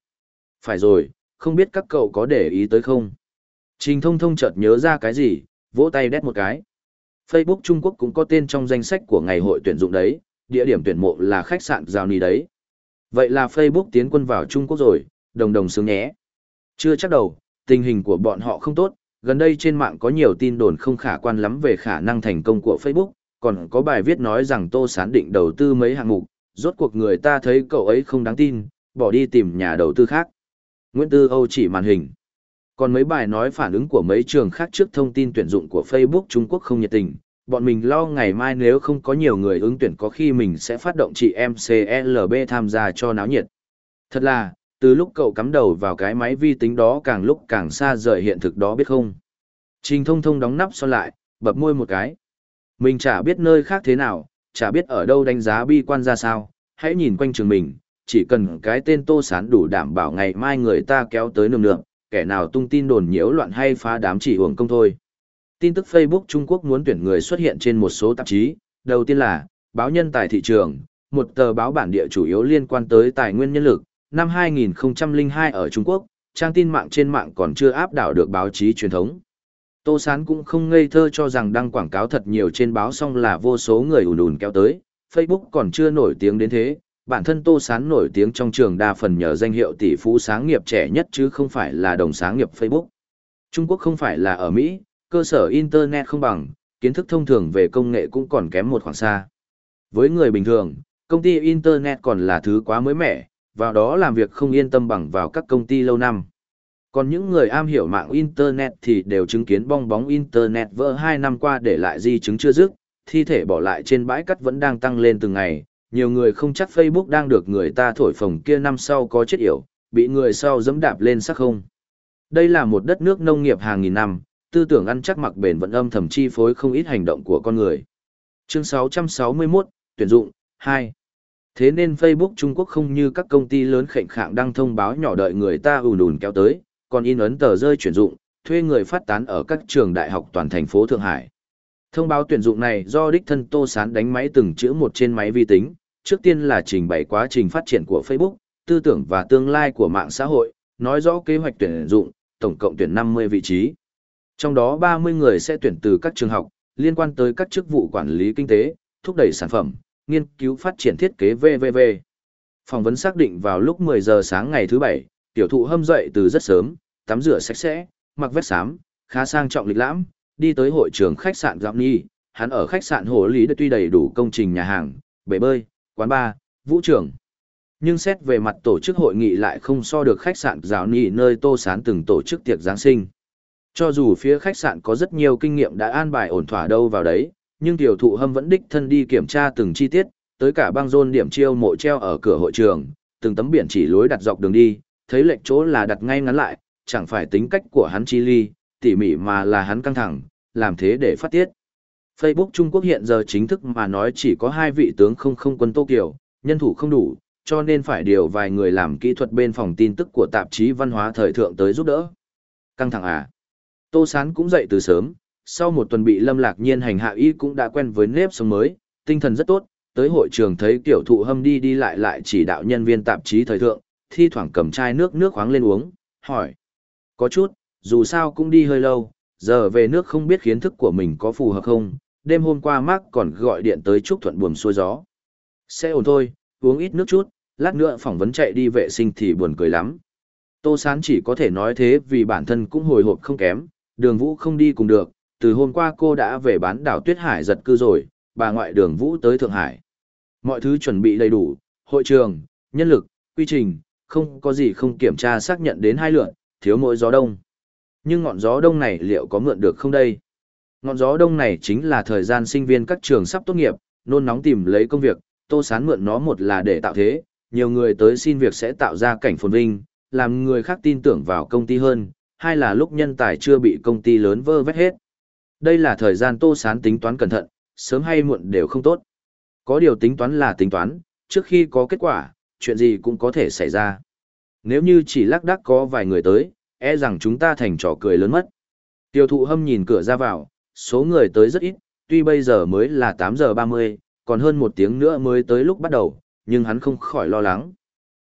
Phải rồi, không biết các cậu có để ý tới không? Trình Thông Thông chợt nhớ ra cái gì, vỗ tay đét một cái. Facebook Trung Quốc cũng có tên trong danh sách của ngày hội tuyển dụng đấy, địa điểm tuyển mộ là khách sạn Giao Ni đấy. Vậy là Facebook tiến quân vào Trung Quốc rồi, đồng đồng sướng nhé. Chưa chắc đầu, tình hình của bọn họ không tốt, gần đây trên mạng có nhiều tin đồn không khả quan lắm về khả năng thành công của Facebook, còn có bài viết nói rằng Tô Sán định đầu tư mấy hạng mục, rốt cuộc người ta thấy cậu ấy không đáng tin, bỏ đi tìm nhà đầu tư khác. Nguyễn Tư Âu chỉ màn hình. Còn mấy bài nói phản ứng của mấy trường khác trước thông tin tuyển dụng của Facebook Trung Quốc không nhiệt tình, bọn mình lo ngày mai nếu không có nhiều người ứng tuyển có khi mình sẽ phát động chị em CLB tham gia cho náo nhiệt. Thật là, từ lúc cậu cắm đầu vào cái máy vi tính đó càng lúc càng xa rời hiện thực đó biết không. Trình thông thông đóng nắp son lại, bập môi một cái. Mình chả biết nơi khác thế nào, chả biết ở đâu đánh giá bi quan ra sao, hãy nhìn quanh trường mình, chỉ cần cái tên tô sán đủ đảm bảo ngày mai người ta kéo tới nườm nượm, kẻ nào tung tin đồn nhiễu loạn hay phá đám chỉ hưởng công thôi. Tin tức Facebook Trung Quốc muốn tuyển người xuất hiện trên một số tạp chí, đầu tiên là báo nhân tài thị trường, một tờ báo bản địa chủ yếu liên quan tới tài nguyên nhân lực, năm 2002 ở Trung Quốc, trang tin mạng trên mạng còn chưa áp đảo được báo chí truyền thống. Tô Sán cũng không ngây thơ cho rằng đăng quảng cáo thật nhiều trên báo xong là vô số người ùn ùn kéo tới, Facebook còn chưa nổi tiếng đến thế, bản thân Tô Sán nổi tiếng trong trường đa phần nhờ danh hiệu tỷ phú sáng nghiệp trẻ nhất chứ không phải là đồng sáng nghiệp Facebook. Trung Quốc không phải là ở Mỹ, cơ sở Internet không bằng, kiến thức thông thường về công nghệ cũng còn kém một khoảng xa. Với người bình thường, công ty Internet còn là thứ quá mới mẻ, vào đó làm việc không yên tâm bằng vào các công ty lâu năm. Còn những người am hiểu mạng Internet thì đều chứng kiến bong bóng Internet vỡ 2 năm qua để lại di chứng chưa dứt, thi thể bỏ lại trên bãi cắt vẫn đang tăng lên từng ngày, nhiều người không chắc Facebook đang được người ta thổi phồng kia năm sau có chết yểu, bị người sau dẫm đạp lên sắc không. Đây là một đất nước nông nghiệp hàng nghìn năm, tư tưởng ăn chắc mặc bền vẫn âm thầm chi phối không ít hành động của con người. Chương 661, tuyển dụng, 2. Thế nên Facebook Trung Quốc không như các công ty lớn khệnh khạng đăng thông báo nhỏ đợi người ta ùn ùn kéo tới, còn in ấn tờ rơi chuyển dụng, thuê người phát tán ở các trường đại học toàn thành phố Thượng Hải. Thông báo tuyển dụng này do đích thân Tô Sán đánh máy từng chữ một trên máy vi tính, trước tiên là trình bày quá trình phát triển của Facebook, tư tưởng và tương lai của mạng xã hội, nói rõ kế hoạch tuyển dụng, tổng cộng tuyển 50 vị trí. Trong đó 30 người sẽ tuyển từ các trường học, liên quan tới các chức vụ quản lý kinh tế, thúc đẩy sản phẩm, nghiên cứu phát triển thiết kế VVV. Phỏng vấn xác định vào lúc 10 giờ sáng ngày thứ bảy, tiểu thụ hâm dậy từ rất sớm, tắm rửa sạch sẽ, mặc vest xám, khá sang trọng lịch lãm, đi tới hội trường khách sạn Gạo Nhi, hắn ở khách sạn Hồ Lý đã tuy đầy đủ công trình nhà hàng, bể bơi, quán bar, vũ trường. Nhưng xét về mặt tổ chức hội nghị lại không so được khách sạn Gạo Nhi nơi Tô Sán từng tổ chức tiệc Giáng sinh. Cho dù phía khách sạn có rất nhiều kinh nghiệm đã an bài ổn thỏa đâu vào đấy, nhưng tiểu thụ hâm vẫn đích thân đi kiểm tra từng chi tiết, tới cả băng rôn điểm chiêu mộ treo ở cửa hội trường, từng tấm biển chỉ lối đặt dọc đường đi, thấy lệnh chỗ là đặt ngay ngắn lại, chẳng phải tính cách của hắn chi ly, tỉ mỉ mà là hắn căng thẳng, làm thế để phát tiết. Facebook Trung Quốc hiện giờ chính thức mà nói chỉ có hai vị tướng không không quân Tô Kiều, nhân thủ không đủ, cho nên phải điều vài người làm kỹ thuật bên phòng tin tức của tạp chí văn hóa thời thượng tới giúp đỡ. Căng thẳng à? Tô Sán cũng dậy từ sớm, sau một tuần bị Lâm Lạc Nhiên hành hạ y cũng đã quen với nếp sống mới, tinh thần rất tốt, tới hội trường thấy kiểu thụ hâm đi đi lại lại chỉ đạo nhân viên tạp chí thời thượng, thi thoảng cầm chai nước nước khoáng lên uống, hỏi. Có chút, dù sao cũng đi hơi lâu, giờ về nước không biết kiến thức của mình có phù hợp không, đêm hôm qua Mark còn gọi điện tới Trúc Thuận buồm xuôi gió. Sẽ ổn thôi, uống ít nước chút, lát nữa phỏng vấn chạy đi vệ sinh thì buồn cười lắm. Tô Sán chỉ có thể nói thế vì bản thân cũng hồi hộp không kém, đường vũ không đi cùng được, từ hôm qua cô đã về bán đảo Tuyết Hải giật cư rồi, bà ngoại đường vũ tới Thượng Hải. Mọi thứ chuẩn bị đầy đủ, hội trường, nhân lực, quy trình, không có gì không kiểm tra xác nhận đến hai lượn, thiếu mỗi gió đông. Nhưng ngọn gió đông này liệu có mượn được không đây? Ngọn gió đông này chính là thời gian sinh viên các trường sắp tốt nghiệp, nôn nóng tìm lấy công việc, tô sán mượn nó một là để tạo thế, nhiều người tới xin việc sẽ tạo ra cảnh phồn vinh, làm người khác tin tưởng vào công ty hơn, hai là lúc nhân tài chưa bị công ty lớn vơ vét hết. Đây là thời gian tô sán tính toán cẩn thận, sớm hay muộn đều không tốt. Có điều tính toán là tính toán, trước khi có kết quả, chuyện gì cũng có thể xảy ra. Nếu như chỉ lác đắc có vài người tới, e rằng chúng ta thành trò cười lớn mất. Tiêu thụ hâm nhìn cửa ra vào, số người tới rất ít, tuy bây giờ mới là 8 giờ 30, còn hơn một tiếng nữa mới tới lúc bắt đầu, nhưng hắn không khỏi lo lắng.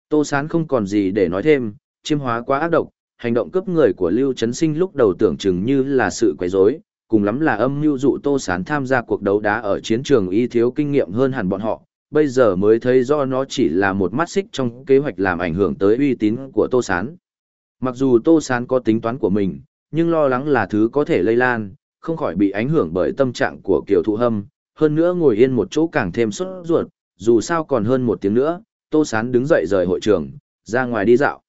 Tô Sán không còn gì để nói thêm, chiêm hóa quá ác độc, hành động cướp người của Lưu Trấn Sinh lúc đầu tưởng chừng như là sự quấy rối, cùng lắm là âm mưu dụ Tô Sán tham gia cuộc đấu đá ở chiến trường y thiếu kinh nghiệm hơn hẳn bọn họ, bây giờ mới thấy do nó chỉ là một mắt xích trong kế hoạch làm ảnh hưởng tới uy tín của Tô Sán. Mặc dù Tô Sán có tính toán của mình, nhưng lo lắng là thứ có thể lây lan, không khỏi bị ảnh hưởng bởi tâm trạng của Kiều Thụ Hâm, hơn nữa ngồi yên một chỗ càng thêm sốt ruột, dù sao còn hơn một tiếng nữa, Tô Sán đứng dậy rời hội trường, ra ngoài đi dạo.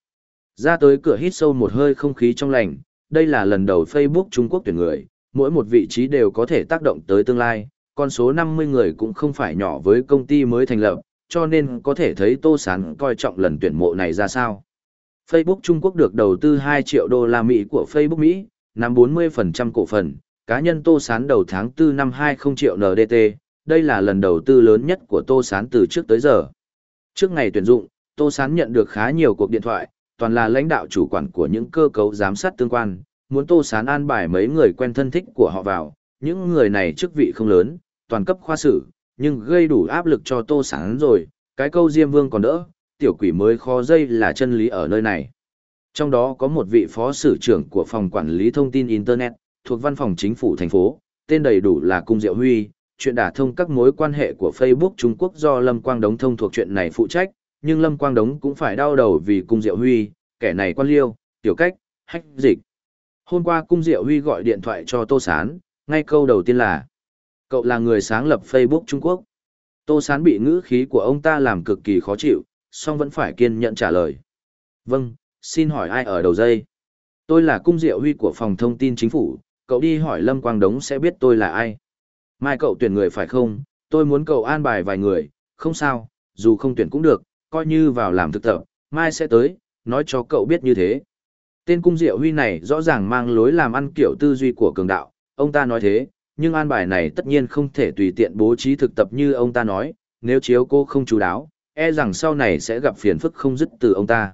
Ra tới cửa hít sâu một hơi không khí trong lành, đây là lần đầu Facebook Trung Quốc tuyển người, mỗi một vị trí đều có thể tác động tới tương lai, con số 50 người cũng không phải nhỏ với công ty mới thành lập, cho nên có thể thấy Tô Sán coi trọng lần tuyển mộ này ra sao. Facebook Trung Quốc được đầu tư 2 triệu đô la Mỹ của Facebook Mỹ, nắm 40% cổ phần, cá nhân Tô Sán đầu tháng 4 năm 20 triệu NDT, đây là lần đầu tư lớn nhất của Tô Sán từ trước tới giờ. Trước ngày tuyển dụng, Tô Sán nhận được khá nhiều cuộc điện thoại, toàn là lãnh đạo chủ quản của những cơ cấu giám sát tương quan, muốn Tô Sán an bài mấy người quen thân thích của họ vào, những người này chức vị không lớn, toàn cấp khoa sử, nhưng gây đủ áp lực cho Tô Sán rồi, cái câu Diêm Vương còn đỡ, tiểu quỷ mới khó dây là chân lý ở nơi này. Trong đó có một vị phó sử trưởng của phòng quản lý thông tin Internet, thuộc văn phòng chính phủ thành phố, tên đầy đủ là Cung Diệu Huy, chuyện đả thông các mối quan hệ của Facebook Trung Quốc do Lâm Quang Đống thông thuộc chuyện này phụ trách, nhưng Lâm Quang Đống cũng phải đau đầu vì Cung Diệu Huy, kẻ này quan liêu, tiểu cách, hách dịch. Hôm qua Cung Diệu Huy gọi điện thoại cho Tô Sán, ngay câu đầu tiên là Cậu là người sáng lập Facebook Trung Quốc. Tô Sán bị ngữ khí của ông ta làm cực kỳ khó chịu, song vẫn phải kiên nhẫn trả lời. Vâng, xin hỏi ai ở đầu dây? Tôi là Cung Diệu Huy của phòng thông tin chính phủ, cậu đi hỏi Lâm Quang Đống sẽ biết tôi là ai. Mai cậu tuyển người phải không? Tôi muốn cậu an bài vài người, không sao, dù không tuyển cũng được, coi như vào làm thực tập, mai sẽ tới, nói cho cậu biết như thế. Tên Cung Diệu Huy này rõ ràng mang lối làm ăn kiểu tư duy của cường đạo, ông ta nói thế, nhưng an bài này tất nhiên không thể tùy tiện bố trí thực tập như ông ta nói, nếu chiếu cô không chú đáo, e rằng sau này sẽ gặp phiền phức không dứt từ ông ta.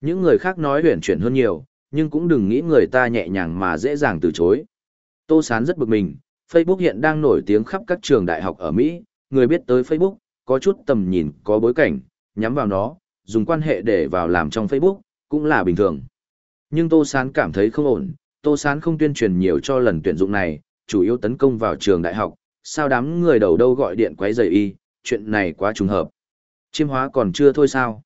Những người khác nói huyền chuyển hơn nhiều, nhưng cũng đừng nghĩ người ta nhẹ nhàng mà dễ dàng từ chối. Tô Sán rất bực mình, Facebook hiện đang nổi tiếng khắp các trường đại học ở Mỹ, người biết tới Facebook, có chút tầm nhìn, có bối cảnh, nhắm vào nó, dùng quan hệ để vào làm trong Facebook, cũng là bình thường. Nhưng Tô Sán cảm thấy không ổn, Tô Sán không tuyên truyền nhiều cho lần tuyển dụng này, chủ yếu tấn công vào trường đại học, sao đám người đầu đâu gọi điện quấy rầy y, chuyện này quá trùng hợp. Chiêm hóa còn chưa thôi sao?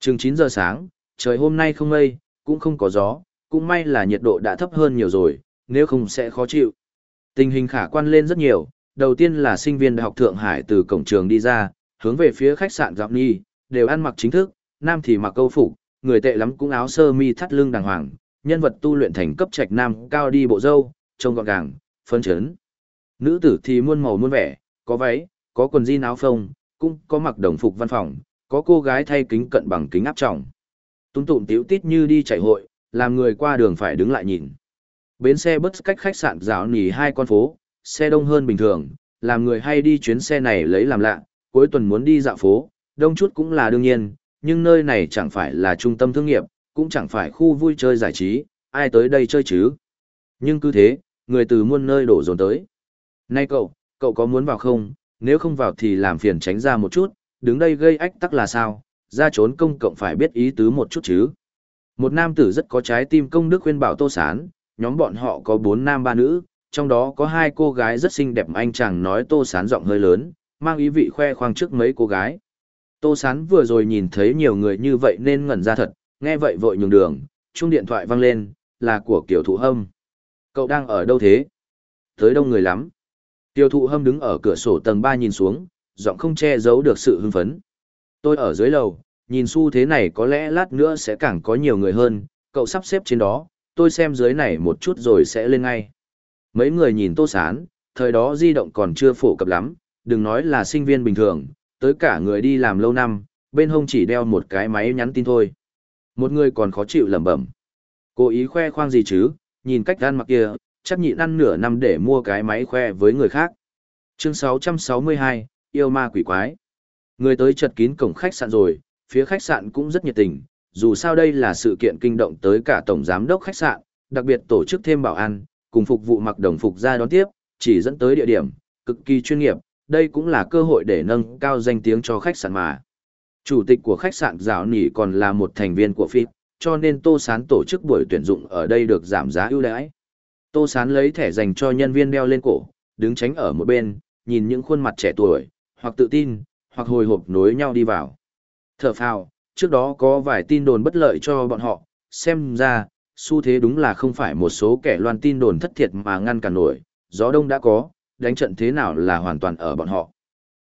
Chừng 9 giờ sáng, trời hôm nay không mây, cũng không có gió, cũng may là nhiệt độ đã thấp hơn nhiều rồi, nếu không sẽ khó chịu. Tình hình khả quan lên rất nhiều, đầu tiên là sinh viên Đại học Thượng Hải từ cổng trường đi ra, hướng về phía khách sạn Giọng Nhi, đều ăn mặc chính thức, nam thì mặc câu phục, người tệ lắm cũng áo sơ mi thắt lưng đàng hoàng, nhân vật tu luyện thành cấp trạch nam cao đi bộ dâu, trông gọn gàng, phấn chấn. Nữ tử thì muôn màu muôn vẻ, có váy, có quần jean áo phông, cũng có mặc đồng phục văn phòng, có cô gái thay kính cận bằng kính áp trọng. Tung tụm tiếu tít như đi chảy hội, làm người qua đường phải đứng lại nhìn. Bến xe bus cách khách sạn rào nỉ hai con phố, xe đông hơn bình thường, làm người hay đi chuyến xe này lấy làm lạ, cuối tuần muốn đi dạo phố, đông chút cũng là đương nhiên, nhưng nơi này chẳng phải là trung tâm thương nghiệp, cũng chẳng phải khu vui chơi giải trí, ai tới đây chơi chứ. Nhưng cứ thế, người từ muôn nơi đổ dồn tới. Này cậu, cậu có muốn vào không, nếu không vào thì làm phiền tránh ra một chút, đứng đây gây ách tắc là sao, ra trốn công cộng phải biết ý tứ một chút chứ. Một nam tử rất có trái tim công đức khuyên bảo Tô Sán, nhóm bọn họ có bốn nam ba nữ, trong đó có hai cô gái rất xinh đẹp anh chàng nói Tô Sán giọng hơi lớn, mang ý vị khoe khoang trước mấy cô gái. Tô Sán vừa rồi nhìn thấy nhiều người như vậy nên ngẩn ra thật, nghe vậy vội nhường đường, chung điện thoại vang lên, là của kiểu thụ hâm. Cậu đang ở đâu thế? Tới đông người lắm. Tiêu thụ hâm đứng ở cửa sổ tầng 3 nhìn xuống, giọng không che giấu được sự hưng phấn. Tôi ở dưới lầu, nhìn xu thế này có lẽ lát nữa sẽ càng có nhiều người hơn, cậu sắp xếp trên đó, tôi xem dưới này một chút rồi sẽ lên ngay. Mấy người nhìn tô sán, thời đó di động còn chưa phổ cập lắm, đừng nói là sinh viên bình thường, tới cả người đi làm lâu năm, bên hông chỉ đeo một cái máy nhắn tin thôi. Một người còn khó chịu lẩm bẩm. Cố ý khoe khoang gì chứ, nhìn cách ăn mặc kia, chắc nhịn ăn nửa năm để mua cái máy khoe với người khác. Chương 662, yêu ma quỷ quái. Người tới chật kín cổng khách sạn rồi, phía khách sạn cũng rất nhiệt tình, dù sao đây là sự kiện kinh động tới cả tổng giám đốc khách sạn, đặc biệt tổ chức thêm bảo an, cùng phục vụ mặc đồng phục ra đón tiếp, chỉ dẫn tới địa điểm, cực kỳ chuyên nghiệp, đây cũng là cơ hội để nâng cao danh tiếng cho khách sạn mà. Chủ tịch của khách sạn Giảo Nỉ còn là một thành viên của phim, cho nên Tô Sán tổ chức buổi tuyển dụng ở đây được giảm giá ưu đãi. Tô Sán lấy thẻ dành cho nhân viên đeo lên cổ, đứng tránh ở một bên, nhìn những khuôn mặt trẻ tuổi, hoặc tự tin, hoặc hồi hộp nối nhau đi vào. Thở phào, trước đó có vài tin đồn bất lợi cho bọn họ, xem ra, xu thế đúng là không phải một số kẻ loan tin đồn thất thiệt mà ngăn cản nổi, gió đông đã có, đánh trận thế nào là hoàn toàn ở bọn họ.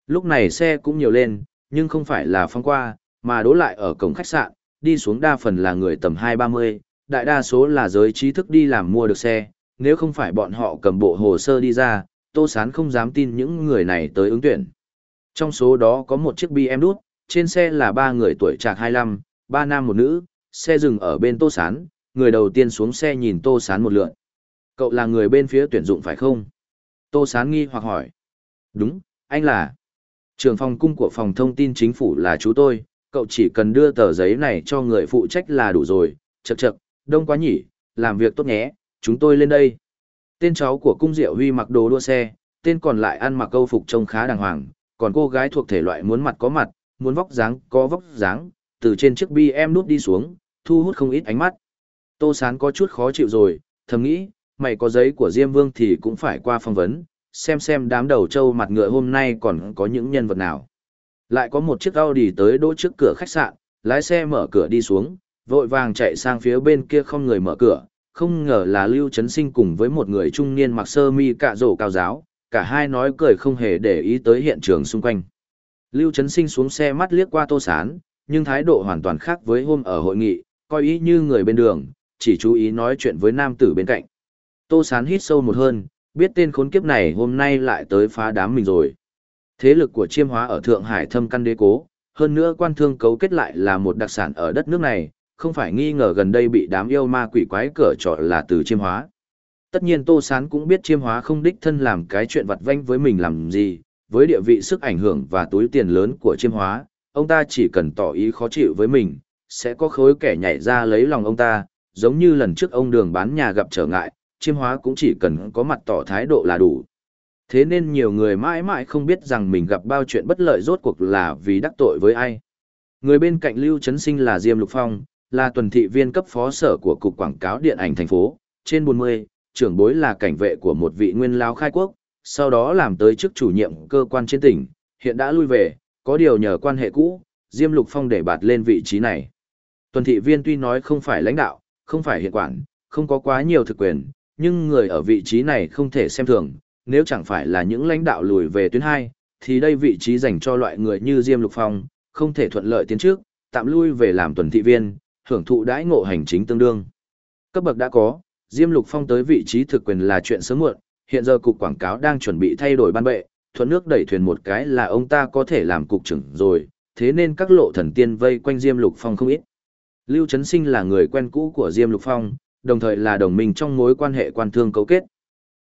Lúc này xe cũng nhiều lên, nhưng không phải là phong qua, mà đối lại ở cổng khách sạn, đi xuống đa phần là người tầm 2-30, đại đa số là giới trí thức đi làm mua được xe, nếu không phải bọn họ cầm bộ hồ sơ đi ra, Tô Sán không dám tin những người này tới ứng tuyển. Trong số đó có một chiếc BMW đút, trên xe là ba người tuổi trạc 25, ba nam một nữ, xe dừng ở bên Tô Sán, người đầu tiên xuống xe nhìn Tô Sán một lượn. Cậu là người bên phía tuyển dụng phải không? Tô Sán nghi hoặc hỏi. Đúng, anh là. trưởng phòng cung của phòng thông tin chính phủ là chú tôi, cậu chỉ cần đưa tờ giấy này cho người phụ trách là đủ rồi, chậc chậc, đông quá nhỉ, làm việc tốt nhé, chúng tôi lên đây. Tên cháu của cung diệu huy mặc đồ đua xe, tên còn lại ăn mặc câu phục trông khá đàng hoàng, còn cô gái thuộc thể loại muốn mặt có mặt, muốn vóc dáng có vóc dáng, từ trên chiếc bi em nút đi xuống, thu hút không ít ánh mắt. Tô Sán có chút khó chịu rồi, thầm nghĩ, mày có giấy của Diêm Vương thì cũng phải qua phỏng vấn, xem xem đám đầu trâu mặt ngựa hôm nay còn có những nhân vật nào. Lại có một chiếc Audi tới đỗ trước cửa khách sạn, lái xe mở cửa đi xuống, vội vàng chạy sang phía bên kia không người mở cửa, không ngờ là Lưu Trấn Sinh cùng với một người trung niên mặc sơ mi cạ rổ cao giáo, cả hai nói cười không hề để ý tới hiện trường xung quanh. Lưu Trấn Sinh xuống xe mắt liếc qua Tô Sán, nhưng thái độ hoàn toàn khác với hôm ở hội nghị, coi ý như người bên đường, chỉ chú ý nói chuyện với nam tử bên cạnh. Tô Sán hít sâu một hơn, biết tên khốn kiếp này hôm nay lại tới phá đám mình rồi. Thế lực của chiêm hóa ở Thượng Hải thâm căn đế cố, hơn nữa quan thương cấu kết lại là một đặc sản ở đất nước này, không phải nghi ngờ gần đây bị đám yêu ma quỷ quái cỡ trọ là từ chiêm hóa. Tất nhiên Tô Sán cũng biết chiêm hóa không đích thân làm cái chuyện vặt vanh với mình làm gì, với địa vị sức ảnh hưởng và túi tiền lớn của chiêm hóa, ông ta chỉ cần tỏ ý khó chịu với mình, sẽ có khối kẻ nhảy ra lấy lòng ông ta, giống như lần trước ông đường bán nhà gặp trở ngại, chiêm hóa cũng chỉ cần có mặt tỏ thái độ là đủ. Thế nên nhiều người mãi mãi không biết rằng mình gặp bao chuyện bất lợi rốt cuộc là vì đắc tội với ai. Người bên cạnh Lưu Trấn Sinh là Diêm Lục Phong, là tuần thị viên cấp phó sở của Cục Quảng cáo Điện ảnh thành phố, trên 40, trưởng bối là cảnh vệ của một vị nguyên lao khai quốc, sau đó làm tới chức chủ nhiệm cơ quan trên tỉnh, hiện đã lui về, có điều nhờ quan hệ cũ, Diêm Lục Phong để bạt lên vị trí này. Tuần thị viên tuy nói không phải lãnh đạo, không phải hiện quản, không có quá nhiều thực quyền, nhưng người ở vị trí này không thể xem thường, nếu chẳng phải là những lãnh đạo lùi về tuyến 2, thì đây vị trí dành cho loại người như Diêm Lục Phong, không thể thuận lợi tiến trước, tạm lui về làm tuần thị viên, hưởng thụ đãi ngộ hành chính tương đương. Cấp bậc đã có, Diêm Lục Phong tới vị trí thực quyền là chuyện sớm muộn, hiện giờ cục quảng cáo đang chuẩn bị thay đổi ban bệ, thuận nước đẩy thuyền một cái là ông ta có thể làm cục trưởng rồi, thế nên các lộ thần tiên vây quanh Diêm Lục Phong không ít. Lưu Trấn Sinh là người quen cũ của Diêm Lục Phong, đồng thời là đồng minh trong mối quan hệ quan thương cấu kết.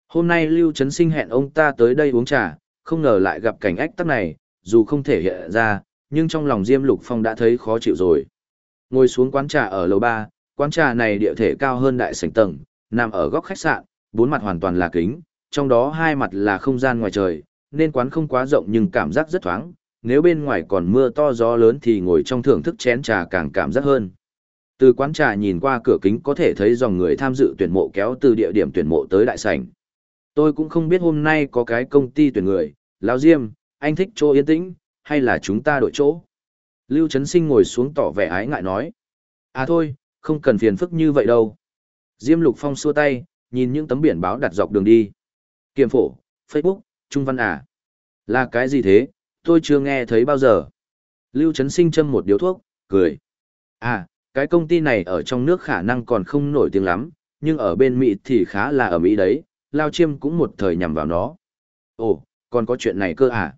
Hôm nay Lưu Trấn Sinh hẹn ông ta tới đây uống trà, không ngờ lại gặp cảnh ách tắc này, dù không thể hiện ra, nhưng trong lòng Diêm Lục Phong đã thấy khó chịu rồi. Ngồi xuống quán trà ở lầu 3, quán trà này địa thể cao hơn đại sảnh tầng, nằm ở góc khách sạn, bốn mặt hoàn toàn là kính, trong đó hai mặt là không gian ngoài trời, nên quán không quá rộng nhưng cảm giác rất thoáng, nếu bên ngoài còn mưa to gió lớn thì ngồi trong thưởng thức chén trà càng cảm giác hơn. Từ quán trà nhìn qua cửa kính có thể thấy dòng người tham dự tuyển mộ kéo từ địa điểm tuyển mộ tới đại sảnh. Tôi cũng không biết hôm nay có cái công ty tuyển người, Lão Diêm, anh thích chỗ yên tĩnh, hay là chúng ta đổi chỗ? Lưu Trấn Sinh ngồi xuống tỏ vẻ ái ngại nói. À thôi, không cần phiền phức như vậy đâu. Diêm Lục Phong xua tay, nhìn những tấm biển báo đặt dọc đường đi. Kiềm phổ, Facebook, Trung Văn à. Là cái gì thế, tôi chưa nghe thấy bao giờ. Lưu Trấn Sinh châm một điếu thuốc, cười. À, cái công ty này ở trong nước khả năng còn không nổi tiếng lắm, nhưng ở bên Mỹ thì khá là ở Mỹ đấy, Lao Chiêm cũng một thời nhằm vào nó. Ồ, còn có chuyện này cơ à?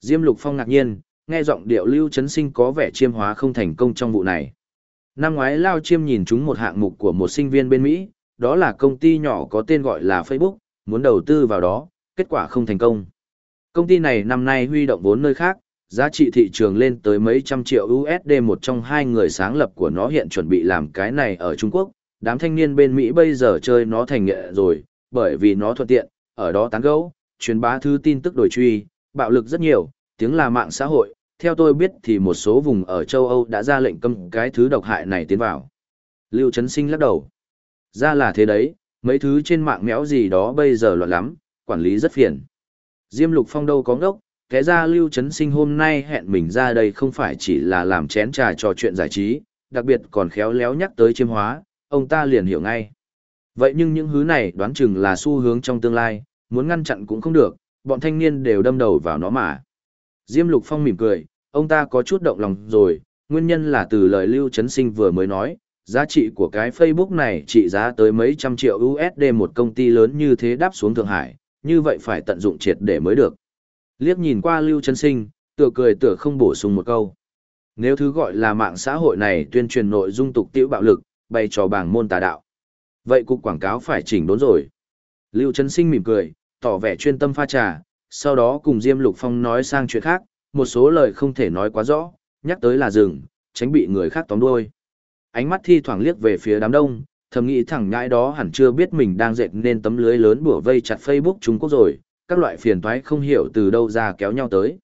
Diêm Lục Phong ngạc nhiên, nghe giọng điệu Lưu Trấn Sinh có vẻ chiêm hóa không thành công trong vụ này. Năm ngoái Lao Chiêm nhìn chúng một hạng mục của một sinh viên bên Mỹ, đó là công ty nhỏ có tên gọi là Facebook, muốn đầu tư vào đó, kết quả không thành công. Công ty này năm nay huy động vốn nơi khác, giá trị thị trường lên tới mấy trăm triệu USD một trong hai người sáng lập của nó hiện chuẩn bị làm cái này ở Trung Quốc. Đám thanh niên bên Mỹ bây giờ chơi nó thành nghệ rồi, bởi vì nó thuận tiện, ở đó tán gẫu, truyền bá thư tin tức đổi truy, bạo lực rất nhiều, tiếng là mạng xã hội. Theo tôi biết thì một số vùng ở châu Âu đã ra lệnh cấm cái thứ độc hại này tiến vào. Lưu Trấn Sinh lắc đầu. Ra là thế đấy, mấy thứ trên mạng méo gì đó bây giờ loạn lắm, quản lý rất phiền. Diêm Lục Phong đâu có ngốc, Thế ra Lưu Trấn Sinh hôm nay hẹn mình ra đây không phải chỉ là làm chén trà trò chuyện giải trí, đặc biệt còn khéo léo nhắc tới chiêm hóa, ông ta liền hiểu ngay. Vậy nhưng những hứa này đoán chừng là xu hướng trong tương lai, muốn ngăn chặn cũng không được, bọn thanh niên đều đâm đầu vào nó mà. Diêm Lục Phong mỉm cười, ông ta có chút động lòng rồi, nguyên nhân là từ lời Lưu Trấn Sinh vừa mới nói, giá trị của cái Facebook này trị giá tới mấy trăm triệu USD một công ty lớn như thế đáp xuống Thượng Hải, như vậy phải tận dụng triệt để mới được. Liếc nhìn qua Lưu Trấn Sinh, tựa cười tựa không bổ sung một câu. Nếu thứ gọi là mạng xã hội này tuyên truyền nội dung tục tiễu bạo lực, bày trò bảng môn tà đạo. Vậy cục quảng cáo phải chỉnh đốn rồi. Lưu Trấn Sinh mỉm cười, tỏ vẻ chuyên tâm pha trà, sau đó cùng Diêm Lục Phong nói sang chuyện khác, một số lời không thể nói quá rõ, nhắc tới là dừng, tránh bị người khác tóm đuôi. Ánh mắt thi thoảng liếc về phía đám đông, thầm nghĩ thẳng ngãi đó hẳn chưa biết mình đang dệt nên tấm lưới lớn bủa vây chặt Facebook Trung Quốc rồi, các loại phiền toái không hiểu từ đâu ra kéo nhau tới.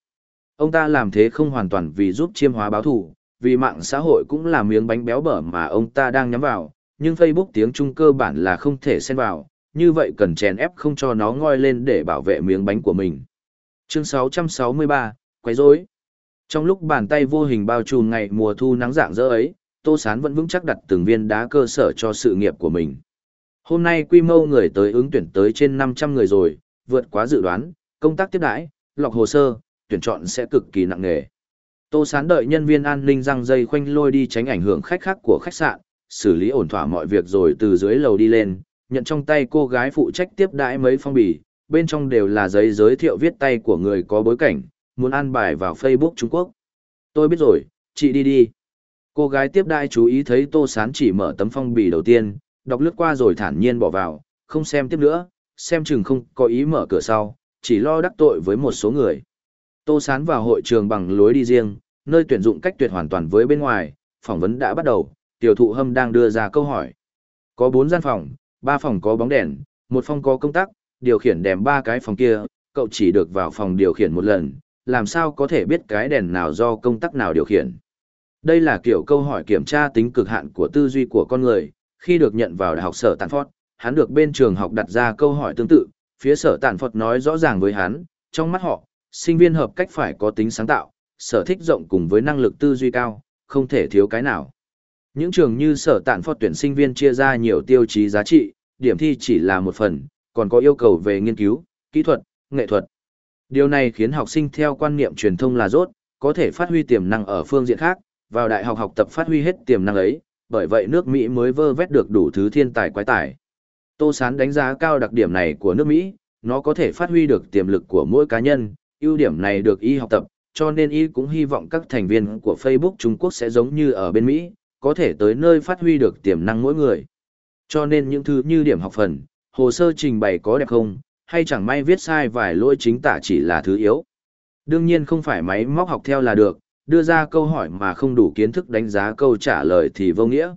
Ông ta làm thế không hoàn toàn vì giúp chiêm hóa báo thủ, vì mạng xã hội cũng là miếng bánh béo bở mà ông ta đang nhắm vào, nhưng Facebook tiếng Trung cơ bản là không thể xen vào, như vậy cần chèn ép không cho nó ngoi lên để bảo vệ miếng bánh của mình. Chương 663, quấy rối. Trong lúc bàn tay vô hình bao trùm ngày mùa thu nắng dạng dỡ ấy, Tô Sán vẫn vững chắc đặt từng viên đá cơ sở cho sự nghiệp của mình. Hôm nay quy mô người tới ứng tuyển tới trên 500 người rồi, vượt quá dự đoán, công tác tiếp đãi, lọc hồ sơ, tuyển chọn sẽ cực kỳ nặng nề. Tô Sán đợi nhân viên an ninh răng dây khoanh lôi đi tránh ảnh hưởng khách khác của khách sạn, xử lý ổn thỏa mọi việc rồi từ dưới lầu đi lên, nhận trong tay cô gái phụ trách tiếp đãi mấy phong bì, bên trong đều là giấy giới thiệu viết tay của người có bối cảnh, muốn an bài vào Facebook Trung Quốc. Tôi biết rồi, chị đi đi. Cô gái tiếp đãi chú ý thấy Tô Sán chỉ mở tấm phong bì đầu tiên, đọc lướt qua rồi thản nhiên bỏ vào, không xem tiếp nữa, xem chừng không có ý mở cửa sau, chỉ lo đắc tội với một số người. Tô Sán vào hội trường bằng lối đi riêng, nơi tuyển dụng cách tuyệt hoàn toàn với bên ngoài, phỏng vấn đã bắt đầu, tiểu thụ hâm đang đưa ra câu hỏi. Có 4 gian phòng, 3 phòng có bóng đèn, một phòng có công tắc điều khiển đèn ba cái phòng kia, cậu chỉ được vào phòng điều khiển một lần, làm sao có thể biết cái đèn nào do công tắc nào điều khiển. Đây là kiểu câu hỏi kiểm tra tính cực hạn của tư duy của con người, khi được nhận vào đại học sở Tàn Phót, hắn được bên trường học đặt ra câu hỏi tương tự, phía sở tản phật nói rõ ràng với hắn, trong mắt họ, sinh viên hợp cách phải có tính sáng tạo, sở thích rộng cùng với năng lực tư duy cao, không thể thiếu cái nào. Những trường như sở tản phật tuyển sinh viên chia ra nhiều tiêu chí giá trị, điểm thi chỉ là một phần, còn có yêu cầu về nghiên cứu, kỹ thuật, nghệ thuật. Điều này khiến học sinh theo quan niệm truyền thông là rốt, có thể phát huy tiềm năng ở phương diện khác, vào đại học học tập phát huy hết tiềm năng ấy, bởi vậy nước Mỹ mới vơ vét được đủ thứ thiên tài quái tài. Tô Sán đánh giá cao đặc điểm này của nước Mỹ, nó có thể phát huy được tiềm lực của mỗi cá nhân, ưu điểm này được y học tập, cho nên y cũng hy vọng các thành viên của Facebook Trung Quốc sẽ giống như ở bên Mỹ, có thể tới nơi phát huy được tiềm năng mỗi người. Cho nên những thứ như điểm học phần, hồ sơ trình bày có đẹp không, hay chẳng may viết sai vài lỗi chính tả chỉ là thứ yếu. Đương nhiên không phải máy móc học theo là được, đưa ra câu hỏi mà không đủ kiến thức đánh giá câu trả lời thì vô nghĩa.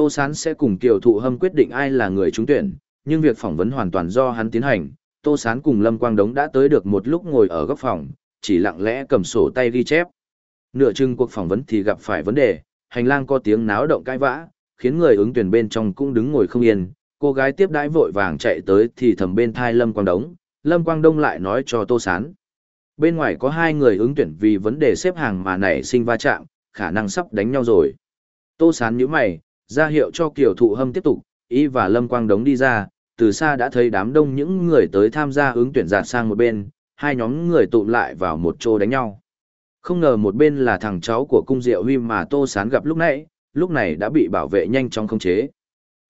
Tô Sán sẽ cùng Kiều Thụ Hâm quyết định ai là người trúng tuyển, nhưng việc phỏng vấn hoàn toàn do hắn tiến hành. Tô Sán cùng Lâm Quang Đống đã tới được một lúc ngồi ở góc phòng, chỉ lặng lẽ cầm sổ tay ghi chép. Nửa chừng cuộc phỏng vấn thì gặp phải vấn đề, hành lang có tiếng náo động cãi vã, khiến người ứng tuyển bên trong cũng đứng ngồi không yên. Cô gái tiếp đãi vội vàng chạy tới thì thầm bên thai Lâm Quang Đống, Lâm Quang Đông lại nói cho Tô Sán. Bên ngoài có hai người ứng tuyển vì vấn đề xếp hàng mà nảy sinh va chạm, khả năng sắp đánh nhau rồi. Tô Sán nhíu mày, ra hiệu cho Kiều Thụ Hâm tiếp tục, Y và Lâm Quang Đống đi ra, từ xa đã thấy đám đông những người tới tham gia ứng tuyển giạt sang một bên, hai nhóm người tụm lại vào một chỗ đánh nhau. Không ngờ một bên là thằng cháu của cung diệu huy mà Tô Sán gặp lúc nãy, lúc này đã bị bảo vệ nhanh chóng khống chế.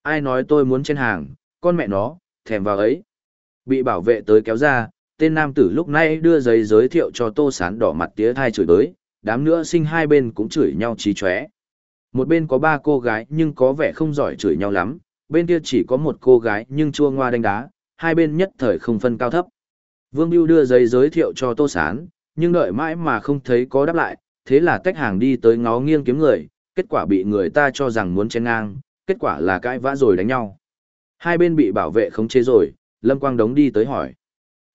Ai nói tôi muốn trên hàng, con mẹ nó, thèm vào ấy. Bị bảo vệ tới kéo ra, tên nam tử lúc nãy đưa giấy giới thiệu cho Tô Sán đỏ mặt tía thai chửi tới, đám nữa sinh hai bên cũng chửi nhau trí chóe. Một bên có ba cô gái nhưng có vẻ không giỏi chửi nhau lắm, bên kia chỉ có một cô gái nhưng chua ngoa đánh đá, hai bên nhất thời không phân cao thấp. Vương Biêu đưa giấy giới thiệu cho Tô Sán, nhưng đợi mãi mà không thấy có đáp lại, thế là tách hàng đi tới ngó nghiêng kiếm người, kết quả bị người ta cho rằng muốn chen ngang, kết quả là cãi vã rồi đánh nhau. Hai bên bị bảo vệ khống chế rồi, Lâm Quang Đống đi tới hỏi.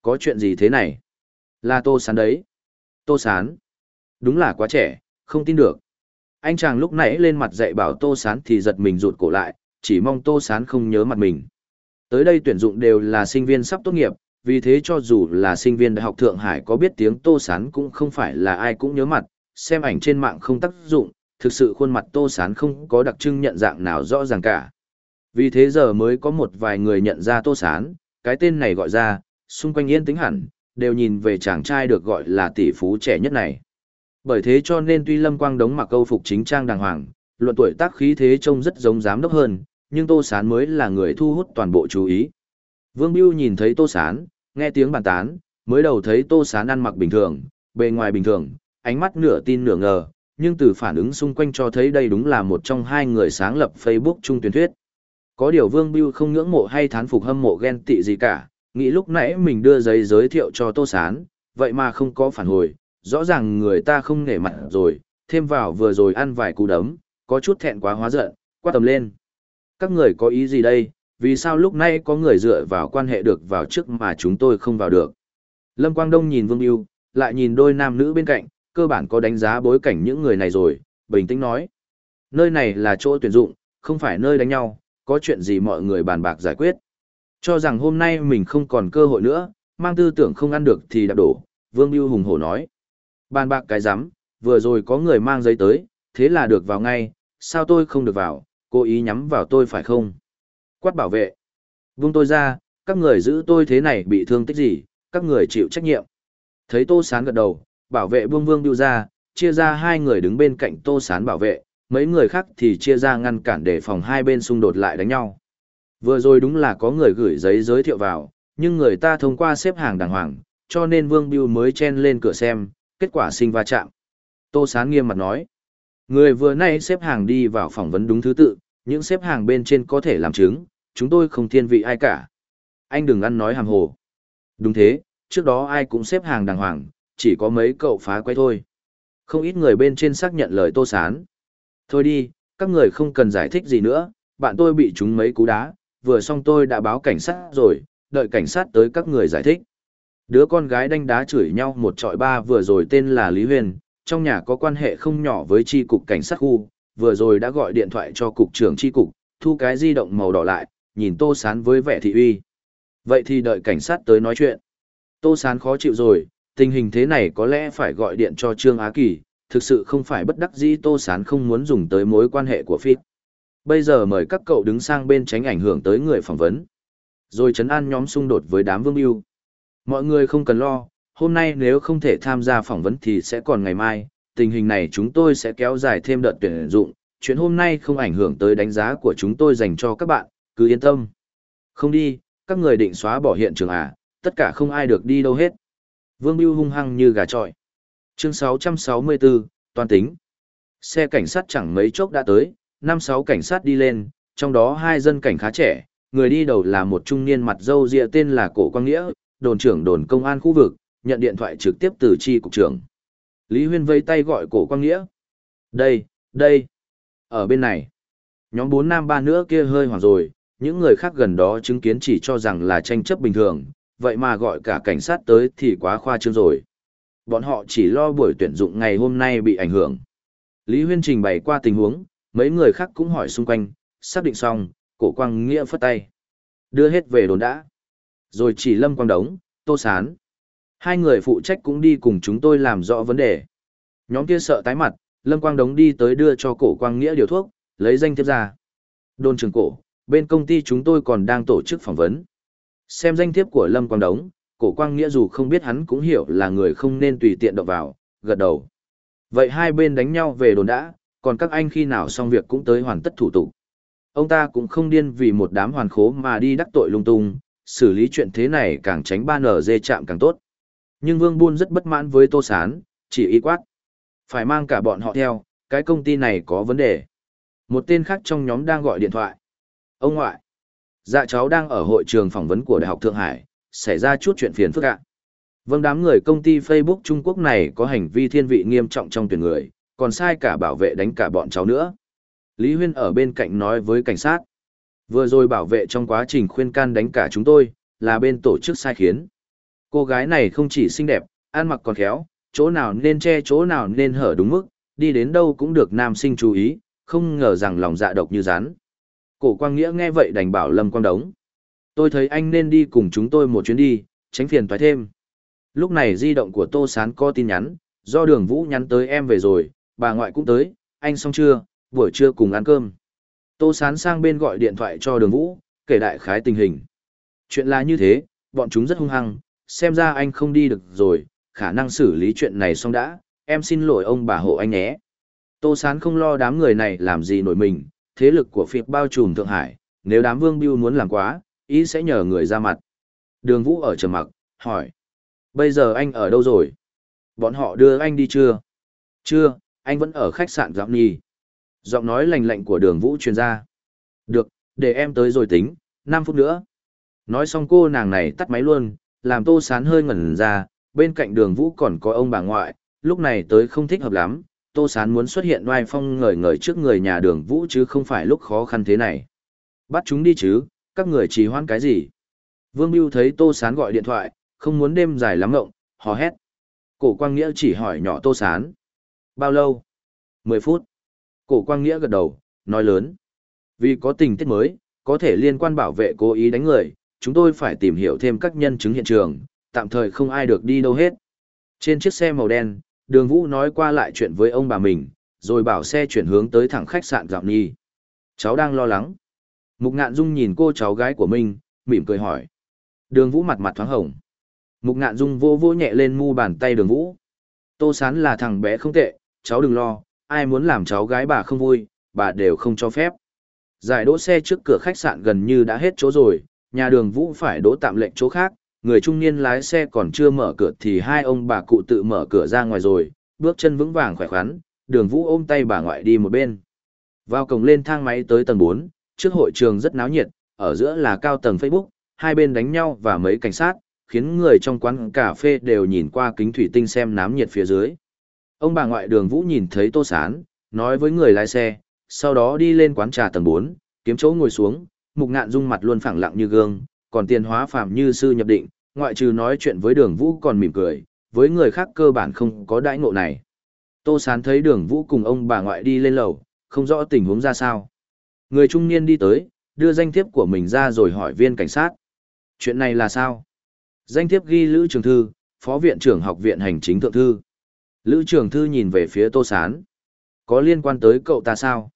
Có chuyện gì thế này? Là Tô Sán đấy. Tô Sán. Đúng là quá trẻ, không tin được. Anh chàng lúc nãy lên mặt dạy bảo Tô Sán thì giật mình rụt cổ lại, chỉ mong Tô Sán không nhớ mặt mình. Tới đây tuyển dụng đều là sinh viên sắp tốt nghiệp, vì thế cho dù là sinh viên đại học Thượng Hải có biết tiếng Tô Sán cũng không phải là ai cũng nhớ mặt, xem ảnh trên mạng không tác dụng, thực sự khuôn mặt Tô Sán không có đặc trưng nhận dạng nào rõ ràng cả. Vì thế giờ mới có một vài người nhận ra Tô Sán, cái tên này gọi ra, xung quanh yên tĩnh hẳn, đều nhìn về chàng trai được gọi là tỷ phú trẻ nhất này. Bởi thế cho nên tuy Lâm Quang đống mặc câu phục chính trang đàng hoàng, luận tuổi tác khí thế trông rất giống giám đốc hơn, nhưng Tô Sán mới là người thu hút toàn bộ chú ý. Vương Biêu nhìn thấy Tô Sán, nghe tiếng bàn tán, mới đầu thấy Tô Sán ăn mặc bình thường, bề ngoài bình thường, ánh mắt nửa tin nửa ngờ, nhưng từ phản ứng xung quanh cho thấy đây đúng là một trong hai người sáng lập Facebook trung tuyển thuyết. Có điều Vương Biêu không ngưỡng mộ hay thán phục hâm mộ ghen tị gì cả, nghĩ lúc nãy mình đưa giấy giới thiệu cho Tô Sán, vậy mà không có phản hồi, rõ ràng người ta không nể mặt rồi, thêm vào vừa rồi ăn vài cú đấm, có chút thẹn quá hóa giận, quát tầm lên. Các người có ý gì đây, vì sao lúc này có người dựa vào quan hệ được vào trước mà chúng tôi không vào được. Lâm Quang Đông nhìn Vương Yêu, lại nhìn đôi nam nữ bên cạnh, cơ bản có đánh giá bối cảnh những người này rồi, bình tĩnh nói. Nơi này là chỗ tuyển dụng, không phải nơi đánh nhau, có chuyện gì mọi người bàn bạc giải quyết. Cho rằng hôm nay mình không còn cơ hội nữa, mang tư tưởng không ăn được thì đạp đổ, Vương Biêu hùng hổ nói. Bàn bạc cái rắm vừa rồi có người mang giấy tới, thế là được vào ngay, sao tôi không được vào, cố ý nhắm vào tôi phải không? Quát bảo vệ. Vung tôi ra, các người giữ tôi thế này bị thương tích gì, các người chịu trách nhiệm. Thấy Tô Sán gật đầu, bảo vệ buông vương điêu ra, chia ra hai người đứng bên cạnh Tô Sán bảo vệ, mấy người khác thì chia ra ngăn cản để phòng hai bên xung đột lại đánh nhau. Vừa rồi đúng là có người gửi giấy giới thiệu vào, nhưng người ta thông qua xếp hàng đàng hoàng, cho nên Vương Biêu mới chen lên cửa xem, kết quả sinh va chạm. Tô Sán nghiêm mặt nói, người vừa nay xếp hàng đi vào phỏng vấn đúng thứ tự, những xếp hàng bên trên có thể làm chứng, chúng tôi không thiên vị ai cả. Anh đừng ăn nói hàm hồ. Đúng thế, trước đó ai cũng xếp hàng đàng hoàng, chỉ có mấy cậu phá quay thôi. Không ít người bên trên xác nhận lời Tô Sán. Thôi đi, các người không cần giải thích gì nữa, bạn tôi bị trúng mấy cú đá, vừa xong tôi đã báo cảnh sát rồi, đợi cảnh sát tới các người giải thích. Đứa con gái đánh đá chửi nhau một trọi ba vừa rồi tên là Lý Huyền, trong nhà có quan hệ không nhỏ với tri cục cảnh sát khu, vừa rồi đã gọi điện thoại cho cục trưởng tri cục, thu cái di động màu đỏ lại, nhìn Tô Sán với vẻ thị uy. Vậy thì đợi cảnh sát tới nói chuyện. Tô Sán khó chịu rồi, tình hình thế này có lẽ phải gọi điện cho Trương Á Kỳ, thực sự không phải bất đắc dĩ Tô Sán không muốn dùng tới mối quan hệ của Phít. Bây giờ mời các cậu đứng sang bên tránh ảnh hưởng tới người phỏng vấn. Rồi chấn an nhóm xung đột với đám vương yêu. Mọi người không cần lo, hôm nay nếu không thể tham gia phỏng vấn thì sẽ còn ngày mai, tình hình này chúng tôi sẽ kéo dài thêm đợt tuyển dụng, chuyện hôm nay không ảnh hưởng tới đánh giá của chúng tôi dành cho các bạn, cứ yên tâm. Không đi, các người định xóa bỏ hiện trường à, tất cả không ai được đi đâu hết. Vương Biêu hung hăng như gà trọi. Chương 664, toàn tính. Xe cảnh sát chẳng mấy chốc đã tới, năm sáu cảnh sát đi lên, trong đó hai dân cảnh khá trẻ, người đi đầu là một trung niên mặt râu ria tên là Cổ Quang Nghĩa, đồn trưởng đồn công an khu vực, nhận điện thoại trực tiếp từ chi cục trưởng. Lý Huyên vây tay gọi Cổ Quang Nghĩa. Đây, đây, ở bên này. Nhóm bốn nam ba nữa kia hơi hoảng rồi, những người khác gần đó chứng kiến chỉ cho rằng là tranh chấp bình thường, vậy mà gọi cả cảnh sát tới thì quá khoa trương rồi. Bọn họ chỉ lo buổi tuyển dụng ngày hôm nay bị ảnh hưởng. Lý Huyên trình bày qua tình huống, mấy người khác cũng hỏi xung quanh, xác định xong, cổ quang nghĩa phất tay. Đưa hết về đồn đã. Rồi chỉ lâm quang đống, tô sán. Hai người phụ trách cũng đi cùng chúng tôi làm rõ vấn đề. Nhóm kia sợ tái mặt, lâm quang đống đi tới đưa cho cổ quang nghĩa điều thuốc, lấy danh thiếp ra. Đôn trường cổ, bên công ty chúng tôi còn đang tổ chức phỏng vấn. Xem danh thiếp của Lâm Quang Đống, cổ quang nghĩa dù không biết hắn cũng hiểu là người không nên tùy tiện động vào, gật đầu. Vậy hai bên đánh nhau về đồn đã, còn các anh khi nào xong việc cũng tới hoàn tất thủ tục. Ông ta cũng không điên vì một đám hoàn khố mà đi đắc tội lung tung, xử lý chuyện thế này càng tránh ba nở dê chạm càng tốt. Nhưng Vương Buôn rất bất mãn với Tô Sán, chỉ ý quát. Phải mang cả bọn họ theo, cái công ty này có vấn đề. Một tên khác trong nhóm đang gọi điện thoại. Ông ngoại, dạ cháu đang ở hội trường phỏng vấn của Đại học Thượng Hải, xảy ra chút chuyện phiền phức ạ. Vâng đám người công ty Facebook Trung Quốc này có hành vi thiên vị nghiêm trọng trong tuyển người, còn sai cả bảo vệ đánh cả bọn cháu nữa. Lý Huyên ở bên cạnh nói với cảnh sát. Vừa rồi bảo vệ trong quá trình khuyên can đánh cả chúng tôi, là bên tổ chức sai khiến. Cô gái này không chỉ xinh đẹp, ăn mặc còn khéo, chỗ nào nên che chỗ nào nên hở đúng mức, đi đến đâu cũng được nam sinh chú ý, không ngờ rằng lòng dạ độc như rắn. Cổ Quang Nghĩa nghe vậy đành bảo Lâm Quang Đống. Tôi thấy anh nên đi cùng chúng tôi một chuyến đi, tránh phiền toái thêm. Lúc này di động của Tô Sán có tin nhắn, do đường Vũ nhắn tới em về rồi, bà ngoại cũng tới, anh xong chưa, buổi trưa cùng ăn cơm. Tô Sán sang bên gọi điện thoại cho đường Vũ, kể đại khái tình hình. Chuyện là như thế, bọn chúng rất hung hăng, xem ra anh không đi được rồi, khả năng xử lý chuyện này xong đã, em xin lỗi ông bà hộ anh nhé. Tô Sán không lo đám người này làm gì nổi mình, thế lực của phiệt bao trùm Thượng Hải, nếu đám vương biêu muốn làm quá, ý sẽ nhờ người ra mặt. Đường Vũ ở trầm mặc, hỏi. Bây giờ anh ở đâu rồi? Bọn họ đưa anh đi chưa? Chưa, anh vẫn ở khách sạn Giọng Nhi. Giọng nói lành lạnh của đường Vũ truyền ra. Được, để em tới rồi tính, 5 phút nữa. Nói xong cô nàng này tắt máy luôn, làm tô sán hơi ngẩn ra, bên cạnh đường Vũ còn có ông bà ngoại, lúc này tới không thích hợp lắm, Tô Sán muốn xuất hiện oai phong ngời ngời trước người nhà đường vũ chứ không phải lúc khó khăn thế này. Bắt chúng đi chứ, các người trì hoãn cái gì? Vương Biêu thấy Tô Sán gọi điện thoại, không muốn đêm dài lắm ngộng, hò hét. Cổ Quang Nghĩa chỉ hỏi nhỏ Tô Sán. Bao lâu? Mười phút. Cổ Quang Nghĩa gật đầu, nói lớn. Vì có tình tiết mới, có thể liên quan bảo vệ cố ý đánh người, chúng tôi phải tìm hiểu thêm các nhân chứng hiện trường, tạm thời không ai được đi đâu hết. Trên chiếc xe màu đen, đường vũ nói qua lại chuyện với ông bà mình rồi bảo xe chuyển hướng tới thẳng khách sạn gạo nhi. Cháu đang lo lắng. Mục ngạn dung nhìn cô cháu gái của mình mỉm cười hỏi. Đường vũ mặt mặt thoáng hồng. Mục ngạn dung vô vô nhẹ lên mu bàn tay đường vũ. Tô sán là thằng bé không tệ cháu đừng lo ai muốn làm cháu gái bà không vui bà đều không cho phép giải đỗ xe trước cửa khách sạn gần như đã hết chỗ rồi nhà đường vũ phải đỗ tạm lệnh chỗ khác người trung niên lái xe còn chưa mở cửa thì hai ông bà cụ tự mở cửa ra ngoài rồi, bước chân vững vàng khỏe khoắn, đường vũ ôm tay bà ngoại đi một bên. Vào cổng lên thang máy tới tầng 4, trước hội trường rất náo nhiệt, ở giữa là cao tầng Facebook, hai bên đánh nhau và mấy cảnh sát, khiến người trong quán cà phê đều nhìn qua kính thủy tinh xem náo nhiệt phía dưới. Ông bà ngoại đường vũ nhìn thấy tô sán, nói với người lái xe, sau đó đi lên quán trà tầng 4, kiếm chỗ ngồi xuống, mục ngạn dung mặt luôn phẳng lặng như gương, còn tiền hóa phạm như sư nhập định, ngoại trừ nói chuyện với đường vũ còn mỉm cười, với người khác cơ bản không có đãi ngộ này. Tô Sán thấy đường vũ cùng ông bà ngoại đi lên lầu, không rõ tình huống ra sao. Người trung niên đi tới, đưa danh thiếp của mình ra rồi hỏi viên cảnh sát. Chuyện này là sao? Danh thiếp ghi Lữ Trường Thư, Phó Viện trưởng Học viện Hành chính Thượng Thư. Lữ Trường Thư nhìn về phía Tô Sán. Có liên quan tới cậu ta sao?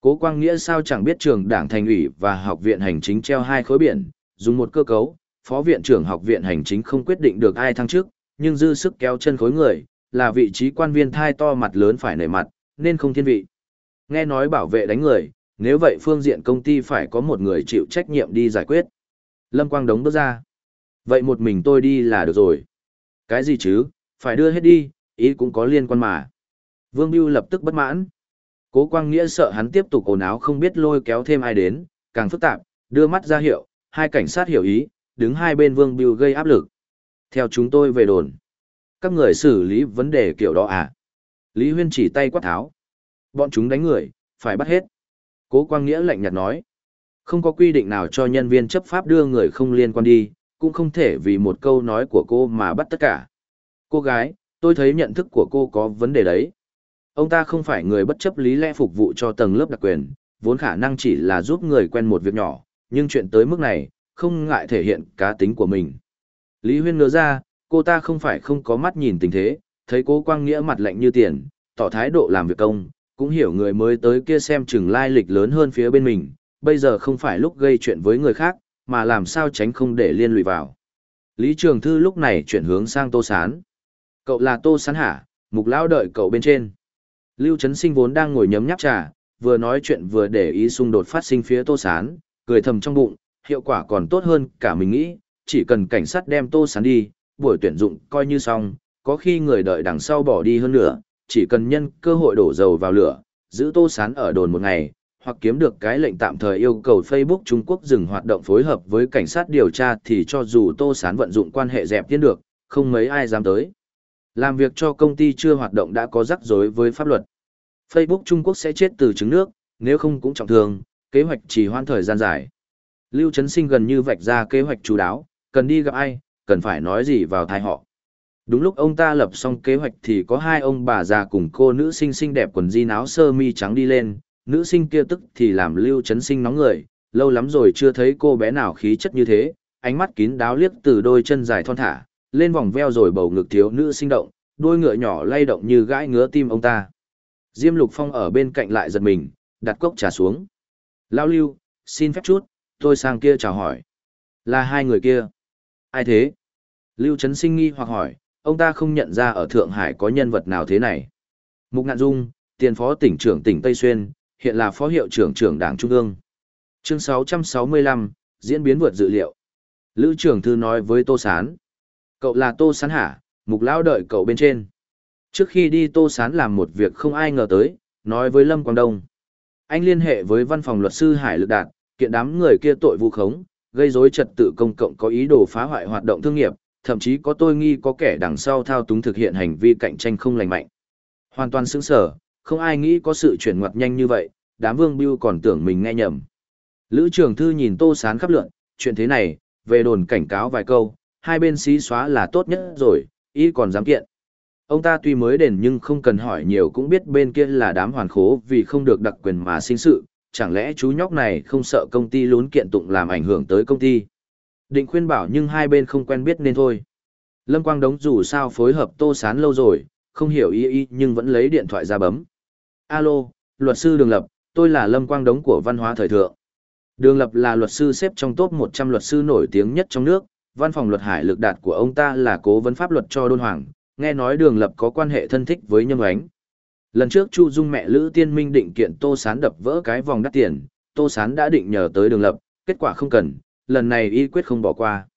Cố Quang Nghĩa sao chẳng biết trường đảng thành ủy và học viện hành chính treo hai khối biển, dùng một cơ cấu, phó viện trưởng học viện hành chính không quyết định được ai thăng chức, nhưng dư sức kéo chân khối người, là vị trí quan viên thai to mặt lớn phải nể mặt, nên không thiên vị. Nghe nói bảo vệ đánh người, nếu vậy phương diện công ty phải có một người chịu trách nhiệm đi giải quyết. Lâm Quang Đống bước ra. Vậy một mình tôi đi là được rồi. Cái gì chứ, phải đưa hết đi, ý cũng có liên quan mà. Vương Biêu lập tức bất mãn. Cố Quang Nghĩa sợ hắn tiếp tục ồn áo không biết lôi kéo thêm ai đến, càng phức tạp, đưa mắt ra hiệu, hai cảnh sát hiểu ý, đứng hai bên Vương Biêu gây áp lực. Theo chúng tôi về đồn. Các người xử lý vấn đề kiểu đó à? Lý Huyên chỉ tay quát tháo. Bọn chúng đánh người, phải bắt hết. Cố Quang Nghĩa lạnh nhạt nói. Không có quy định nào cho nhân viên chấp pháp đưa người không liên quan đi, cũng không thể vì một câu nói của cô mà bắt tất cả. Cô gái, tôi thấy nhận thức của cô có vấn đề đấy. Ông ta không phải người bất chấp lý lẽ phục vụ cho tầng lớp đặc quyền, vốn khả năng chỉ là giúp người quen một việc nhỏ, nhưng chuyện tới mức này, không ngại thể hiện cá tính của mình. Lý Huyên ngỡ ra, cô ta không phải không có mắt nhìn tình thế, thấy cố quang nghĩa mặt lạnh như tiền, tỏ thái độ làm việc công, cũng hiểu người mới tới kia xem chừng lai lịch lớn hơn phía bên mình, bây giờ không phải lúc gây chuyện với người khác, mà làm sao tránh không để liên lụy vào. Lý Trường Thư lúc này chuyển hướng sang Tô Sán. Cậu là Tô Sán hả? Mục lão đợi cậu bên trên. Lưu Trấn Sinh vốn đang ngồi nhấm nháp trà, vừa nói chuyện vừa để ý xung đột phát sinh phía Tô Sán, cười thầm trong bụng, hiệu quả còn tốt hơn cả mình nghĩ, chỉ cần cảnh sát đem Tô Sán đi, buổi tuyển dụng coi như xong, có khi người đợi đằng sau bỏ đi hơn nữa, chỉ cần nhân cơ hội đổ dầu vào lửa, giữ Tô Sán ở đồn một ngày, hoặc kiếm được cái lệnh tạm thời yêu cầu Facebook Trung Quốc dừng hoạt động phối hợp với cảnh sát điều tra thì cho dù Tô Sán vận dụng quan hệ dẹp tiến được, không mấy ai dám tới. Làm việc cho công ty chưa hoạt động đã có rắc rối với pháp luật. Facebook Trung Quốc sẽ chết từ trứng nước, nếu không cũng trọng thương, kế hoạch chỉ hoãn thời gian dài. Lưu Trấn Sinh gần như vạch ra kế hoạch chú đáo, cần đi gặp ai, cần phải nói gì vào thai họ. Đúng lúc ông ta lập xong kế hoạch thì có hai ông bà già cùng cô nữ sinh xinh đẹp quần jean áo sơ mi trắng đi lên, nữ sinh kia tức thì làm Lưu Trấn Sinh nóng người, lâu lắm rồi chưa thấy cô bé nào khí chất như thế, ánh mắt kín đáo liếc từ đôi chân dài thon thả, lên vòng veo rồi bầu ngực thiếu nữ sinh động, đôi ngựa nhỏ lay động như gãi ngứa tim ông ta. Diêm Lục Phong ở bên cạnh lại giật mình, đặt cốc trà xuống. Lao lưu, xin phép chút, tôi sang kia chào hỏi. Là hai người kia. Ai thế? Lưu Trấn Sinh nghi hoặc hỏi, ông ta không nhận ra ở Thượng Hải có nhân vật nào thế này. Mục Ngạn Dung, tiền phó tỉnh trưởng tỉnh Tây Xuyên, hiện là phó hiệu trưởng trưởng đảng Trung ương. Chương 665, diễn biến vượt dự liệu. Lữ trưởng thư nói với Tô Sán. Cậu là Tô Sán hả? Mục Lão đợi cậu bên trên. Trước khi đi Tô Sán làm một việc không ai ngờ tới, nói với Lâm Quang Đông. Anh liên hệ với văn phòng luật sư Hải Lực Đạt, kiện đám người kia tội vu khống, gây rối trật tự công cộng có ý đồ phá hoại hoạt động thương nghiệp, thậm chí có tôi nghi có kẻ đằng sau thao túng thực hiện hành vi cạnh tranh không lành mạnh. Hoàn toàn sững sở, không ai nghĩ có sự chuyển ngoặt nhanh như vậy, đám vương bưu còn tưởng mình nghe nhầm. Lữ trường thư nhìn tô sán khắp lượn, chuyện thế này, về đồn cảnh cáo vài câu, hai bên xí xóa là tốt nhất rồi, y còn dám kiện. Ông ta tuy mới đền nhưng không cần hỏi nhiều cũng biết bên kia là đám hoàn khố vì không được đặc quyền mà sinh sự, chẳng lẽ chú nhóc này không sợ công ty lún kiện tụng làm ảnh hưởng tới công ty. Định khuyên bảo nhưng hai bên không quen biết nên thôi. Lâm Quang Đống dù sao phối hợp tô sán lâu rồi, không hiểu ý ý nhưng vẫn lấy điện thoại ra bấm. Alo, luật sư Đường Lập, tôi là Lâm Quang Đống của Văn hóa Thời Thượng. Đường Lập là luật sư xếp trong top 100 luật sư nổi tiếng nhất trong nước, văn phòng luật hải lực đạt của ông ta là cố vấn pháp luật cho Đôn Hoàng, nghe nói Đường Lập có quan hệ thân thích với Nhâm Ánh. Lần trước Chu Dung mẹ Lữ Tiên Minh định kiện Tô Sán đập vỡ cái vòng đắt tiền, Tô Sán đã định nhờ tới Đường Lập, kết quả không cần, lần này y quyết không bỏ qua.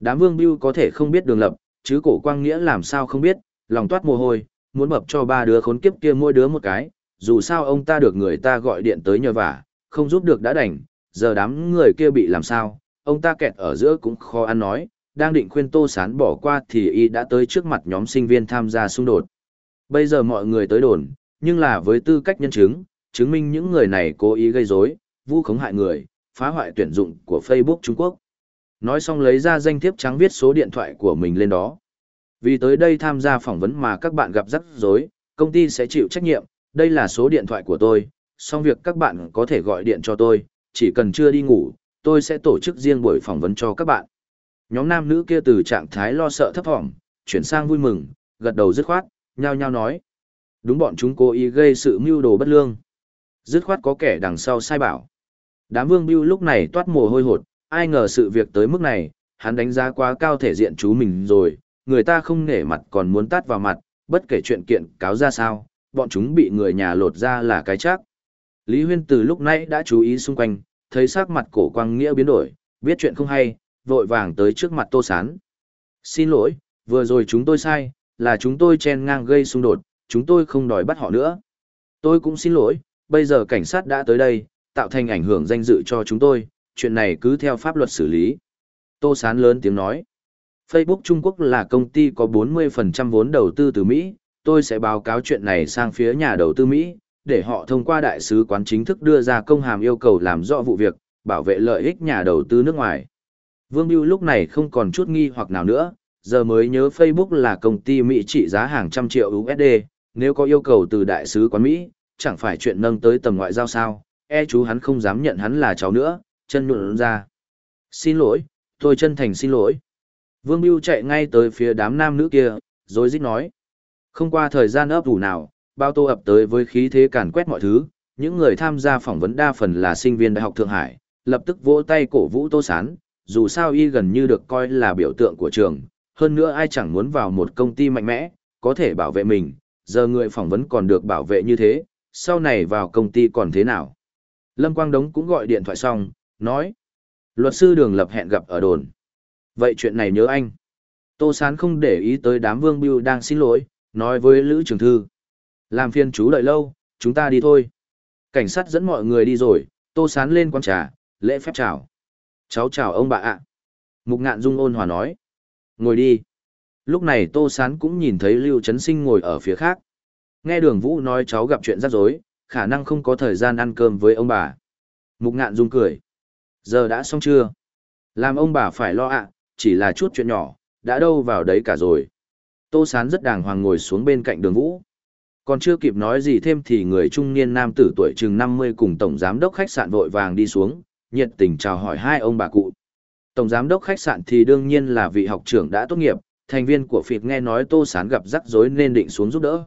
Đám Vương Bưu có thể không biết Đường Lập, chứ cổ Quang Nghĩa làm sao không biết, lòng toát mồ hôi, muốn bập cho ba đứa khốn kiếp kia mỗi đứa một cái, dù sao ông ta được người ta gọi điện tới nhờ vả, không giúp được đã đành, giờ đám người kia bị làm sao, ông ta kẹt ở giữa cũng khó ăn nói, đang định khuyên Tô Sán bỏ qua thì y đã tới trước mặt nhóm sinh viên tham gia xung đột. Bây giờ mọi người tới đồn, nhưng là với tư cách nhân chứng, chứng minh những người này cố ý gây rối, vu khống hại người, phá hoại tuyển dụng của Facebook Trung Quốc. Nói xong lấy ra danh thiếp trắng viết số điện thoại của mình lên đó. Vì tới đây tham gia phỏng vấn mà các bạn gặp rắc rối, công ty sẽ chịu trách nhiệm, đây là số điện thoại của tôi, xong việc các bạn có thể gọi điện cho tôi, chỉ cần chưa đi ngủ, tôi sẽ tổ chức riêng buổi phỏng vấn cho các bạn. Nhóm nam nữ kia từ trạng thái lo sợ thấp thỏm, chuyển sang vui mừng, gật đầu dứt khoát, nhao nhao nói. Đúng bọn chúng cố ý gây sự mưu đồ bất lương. Dứt khoát có kẻ đằng sau sai bảo. Đám vương bưu lúc này toát mồ hôi hột, ai ngờ sự việc tới mức này, hắn đánh giá quá cao thể diện chú mình rồi, người ta không nể mặt còn muốn tát vào mặt, bất kể chuyện kiện cáo ra sao, bọn chúng bị người nhà lột ra là cái chắc. Lý Huyên từ lúc nãy đã chú ý xung quanh, thấy sắc mặt cổ quang nghĩa biến đổi, biết chuyện không hay, vội vàng tới trước mặt Tô Sán. Xin lỗi, vừa rồi chúng tôi sai, là chúng tôi chen ngang gây xung đột, chúng tôi không đòi bắt họ nữa. Tôi cũng xin lỗi, bây giờ cảnh sát đã tới đây, tạo thành ảnh hưởng danh dự cho chúng tôi, chuyện này cứ theo pháp luật xử lý. Tô Sán lớn tiếng nói. Facebook Trung Quốc là công ty có 40% vốn đầu tư từ Mỹ, tôi sẽ báo cáo chuyện này sang phía nhà đầu tư Mỹ, để họ thông qua đại sứ quán chính thức đưa ra công hàm yêu cầu làm rõ vụ việc, bảo vệ lợi ích nhà đầu tư nước ngoài. Vương Biêu lúc này không còn chút nghi hoặc nào nữa, giờ mới nhớ Facebook là công ty Mỹ trị giá hàng trăm triệu USD, nếu có yêu cầu từ đại sứ quán Mỹ, chẳng phải chuyện nâng tới tầm ngoại giao sao, e chú hắn không dám nhận hắn là cháu nữa, chân nhuận ra. Xin lỗi, tôi chân thành xin lỗi. Vương Biêu chạy ngay tới phía đám nam nữ kia, rồi dích nói. Không qua thời gian ấp ủ nào, bao tô ập tới với khí thế càn quét mọi thứ, những người tham gia phỏng vấn đa phần là sinh viên Đại học Thượng Hải, lập tức vỗ tay cổ vũ Tô Sán, dù sao y gần như được coi là biểu tượng của trường, hơn nữa ai chẳng muốn vào một công ty mạnh mẽ, có thể bảo vệ mình, giờ người phỏng vấn còn được bảo vệ như thế, sau này vào công ty còn thế nào. Lâm Quang Đống cũng gọi điện thoại xong, nói. Luật sư đường lập hẹn gặp ở đồn. Vậy chuyện này nhớ anh. Tô Sán không để ý tới đám vương bưu đang xin lỗi, nói với Lữ Trường Thư. Làm phiên chú đợi lâu, chúng ta đi thôi. Cảnh sát dẫn mọi người đi rồi, Tô Sán lên quán trà, lễ phép chào. Cháu chào ông bà ạ. Mục ngạn dung ôn hòa nói. Ngồi đi. Lúc này Tô Sán cũng nhìn thấy Lưu Trấn Sinh ngồi ở phía khác. Nghe đường Vũ nói cháu gặp chuyện rắc rối, khả năng không có thời gian ăn cơm với ông bà. Mục ngạn dung cười. Giờ đã xong chưa? Làm ông bà phải lo ạ, chỉ là chút chuyện nhỏ, đã đâu vào đấy cả rồi. Tô Sán rất đàng hoàng ngồi xuống bên cạnh đường Vũ. Còn chưa kịp nói gì thêm thì người trung niên nam tử tuổi chừng 50 cùng tổng giám đốc khách sạn vội vàng đi xuống, nhiệt tình chào hỏi hai ông bà cụ. Tổng giám đốc khách sạn thì đương nhiên là vị học trưởng đã tốt nghiệp, thành viên của phịt nghe nói Tô Sán gặp rắc rối nên định xuống giúp đỡ.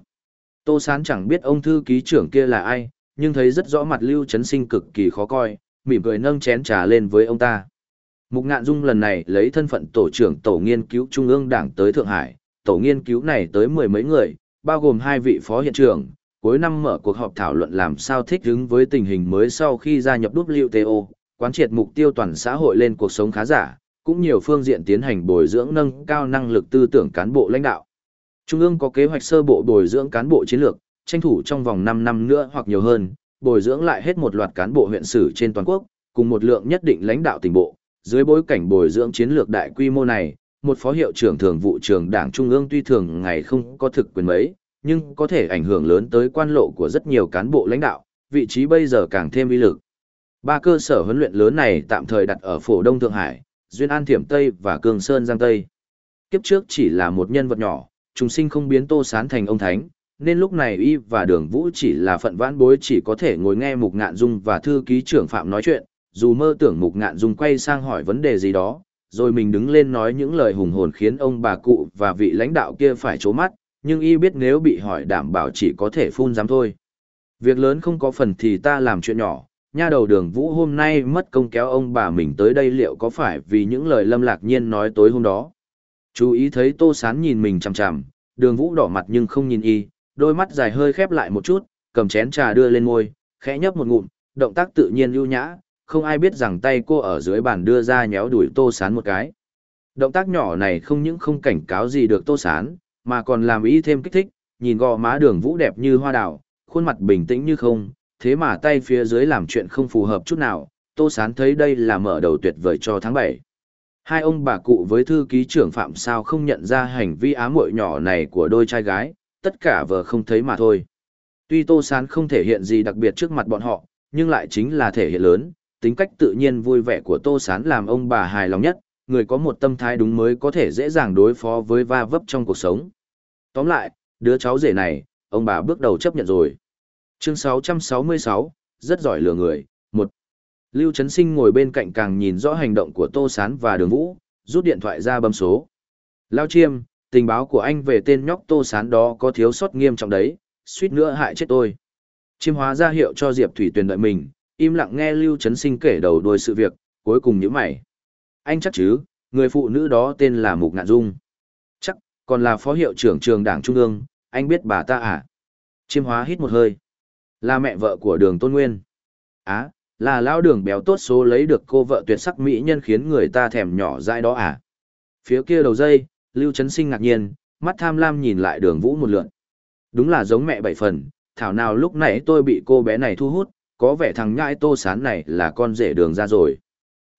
Tô Sán chẳng biết ông thư ký trưởng kia là ai, nhưng thấy rất rõ mặt Lưu Trấn Sinh cực kỳ khó coi, mỉm cười nâng chén trà lên với ông ta. Mục Ngạn Dung lần này lấy thân phận tổ trưởng tổ nghiên cứu Trung ương Đảng tới Thượng Hải, tổ nghiên cứu này tới mười mấy người, bao gồm hai vị phó hiện trưởng, cuối năm mở cuộc họp thảo luận làm sao thích ứng với tình hình mới sau khi gia nhập WTO, quán triệt mục tiêu toàn xã hội lên cuộc sống khá giả, cũng nhiều phương diện tiến hành bồi dưỡng nâng cao năng lực tư tưởng cán bộ lãnh đạo. Trung ương có kế hoạch sơ bộ bồi dưỡng cán bộ chiến lược, tranh thủ trong vòng 5 năm nữa hoặc nhiều hơn, bồi dưỡng lại hết một loạt cán bộ huyện sử trên toàn quốc, cùng một lượng nhất định lãnh đạo tỉnh bộ. Dưới bối cảnh bồi dưỡng chiến lược đại quy mô này, một phó hiệu trưởng thường vụ trường đảng Trung ương tuy thường ngày không có thực quyền mấy, nhưng có thể ảnh hưởng lớn tới quan lộ của rất nhiều cán bộ lãnh đạo, vị trí bây giờ càng thêm uy lực. Ba cơ sở huấn luyện lớn này tạm thời đặt ở phổ Đông Thượng Hải, Duyên An Thiểm Tây và Cương Sơn Giang Tây. Kiếp trước chỉ là một nhân vật nhỏ, trùng sinh không biến tô sán thành ông thánh, nên lúc này y và đường vũ chỉ là phận vãn bối chỉ có thể ngồi nghe Mục Ngạn Dung và thư ký trưởng Phạm nói chuyện, dù mơ tưởng Mục Ngạn Dung quay sang hỏi vấn đề gì đó, rồi mình đứng lên nói những lời hùng hồn khiến ông bà cụ và vị lãnh đạo kia phải trố mắt, nhưng y biết nếu bị hỏi đảm bảo chỉ có thể phun dám thôi. Việc lớn không có phần thì ta làm chuyện nhỏ, nha đầu đường vũ hôm nay mất công kéo ông bà mình tới đây liệu có phải vì những lời lâm lạc nhiên nói tối hôm đó. Chú ý thấy tô sán nhìn mình chằm chằm, đường vũ đỏ mặt nhưng không nhìn y, đôi mắt dài hơi khép lại một chút, cầm chén trà đưa lên môi, khẽ nhấp một ngụm, động tác tự nhiên lưu nhã, không ai biết rằng tay cô ở dưới bàn đưa ra nhéo đuổi tô sán một cái. Động tác nhỏ này không những không cảnh cáo gì được tô sán, mà còn làm ý thêm kích thích, nhìn gò má đường vũ đẹp như hoa đào, khuôn mặt bình tĩnh như không, thế mà tay phía dưới làm chuyện không phù hợp chút nào, tô sán thấy đây là mở đầu tuyệt vời cho tháng 7. Hai ông bà cụ với thư ký trưởng Phạm sao không nhận ra hành vi ám muội nhỏ này của đôi trai gái, tất cả vợ không thấy mà thôi. Tuy Tô Sán không thể hiện gì đặc biệt trước mặt bọn họ, nhưng lại chính là thể hiện lớn, tính cách tự nhiên vui vẻ của Tô Sán làm ông bà hài lòng nhất, người có một tâm thái đúng mới có thể dễ dàng đối phó với va vấp trong cuộc sống. Tóm lại, đứa cháu rể này, ông bà bước đầu chấp nhận rồi. Chương 666, rất giỏi lừa người. Một, Lưu Trấn Sinh ngồi bên cạnh càng nhìn rõ hành động của Tô Sán và Đường Vũ, rút điện thoại ra bấm số. Lao Chiêm, tình báo của anh về tên nhóc Tô Sán đó có thiếu sót nghiêm trọng đấy, suýt nữa hại chết tôi. Chiêm hóa ra hiệu cho Diệp Thủy Tuyền đợi mình, im lặng nghe Lưu Trấn Sinh kể đầu đuôi sự việc, cuối cùng nhíu mày. Anh chắc chứ, người phụ nữ đó tên là Mục Ngạn Dung. Chắc, còn là phó hiệu trưởng trường đảng Trung ương, anh biết bà ta à? Chiêm hóa hít một hơi. Là mẹ vợ của đường Tôn Nguyên. Á, là lão đường béo tốt số lấy được cô vợ tuyệt sắc mỹ nhân khiến người ta thèm nhỏ dại đó à? Phía kia đầu dây, Lưu Trấn Sinh ngạc nhiên, mắt tham lam nhìn lại đường vũ một lượn. Đúng là giống mẹ bảy phần, thảo nào lúc nãy tôi bị cô bé này thu hút, có vẻ thằng nhãi tô sán này là con rể đường ra rồi.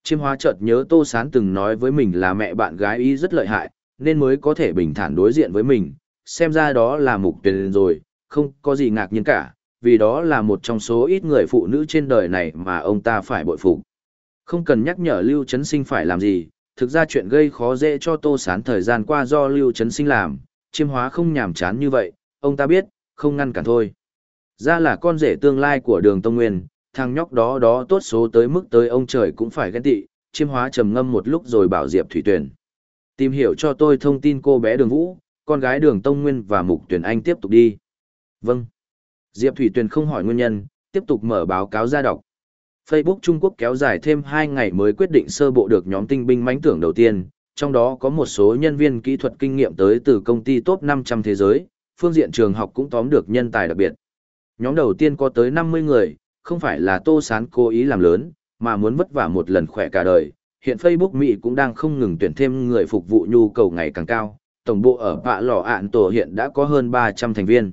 Chiêm hóa chợt nhớ tô sán từng nói với mình là mẹ bạn gái y rất lợi hại, nên mới có thể bình thản đối diện với mình, xem ra đó là mục tuyển rồi, không có gì ngạc nhiên cả, vì đó là một trong số ít người phụ nữ trên đời này mà ông ta phải bội phục. Không cần nhắc nhở Lưu Trấn Sinh phải làm gì, thực ra chuyện gây khó dễ cho Tô Sán thời gian qua do Lưu Trấn Sinh làm, chiêm hóa không nhàm chán như vậy, ông ta biết, không ngăn cản thôi. Ra là con rể tương lai của đường Tông Nguyên, thằng nhóc đó đó tốt số tới mức tới ông trời cũng phải ghen tị, chiêm hóa trầm ngâm một lúc rồi bảo Diệp Thủy Tuyền. Tìm hiểu cho tôi thông tin cô bé đường Vũ, con gái đường Tông Nguyên và Mục Tuyển Anh tiếp tục đi. Vâng. Diệp Thủy Tuyền không hỏi nguyên nhân, tiếp tục mở báo cáo ra đọc. Facebook Trung Quốc kéo dài thêm 2 ngày mới quyết định sơ bộ được nhóm tinh binh mãnh tưởng đầu tiên, trong đó có một số nhân viên kỹ thuật kinh nghiệm tới từ công ty top 500 thế giới, phương diện trường học cũng tóm được nhân tài đặc biệt. Nhóm đầu tiên có tới 50 người, không phải là Tô Sán cố ý làm lớn, mà muốn vất vả một lần khỏe cả đời. Hiện Facebook Mỹ cũng đang không ngừng tuyển thêm người phục vụ nhu cầu ngày càng cao, tổng bộ ở Bạ Lò Ản Tổ hiện đã có hơn 300 thành viên.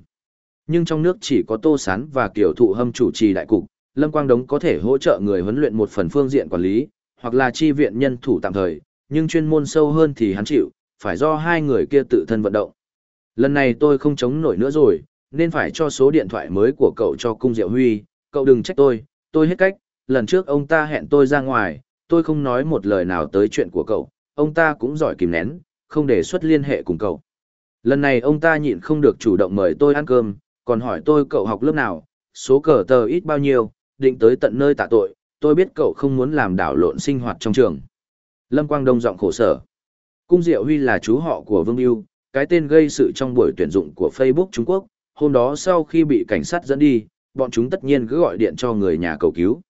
Nhưng trong nước chỉ có Tô Sán và Kiều Thụ Hâm chủ trì đại cục, Lâm Quang Đống có thể hỗ trợ người huấn luyện một phần phương diện quản lý, hoặc là chi viện nhân thủ tạm thời, nhưng chuyên môn sâu hơn thì hắn chịu, phải do hai người kia tự thân vận động. Lần này tôi không chống nổi nữa rồi, nên phải cho số điện thoại mới của cậu cho Cung Diệu Huy, cậu đừng trách tôi, tôi hết cách, lần trước ông ta hẹn tôi ra ngoài, tôi không nói một lời nào tới chuyện của cậu, ông ta cũng giỏi kìm nén, không đề xuất liên hệ cùng cậu. Lần này ông ta nhịn không được chủ động mời tôi ăn cơm, còn hỏi tôi cậu học lớp nào, số cờ tờ ít bao nhiêu, định tới tận nơi tạ tội, tôi biết cậu không muốn làm đảo lộn sinh hoạt trong trường. Lâm Quang Đông giọng khổ sở. Cung Diệu Huy là chú họ của Vương Yêu, cái tên gây sự trong buổi tuyển dụng của Facebook Trung Quốc, hôm đó sau khi bị cảnh sát dẫn đi, bọn chúng tất nhiên cứ gọi điện cho người nhà cầu cứu.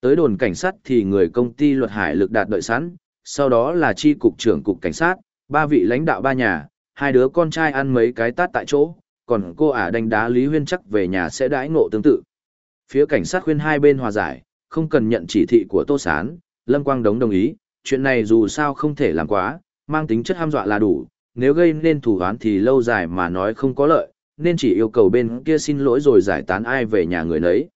Tới đồn cảnh sát thì người công ty luật hải lực đạt đợi sẵn, sau đó là chi cục trưởng cục cảnh sát, ba vị lãnh đạo ba nhà, hai đứa con trai ăn mấy cái tát tại chỗ, còn cô ả đánh đá Lý Huyên chắc về nhà sẽ đãi ngộ tương tự. Phía cảnh sát khuyên hai bên hòa giải, không cần nhận chỉ thị của Tô Sán, Lâm Quang Đống đồng ý, chuyện này dù sao không thể làm quá, mang tính chất ham dọa là đủ, nếu gây nên thủ án thì lâu dài mà nói không có lợi, nên chỉ yêu cầu bên kia xin lỗi rồi giải tán ai về nhà người nấy.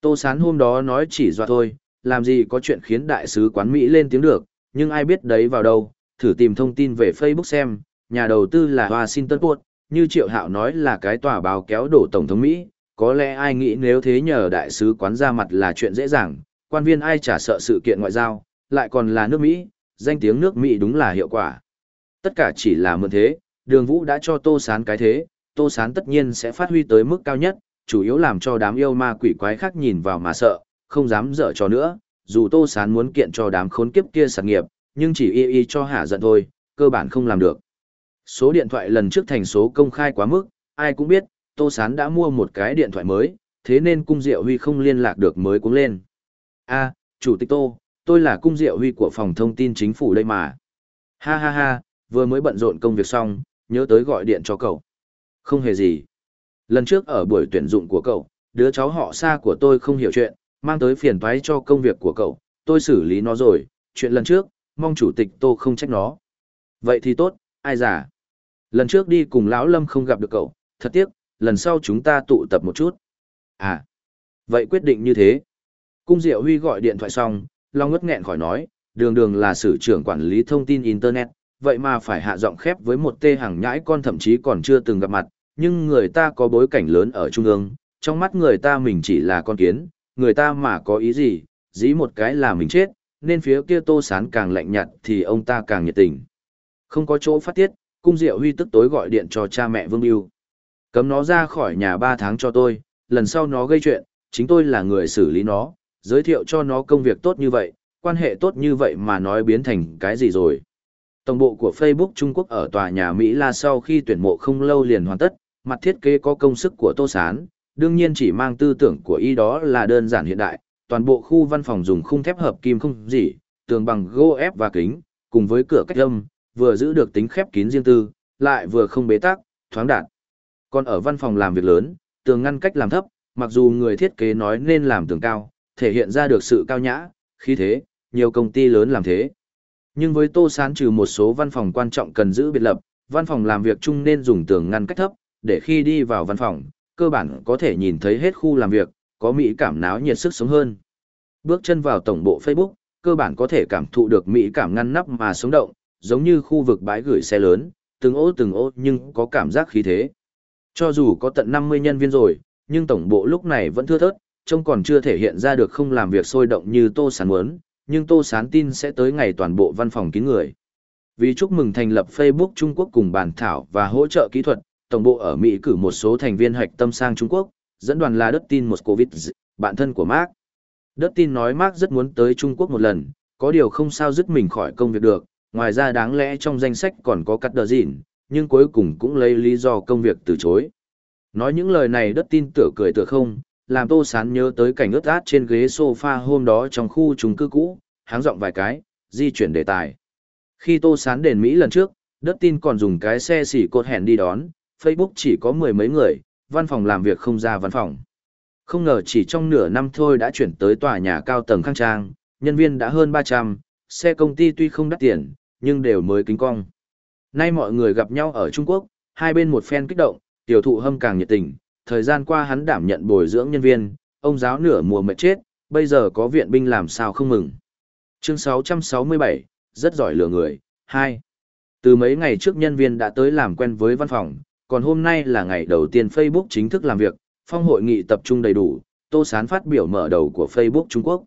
Tô Sán hôm đó nói chỉ dọa thôi, làm gì có chuyện khiến đại sứ quán Mỹ lên tiếng được, nhưng ai biết đấy vào đâu, thử tìm thông tin về Facebook xem, nhà đầu tư là Washington Post, như Triệu Hạo nói là cái tòa báo kéo đổ Tổng thống Mỹ, có lẽ ai nghĩ nếu thế nhờ đại sứ quán ra mặt là chuyện dễ dàng, quan viên ai chả sợ sự kiện ngoại giao, lại còn là nước Mỹ, danh tiếng nước Mỹ đúng là hiệu quả. Tất cả chỉ là mượn thế, đường vũ đã cho Tô Sán cái thế, Tô Sán tất nhiên sẽ phát huy tới mức cao nhất, chủ yếu làm cho đám yêu ma quỷ quái khác nhìn vào mà sợ, không dám dở cho nữa, dù Tô Sán muốn kiện cho đám khốn kiếp kia sản nghiệp, nhưng chỉ y y cho hả giận thôi, cơ bản không làm được. Số điện thoại lần trước thành số công khai quá mức, ai cũng biết, Tô Sán đã mua một cái điện thoại mới, thế nên Cung Diệu Huy không liên lạc được mới cũng lên. a Chủ tịch Tô, tôi là Cung Diệu Huy của phòng thông tin chính phủ đây mà. Ha ha ha, vừa mới bận rộn công việc xong, nhớ tới gọi điện cho cậu. Không hề gì. Lần trước ở buổi tuyển dụng của cậu, đứa cháu họ xa của tôi không hiểu chuyện, mang tới phiền toái cho công việc của cậu, tôi xử lý nó rồi, chuyện lần trước, mong chủ tịch Tô không trách nó. Vậy thì tốt, ai giả? Lần trước đi cùng lão Lâm không gặp được cậu, thật tiếc, lần sau chúng ta tụ tập một chút. À, vậy quyết định như thế. Cung Diệu Huy gọi điện thoại xong, Long ngất nghẹn khỏi nói, đường đường là sử trưởng quản lý thông tin Internet, vậy mà phải hạ giọng khép với một tê hàng nhãi con thậm chí còn chưa từng gặp mặt, nhưng người ta có bối cảnh lớn ở trung ương, trong mắt người ta mình chỉ là con kiến, người ta mà có ý gì, dí một cái là mình chết, nên phía kia tô sán càng lạnh nhạt thì ông ta càng nhiệt tình. Không có chỗ phát tiết, cung diệu huy tức tối gọi điện cho cha mẹ Vương Yêu. Cấm nó ra khỏi nhà ba tháng cho tôi, lần sau nó gây chuyện, chính tôi là người xử lý nó, giới thiệu cho nó công việc tốt như vậy, quan hệ tốt như vậy mà nói biến thành cái gì rồi. Tổng bộ của Facebook Trung Quốc ở tòa nhà Mỹ La sau khi tuyển mộ không lâu liền hoàn tất, mặt thiết kế có công sức của Tô Sán, đương nhiên chỉ mang tư tưởng của y đó là đơn giản hiện đại, toàn bộ khu văn phòng dùng khung thép hợp kim không gì, tường bằng gỗ ép và kính, cùng với cửa cách âm, vừa giữ được tính khép kín riêng tư, lại vừa không bế tắc, thoáng đạt. Còn ở văn phòng làm việc lớn, tường ngăn cách làm thấp, mặc dù người thiết kế nói nên làm tường cao, thể hiện ra được sự cao nhã, khí thế, nhiều công ty lớn làm thế. Nhưng với Tô Sán trừ một số văn phòng quan trọng cần giữ biệt lập, văn phòng làm việc chung nên dùng tường ngăn cách thấp, để khi đi vào văn phòng, cơ bản có thể nhìn thấy hết khu làm việc, có mỹ cảm náo nhiệt sức sống hơn. Bước chân vào tổng bộ Facebook, cơ bản có thể cảm thụ được mỹ cảm ngăn nắp mà sống động, giống như khu vực bãi gửi xe lớn, từng ô từng ô nhưng có cảm giác khí thế. Cho dù có tận 50 nhân viên rồi, nhưng tổng bộ lúc này vẫn thưa thớt, trông còn chưa thể hiện ra được không làm việc sôi động như Tô Sán muốn, nhưng Tô Sán tin sẽ tới ngày toàn bộ văn phòng kín người. Vì chúc mừng thành lập Facebook Trung Quốc cùng bàn thảo và hỗ trợ kỹ thuật, tổng bộ ở Mỹ cử một số thành viên hạch tâm sang Trung Quốc, dẫn đoàn là Dustin Moskovitz, bạn thân của Mark. Dustin nói Mark rất muốn tới Trung Quốc một lần, có điều không sao dứt mình khỏi công việc được, ngoài ra đáng lẽ trong danh sách còn có cắt đờ dịn, nhưng cuối cùng cũng lấy lý do công việc từ chối. Nói những lời này Dustin tựa cười tựa không, làm Tô Sán nhớ tới cảnh ướt át trên ghế sofa hôm đó trong khu chung cư cũ, háng giọng vài cái, di chuyển đề tài. Khi Tô Sán đền Mỹ lần trước, Dustin còn dùng cái xe xỉ cột hẹn đi đón, Facebook chỉ có mười mấy người, văn phòng làm việc không ra văn phòng. Không ngờ chỉ trong nửa năm thôi đã chuyển tới tòa nhà cao tầng khang trang, nhân viên đã hơn 300, xe công ty tuy không đắt tiền, nhưng đều mới kính cong. Nay mọi người gặp nhau ở Trung Quốc, hai bên một phen kích động, tiểu thụ hâm càng nhiệt tình, thời gian qua hắn đảm nhận bồi dưỡng nhân viên, ông giáo nửa mùa mệt chết, bây giờ có viện binh làm sao không mừng. Chương 667, rất giỏi lừa người, 2. Từ mấy ngày trước nhân viên đã tới làm quen với văn phòng, còn hôm nay là ngày đầu tiên Facebook chính thức làm việc, phong hội nghị tập trung đầy đủ, Tô Sán phát biểu mở đầu của Facebook Trung Quốc.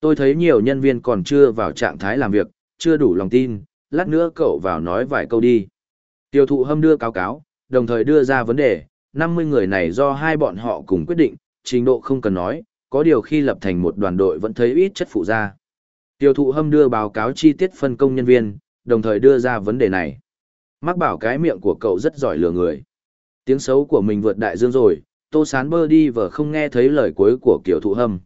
Tôi thấy nhiều nhân viên còn chưa vào trạng thái làm việc, chưa đủ lòng tin, lát nữa cậu vào nói vài câu đi. Tiêu thụ hâm đưa cáo cáo, đồng thời đưa ra vấn đề, 50 người này do hai bọn họ cùng quyết định, trình độ không cần nói, có điều khi lập thành một đoàn đội vẫn thấy ít chất phụ ra. Tiêu thụ hâm đưa báo cáo chi tiết phân công nhân viên, đồng thời đưa ra vấn đề này. Mắc bảo cái miệng của cậu rất giỏi lừa người. Tiếng xấu của mình vượt đại dương rồi, tô sán bơ đi và không nghe thấy lời cuối của kiểu thụ hâm.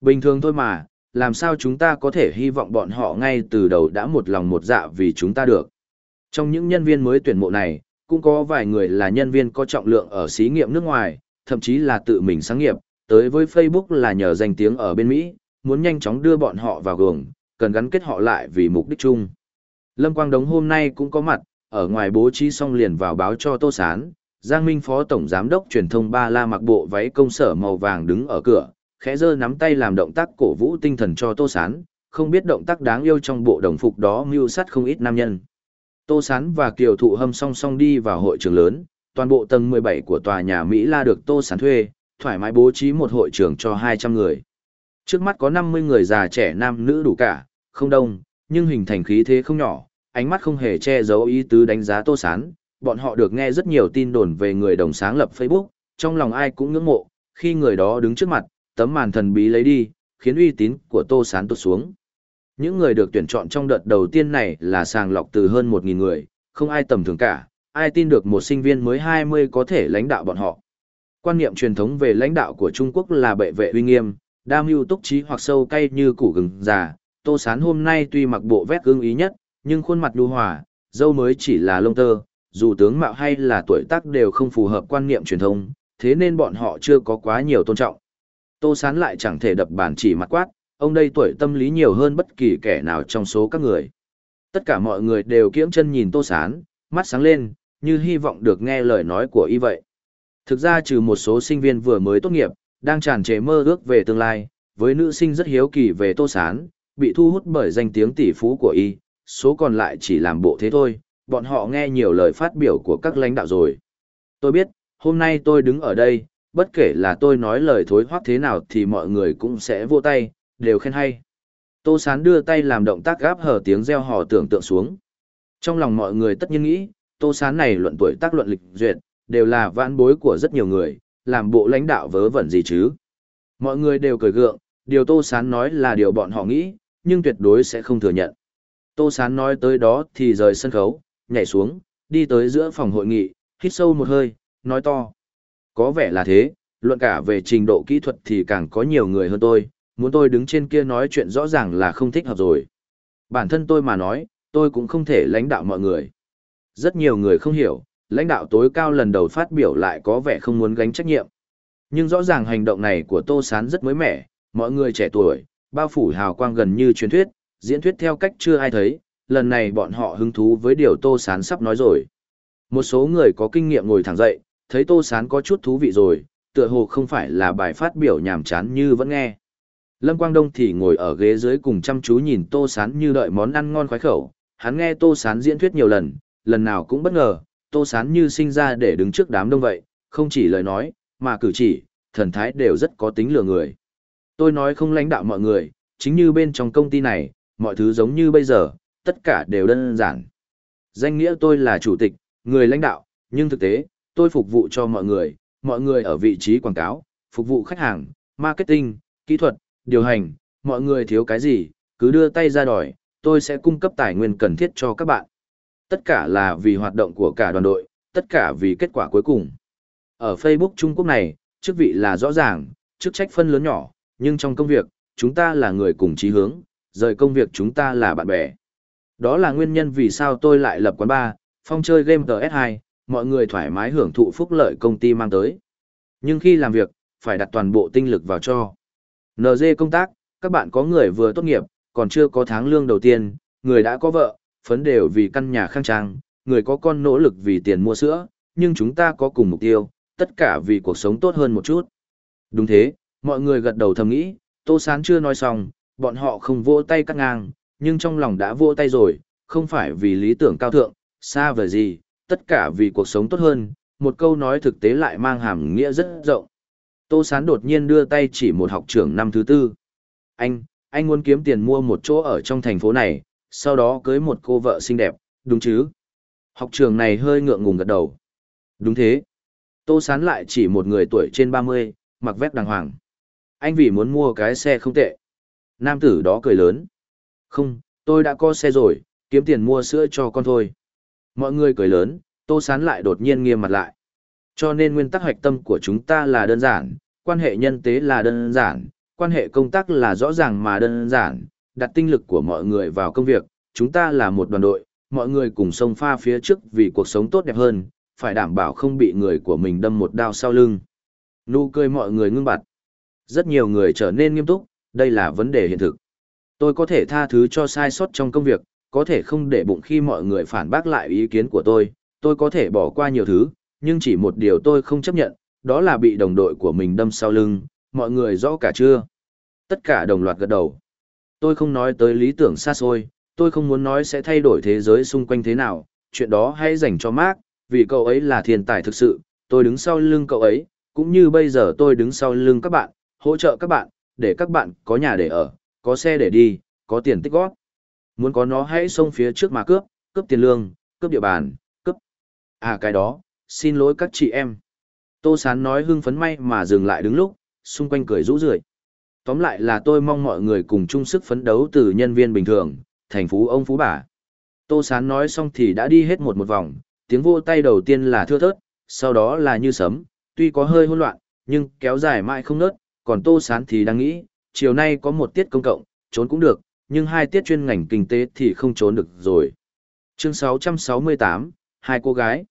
Bình thường thôi mà, làm sao chúng ta có thể hy vọng bọn họ ngay từ đầu đã một lòng một dạ vì chúng ta được. Trong những nhân viên mới tuyển mộ này, cũng có vài người là nhân viên có trọng lượng ở xí nghiệm nước ngoài, thậm chí là tự mình sáng nghiệp, tới với Facebook là nhờ danh tiếng ở bên Mỹ, muốn nhanh chóng đưa bọn họ vào gường, cần gắn kết họ lại vì mục đích chung. Lâm Quang Đống hôm nay cũng có mặt, ở ngoài bố trí xong liền vào báo cho Tô Sán, Giang Minh Phó Tổng Giám đốc truyền thông Ba La mặc bộ váy công sở màu vàng đứng ở cửa, khẽ giơ nắm tay làm động tác cổ vũ tinh thần cho Tô Sán, không biết động tác đáng yêu trong bộ đồng phục đó mưu sắt không ít nam nhân. Tô Sán và Kiều Thụ Hâm song song đi vào hội trường lớn, toàn bộ tầng 17 của tòa nhà Mỹ La được Tô Sán thuê, thoải mái bố trí một hội trường cho 200 người. Trước mắt có 50 người già trẻ nam nữ đủ cả, không đông, nhưng hình thành khí thế không nhỏ, ánh mắt không hề che giấu ý tứ đánh giá Tô Sán, bọn họ được nghe rất nhiều tin đồn về người đồng sáng lập Facebook, trong lòng ai cũng ngưỡng mộ, khi người đó đứng trước mặt, tấm màn thần bí lấy đi, khiến uy tín của Tô Sán tụt xuống. Những người được tuyển chọn trong đợt đầu tiên này là sàng lọc từ hơn 1.000 người, không ai tầm thường cả, ai tin được một sinh viên mới 20 có thể lãnh đạo bọn họ. Quan niệm truyền thống về lãnh đạo của Trung Quốc là bệ vệ uy nghiêm, đam mưu túc trí hoặc sâu cay như củ gừng già. Tô Sán hôm nay tuy mặc bộ vét ưng ý nhất, nhưng khuôn mặt đu hòa, dâu mới chỉ là lông tơ, dù tướng mạo hay là tuổi tác đều không phù hợp quan niệm truyền thống, thế nên bọn họ chưa có quá nhiều tôn trọng. Tô Sán lại chẳng thể đập bàn chỉ mặt quát, ông đây tuổi tâm lý nhiều hơn bất kỳ kẻ nào trong số các người. Tất cả mọi người đều kiễng chân nhìn Tô Sán, mắt sáng lên, như hy vọng được nghe lời nói của y vậy. Thực ra trừ một số sinh viên vừa mới tốt nghiệp, đang tràn trề mơ ước về tương lai, với nữ sinh rất hiếu kỳ về Tô Sán, bị thu hút bởi danh tiếng tỷ phú của y, số còn lại chỉ làm bộ thế thôi, bọn họ nghe nhiều lời phát biểu của các lãnh đạo rồi. Tôi biết, hôm nay tôi đứng ở đây, bất kể là tôi nói lời thối hoác thế nào thì mọi người cũng sẽ vô tay, đều khen hay. Tô Sán đưa tay làm động tác gáp hở tiếng reo hò tưởng tượng xuống. Trong lòng mọi người tất nhiên nghĩ, Tô Sán này luận tuổi tác luận lịch duyệt, đều là vãn bối của rất nhiều người, làm bộ lãnh đạo vớ vẩn gì chứ. Mọi người đều cười gượng, điều Tô Sán nói là điều bọn họ nghĩ, nhưng tuyệt đối sẽ không thừa nhận. Tô Sán nói tới đó thì rời sân khấu, nhảy xuống, đi tới giữa phòng hội nghị, hít sâu một hơi, nói to. Có vẻ là thế, luận cả về trình độ kỹ thuật thì càng có nhiều người hơn tôi, muốn tôi đứng trên kia nói chuyện rõ ràng là không thích hợp rồi. Bản thân tôi mà nói, tôi cũng không thể lãnh đạo mọi người. Rất nhiều người không hiểu, lãnh đạo tối cao lần đầu phát biểu lại có vẻ không muốn gánh trách nhiệm. Nhưng rõ ràng hành động này của Tô Sán rất mới mẻ, mọi người trẻ tuổi, bao phủ hào quang gần như truyền thuyết, diễn thuyết theo cách chưa ai thấy, lần này bọn họ hứng thú với điều Tô Sán sắp nói rồi. Một số người có kinh nghiệm ngồi thẳng dậy, thấy Tô Sán có chút thú vị rồi, tựa hồ không phải là bài phát biểu nhàm chán như vẫn nghe. Lâm Quang Đông thì ngồi ở ghế dưới cùng chăm chú nhìn Tô Sán như đợi món ăn ngon khoái khẩu, hắn nghe Tô Sán diễn thuyết nhiều lần, lần nào cũng bất ngờ, Tô Sán như sinh ra để đứng trước đám đông vậy, không chỉ lời nói, mà cử chỉ, thần thái đều rất có tính lừa người. Tôi nói không lãnh đạo mọi người, chính như bên trong công ty này, mọi thứ giống như bây giờ, tất cả đều đơn giản. Danh nghĩa tôi là chủ tịch, người lãnh đạo, nhưng thực tế, tôi phục vụ cho mọi người, mọi người ở vị trí quảng cáo, phục vụ khách hàng, marketing, kỹ thuật, điều hành, mọi người thiếu cái gì, cứ đưa tay ra đòi, tôi sẽ cung cấp tài nguyên cần thiết cho các bạn. Tất cả là vì hoạt động của cả đoàn đội, tất cả vì kết quả cuối cùng. Ở Facebook Trung Quốc này, chức vị là rõ ràng, chức trách phân lớn nhỏ, nhưng trong công việc, chúng ta là người cùng chí hướng, rời công việc chúng ta là bạn bè. Đó là nguyên nhân vì sao tôi lại lập quán bar, phong chơi game TS2, mọi người thoải mái hưởng thụ phúc lợi công ty mang tới. Nhưng khi làm việc, phải đặt toàn bộ tinh lực vào cho. NG công tác, các bạn có người vừa tốt nghiệp, còn chưa có tháng lương đầu tiên, người đã có vợ, phấn đều vì căn nhà khang trang, người có con nỗ lực vì tiền mua sữa, nhưng chúng ta có cùng mục tiêu, tất cả vì cuộc sống tốt hơn một chút. Đúng thế, mọi người gật đầu thầm nghĩ, Tô Sán chưa nói xong, bọn họ không vỗ tay cắt ngang, nhưng trong lòng đã vỗ tay rồi, không phải vì lý tưởng cao thượng, xa vời gì, tất cả vì cuộc sống tốt hơn, một câu nói thực tế lại mang hàm nghĩa rất rộng. Tô Sán đột nhiên đưa tay chỉ một học trưởng năm thứ tư. Anh, anh muốn kiếm tiền mua một chỗ ở trong thành phố này, sau đó cưới một cô vợ xinh đẹp, đúng chứ? Học trường này hơi ngượng ngùng gật đầu. Đúng thế. Tô Sán lại chỉ một người tuổi trên 30, mặc vét đàng hoàng. Anh vì muốn mua cái xe không tệ. Nam tử đó cười lớn. Không, tôi đã có xe rồi, kiếm tiền mua sữa cho con thôi. Mọi người cười lớn, Tô Sán lại đột nhiên nghiêm mặt lại. Cho nên nguyên tắc hoạch tâm của chúng ta là đơn giản, quan hệ nhân tế là đơn giản, quan hệ công tác là rõ ràng mà đơn giản, đặt tinh lực của mọi người vào công việc, chúng ta là một đoàn đội, mọi người cùng sông pha phía trước vì cuộc sống tốt đẹp hơn, phải đảm bảo không bị người của mình đâm một đao sau lưng. Nụ cười mọi người ngưng bặt. Rất nhiều người trở nên nghiêm túc, đây là vấn đề hiện thực. Tôi có thể tha thứ cho sai sót trong công việc, có thể không để bụng khi mọi người phản bác lại ý kiến của tôi, tôi có thể bỏ qua nhiều thứ, nhưng chỉ một điều tôi không chấp nhận, đó là bị đồng đội của mình đâm sau lưng, mọi người rõ cả chưa? Tất cả đồng loạt gật đầu. Tôi không nói tới lý tưởng xa xôi, tôi không muốn nói sẽ thay đổi thế giới xung quanh thế nào, chuyện đó hãy dành cho Mark, vì cậu ấy là thiên tài thực sự, tôi đứng sau lưng cậu ấy, cũng như bây giờ tôi đứng sau lưng các bạn, hỗ trợ các bạn, để các bạn có nhà để ở, có xe để đi, có tiền tích góp. Muốn có nó hãy xông phía trước mà cướp, cướp tiền lương, cướp địa bàn, cướp. À cái đó, xin lỗi các chị em. Tô Sán nói hưng phấn may mà dừng lại đứng lúc, xung quanh cười rũ rượi. Tóm lại là tôi mong mọi người cùng chung sức phấn đấu từ nhân viên bình thường, thành phú ông phú bà. Tô Sán nói xong thì đã đi hết một một vòng, tiếng vô tay đầu tiên là thưa thớt, sau đó là như sấm, tuy có hơi hỗn loạn, nhưng kéo dài mãi không nớt, còn Tô Sán thì đang nghĩ, chiều nay có một tiết công cộng, trốn cũng được, nhưng hai tiết chuyên ngành kinh tế thì không trốn được rồi. Chương 668, hai cô gái.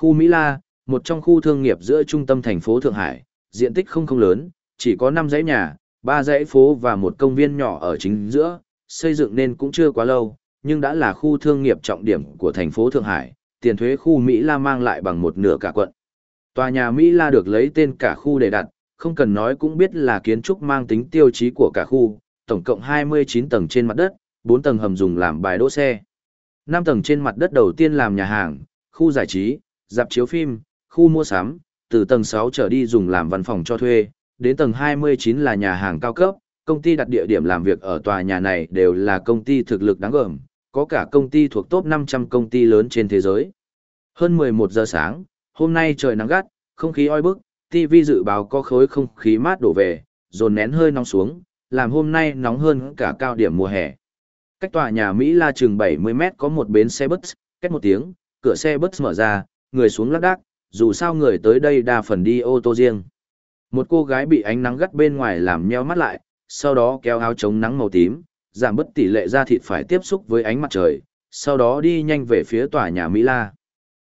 Khu Mỹ La, một trong khu thương nghiệp giữa trung tâm thành phố Thượng Hải, diện tích không không lớn, chỉ có 5 dãy nhà, 3 dãy phố và một công viên nhỏ ở chính giữa, xây dựng nên cũng chưa quá lâu, nhưng đã là khu thương nghiệp trọng điểm của thành phố Thượng Hải, tiền thuế khu Mỹ La mang lại bằng một nửa cả quận. Tòa nhà Mỹ La được lấy tên cả khu để đặt, không cần nói cũng biết là kiến trúc mang tính tiêu chí của cả khu, tổng cộng 29 tầng trên mặt đất, 4 tầng hầm dùng làm bài đỗ xe. 5 tầng trên mặt đất đầu tiên làm nhà hàng, khu giải trí, dạp chiếu phim, khu mua sắm, từ tầng 6 trở đi dùng làm văn phòng cho thuê, đến tầng 29 là nhà hàng cao cấp, Công ty đặt địa điểm làm việc ở tòa nhà này đều là công ty thực lực đáng gờm, có cả công ty thuộc top 500 công ty lớn trên thế giới. Hơn 11 giờ sáng, hôm nay trời nắng gắt, không khí oi bức, TV dự báo có khối không khí mát đổ về, dồn nén hơi nóng xuống, làm hôm nay nóng hơn cả cao điểm mùa hè. Cách tòa nhà Mỹ La chừng 70 mét có một bến xe bus, cách một tiếng, cửa xe bus mở ra, người xuống lắc đác, dù sao người tới đây đa phần đi ô tô riêng. Một cô gái bị ánh nắng gắt bên ngoài làm nheo mắt lại, sau đó kéo áo chống nắng màu tím, giảm bớt tỷ lệ da thịt phải tiếp xúc với ánh mặt trời, sau đó đi nhanh về phía tòa nhà Mỹ La.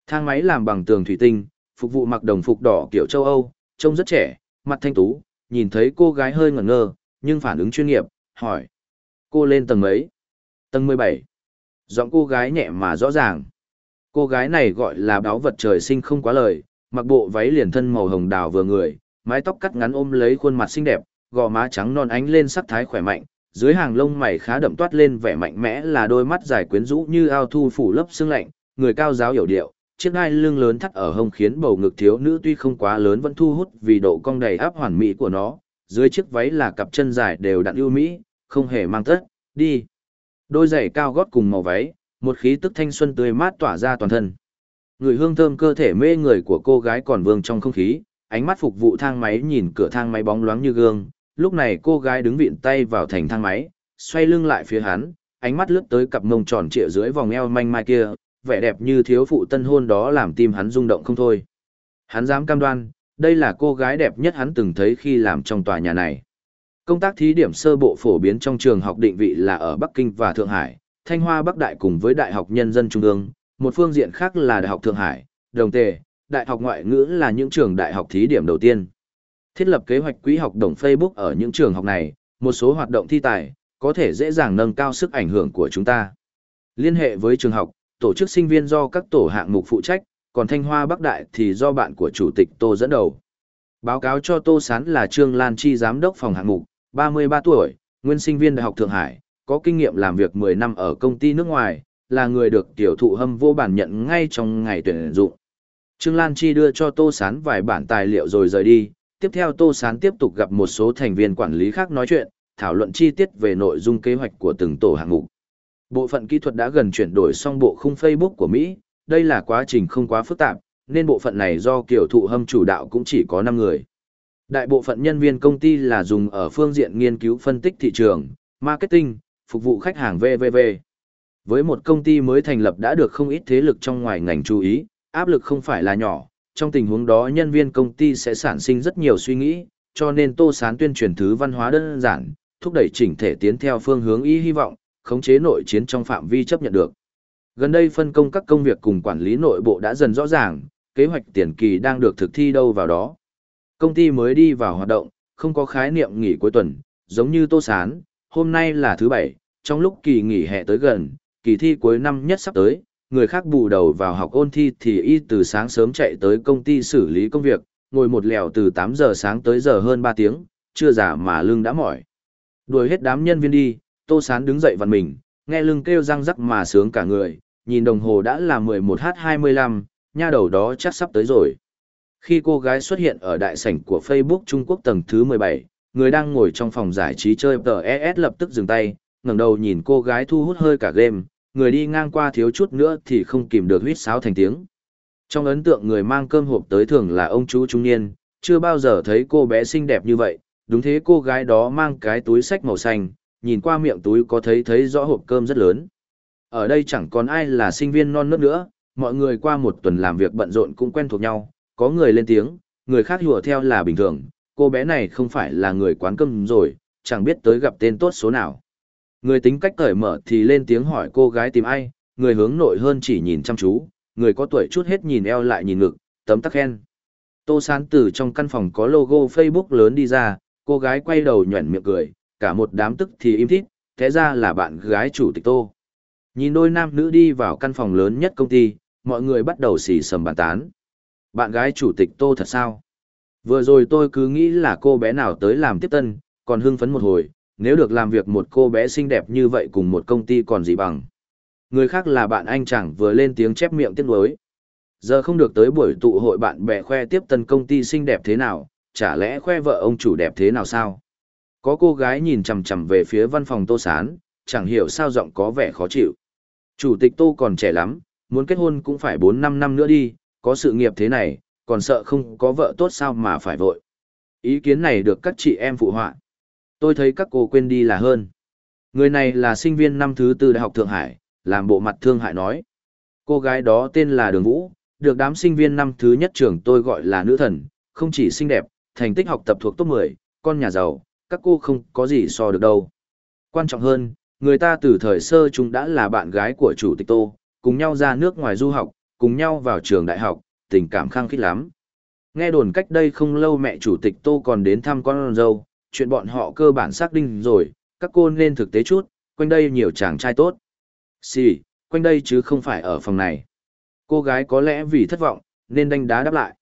Thang máy làm bằng tường thủy tinh, phục vụ mặc đồng phục đỏ kiểu châu Âu, trông rất trẻ, mặt thanh tú, nhìn thấy cô gái hơi ngẩn ngơ, nhưng phản ứng chuyên nghiệp, hỏi. Cô lên tầng mấy? Tầng 17. Giọng cô gái nhẹ mà rõ ràng. Cô gái này gọi là báo vật trời sinh không quá lời, mặc bộ váy liền thân màu hồng đào vừa người, mái tóc cắt ngắn ôm lấy khuôn mặt xinh đẹp, gò má trắng non ánh lên sắc thái khỏe mạnh, dưới hàng lông mày khá đậm toát lên vẻ mạnh mẽ là đôi mắt dài quyến rũ như ao thu phủ lớp xương lạnh, người cao giáo hiểu điệu, chiếc ngai lưng lớn thắt ở hông khiến bầu ngực thiếu nữ tuy không quá lớn vẫn thu hút vì độ cong đầy áp hoàn mỹ của nó, dưới chiếc váy là cặp chân dài đều đặn ưu mỹ, không hề mang tất, đi. Đôi giày cao gót cùng màu váy, một khí tức thanh xuân tươi mát tỏa ra toàn thân. Người hương thơm cơ thể mê người của cô gái còn vương trong không khí, ánh mắt phục vụ thang máy nhìn cửa thang máy bóng loáng như gương, lúc này cô gái đứng vịn tay vào thành thang máy, xoay lưng lại phía hắn, ánh mắt lướt tới cặp mông tròn trịa dưới vòng eo manh mai kia, vẻ đẹp như thiếu phụ tân hôn đó làm tim hắn rung động không thôi. Hắn dám cam đoan, đây là cô gái đẹp nhất hắn từng thấy khi làm trong tòa nhà này. Công tác thí điểm sơ bộ phổ biến trong trường học định vị là ở Bắc Kinh và Thượng Hải, Thanh Hoa Bắc Đại cùng với Đại học Nhân dân Trung ương, một phương diện khác là Đại học Thượng Hải, Đồng Tề, Đại học Ngoại ngữ là những trường đại học thí điểm đầu tiên. Thiết lập kế hoạch quỹ học đồng Facebook ở những trường học này, một số hoạt động thi tài, có thể dễ dàng nâng cao sức ảnh hưởng của chúng ta. Liên hệ với trường học, tổ chức sinh viên do các tổ hạng mục phụ trách, còn Thanh Hoa Bắc Đại thì do bạn của Chủ tịch Tô dẫn đầu. Báo cáo cho Tô Sán là Trương Lan Chi Giám đốc phòng hạng mục, 33 tuổi, nguyên sinh viên Đại học Thượng Hải, có kinh nghiệm làm việc 10 năm ở công ty nước ngoài, là người được tiểu thụ hâm vô bản nhận ngay trong ngày tuyển dụng. Trương Lan Chi đưa cho Tô Sán vài bản tài liệu rồi rời đi, tiếp theo Tô Sán tiếp tục gặp một số thành viên quản lý khác nói chuyện, thảo luận chi tiết về nội dung kế hoạch của từng tổ hạng mục. Bộ phận kỹ thuật đã gần chuyển đổi xong bộ khung Facebook của Mỹ, đây là quá trình không quá phức tạp, nên bộ phận này do kiểu thụ hâm chủ đạo cũng chỉ có 5 người. Đại bộ phận nhân viên công ty là dùng ở phương diện nghiên cứu phân tích thị trường, marketing, phục vụ khách hàng VVV. Với một công ty mới thành lập đã được không ít thế lực trong ngoài ngành chú ý, áp lực không phải là nhỏ, trong tình huống đó nhân viên công ty sẽ sản sinh rất nhiều suy nghĩ, cho nên Tô Sán tuyên truyền thứ văn hóa đơn giản, thúc đẩy chỉnh thể tiến theo phương hướng ý hy vọng, khống chế nội chiến trong phạm vi chấp nhận được. Gần đây phân công các công việc cùng quản lý nội bộ đã dần rõ ràng, kế hoạch tiền kỳ đang được thực thi đâu vào đó. Công ty mới đi vào hoạt động, không có khái niệm nghỉ cuối tuần, giống như Tô Sán, hôm nay là thứ bảy, trong lúc kỳ nghỉ hè tới gần, kỳ thi cuối năm nhất sắp tới, người khác bù đầu vào học ôn thi thì y từ sáng sớm chạy tới công ty xử lý công việc, ngồi một lèo từ 8 giờ sáng tới giờ hơn 3 tiếng, chưa giả mà lưng đã mỏi. Đuổi hết đám nhân viên đi, Tô Sán đứng dậy vặn mình, nghe lưng kêu răng rắc mà sướng cả người, nhìn đồng hồ đã là 11h25, nha đầu đó chắc sắp tới rồi. Khi cô gái xuất hiện ở đại sảnh của Facebook Trung Quốc tầng thứ 17, người đang ngồi trong phòng giải trí chơi TES lập tức dừng tay, ngẩng đầu nhìn cô gái thu hút hơi cả game, người đi ngang qua thiếu chút nữa thì không kìm được huýt sáo thành tiếng. Trong ấn tượng người mang cơm hộp tới thường là ông chú trung niên, chưa bao giờ thấy cô bé xinh đẹp như vậy, đúng thế cô gái đó mang cái túi sách màu xanh, nhìn qua miệng túi có thấy thấy rõ hộp cơm rất lớn. Ở đây chẳng còn ai là sinh viên non nớt nữa, mọi người qua một tuần làm việc bận rộn cũng quen thuộc nhau, có người lên tiếng, người khác hùa theo là bình thường, cô bé này không phải là người quán cơm rồi, chẳng biết tới gặp tên tốt số nào. Người tính cách cởi mở thì lên tiếng hỏi cô gái tìm ai, người hướng nội hơn chỉ nhìn chăm chú, người có tuổi chút hết nhìn eo lại nhìn ngực, tấm tắc khen. Tô Sán từ trong căn phòng có logo Facebook lớn đi ra, cô gái quay đầu nhuẩn miệng cười, cả một đám tức thì im thít, thế ra là bạn gái chủ tịch Tô. Nhìn đôi nam nữ đi vào căn phòng lớn nhất công ty, mọi người bắt đầu xì sầm bàn tán. Bạn gái chủ tịch Tô thật sao? Vừa rồi tôi cứ nghĩ là cô bé nào tới làm tiếp tân, còn hưng phấn một hồi, nếu được làm việc một cô bé xinh đẹp như vậy cùng một công ty còn gì bằng. Người khác là bạn anh chẳng vừa lên tiếng chép miệng tiếc nuối. Giờ không được tới buổi tụ hội bạn bè khoe tiếp tân công ty xinh đẹp thế nào, chả lẽ khoe vợ ông chủ đẹp thế nào sao? Có cô gái nhìn chằm chằm về phía văn phòng Tô Sán, chẳng hiểu sao giọng có vẻ khó chịu. Chủ tịch Tô còn trẻ lắm, muốn kết hôn cũng phải 4-5 năm nữa đi, có sự nghiệp thế này, còn sợ không có vợ tốt sao mà phải vội. Ý kiến này được các chị em phụ họa. Tôi thấy các cô quên đi là hơn. Người này là sinh viên năm thứ tư Đại học Thượng Hải, làm bộ mặt thương hải nói. Cô gái đó tên là Đường Vũ, được đám sinh viên năm thứ nhất trường tôi gọi là nữ thần, không chỉ xinh đẹp, thành tích học tập thuộc top 10, con nhà giàu, các cô không có gì so được đâu. Quan trọng hơn, người ta từ thời sơ chúng đã là bạn gái của chủ tịch Tô, cùng nhau ra nước ngoài du học, cùng nhau vào trường đại học, tình cảm khăng khít lắm. Nghe đồn cách đây không lâu mẹ chủ tịch Tô còn đến thăm con dâu, chuyện bọn họ cơ bản xác định rồi, các cô nên thực tế chút, quanh đây nhiều chàng trai tốt. Xì, quanh đây chứ không phải ở phòng này. Cô gái có lẽ vì thất vọng, nên đánh đá đáp lại.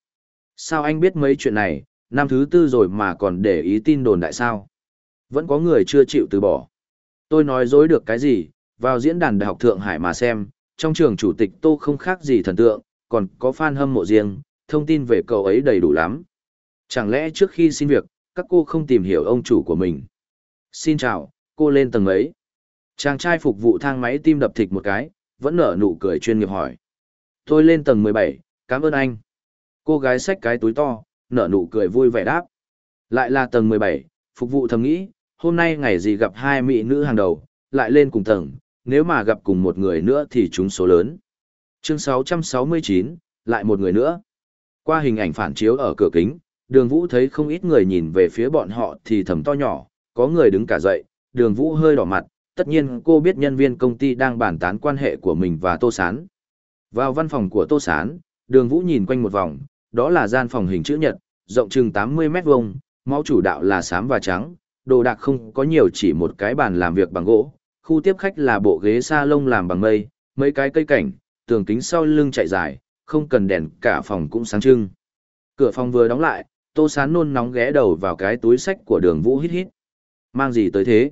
Sao anh biết mấy chuyện này, năm thứ tư rồi mà còn để ý tin đồn đại sao? Vẫn có người chưa chịu từ bỏ. Tôi nói dối được cái gì, vào diễn đàn Đại học Thượng Hải mà xem, trong trường chủ tịch Tô không khác gì thần tượng, còn có fan hâm mộ riêng, thông tin về cậu ấy đầy đủ lắm. Chẳng lẽ trước khi xin việc, các cô không tìm hiểu ông chủ của mình? Xin chào, cô lên tầng ấy. Chàng trai phục vụ thang máy tim đập thịch một cái, vẫn nở nụ cười chuyên nghiệp hỏi. Tôi lên tầng 17, cảm ơn anh. Cô gái xách cái túi to, nở nụ cười vui vẻ đáp. Lại là tầng 17, phục vụ thầm nghĩ, hôm nay ngày gì gặp hai mỹ nữ hàng đầu, lại lên cùng tầng, nếu mà gặp cùng một người nữa thì chúng số lớn. Chương 669, lại một người nữa. Qua hình ảnh phản chiếu ở cửa kính, đường vũ thấy không ít người nhìn về phía bọn họ thì thầm to nhỏ, có người đứng cả dậy, đường vũ hơi đỏ mặt, tất nhiên cô biết nhân viên công ty đang bàn tán quan hệ của mình và Tô Sán. Vào văn phòng của Tô Sán, đường vũ nhìn quanh một vòng, đó là gian phòng hình chữ nhật, rộng chừng 80 mét vuông, máu chủ đạo là xám và trắng, đồ đạc không có nhiều chỉ một cái bàn làm việc bằng gỗ, khu tiếp khách là bộ ghế sa lông làm bằng mây, mấy cái cây cảnh, tường kính sau lưng chạy dài, không cần đèn cả phòng cũng sáng trưng. Cửa phòng vừa đóng lại, Tô Sán nôn nóng ghé đầu vào cái túi sách của đường vũ hít hít. Mang gì tới thế?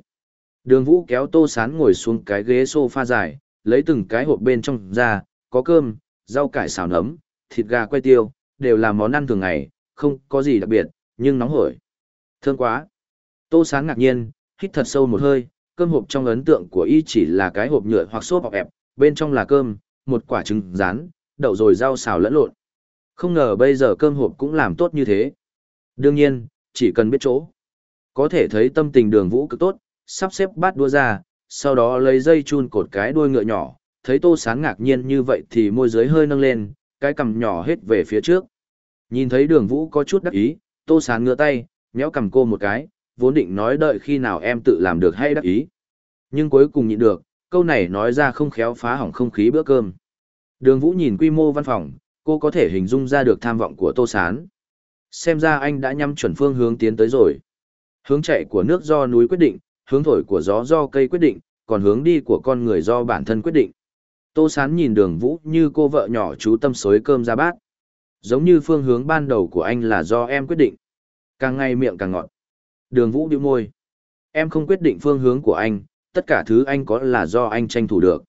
Đường vũ kéo Tô Sán ngồi xuống cái ghế sofa dài, lấy từng cái hộp bên trong ra, có cơm, rau cải xào nấm, thịt gà quay tiêu, đều là món ăn thường ngày, không có gì đặc biệt, nhưng nóng hổi. Thương quá. Tô Sán ngạc nhiên, hít thật sâu một hơi, cơm hộp trong ấn tượng của y chỉ là cái hộp nhựa hoặc xốp bọc ẹp, bên trong là cơm, một quả trứng rán, đậu rồi rau xào lẫn lộn. Không ngờ bây giờ cơm hộp cũng làm tốt như thế. Đương nhiên, chỉ cần biết chỗ. Có thể thấy tâm tình đường vũ cực tốt, sắp xếp bát đua ra, sau đó lấy dây chun cột cái đuôi ngựa nhỏ, thấy tô sán ngạc nhiên như vậy thì môi dưới hơi nâng lên, cái cằm nhỏ hết về phía trước. Nhìn thấy đường vũ có chút đắc ý, tô sán ngựa tay, nhéo cầm cô một cái, vốn định nói đợi khi nào em tự làm được hay đắc ý. Nhưng cuối cùng nhịn được, câu này nói ra không khéo phá hỏng không khí bữa cơm. Đường Vũ nhìn quy mô văn phòng, cô có thể hình dung ra được tham vọng của Tô Sán. Xem ra anh đã nhắm chuẩn phương hướng tiến tới rồi. Hướng chạy của nước do núi quyết định, hướng thổi của gió do cây quyết định, còn hướng đi của con người do bản thân quyết định. Tô Sán nhìn đường Vũ như cô vợ nhỏ chú tâm xối cơm ra bát. Giống như phương hướng ban đầu của anh là do em quyết định. Càng ngày miệng càng ngọt. Đường Vũ điêu môi. Em không quyết định phương hướng của anh, tất cả thứ anh có là do anh tranh thủ được.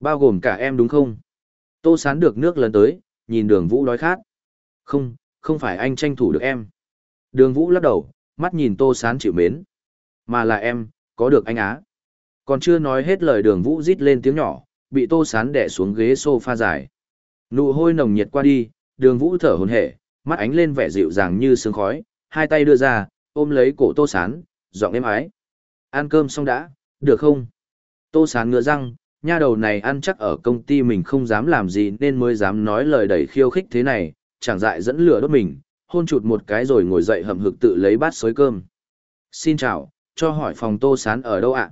Bao gồm cả em đúng không? Tô sán được nước lần tới, nhìn đường Vũ đói khát. Không, không phải anh tranh thủ được em. Đường Vũ lắc đầu, mắt nhìn tô sán chịu mến. Mà là em, có được anh á. Còn chưa nói hết lời đường Vũ rít lên tiếng nhỏ, bị tô sán đẻ xuống ghế sofa dài. Nụ hôi nồng nhiệt qua đi, đường Vũ thở hồn hển, mắt ánh lên vẻ dịu dàng như sương khói, hai tay đưa ra, ôm lấy cổ tô sán, giọng êm ái. Ăn cơm xong đã, được không? Tô sán ngựa răng, nha đầu này ăn chắc ở công ty mình không dám làm gì nên mới dám nói lời đầy khiêu khích thế này, chẳng dại dẫn lửa đốt mình, hôn chụt một cái rồi ngồi dậy hầm hực tự lấy bát xối cơm. Xin chào, cho hỏi phòng tô sán ở đâu ạ?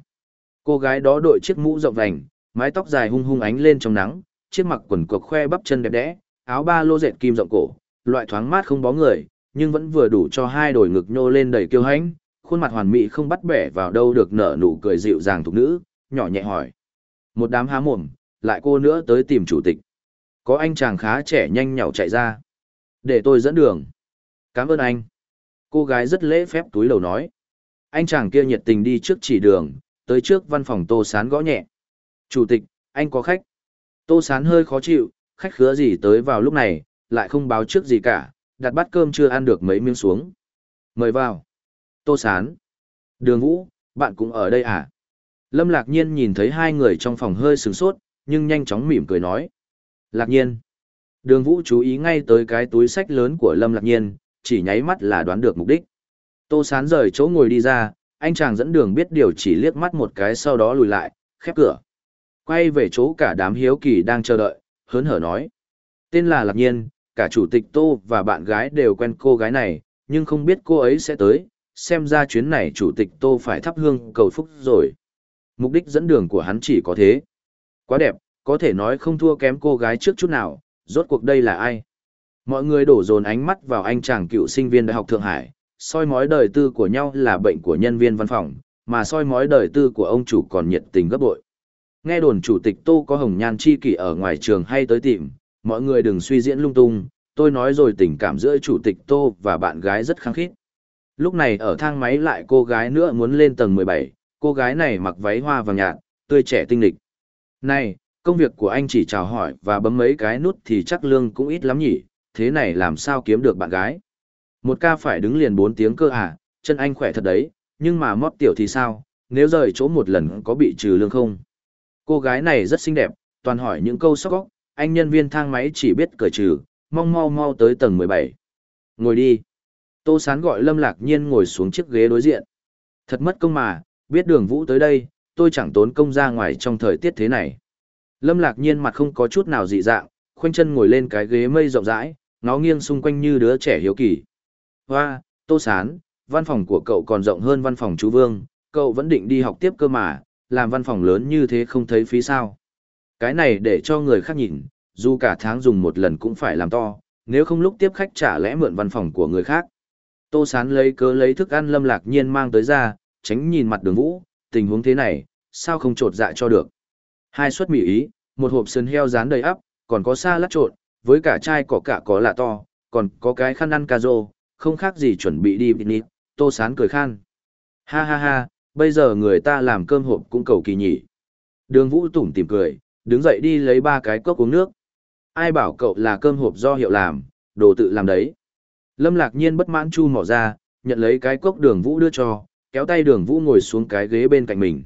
Cô gái đó đội chiếc mũ rộng vành, mái tóc dài hung hung ánh lên trong nắng, chiếc mặc quần cộc khoe bắp chân đẹp đẽ, áo ba lô dệt kim rộng cổ, loại thoáng mát không bó người, nhưng vẫn vừa đủ cho hai đồi ngực nhô lên đầy kiêu hãnh, khuôn mặt hoàn mỹ không bắt bẻ vào đâu được nở nụ cười dịu dàng thục nữ, nhỏ nhẹ hỏi. Một đám há mồm, lại cô nữa tới tìm chủ tịch. Có anh chàng khá trẻ nhanh nhảu chạy ra. Để tôi dẫn đường. Cảm ơn anh. Cô gái rất lễ phép túi lầu nói. Anh chàng kia nhiệt tình đi trước chỉ đường, tới trước văn phòng Tô Sán gõ nhẹ. Chủ tịch, anh có khách. Tô Sán hơi khó chịu, khách khứa gì tới vào lúc này, lại không báo trước gì cả, đặt bát cơm chưa ăn được mấy miếng xuống. Mời vào. Tô Sán. Đường Vũ, bạn cũng ở đây à? Lâm Lạc Nhiên nhìn thấy hai người trong phòng hơi sửng sốt, nhưng nhanh chóng mỉm cười nói. Lạc Nhiên. Đường Vũ chú ý ngay tới cái túi sách lớn của Lâm Lạc Nhiên, chỉ nháy mắt là đoán được mục đích. Tô Sán rời chỗ ngồi đi ra, anh chàng dẫn đường biết điều chỉ liếc mắt một cái sau đó lùi lại, khép cửa. Quay về chỗ cả đám hiếu kỳ đang chờ đợi, hớn hở nói. Tên là Lạc Nhiên, cả chủ tịch Tô và bạn gái đều quen cô gái này, nhưng không biết cô ấy sẽ tới, xem ra chuyến này chủ tịch Tô phải thắp hương cầu phúc rồi. Mục đích dẫn đường của hắn chỉ có thế. Quá đẹp, có thể nói không thua kém cô gái trước chút nào, rốt cuộc đây là ai? Mọi người đổ dồn ánh mắt vào anh chàng cựu sinh viên Đại học Thượng Hải, soi mói đời tư của nhau là bệnh của nhân viên văn phòng, mà soi mói đời tư của ông chủ còn nhiệt tình gấp bội. Nghe đồn chủ tịch Tô có hồng nhan chi kỷ ở ngoài trường hay tới tìm, mọi người đừng suy diễn lung tung, tôi nói rồi tình cảm giữa chủ tịch Tô và bạn gái rất khăng khít. Lúc này ở thang máy lại cô gái nữa muốn lên tầng 17, cô gái này mặc váy hoa vàng nhạt, tươi trẻ tinh lịch. Này, công việc của anh chỉ chào hỏi và bấm mấy cái nút thì chắc lương cũng ít lắm nhỉ, thế này làm sao kiếm được bạn gái? Một ca phải đứng liền 4 tiếng cơ à, chân anh khỏe thật đấy, nhưng mà mót tiểu thì sao, nếu rời chỗ một lần có bị trừ lương không? Cô gái này rất xinh đẹp, toàn hỏi những câu sóc óc, anh nhân viên thang máy chỉ biết cởi trừ, mong mau mau tới tầng 17. Ngồi đi. Tô Sán gọi Lâm Lạc Nhiên ngồi xuống chiếc ghế đối diện. Thật mất công mà, biết đường vũ tới đây, tôi chẳng tốn công ra ngoài trong thời tiết thế này. Lâm Lạc Nhiên mặt không có chút nào dị dạng, khoanh chân ngồi lên cái ghế mây rộng rãi, nó nghiêng xung quanh như đứa trẻ hiếu kỳ. Hoa, Tô Sán, văn phòng của cậu còn rộng hơn văn phòng chú Vương, cậu vẫn định đi học tiếp cơ mà, làm văn phòng lớn như thế không thấy phí sao. Cái này để cho người khác nhìn, dù cả tháng dùng một lần cũng phải làm to, nếu không lúc tiếp khách trả lẽ mượn văn phòng của người khác. Tô Sán lấy cớ lấy thức ăn lâm lạc nhiên mang tới ra, tránh nhìn mặt đường vũ, tình huống thế này, sao không trột dạ cho được. Hai suất mì ý, một hộp sườn heo rán đầy ắp, còn có xa lát trộn, với cả chai cỏ cả có lạ to, còn có cái khăn ăn cà rô, không khác gì chuẩn bị đi picnic, Tô Sán cười khan. Ha ha ha, bây giờ người ta làm cơm hộp cũng cầu kỳ nhỉ. Đường Vũ tủm tìm cười, đứng dậy đi lấy ba cái cốc uống nước. Ai bảo cậu là cơm hộp do hiệu làm, đồ tự làm đấy. Lâm lạc nhiên bất mãn chu mỏ ra, nhận lấy cái cốc đường Vũ đưa cho, kéo tay đường Vũ ngồi xuống cái ghế bên cạnh mình.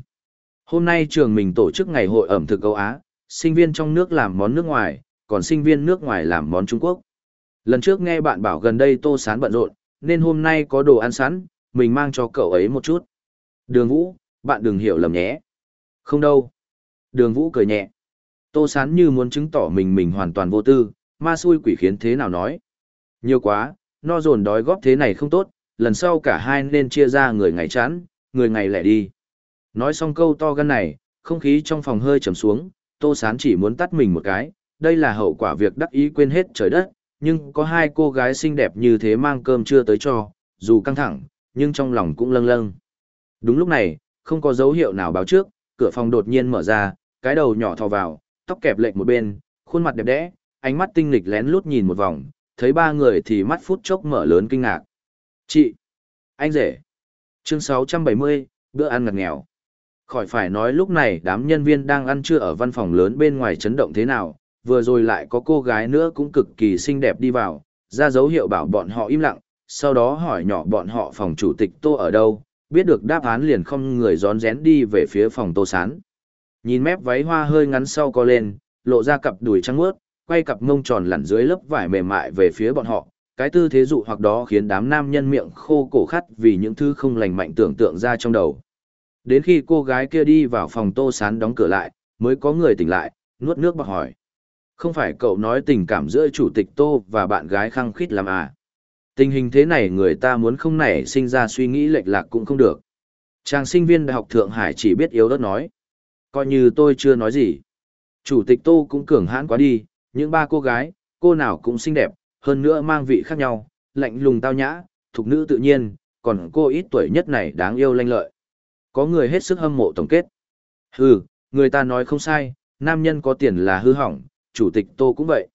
Hôm nay trường mình tổ chức ngày hội ẩm thực Âu Á, sinh viên trong nước làm món nước ngoài, còn sinh viên nước ngoài làm món Trung Quốc. Lần trước nghe bạn bảo gần đây Tô Sán bận rộn, nên hôm nay có đồ ăn sẵn, mình mang cho cậu ấy một chút. Đường Vũ, bạn đừng hiểu lầm nhé. Không đâu. Đường Vũ cười nhẹ. Tô Sán như muốn chứng tỏ mình mình hoàn toàn vô tư, ma xui quỷ khiến thế nào nói. Nhiều quá, no dồn đói góp thế này không tốt, lần sau cả hai nên chia ra người ngày chán, người ngày lẻ đi. Nói xong câu to gan này, không khí trong phòng hơi trầm xuống, Tô Sán chỉ muốn tắt mình một cái, đây là hậu quả việc đắc ý quên hết trời đất, nhưng có hai cô gái xinh đẹp như thế mang cơm chưa tới cho, dù căng thẳng, nhưng trong lòng cũng lâng lâng. Đúng lúc này, không có dấu hiệu nào báo trước, cửa phòng đột nhiên mở ra, cái đầu nhỏ thò vào, tóc kẹp lệch một bên, khuôn mặt đẹp đẽ, ánh mắt tinh nghịch lén lút nhìn một vòng, thấy ba người thì mắt phút chốc mở lớn kinh ngạc. Chị! Anh rể! Chương 670, bữa ăn ngặt nghèo. Khỏi phải nói lúc này đám nhân viên đang ăn trưa ở văn phòng lớn bên ngoài chấn động thế nào, vừa rồi lại có cô gái nữa cũng cực kỳ xinh đẹp đi vào, ra dấu hiệu bảo bọn họ im lặng, sau đó hỏi nhỏ bọn họ phòng chủ tịch tô ở đâu, biết được đáp án liền không người rón rén đi về phía phòng tô sán. Nhìn mép váy hoa hơi ngắn sau co lên, lộ ra cặp đùi trắng mướt, quay cặp ngông tròn lặn dưới lớp vải mềm mại về phía bọn họ, cái tư thế dụ hoặc đó khiến đám nam nhân miệng khô cổ khắt vì những thứ không lành mạnh tưởng tượng ra trong đầu. Đến khi cô gái kia đi vào phòng tô sán đóng cửa lại, mới có người tỉnh lại, nuốt nước bọc hỏi. Không phải cậu nói tình cảm giữa chủ tịch tô và bạn gái khăng khít làm à? Tình hình thế này người ta muốn không nảy sinh ra suy nghĩ lệch lạc cũng không được. Chàng sinh viên Đại học Thượng Hải chỉ biết yếu đất nói. Coi như tôi chưa nói gì. Chủ tịch Tô cũng cường hãn quá đi, những ba cô gái, cô nào cũng xinh đẹp, hơn nữa mang vị khác nhau, lạnh lùng tao nhã, thục nữ tự nhiên, còn cô ít tuổi nhất này đáng yêu lanh lợi. Có người hết sức hâm mộ tổng kết. Hừ, người ta nói không sai, nam nhân có tiền là hư hỏng, chủ tịch Tô cũng vậy.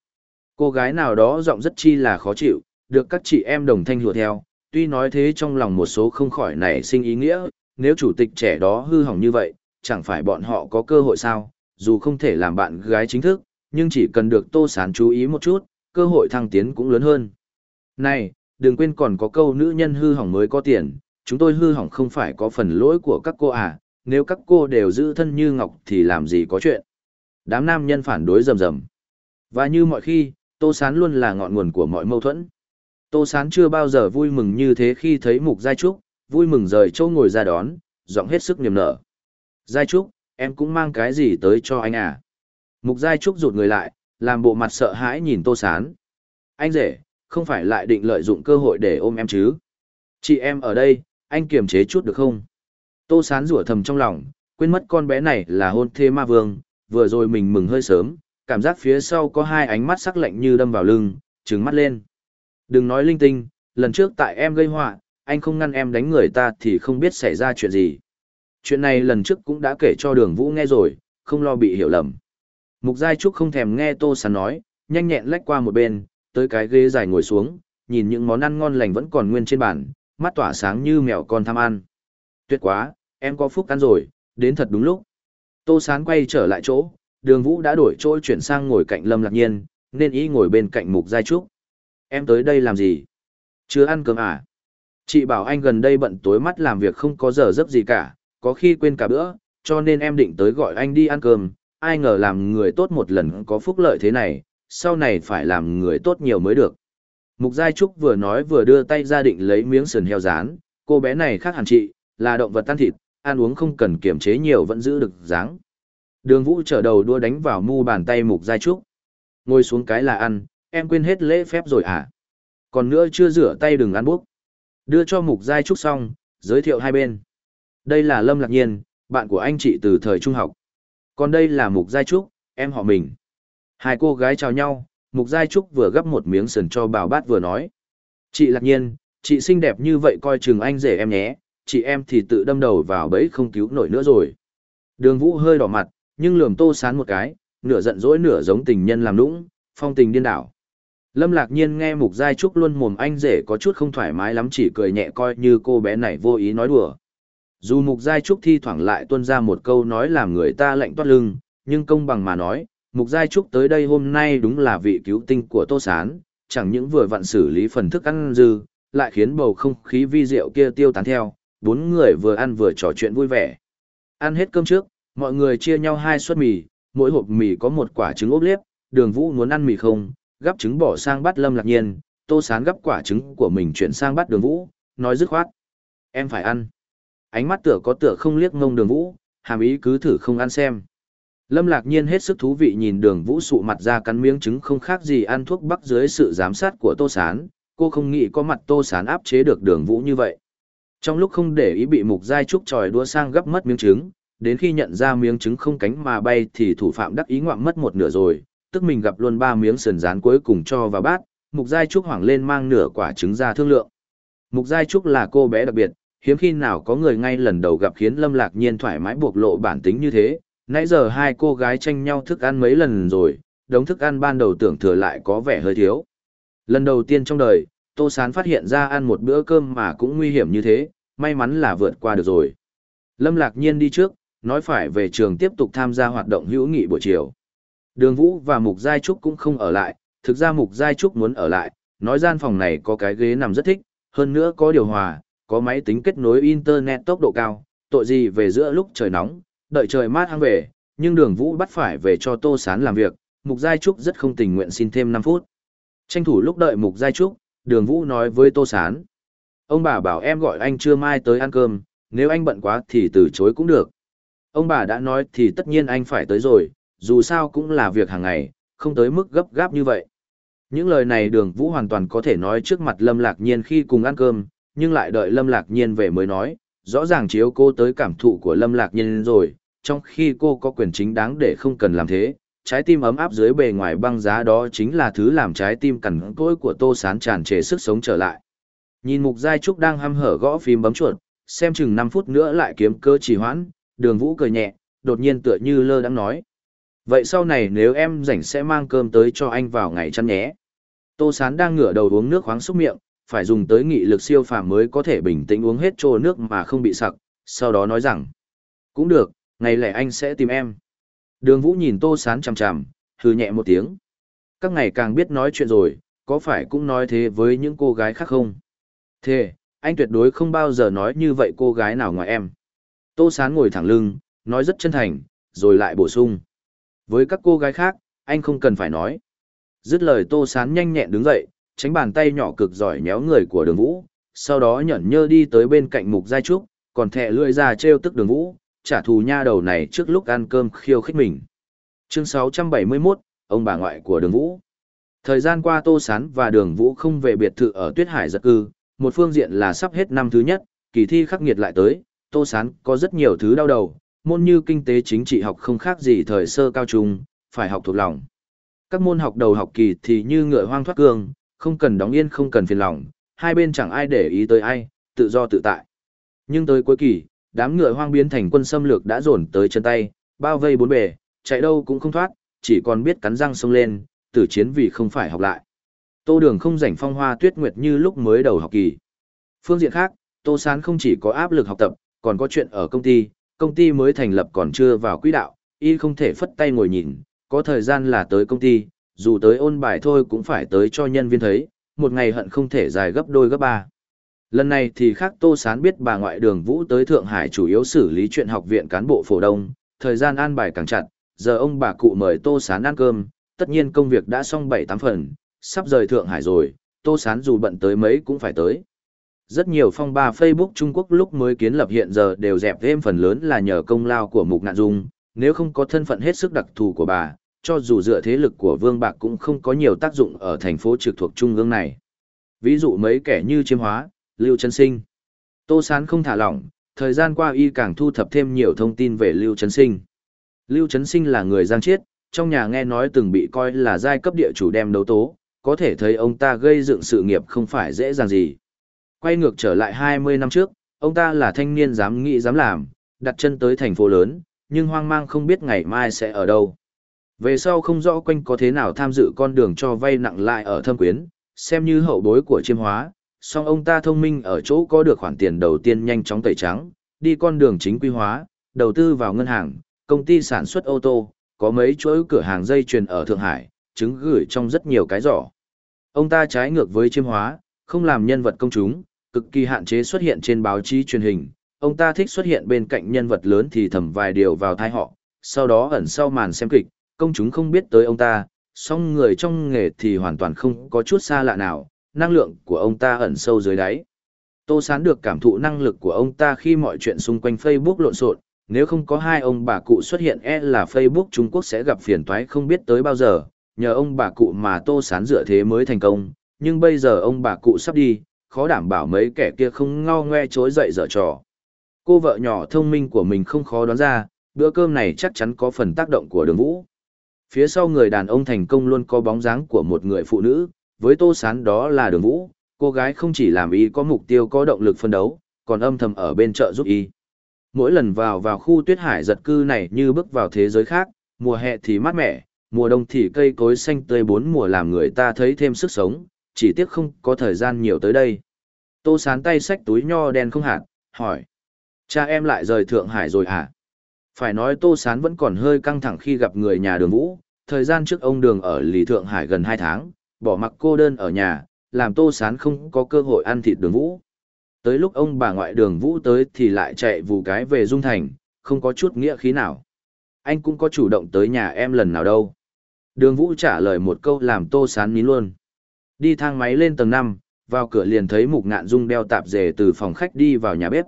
Cô gái nào đó giọng rất chi là khó chịu, được các chị em đồng thanh hùa theo, tuy nói thế trong lòng một số không khỏi nảy sinh ý nghĩa, nếu chủ tịch trẻ đó hư hỏng như vậy, chẳng phải bọn họ có cơ hội sao, dù không thể làm bạn gái chính thức, nhưng chỉ cần được Tô Sán chú ý một chút, cơ hội thăng tiến cũng lớn hơn. Này, đừng quên còn có câu nữ nhân hư hỏng mới có tiền, chúng tôi hư hỏng không phải có phần lỗi của các cô à, nếu các cô đều giữ thân như ngọc thì làm gì có chuyện. Đám nam nhân phản đối rầm rầm. Và như mọi khi, Tô Sán luôn là ngọn nguồn của mọi mâu thuẫn. Tô Sán chưa bao giờ vui mừng như thế khi thấy Mục Giai Trúc, vui mừng rời chỗ ngồi ra đón, giọng hết sức niềm nở. Giai Trúc, em cũng mang cái gì tới cho anh à? Mục Giai Trúc rụt người lại, làm bộ mặt sợ hãi nhìn Tô Sán. Anh rể, không phải lại định lợi dụng cơ hội để ôm em chứ? Chị em ở đây, anh kiềm chế chút được không? Tô Sán rủa thầm trong lòng, quên mất con bé này là hôn thê ma vương, vừa rồi mình mừng hơi sớm, cảm giác phía sau có hai ánh mắt sắc lạnh như đâm vào lưng, trừng mắt lên. Đừng nói linh tinh, lần trước tại em gây họa, anh không ngăn em đánh người ta thì không biết xảy ra chuyện gì. Chuyện này lần trước cũng đã kể cho đường vũ nghe rồi, không lo bị hiểu lầm. Mục Giai Trúc không thèm nghe Tô Sán nói, nhanh nhẹn lách qua một bên, tới cái ghế dài ngồi xuống, nhìn những món ăn ngon lành vẫn còn nguyên trên bàn, mắt tỏa sáng như mèo con tham ăn. Tuyệt quá, em có phúc ăn rồi, đến thật đúng lúc. Tô Sán quay trở lại chỗ, đường vũ đã đổi chỗ chuyển sang ngồi cạnh Lâm Lạc Nhiên, nên ý ngồi bên cạnh Mục Giai Trúc. Em tới đây làm gì? Chưa ăn cơm à? Chị bảo anh gần đây bận tối mắt làm việc không có giờ giấc gì cả, có khi quên cả bữa, cho nên em định tới gọi anh đi ăn cơm, ai ngờ làm người tốt một lần có phúc lợi thế này, sau này phải làm người tốt nhiều mới được. Mục Giai Trúc vừa nói vừa đưa tay ra định lấy miếng sườn heo rán, cô bé này khác hẳn chị, là động vật ăn thịt, ăn uống không cần kiểm chế nhiều vẫn giữ được dáng. Đường Vũ trở đầu đua đánh vào mu bàn tay Mục Giai Trúc. Ngồi xuống cái là ăn, em quên hết lễ phép rồi à? Còn nữa chưa rửa tay đừng ăn bốc. Đưa cho Mục Giai Trúc xong, giới thiệu hai bên. Đây là Lâm Lạc Nhiên, bạn của anh chị từ thời trung học. Còn đây là Mục Giai Trúc, em họ mình. Hai cô gái chào nhau, Mục Giai Trúc vừa gấp một miếng sườn cho bảo bát vừa nói. Chị Lạc Nhiên, chị xinh đẹp như vậy coi chừng anh rể em nhé, chị em thì tự đâm đầu vào bẫy không cứu nổi nữa rồi. Đường Vũ hơi đỏ mặt, nhưng lườm tô sán một cái, nửa giận dỗi nửa giống tình nhân làm nũng, phong tình điên đảo. Lâm Lạc Nhiên nghe Mục Giai Trúc luôn mồm anh rể có chút không thoải mái lắm chỉ cười nhẹ coi như cô bé này vô ý nói đùa. Dù Mục Giai Trúc thi thoảng lại tuân ra một câu nói làm người ta lạnh toát lưng, nhưng công bằng mà nói, Mục Giai Trúc tới đây hôm nay đúng là vị cứu tinh của Tô Sán, chẳng những vừa vặn xử lý phần thức ăn dư, lại khiến bầu không khí vi diệu kia tiêu tán theo, bốn người vừa ăn vừa trò chuyện vui vẻ. Ăn hết cơm trước, mọi người chia nhau hai suất mì, mỗi hộp mì có một quả trứng ốp liếp, đường vũ muốn ăn mì không, gắp trứng bỏ sang bát lâm lạc nhiên, tô sán gắp quả trứng của mình chuyển sang bát đường vũ, nói dứt khoát. Em phải ăn. Ánh mắt tựa có tựa không liếc ngông đường vũ, hàm ý cứ thử không ăn xem. Lâm lạc nhiên hết sức thú vị nhìn đường vũ sụ mặt ra cắn miếng trứng không khác gì ăn thuốc bắc dưới sự giám sát của tô sán, cô không nghĩ có mặt tô sán áp chế được đường vũ như vậy. Trong lúc không để ý bị mục giai trúc tròi đua sang gấp mất miếng trứng, đến khi nhận ra miếng trứng không cánh mà bay thì thủ phạm đắc ý ngoạm mất một nửa rồi, tức mình gặp luôn ba miếng sườn rán cuối cùng cho vào bát, mục giai trúc hoảng lên mang nửa quả trứng ra thương lượng. Mục giai trúc là cô bé đặc biệt, hiếm khi nào có người ngay lần đầu gặp khiến lâm lạc nhiên thoải mái bộc lộ bản tính như thế, nãy giờ hai cô gái tranh nhau thức ăn mấy lần rồi, đống thức ăn ban đầu tưởng thừa lại có vẻ hơi thiếu. Lần đầu tiên trong đời, Tô Sán phát hiện ra ăn một bữa cơm mà cũng nguy hiểm như thế, may mắn là vượt qua được rồi. Lâm Lạc Nhiên đi trước, nói phải về trường tiếp tục tham gia hoạt động hữu nghị buổi chiều. Đường Vũ và Mục Giai Trúc cũng không ở lại, thực ra Mục Giai Trúc muốn ở lại, nói gian phòng này có cái ghế nằm rất thích, hơn nữa có điều hòa, có máy tính kết nối Internet tốc độ cao, tội gì về giữa lúc trời nóng, đợi trời mát hăng về, nhưng đường Vũ bắt phải về cho Tô Sán làm việc, Mục Giai Trúc rất không tình nguyện xin thêm 5 phút. Tranh thủ lúc đợi Mục Giai Trúc, đường Vũ nói với Tô Sán. Ông bà bảo em gọi anh trưa mai tới ăn cơm, nếu anh bận quá thì từ chối cũng được. Ông bà đã nói thì tất nhiên anh phải tới rồi, dù sao cũng là việc hàng ngày, không tới mức gấp gáp như vậy. Những lời này đường Vũ hoàn toàn có thể nói trước mặt Lâm Lạc Nhiên khi cùng ăn cơm, nhưng lại đợi Lâm Lạc Nhiên về mới nói, rõ ràng chiếu cô tới cảm thụ của Lâm Lạc Nhiên rồi, trong khi cô có quyền chính đáng để không cần làm thế, trái tim ấm áp dưới bề ngoài băng giá đó chính là thứ làm trái tim cằn cỗi của Tô Sán tràn trề sức sống trở lại. Nhìn Mục Giai Trúc đang hăm hở gõ phím bấm chuột, xem chừng 5 phút nữa lại kiếm cơ trì hoãn, đường vũ cười nhẹ, đột nhiên tựa như lơ đang nói. Vậy sau này nếu em rảnh sẽ mang cơm tới cho anh vào ngày chăn nhé. Tô Sán đang ngửa đầu uống nước khoáng xúc miệng, phải dùng tới nghị lực siêu phàm mới có thể bình tĩnh uống hết trô nước mà không bị sặc, sau đó nói rằng. Cũng được, ngày lẻ anh sẽ tìm em. Đường Vũ nhìn Tô Sán chằm chằm, hừ nhẹ một tiếng. Các ngày càng biết nói chuyện rồi, có phải cũng nói thế với những cô gái khác không? Thế, anh tuyệt đối không bao giờ nói như vậy cô gái nào ngoài em. Tô Sán ngồi thẳng lưng, nói rất chân thành, rồi lại bổ sung. Với các cô gái khác, anh không cần phải nói. Dứt lời Tô Sán nhanh nhẹn đứng dậy, tránh bàn tay nhỏ cực giỏi nhéo người của đường vũ, sau đó nhẫn nhơ đi tới bên cạnh mục giai trúc, còn thẹ lưỡi ra trêu tức đường vũ, trả thù nha đầu này trước lúc ăn cơm khiêu khích mình. Chương 671, ông bà ngoại của đường vũ. Thời gian qua Tô Sán và đường vũ không về biệt thự ở Tuyết Hải giật cư, một phương diện là sắp hết năm thứ nhất, kỳ thi khắc nghiệt lại tới, Tô Sán có rất nhiều thứ đau đầu, môn như kinh tế chính trị học không khác gì thời sơ cao trung, phải học thuộc lòng. Các môn học đầu học kỳ thì như ngựa hoang thoát cương, không cần đóng yên không cần phiền lòng, hai bên chẳng ai để ý tới ai, tự do tự tại. Nhưng tới cuối kỳ, đám ngựa hoang biến thành quân xâm lược đã dồn tới chân tay, bao vây bốn bề, chạy đâu cũng không thoát, chỉ còn biết cắn răng xông lên, tử chiến vì không phải học lại. Tô Đường không rảnh phong hoa tuyết nguyệt như lúc mới đầu học kỳ. Phương diện khác, Tô Sán không chỉ có áp lực học tập, còn có chuyện ở công ty, công ty mới thành lập còn chưa vào quỹ đạo, y không thể phất tay ngồi nhìn, có thời gian là tới công ty, dù tới ôn bài thôi cũng phải tới cho nhân viên thấy, một ngày hận không thể dài gấp đôi gấp ba. Lần này thì khác Tô Sán biết bà ngoại đường Vũ tới Thượng Hải chủ yếu xử lý chuyện học viện cán bộ phổ đông, thời gian an bài càng chặt, giờ ông bà cụ mời Tô Sán ăn cơm, tất nhiên công việc đã xong 7-8 phần, sắp rời Thượng Hải rồi, Tô Sán dù bận tới mấy cũng phải tới. Rất nhiều phong ba Facebook Trung Quốc lúc mới kiến lập hiện giờ đều dẹp thêm phần lớn là nhờ công lao của Mục Nạn Dung, nếu không có thân phận hết sức đặc thù của bà, cho dù dựa thế lực của Vương Bạc cũng không có nhiều tác dụng ở thành phố trực thuộc Trung ương này. Ví dụ mấy kẻ như chiêm hóa, Lưu Trấn Sinh. Tô Sán không thả lỏng, thời gian qua y càng thu thập thêm nhiều thông tin về Lưu Trấn Sinh. Lưu Trấn Sinh là người giang chiết, trong nhà nghe nói từng bị coi là giai cấp địa chủ đem đấu tố, có thể thấy ông ta gây dựng sự nghiệp không phải dễ dàng gì. Quay ngược trở lại 20 năm trước, ông ta là thanh niên dám nghĩ dám làm, đặt chân tới thành phố lớn, nhưng hoang mang không biết ngày mai sẽ ở đâu. Về sau không rõ quanh có thế nào tham dự con đường cho vay nặng lại ở thâm quyến, xem như hậu bối của chiêm hóa, song ông ta thông minh ở chỗ có được khoản tiền đầu tiên nhanh chóng tẩy trắng, đi con đường chính quy hóa, đầu tư vào ngân hàng, công ty sản xuất ô tô, có mấy chuỗi cửa hàng dây chuyền ở Thượng Hải, chứng gửi trong rất nhiều cái giỏ. Ông ta trái ngược với chiêm hóa, không làm nhân vật công chúng, cực kỳ hạn chế xuất hiện trên báo chí truyền hình. Ông ta thích xuất hiện bên cạnh nhân vật lớn thì thầm vài điều vào thai họ, sau đó ẩn sau màn xem kịch, công chúng không biết tới ông ta, song người trong nghề thì hoàn toàn không có chút xa lạ nào, năng lượng của ông ta ẩn sâu dưới đáy. Tô Sán được cảm thụ năng lực của ông ta khi mọi chuyện xung quanh Facebook lộn xộn, nếu không có hai ông bà cụ xuất hiện e là Facebook Trung Quốc sẽ gặp phiền toái không biết tới bao giờ, nhờ ông bà cụ mà Tô Sán dựa thế mới thành công, nhưng bây giờ ông bà cụ sắp đi, khó đảm bảo mấy kẻ kia không ngao ngoe chối dậy dở trò. Cô vợ nhỏ thông minh của mình không khó đoán ra, bữa cơm này chắc chắn có phần tác động của đường vũ. Phía sau người đàn ông thành công luôn có bóng dáng của một người phụ nữ, với tô sán đó là đường vũ, cô gái không chỉ làm y có mục tiêu có động lực phân đấu, còn âm thầm ở bên chợ giúp y. Mỗi lần vào vào khu tuyết hải giật cư này như bước vào thế giới khác, mùa hè thì mát mẻ, mùa đông thì cây cối xanh tươi bốn mùa làm người ta thấy thêm sức sống, chỉ tiếc không có thời gian nhiều tới đây. Tô sán tay xách túi nho đen không hạt, hỏi. Cha em lại rời Thượng Hải rồi à? Phải nói Tô Sán vẫn còn hơi căng thẳng khi gặp người nhà đường vũ, thời gian trước ông đường ở lì Thượng Hải gần 2 tháng, bỏ mặc cô đơn ở nhà, làm Tô Sán không có cơ hội ăn thịt đường vũ. Tới lúc ông bà ngoại đường vũ tới thì lại chạy vù cái về Dung Thành, không có chút nghĩa khí nào. Anh cũng có chủ động tới nhà em lần nào đâu. Đường vũ trả lời một câu làm Tô Sán nín luôn. Đi thang máy lên tầng 5, vào cửa liền thấy mục ngạn dung đeo tạp dề từ phòng khách đi vào nhà bếp.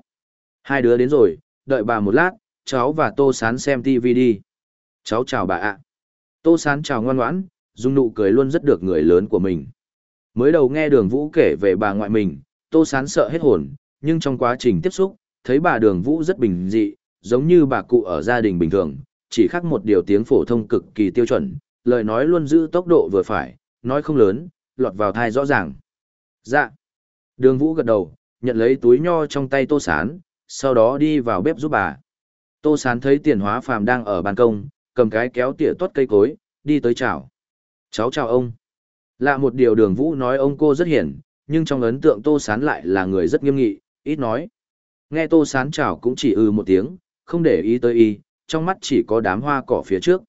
Hai đứa đến rồi, đợi bà một lát, cháu và Tô Sán xem TV đi. Cháu chào bà ạ. Tô Sán chào ngoan ngoãn, dung nụ cười luôn rất được người lớn của mình. Mới đầu nghe đường vũ kể về bà ngoại mình, Tô Sán sợ hết hồn, nhưng trong quá trình tiếp xúc, thấy bà đường vũ rất bình dị, giống như bà cụ ở gia đình bình thường, chỉ khác một điều tiếng phổ thông cực kỳ tiêu chuẩn, lời nói luôn giữ tốc độ vừa phải, nói không lớn, lọt vào thai rõ ràng. Dạ. Đường Vũ gật đầu, nhận lấy túi nho trong tay Tô Sán, sau đó đi vào bếp giúp bà. Tô Sán thấy tiền hóa phàm đang ở ban công, cầm cái kéo tỉa tuốt cây cối, đi tới chào. Cháu chào ông. Lạ một điều đường Vũ nói ông cô rất hiền, nhưng trong ấn tượng Tô Sán lại là người rất nghiêm nghị, ít nói. Nghe Tô Sán chào cũng chỉ ư ừ một tiếng, không để ý tới y, trong mắt chỉ có đám hoa cỏ phía trước.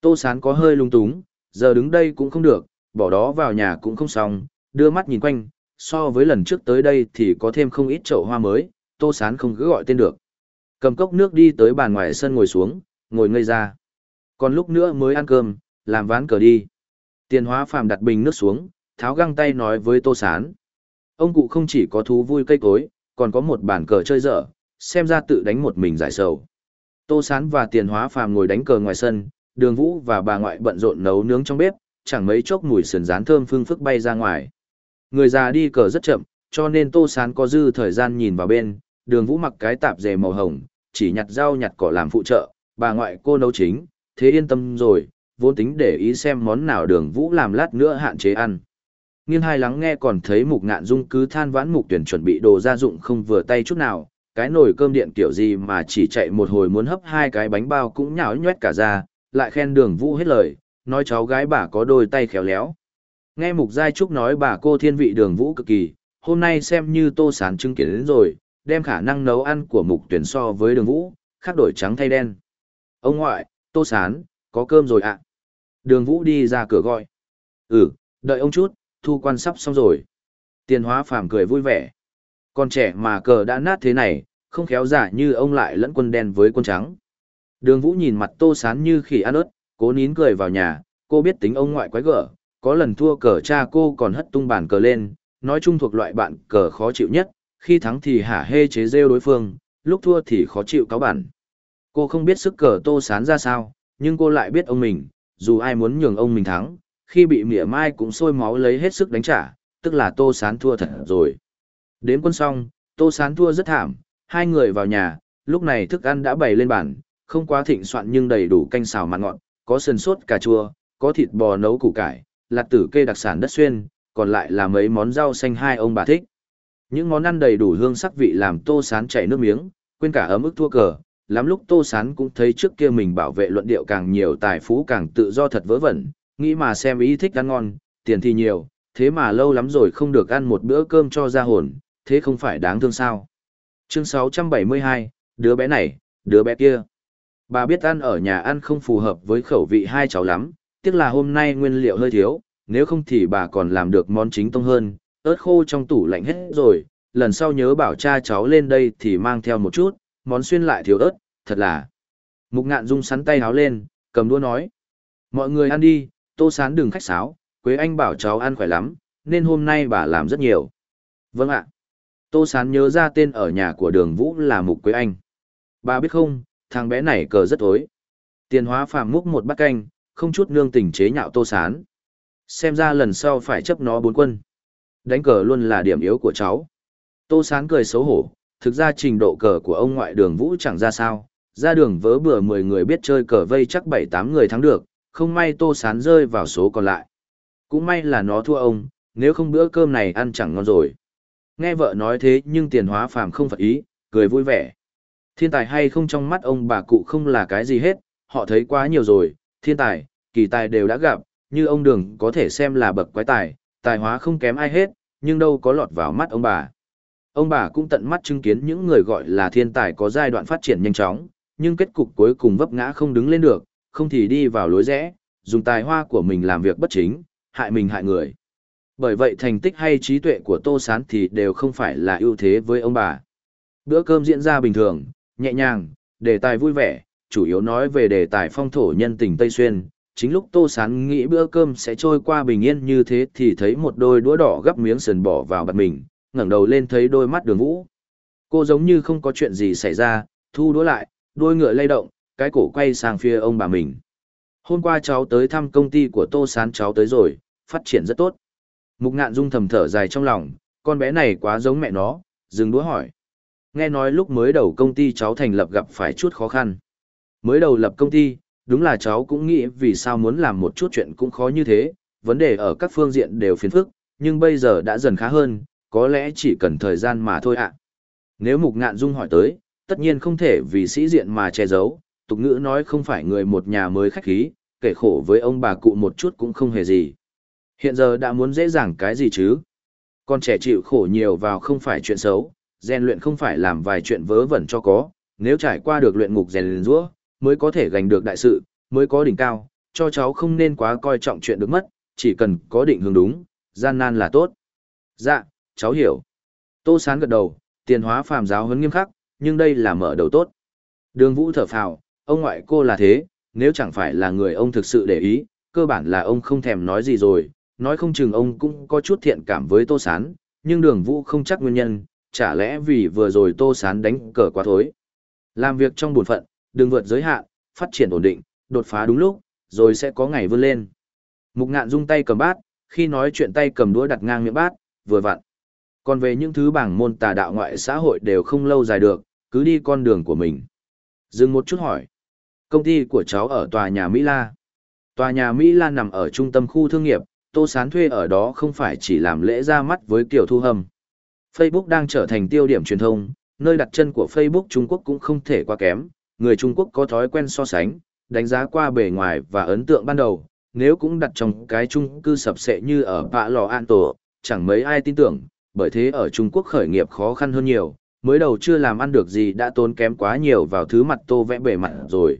Tô Sán có hơi lung túng, giờ đứng đây cũng không được, bỏ đó vào nhà cũng không xong, đưa mắt nhìn quanh, so với lần trước tới đây thì có thêm không ít chậu hoa mới, tô sán không cứ gọi tên được. Cầm cốc nước đi tới bàn ngoài sân ngồi xuống, ngồi ngây ra. Còn lúc nữa mới ăn cơm, làm ván cờ đi. Tiền hóa phàm đặt bình nước xuống, tháo găng tay nói với tô sán. Ông cụ không chỉ có thú vui cây cối, còn có một bàn cờ chơi dở, xem ra tự đánh một mình giải sầu. Tô Sán và Tiền Hóa Phàm ngồi đánh cờ ngoài sân, Đường Vũ và bà ngoại bận rộn nấu nướng trong bếp, chẳng mấy chốc mùi sườn rán thơm phương phức bay ra ngoài. Người già đi cờ rất chậm, cho nên Tô Sán có dư thời gian nhìn vào bên, Đường Vũ mặc cái tạp dề màu hồng, chỉ nhặt rau nhặt cỏ làm phụ trợ, bà ngoại cô nấu chính, thế yên tâm rồi, vốn tính để ý xem món nào Đường Vũ làm lát nữa hạn chế ăn. Nghiêng hai lắng nghe còn thấy Mục Ngạn Dung cứ than vãn Mục Tuyển chuẩn bị đồ gia dụng không vừa tay chút nào, cái nồi cơm điện kiểu gì mà chỉ chạy một hồi muốn hấp hai cái bánh bao cũng nhão nhoét cả ra, lại khen đường vũ hết lời, nói cháu gái bà có đôi tay khéo léo. Nghe Mục Giai Trúc nói bà cô thiên vị đường vũ cực kỳ, hôm nay xem như tô sán chứng kiến đến rồi, đem khả năng nấu ăn của Mục tuyển so với đường vũ, khác đổi trắng thay đen. Ông ngoại, tô sán, có cơm rồi ạ. Đường vũ đi ra cửa gọi. Ừ, đợi ông chút, thu quan sắp xong rồi. Tiền hóa phàm cười vui vẻ. Con trẻ mà cờ đã nát thế này, không khéo giả như ông lại lẫn quân đen với quân trắng. Đường Vũ nhìn mặt Tô Sán như khỉ ăn ớt, cố nín cười vào nhà, cô biết tính ông ngoại quái gở, có lần thua cờ cha cô còn hất tung bàn cờ lên, nói chung thuộc loại bạn cờ khó chịu nhất, khi thắng thì hả hê chế rêu đối phương, lúc thua thì khó chịu cáo bản. Cô không biết sức cờ Tô Sán ra sao, nhưng cô lại biết ông mình, dù ai muốn nhường ông mình thắng, khi bị mỉa mai cũng sôi máu lấy hết sức đánh trả, tức là Tô Sán thua thật rồi. Đến quân xong, Tô Sán thua rất thảm, hai người vào nhà, lúc này thức ăn đã bày lên bàn, không quá thịnh soạn nhưng đầy đủ canh xào mặn ngọt, có sườn sốt cà chua, có thịt bò nấu củ cải, lạt tử kê đặc sản đất xuyên, còn lại là mấy món rau xanh hai ông bà thích. Những món ăn đầy đủ hương sắc vị làm Tô Sán chảy nước miếng, quên cả ấm ức thua cờ, lắm lúc Tô Sán cũng thấy trước kia mình bảo vệ luận điệu càng nhiều tài phú càng tự do thật vớ vẩn, nghĩ mà xem ý thích ăn ngon, tiền thì nhiều, thế mà lâu lắm rồi không được ăn một bữa cơm cho ra hồn, thế không phải đáng thương sao. Chương 672, đứa bé này, đứa bé kia. Bà biết ăn ở nhà ăn không phù hợp với khẩu vị hai cháu lắm, tiếc là hôm nay nguyên liệu hơi thiếu, nếu không thì bà còn làm được món chính tông hơn, ớt khô trong tủ lạnh hết rồi, lần sau nhớ bảo cha cháu lên đây thì mang theo một chút, món xuyên lại thiếu ớt, thật là. Mục ngạn dung sắn tay háo lên, cầm đũa nói. Mọi người ăn đi, tô sán đừng khách sáo, Quế Anh bảo cháu ăn khỏe lắm, nên hôm nay bà làm rất nhiều. Vâng ạ. Tô Sán nhớ ra tên ở nhà của đường Vũ là Mục Quế Anh. Bà biết không, thằng bé này cờ rất tối. Tiền hóa phàm múc một bát canh, không chút nương tình chế nhạo Tô Sán. Xem ra lần sau phải chấp nó bốn quân. Đánh cờ luôn là điểm yếu của cháu. Tô Sán cười xấu hổ, thực ra trình độ cờ của ông ngoại đường Vũ chẳng ra sao. Ra đường vớ bừa 10 người biết chơi cờ vây chắc 7-8 người thắng được, không may Tô Sán rơi vào số còn lại. Cũng may là nó thua ông, nếu không bữa cơm này ăn chẳng ngon rồi. Nghe vợ nói thế nhưng tiền hóa phàm không phật ý, cười vui vẻ. Thiên tài hay không trong mắt ông bà cụ không là cái gì hết, họ thấy quá nhiều rồi, thiên tài, kỳ tài đều đã gặp, như ông đường có thể xem là bậc quái tài, tài hóa không kém ai hết, nhưng đâu có lọt vào mắt ông bà. Ông bà cũng tận mắt chứng kiến những người gọi là thiên tài có giai đoạn phát triển nhanh chóng, nhưng kết cục cuối cùng vấp ngã không đứng lên được, không thì đi vào lối rẽ, dùng tài hoa của mình làm việc bất chính, hại mình hại người. Bởi vậy thành tích hay trí tuệ của Tô Sán thì đều không phải là ưu thế với ông bà. Bữa cơm diễn ra bình thường, nhẹ nhàng, đề tài vui vẻ, chủ yếu nói về đề tài phong thổ nhân tình Tây Xuyên. Chính lúc Tô Sán nghĩ bữa cơm sẽ trôi qua bình yên như thế thì thấy một đôi đũa đỏ gấp miếng sườn bỏ vào bật mình, ngẩng đầu lên thấy đôi mắt đường vũ. Cô giống như không có chuyện gì xảy ra, thu đũa lại, đôi ngựa lay động, cái cổ quay sang phía ông bà mình. Hôm qua cháu tới thăm công ty của Tô Sán cháu tới rồi, phát triển rất tốt. Mục ngạn dung thầm thở dài trong lòng, con bé này quá giống mẹ nó, dừng đũa hỏi. Nghe nói lúc mới đầu công ty cháu thành lập gặp phải chút khó khăn. Mới đầu lập công ty, đúng là cháu cũng nghĩ vì sao muốn làm một chút chuyện cũng khó như thế, vấn đề ở các phương diện đều phiền phức, nhưng bây giờ đã dần khá hơn, có lẽ chỉ cần thời gian mà thôi ạ. Nếu mục ngạn dung hỏi tới, tất nhiên không thể vì sĩ diện mà che giấu, tục ngữ nói không phải người một nhà mới khách khí, kể khổ với ông bà cụ một chút cũng không hề gì. Hiện giờ đã muốn dễ dàng cái gì chứ? Con trẻ chịu khổ nhiều vào không phải chuyện xấu, rèn luyện không phải làm vài chuyện vớ vẩn cho có, nếu trải qua được luyện ngục rèn luyện rũa, mới có thể giành được đại sự, mới có đỉnh cao, cho cháu không nên quá coi trọng chuyện được mất, chỉ cần có định hướng đúng, gian nan là tốt. Dạ, cháu hiểu. Tô Sán gật đầu, tiền hóa phàm giáo huấn nghiêm khắc, nhưng đây là mở đầu tốt. Đường Vũ thở phào, ông ngoại cô là thế, nếu chẳng phải là người ông thực sự để ý, cơ bản là ông không thèm nói gì rồi, nói không chừng ông cũng có chút thiện cảm với Tô Sán, nhưng đường Vũ không chắc nguyên nhân, chả lẽ vì vừa rồi Tô Sán đánh cờ quá thối. Làm việc trong buồn phận, đừng vượt giới hạn, phát triển ổn định, đột phá đúng lúc, rồi sẽ có ngày vươn lên. Mục ngạn rung tay cầm bát, khi nói chuyện tay cầm đũa đặt ngang miệng bát, vừa vặn. Còn về những thứ bảng môn tà đạo ngoại xã hội đều không lâu dài được, cứ đi con đường của mình. Dừng một chút hỏi. Công ty của cháu ở tòa nhà Mỹ La. Tòa nhà Mỹ La nằm ở trung tâm khu thương nghiệp, Tô Sán thuê ở đó không phải chỉ làm lễ ra mắt với Kiều Thu Hâm. Facebook đang trở thành tiêu điểm truyền thông, nơi đặt chân của Facebook Trung Quốc cũng không thể quá kém, người Trung Quốc có thói quen so sánh, đánh giá qua bề ngoài và ấn tượng ban đầu, nếu cũng đặt trong cái chung cư sập sệ như ở Pạ Lò An Tổ, chẳng mấy ai tin tưởng, bởi thế ở Trung Quốc khởi nghiệp khó khăn hơn nhiều, mới đầu chưa làm ăn được gì đã tốn kém quá nhiều vào thứ mặt tô vẽ bề mặt rồi.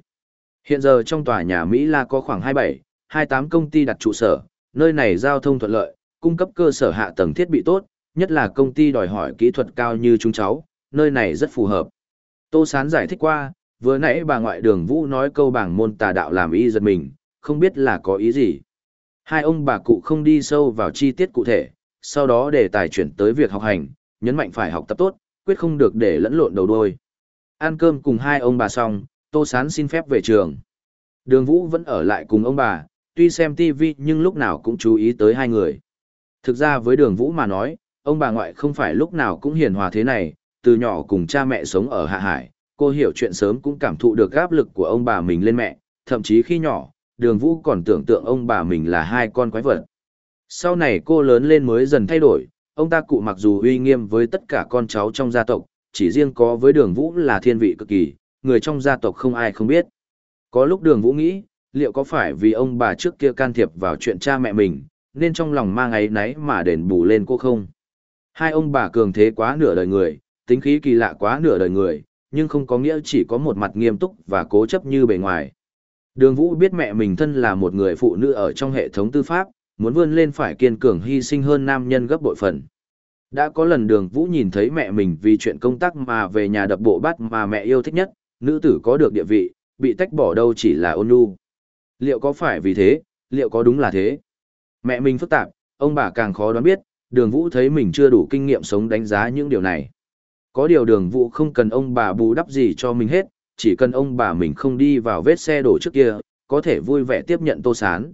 Hiện giờ trong tòa nhà Mỹ La có khoảng 27, 28 công ty đặt trụ sở, nơi này giao thông thuận lợi, cung cấp cơ sở hạ tầng thiết bị tốt, nhất là công ty đòi hỏi kỹ thuật cao như chúng cháu, nơi này rất phù hợp. Tô Sán giải thích qua, vừa nãy bà ngoại đường Vũ nói câu bảng môn tà đạo làm y giật mình, không biết là có ý gì. Hai ông bà cụ không đi sâu vào chi tiết cụ thể, sau đó để tài chuyển tới việc học hành, nhấn mạnh phải học tập tốt, quyết không được để lẫn lộn đầu đuôi. Ăn cơm cùng hai ông bà xong, Tô Sán xin phép về trường. Đường Vũ vẫn ở lại cùng ông bà, tuy xem TV nhưng lúc nào cũng chú ý tới hai người. Thực ra với đường Vũ mà nói, ông bà ngoại không phải lúc nào cũng hiền hòa thế này, từ nhỏ cùng cha mẹ sống ở Hạ Hải, cô hiểu chuyện sớm cũng cảm thụ được áp lực của ông bà mình lên mẹ, thậm chí khi nhỏ, đường Vũ còn tưởng tượng ông bà mình là hai con quái vật. Sau này cô lớn lên mới dần thay đổi, ông ta cụ mặc dù uy nghiêm với tất cả con cháu trong gia tộc, chỉ riêng có với đường Vũ là thiên vị cực kỳ, người trong gia tộc không ai không biết. Có lúc đường Vũ nghĩ, liệu có phải vì ông bà trước kia can thiệp vào chuyện cha mẹ mình, nên trong lòng mang ấy náy mà đền bù lên cô không? Hai ông bà cường thế quá nửa đời người, tính khí kỳ lạ quá nửa đời người, nhưng không có nghĩa chỉ có một mặt nghiêm túc và cố chấp như bề ngoài. Đường Vũ biết mẹ mình thân là một người phụ nữ ở trong hệ thống tư pháp, muốn vươn lên phải kiên cường hy sinh hơn nam nhân gấp bội phần. Đã có lần đường Vũ nhìn thấy mẹ mình vì chuyện công tác mà về nhà đập bộ bát mà mẹ yêu thích nhất, nữ tử có được địa vị, bị tách bỏ đâu chỉ là ôn nhu. Liệu có phải vì thế, liệu có đúng là thế? Mẹ mình phức tạp, ông bà càng khó đoán biết, đường Vũ thấy mình chưa đủ kinh nghiệm sống đánh giá những điều này. Có điều đường Vũ không cần ông bà bù đắp gì cho mình hết, chỉ cần ông bà mình không đi vào vết xe đổ trước kia, có thể vui vẻ tiếp nhận tô sán.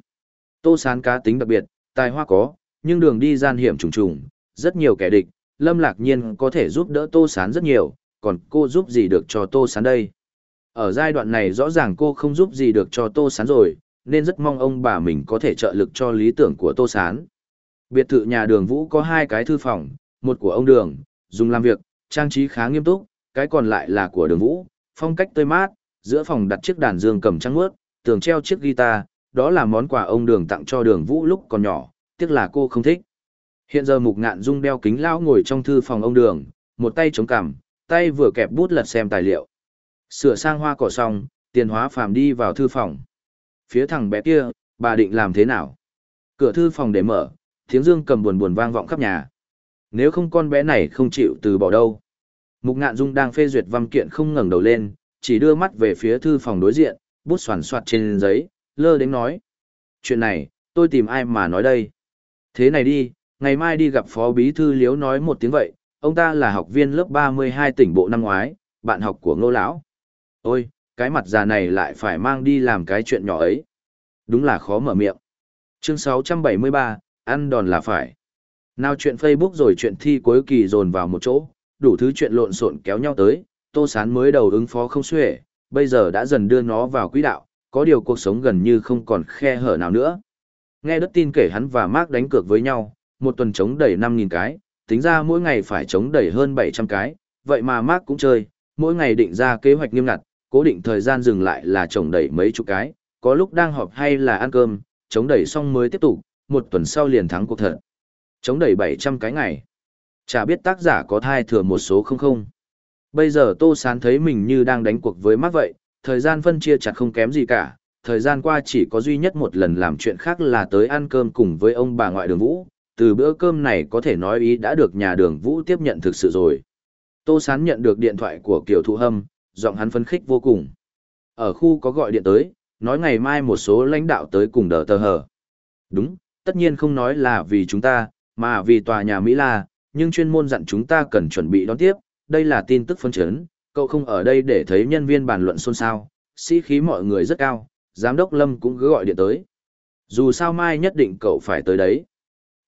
Tô sán cá tính đặc biệt, tài hoa có, nhưng đường đi gian hiểm trùng trùng, rất nhiều kẻ địch, Lâm Lạc Nhiên có thể giúp đỡ Tô Sán rất nhiều, còn cô giúp gì được cho Tô Sán đây? Ở giai đoạn này rõ ràng cô không giúp gì được cho Tô Sán rồi, nên rất mong ông bà mình có thể trợ lực cho lý tưởng của Tô Sán. Biệt thự nhà đường Vũ có hai cái thư phòng, một của ông Đường, dùng làm việc, trang trí khá nghiêm túc, cái còn lại là của đường Vũ, phong cách tươi mát, giữa phòng đặt chiếc đàn dương cầm trắng mướt, tường treo chiếc guitar, đó là món quà ông Đường tặng cho đường Vũ lúc còn nhỏ, tiếc là cô không thích. Hiện giờ Mục Ngạn Dung đeo kính lão ngồi trong thư phòng ông Đường, một tay chống cằm, tay vừa kẹp bút lật xem tài liệu. Sửa sang hoa cỏ xong, tiền hóa phàm đi vào thư phòng. Phía thằng bé kia, bà định làm thế nào? Cửa thư phòng để mở, tiếng dương cầm buồn buồn vang vọng khắp nhà. Nếu không con bé này không chịu từ bỏ đâu. Mục ngạn dung đang phê duyệt văn kiện không ngẩng đầu lên, chỉ đưa mắt về phía thư phòng đối diện, bút xoàn xoạt trên giấy, lơ đến nói. Chuyện này, tôi tìm ai mà nói đây? Thế này đi, ngày mai đi gặp phó bí thư liếu nói một tiếng vậy, ông ta là học viên lớp 32 tỉnh bộ năm ngoái, bạn học của ngô lão. Ôi, cái mặt già này lại phải mang đi làm cái chuyện nhỏ ấy. Đúng là khó mở miệng. Chương 673, ăn đòn là phải. Nào chuyện Facebook rồi chuyện thi cuối kỳ dồn vào một chỗ, đủ thứ chuyện lộn xộn kéo nhau tới, Tô Sán mới đầu ứng phó không xuể, bây giờ đã dần đưa nó vào quỹ đạo, có điều cuộc sống gần như không còn khe hở nào nữa. Nghe đất tin kể hắn và Mark đánh cược với nhau, một tuần chống đẩy 5.000 cái, tính ra mỗi ngày phải chống đẩy hơn 700 cái, vậy mà Mark cũng chơi, mỗi ngày định ra kế hoạch nghiêm ngặt, cố định thời gian dừng lại là chống đẩy mấy chục cái, có lúc đang họp hay là ăn cơm, chống đẩy xong mới tiếp tục, một tuần sau liền thắng cuộc thật. Chống đẩy 700 cái ngày. Chả biết tác giả có thai thừa một số không không. Bây giờ Tô Sán thấy mình như đang đánh cuộc với Mark vậy, thời gian phân chia chặt không kém gì cả, thời gian qua chỉ có duy nhất một lần làm chuyện khác là tới ăn cơm cùng với ông bà ngoại đường vũ, từ bữa cơm này có thể nói ý đã được nhà đường vũ tiếp nhận thực sự rồi. Tô Sán nhận được điện thoại của Kiều Thụ Hâm, giọng hắn phấn khích vô cùng. Ở khu có gọi điện tới, nói ngày mai một số lãnh đạo tới cùng đờ tờ hờ. Đúng, tất nhiên không nói là vì chúng ta, mà vì tòa nhà Mỹ La, nhưng chuyên môn dặn chúng ta cần chuẩn bị đón tiếp, đây là tin tức phân chấn, cậu không ở đây để thấy nhân viên bàn luận xôn xao, sĩ khí mọi người rất cao, giám đốc Lâm cũng cứ gọi điện tới. Dù sao mai nhất định cậu phải tới đấy.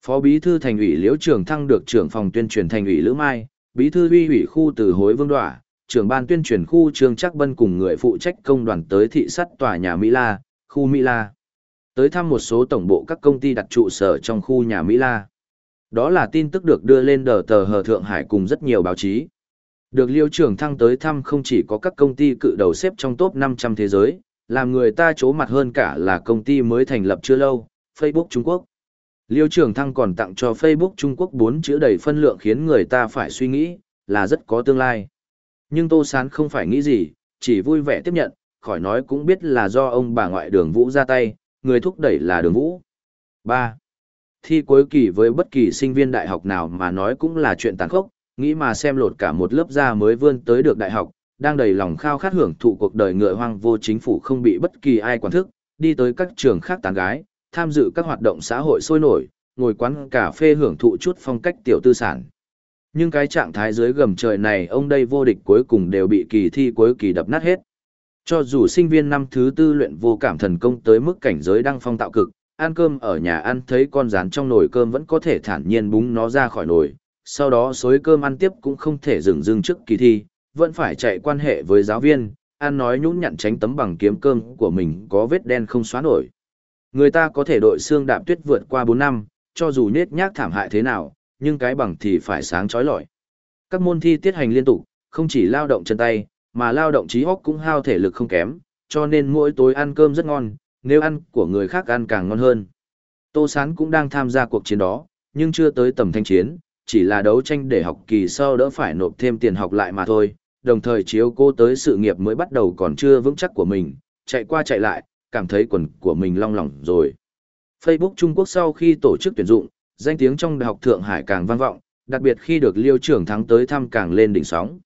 Phó bí thư thành ủy Liễu Trường Thăng được trưởng phòng tuyên truyền thành ủy Lữ Mai, bí thư uy ủy khu từ hối Vương Đoạ, trưởng ban tuyên truyền khu Trương Chắc Bân cùng người phụ trách công đoàn tới thị sát tòa nhà Mỹ La, khu Mỹ La. Tới thăm một số tổng bộ các công ty đặt trụ sở trong khu nhà Mỹ La. Đó là tin tức được đưa lên đờ tờ hờ Thượng Hải cùng rất nhiều báo chí. Được Liêu Trường Thăng tới thăm không chỉ có các công ty cự đầu xếp trong top 500 thế giới, làm người ta chố mặt hơn cả là công ty mới thành lập chưa lâu, Facebook Trung Quốc. Liêu Trường Thăng còn tặng cho Facebook Trung Quốc bốn chữ đầy phân lượng khiến người ta phải suy nghĩ, là rất có tương lai. Nhưng Tô Sán không phải nghĩ gì, chỉ vui vẻ tiếp nhận, khỏi nói cũng biết là do ông bà ngoại đường Vũ ra tay, người thúc đẩy là đường Vũ. 3. Thi cuối kỳ với bất kỳ sinh viên đại học nào mà nói cũng là chuyện tàn khốc, nghĩ mà xem lột cả một lớp da mới vươn tới được đại học, đang đầy lòng khao khát hưởng thụ cuộc đời ngựa hoang vô chính phủ không bị bất kỳ ai quản thức, đi tới các trường khác tán gái, tham dự các hoạt động xã hội sôi nổi, ngồi quán cà phê hưởng thụ chút phong cách tiểu tư sản. Nhưng cái trạng thái dưới gầm trời này ông đây vô địch cuối cùng đều bị kỳ thi cuối kỳ đập nát hết. Cho dù sinh viên năm thứ tư luyện vô cảm thần công tới mức cảnh giới đăng phong tạo cực, ăn cơm ở nhà ăn thấy con rán trong nồi cơm vẫn có thể thản nhiên búng nó ra khỏi nồi, sau đó xối cơm ăn tiếp cũng không thể dừng dưng trước kỳ thi, vẫn phải chạy quan hệ với giáo viên, ăn nói nhũn nhặn tránh tấm bằng kiếm cơm của mình có vết đen không xóa nổi. Người ta có thể đội xương đạp tuyết vượt qua 4 năm, cho dù nết nhác thảm hại thế nào, nhưng cái bằng thì phải sáng chói lọi. Các môn thi tiết hành liên tục, không chỉ lao động chân tay, mà lao động trí óc cũng hao thể lực không kém, cho nên mỗi tối ăn cơm rất ngon, nếu ăn của người khác ăn càng ngon hơn. Tô Sán cũng đang tham gia cuộc chiến đó, nhưng chưa tới tầm thanh chiến, chỉ là đấu tranh để học kỳ sau đỡ phải nộp thêm tiền học lại mà thôi, đồng thời chiếu cô tới sự nghiệp mới bắt đầu còn chưa vững chắc của mình, chạy qua chạy lại, cảm thấy quần của mình long lỏng rồi. Facebook Trung Quốc sau khi tổ chức tuyển dụng, danh tiếng trong Đại học Thượng Hải càng vang vọng, đặc biệt khi được Liêu trưởng thắng tới thăm càng lên đỉnh sóng.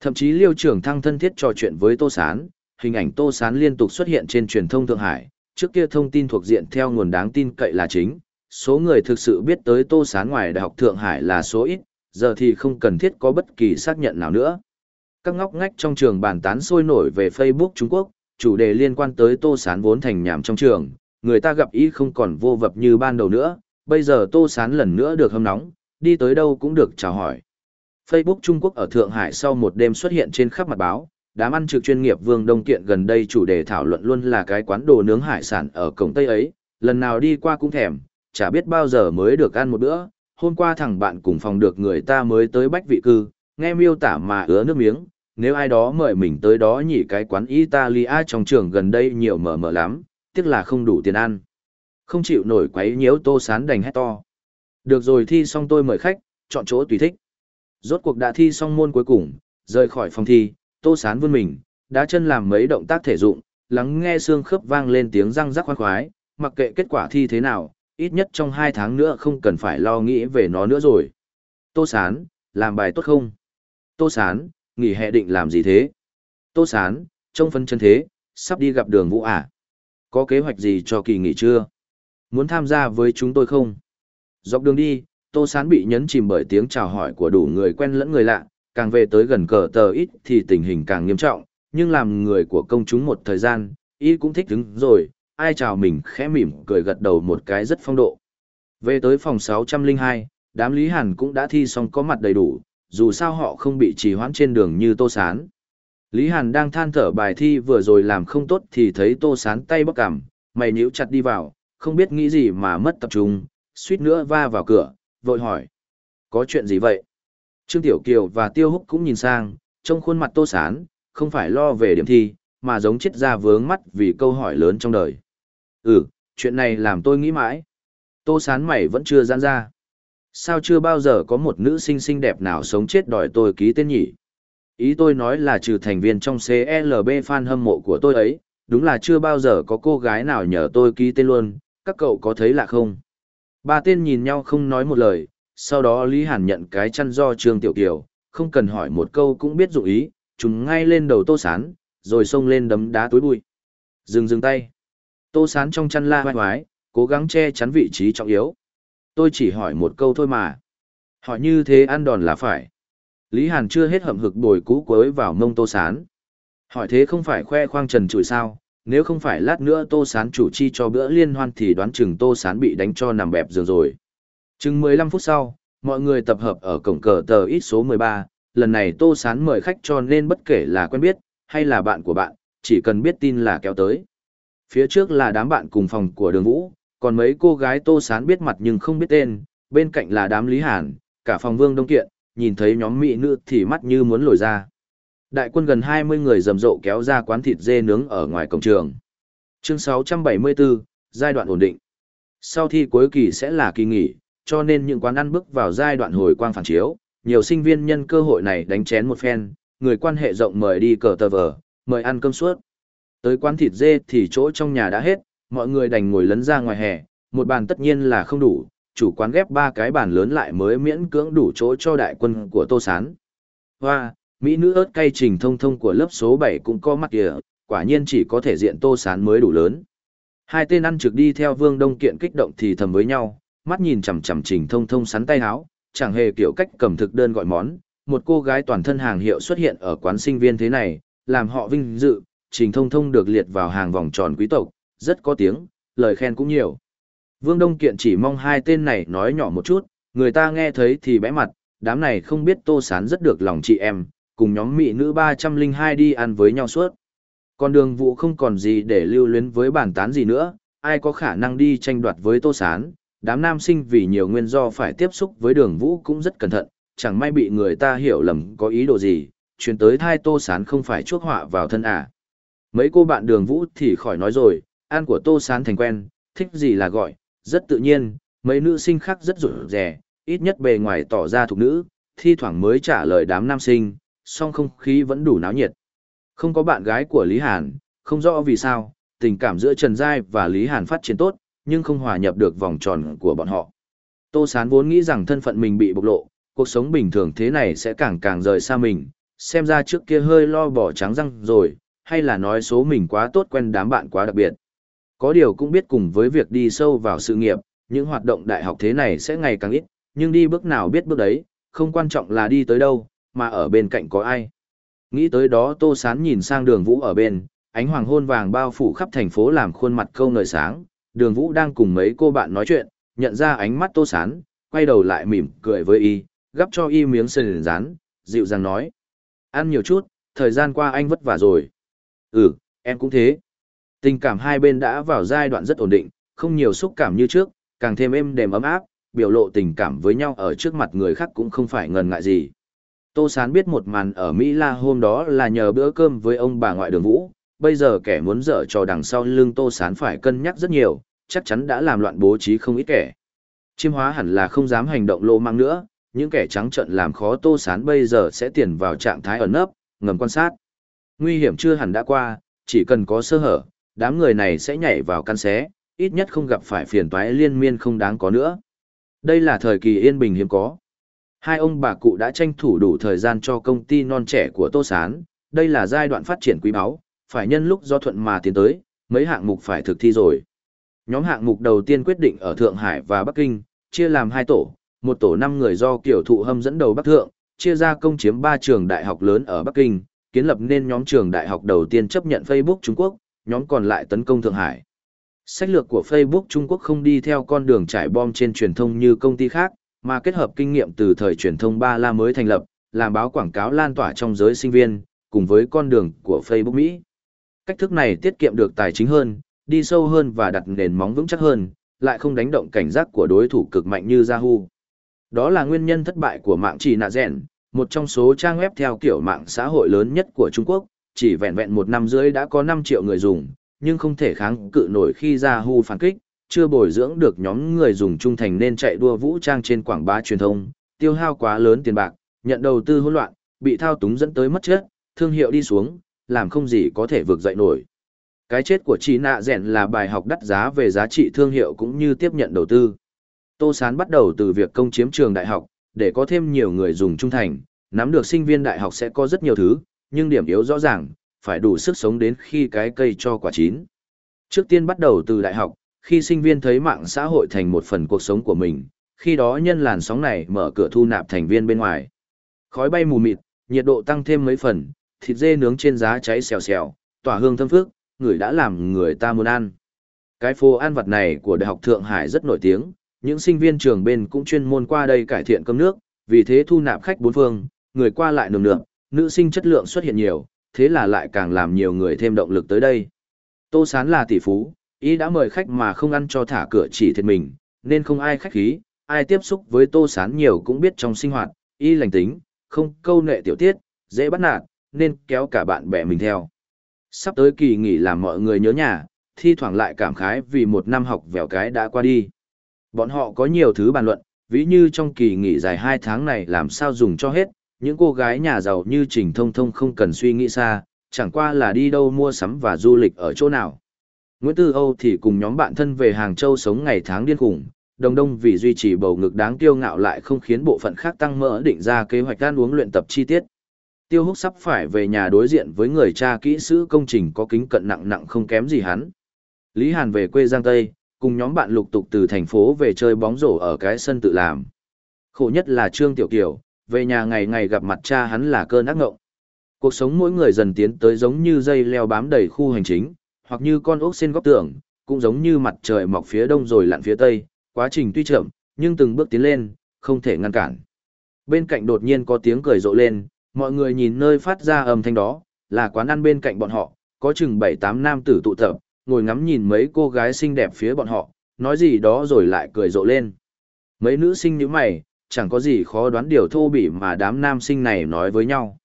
Thậm chí Liêu trưởng thăng thân thiết trò chuyện với Tô Sán, hình ảnh Tô Sán liên tục xuất hiện trên truyền thông Thượng Hải, trước kia thông tin thuộc diện theo nguồn đáng tin cậy là chính, số người thực sự biết tới Tô Sán ngoài Đại học Thượng Hải là số ít, giờ thì không cần thiết có bất kỳ xác nhận nào nữa. Các ngóc ngách trong trường bàn tán sôi nổi về Facebook Trung Quốc, chủ đề liên quan tới Tô Sán vốn thành nhảm trong trường, người ta gặp ý không còn vô vập như ban đầu nữa, bây giờ Tô Sán lần nữa được hâm nóng, đi tới đâu cũng được chào hỏi. Facebook Trung Quốc ở Thượng Hải sau một đêm xuất hiện trên khắp mặt báo, đám ăn trực chuyên nghiệp Vương Đông Kiện gần đây chủ đề thảo luận luôn là cái quán đồ nướng hải sản ở cổng Tây ấy, lần nào đi qua cũng thèm, chả biết bao giờ mới được ăn một bữa. Hôm qua thằng bạn cùng phòng được người ta mới tới bách vị cư, nghe miêu tả mà ứa nước miếng, nếu ai đó mời mình tới đó nhỉ cái quán Italia trong trường gần đây nhiều mở mở lắm, tiếc là không đủ tiền ăn. Không chịu nổi quấy nhiễu tô sán đành hét to. Được rồi thi xong tôi mời khách, chọn chỗ tùy thích. Rốt cuộc đã thi xong môn cuối cùng, rời khỏi phòng thi, tô sán vươn mình, đá chân làm mấy động tác thể dụng, lắng nghe xương khớp vang lên tiếng răng rắc khoan khoái, mặc kệ kết quả thi thế nào, ít nhất trong hai tháng nữa không cần phải lo nghĩ về nó nữa rồi. Tô sán, làm bài tốt không? Tô sán, nghỉ hè định làm gì thế? Tô sán, trông phân chân thế, sắp đi gặp đường vũ à? Có kế hoạch gì cho kỳ nghỉ chưa? Muốn tham gia với chúng tôi không? Dọc đường đi, Tô Sán bị nhấn chìm bởi tiếng chào hỏi của đủ người quen lẫn người lạ, càng về tới gần cờ tờ ít thì tình hình càng nghiêm trọng, nhưng làm người của công chúng một thời gian, ít cũng thích đứng rồi, ai chào mình khẽ mỉm cười gật đầu một cái rất phong độ. Về tới phòng 602, đám Lý Hàn cũng đã thi xong có mặt đầy đủ, dù sao họ không bị trì hoãn trên đường như Tô Sán. Lý Hàn đang than thở bài thi vừa rồi làm không tốt thì thấy Tô Sán tay bóc cằm, mày nhíu chặt đi vào, không biết nghĩ gì mà mất tập trung, suýt nữa va vào cửa, vội hỏi. Có chuyện gì vậy? Trương Tiểu Kiều và Tiêu Húc cũng nhìn sang, trong khuôn mặt Tô Sán, không phải lo về điểm thi, mà giống chết ra vướng mắt vì câu hỏi lớn trong đời. Ừ, chuyện này làm tôi nghĩ mãi. Tô Sán mày vẫn chưa giãn ra. Sao chưa bao giờ có một nữ sinh xinh đẹp nào sống chết đòi tôi ký tên nhỉ? Ý tôi nói là trừ thành viên trong CLB fan hâm mộ của tôi ấy, đúng là chưa bao giờ có cô gái nào nhờ tôi ký tên luôn, các cậu có thấy lạ không? Ba tên nhìn nhau không nói một lời, sau đó Lý Hàn nhận cái chăn do Trương Tiểu Kiều, không cần hỏi một câu cũng biết dụng ý, chúng ngay lên đầu Tô Sán, rồi xông lên đấm đá túi bụi. Dừng dừng tay. Tô Sán trong chăn la hoài hoái, cố gắng che chắn vị trí trọng yếu. Tôi chỉ hỏi một câu thôi mà. Hỏi như thế ăn đòn là phải. Lý Hàn chưa hết hậm hực bồi cú quới vào mông Tô Sán. Hỏi thế không phải khoe khoang trần trụi sao, nếu không phải lát nữa Tô Sán chủ chi cho bữa liên hoan thì đoán chừng Tô Sán bị đánh cho nằm bẹp giường rồi. Chừng 15 phút sau, mọi người tập hợp ở cổng cờ tờ ít số 13, lần này Tô Sán mời khách cho nên bất kể là quen biết, hay là bạn của bạn, chỉ cần biết tin là kéo tới. Phía trước là đám bạn cùng phòng của đường vũ, còn mấy cô gái Tô Sán biết mặt nhưng không biết tên, bên cạnh là đám Lý Hàn, cả phòng Vương Đông Kiện, nhìn thấy nhóm mỹ nữ thì mắt như muốn lồi ra. Đại quân gần 20 người rầm rộ kéo ra quán thịt dê nướng ở ngoài cổng trường. Chương 674, giai đoạn ổn định. Sau thi cuối kỳ sẽ là kỳ nghỉ, cho nên những quán ăn bước vào giai đoạn hồi quang phản chiếu, nhiều sinh viên nhân cơ hội này đánh chén một phen, người quan hệ rộng mời đi cờ tờ vờ, mời ăn cơm suốt. Tới quán thịt dê thì chỗ trong nhà đã hết, mọi người đành ngồi lấn ra ngoài hè, một bàn tất nhiên là không đủ, chủ quán ghép ba cái bàn lớn lại mới miễn cưỡng đủ chỗ cho đại quân của Tô Sán. Hoa, Mỹ nữ ớt cay trình thông thông của lớp số 7 cũng có mặt kìa, quả nhiên chỉ có thể diện Tô Sán mới đủ lớn. Hai tên ăn trực đi theo Vương Đông Kiện kích động thì thầm với nhau, mắt nhìn chằm chằm trình thông thông sắn tay áo, chẳng hề kiểu cách cầm thực đơn gọi món. Một cô gái toàn thân hàng hiệu xuất hiện ở quán sinh viên thế này, làm họ vinh dự, trình thông thông được liệt vào hàng vòng tròn quý tộc, rất có tiếng, lời khen cũng nhiều. Vương Đông Kiện chỉ mong hai tên này nói nhỏ một chút, người ta nghe thấy thì bẽ mặt, đám này không biết tô sán rất được lòng chị em, cùng nhóm mỹ nữ 302 đi ăn với nhau suốt. Còn đường vụ không còn gì để lưu luyến với bản tán gì nữa, ai có khả năng đi tranh đoạt với tô sán, đám nam sinh vì nhiều nguyên do phải tiếp xúc với đường vũ cũng rất cẩn thận, chẳng may bị người ta hiểu lầm có ý đồ gì, chuyển tới thai tô sán không phải chuốc họa vào thân à. Mấy cô bạn đường vũ thì khỏi nói rồi, ăn của tô sán thành quen, thích gì là gọi, rất tự nhiên, mấy nữ sinh khác rất rủi rẻ, ít nhất bề ngoài tỏ ra thuộc nữ, thi thoảng mới trả lời đám nam sinh, song không khí vẫn đủ náo nhiệt. Không có bạn gái của Lý Hàn, không rõ vì sao, tình cảm giữa Trần Giai và Lý Hàn phát triển tốt, nhưng không hòa nhập được vòng tròn của bọn họ. Tô Sán vốn nghĩ rằng thân phận mình bị bộc lộ, cuộc sống bình thường thế này sẽ càng càng rời xa mình, xem ra trước kia hơi lo bỏ trắng răng rồi, hay là nói số mình quá tốt quen đám bạn quá đặc biệt. Có điều cũng biết cùng với việc đi sâu vào sự nghiệp, những hoạt động đại học thế này sẽ ngày càng ít, nhưng đi bước nào biết bước đấy, không quan trọng là đi tới đâu, mà ở bên cạnh có ai. Nghĩ tới đó Tô Sán nhìn sang đường vũ ở bên, ánh hoàng hôn vàng bao phủ khắp thành phố làm khuôn mặt câu ngời sáng, đường vũ đang cùng mấy cô bạn nói chuyện, nhận ra ánh mắt Tô Sán, quay đầu lại mỉm cười với y, gắp cho y miếng sườn rán, dịu dàng nói. Ăn nhiều chút, thời gian qua anh vất vả rồi. Ừ, em cũng thế. Tình cảm hai bên đã vào giai đoạn rất ổn định, không nhiều xúc cảm như trước, càng thêm êm đềm ấm áp, biểu lộ tình cảm với nhau ở trước mặt người khác cũng không phải ngần ngại gì. Tô Sán biết một màn ở Mỹ La hôm đó là nhờ bữa cơm với ông bà ngoại đường vũ, bây giờ kẻ muốn dở trò đằng sau lưng Tô Sán phải cân nhắc rất nhiều, chắc chắn đã làm loạn bố trí không ít kẻ. Chiêm hóa hẳn là không dám hành động lô mang nữa, những kẻ trắng trợn làm khó Tô Sán bây giờ sẽ tiền vào trạng thái ẩn nấp, ngầm quan sát. Nguy hiểm chưa hẳn đã qua, chỉ cần có sơ hở, đám người này sẽ nhảy vào căn xé, ít nhất không gặp phải phiền toái liên miên không đáng có nữa. Đây là thời kỳ yên bình hiếm có. Hai ông bà cụ đã tranh thủ đủ thời gian cho công ty non trẻ của Tô Sán, đây là giai đoạn phát triển quý báu, phải nhân lúc do thuận mà tiến tới, mấy hạng mục phải thực thi rồi. Nhóm hạng mục đầu tiên quyết định ở Thượng Hải và Bắc Kinh, chia làm hai tổ, một tổ năm người do kiểu thụ hâm dẫn đầu Bắc Thượng, chia ra công chiếm ba trường đại học lớn ở Bắc Kinh, kiến lập nên nhóm trường đại học đầu tiên chấp nhận Facebook Trung Quốc, nhóm còn lại tấn công Thượng Hải. Sách lược của Facebook Trung Quốc không đi theo con đường trải bom trên truyền thông như công ty khác, mà kết hợp kinh nghiệm từ thời truyền thông Ba La mới thành lập, làm báo quảng cáo lan tỏa trong giới sinh viên, cùng với con đường của Facebook Mỹ. Cách thức này tiết kiệm được tài chính hơn, đi sâu hơn và đặt nền móng vững chắc hơn, lại không đánh động cảnh giác của đối thủ cực mạnh như Yahoo. Đó là nguyên nhân thất bại của mạng chỉ nạ rèn, một trong số trang web theo kiểu mạng xã hội lớn nhất của Trung Quốc, chỉ vẹn vẹn một năm rưỡi đã có 5 triệu người dùng, nhưng không thể kháng cự nổi khi Yahoo phản kích, chưa bồi dưỡng được nhóm người dùng trung thành nên chạy đua vũ trang trên quảng bá truyền thông, tiêu hao quá lớn tiền bạc, nhận đầu tư hỗn loạn, bị thao túng dẫn tới mất chất, thương hiệu đi xuống, làm không gì có thể vượt dậy nổi. Cái chết của Chí nạ rèn là bài học đắt giá về giá trị thương hiệu cũng như tiếp nhận đầu tư. Tô Sán bắt đầu từ việc công chiếm trường đại học, để có thêm nhiều người dùng trung thành, nắm được sinh viên đại học sẽ có rất nhiều thứ, nhưng điểm yếu rõ ràng, phải đủ sức sống đến khi cái cây cho quả chín. Trước tiên bắt đầu từ đại học, khi sinh viên thấy mạng xã hội thành một phần cuộc sống của mình, khi đó nhân làn sóng này mở cửa thu nạp thành viên bên ngoài. Khói bay mù mịt, nhiệt độ tăng thêm mấy phần, thịt dê nướng trên giá cháy xèo xèo, tỏa hương thơm phức, người đã làm người ta muốn ăn. Cái phố ăn vặt này của Đại học Thượng Hải rất nổi tiếng, những sinh viên trường bên cũng chuyên môn qua đây cải thiện cơm nước, vì thế thu nạp khách bốn phương, người qua lại nườm nượp, nữ sinh chất lượng xuất hiện nhiều, thế là lại càng làm nhiều người thêm động lực tới đây. Tô Sán là tỷ phú, ý đã mời khách mà không ăn cho thả cửa chỉ thiệt mình, nên không ai khách khí, ai tiếp xúc với Tô Sán nhiều cũng biết trong sinh hoạt, y lành tính, không câu nệ tiểu tiết, dễ bắt nạt, nên kéo cả bạn bè mình theo. Sắp tới kỳ nghỉ làm mọi người nhớ nhà, thi thoảng lại cảm khái vì một năm học vèo cái đã qua đi. Bọn họ có nhiều thứ bàn luận, ví như trong kỳ nghỉ dài 2 tháng này làm sao dùng cho hết, những cô gái nhà giàu như Trình Thông Thông không cần suy nghĩ xa, chẳng qua là đi đâu mua sắm và du lịch ở chỗ nào. Nguyễn Tư Âu thì cùng nhóm bạn thân về Hàng Châu sống ngày tháng điên khủng, đồng đông vì duy trì bầu ngực đáng kiêu ngạo lại không khiến bộ phận khác tăng mỡ định ra kế hoạch ăn uống luyện tập chi tiết. Tiêu Húc sắp phải về nhà đối diện với người cha kỹ sư công trình có kính cận nặng nặng không kém gì hắn. Lý Hàn về quê Giang Tây, cùng nhóm bạn lục tục từ thành phố về chơi bóng rổ ở cái sân tự làm. Khổ nhất là Trương Tiểu Kiều, về nhà ngày ngày gặp mặt cha hắn là cơn ác ngộng. Cuộc sống mỗi người dần tiến tới giống như dây leo bám đầy khu hành chính, hoặc như con ốc trên góc tường, cũng giống như mặt trời mọc phía đông rồi lặn phía tây, quá trình tuy chậm, nhưng từng bước tiến lên, không thể ngăn cản. Bên cạnh đột nhiên có tiếng cười rộ lên, mọi người nhìn nơi phát ra âm thanh đó, là quán ăn bên cạnh bọn họ, có chừng 7-8 nam tử tụ tập, ngồi ngắm nhìn mấy cô gái xinh đẹp phía bọn họ, nói gì đó rồi lại cười rộ lên. Mấy nữ sinh như mày, chẳng có gì khó đoán điều thô bỉ mà đám nam sinh này nói với nhau.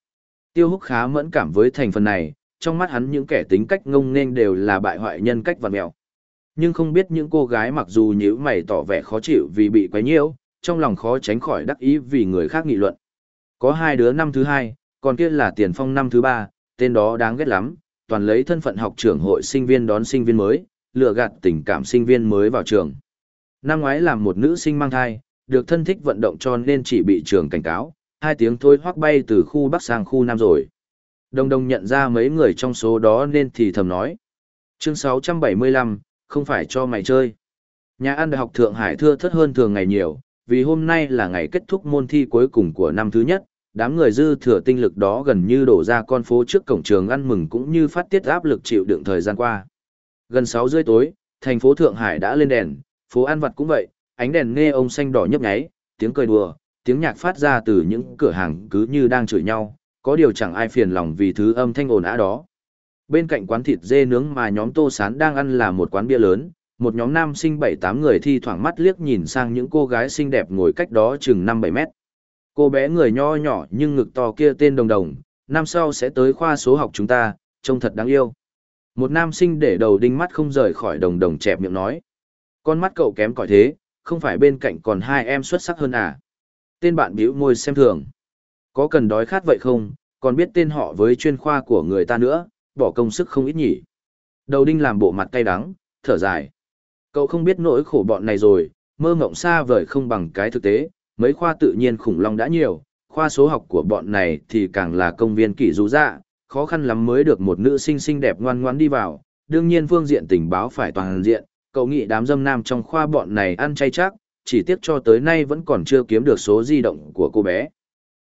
Tiêu húc khá mẫn cảm với thành phần này, trong mắt hắn những kẻ tính cách ngông nên đều là bại hoại nhân cách và mèo. Nhưng không biết những cô gái mặc dù nhíu mày tỏ vẻ khó chịu vì bị quấy nhiễu, trong lòng khó tránh khỏi đắc ý vì người khác nghị luận. Có hai đứa năm thứ hai, còn kia là tiền phong năm thứ ba, tên đó đáng ghét lắm, toàn lấy thân phận học trưởng hội sinh viên đón sinh viên mới, lừa gạt tình cảm sinh viên mới vào trường. Năm ngoái làm một nữ sinh mang thai, được thân thích vận động cho nên chỉ bị trường cảnh cáo, hai tiếng thôi hoác bay từ khu Bắc sang khu Nam rồi. Đồng đồng nhận ra mấy người trong số đó nên thì thầm nói. Chương 675, không phải cho mày chơi. Nhà ăn đại học Thượng Hải thưa thất hơn thường ngày nhiều, vì hôm nay là ngày kết thúc môn thi cuối cùng của năm thứ nhất, đám người dư thừa tinh lực đó gần như đổ ra con phố trước cổng trường ăn mừng cũng như phát tiết áp lực chịu đựng thời gian qua. Gần 6 rưỡi tối, thành phố Thượng Hải đã lên đèn, phố ăn vặt cũng vậy, ánh đèn nghe ông xanh đỏ nhấp nháy, tiếng cười đùa, tiếng nhạc phát ra từ những cửa hàng cứ như đang chửi nhau, có điều chẳng ai phiền lòng vì thứ âm thanh ồn ào đó. Bên cạnh quán thịt dê nướng mà nhóm Tô Sán đang ăn là một quán bia lớn, một nhóm nam sinh 7-8 người thi thoảng mắt liếc nhìn sang những cô gái xinh đẹp ngồi cách đó chừng 5-7 mét. Cô bé người nho nhỏ nhưng ngực to kia tên Đồng Đồng, năm sau sẽ tới khoa số học chúng ta, trông thật đáng yêu. Một nam sinh để đầu đinh mắt không rời khỏi Đồng Đồng chẹp miệng nói. Con mắt cậu kém cỏi thế, không phải bên cạnh còn hai em xuất sắc hơn à? Tên bạn bĩu môi xem thường. Có cần đói khát vậy không, còn biết tên họ với chuyên khoa của người ta nữa, bỏ công sức không ít nhỉ. Đầu đinh làm bộ mặt cay đắng, thở dài. Cậu không biết nỗi khổ bọn này rồi, mơ mộng xa vời không bằng cái thực tế, mấy khoa tự nhiên khủng long đã nhiều, khoa số học của bọn này thì càng là công viên kỷ rú dạ, khó khăn lắm mới được một nữ sinh xinh đẹp ngoan ngoãn đi vào, đương nhiên phương diện tình báo phải toàn diện, cậu nghĩ đám dâm nam trong khoa bọn này ăn chay chắc, chỉ tiếc cho tới nay vẫn còn chưa kiếm được số di động của cô bé.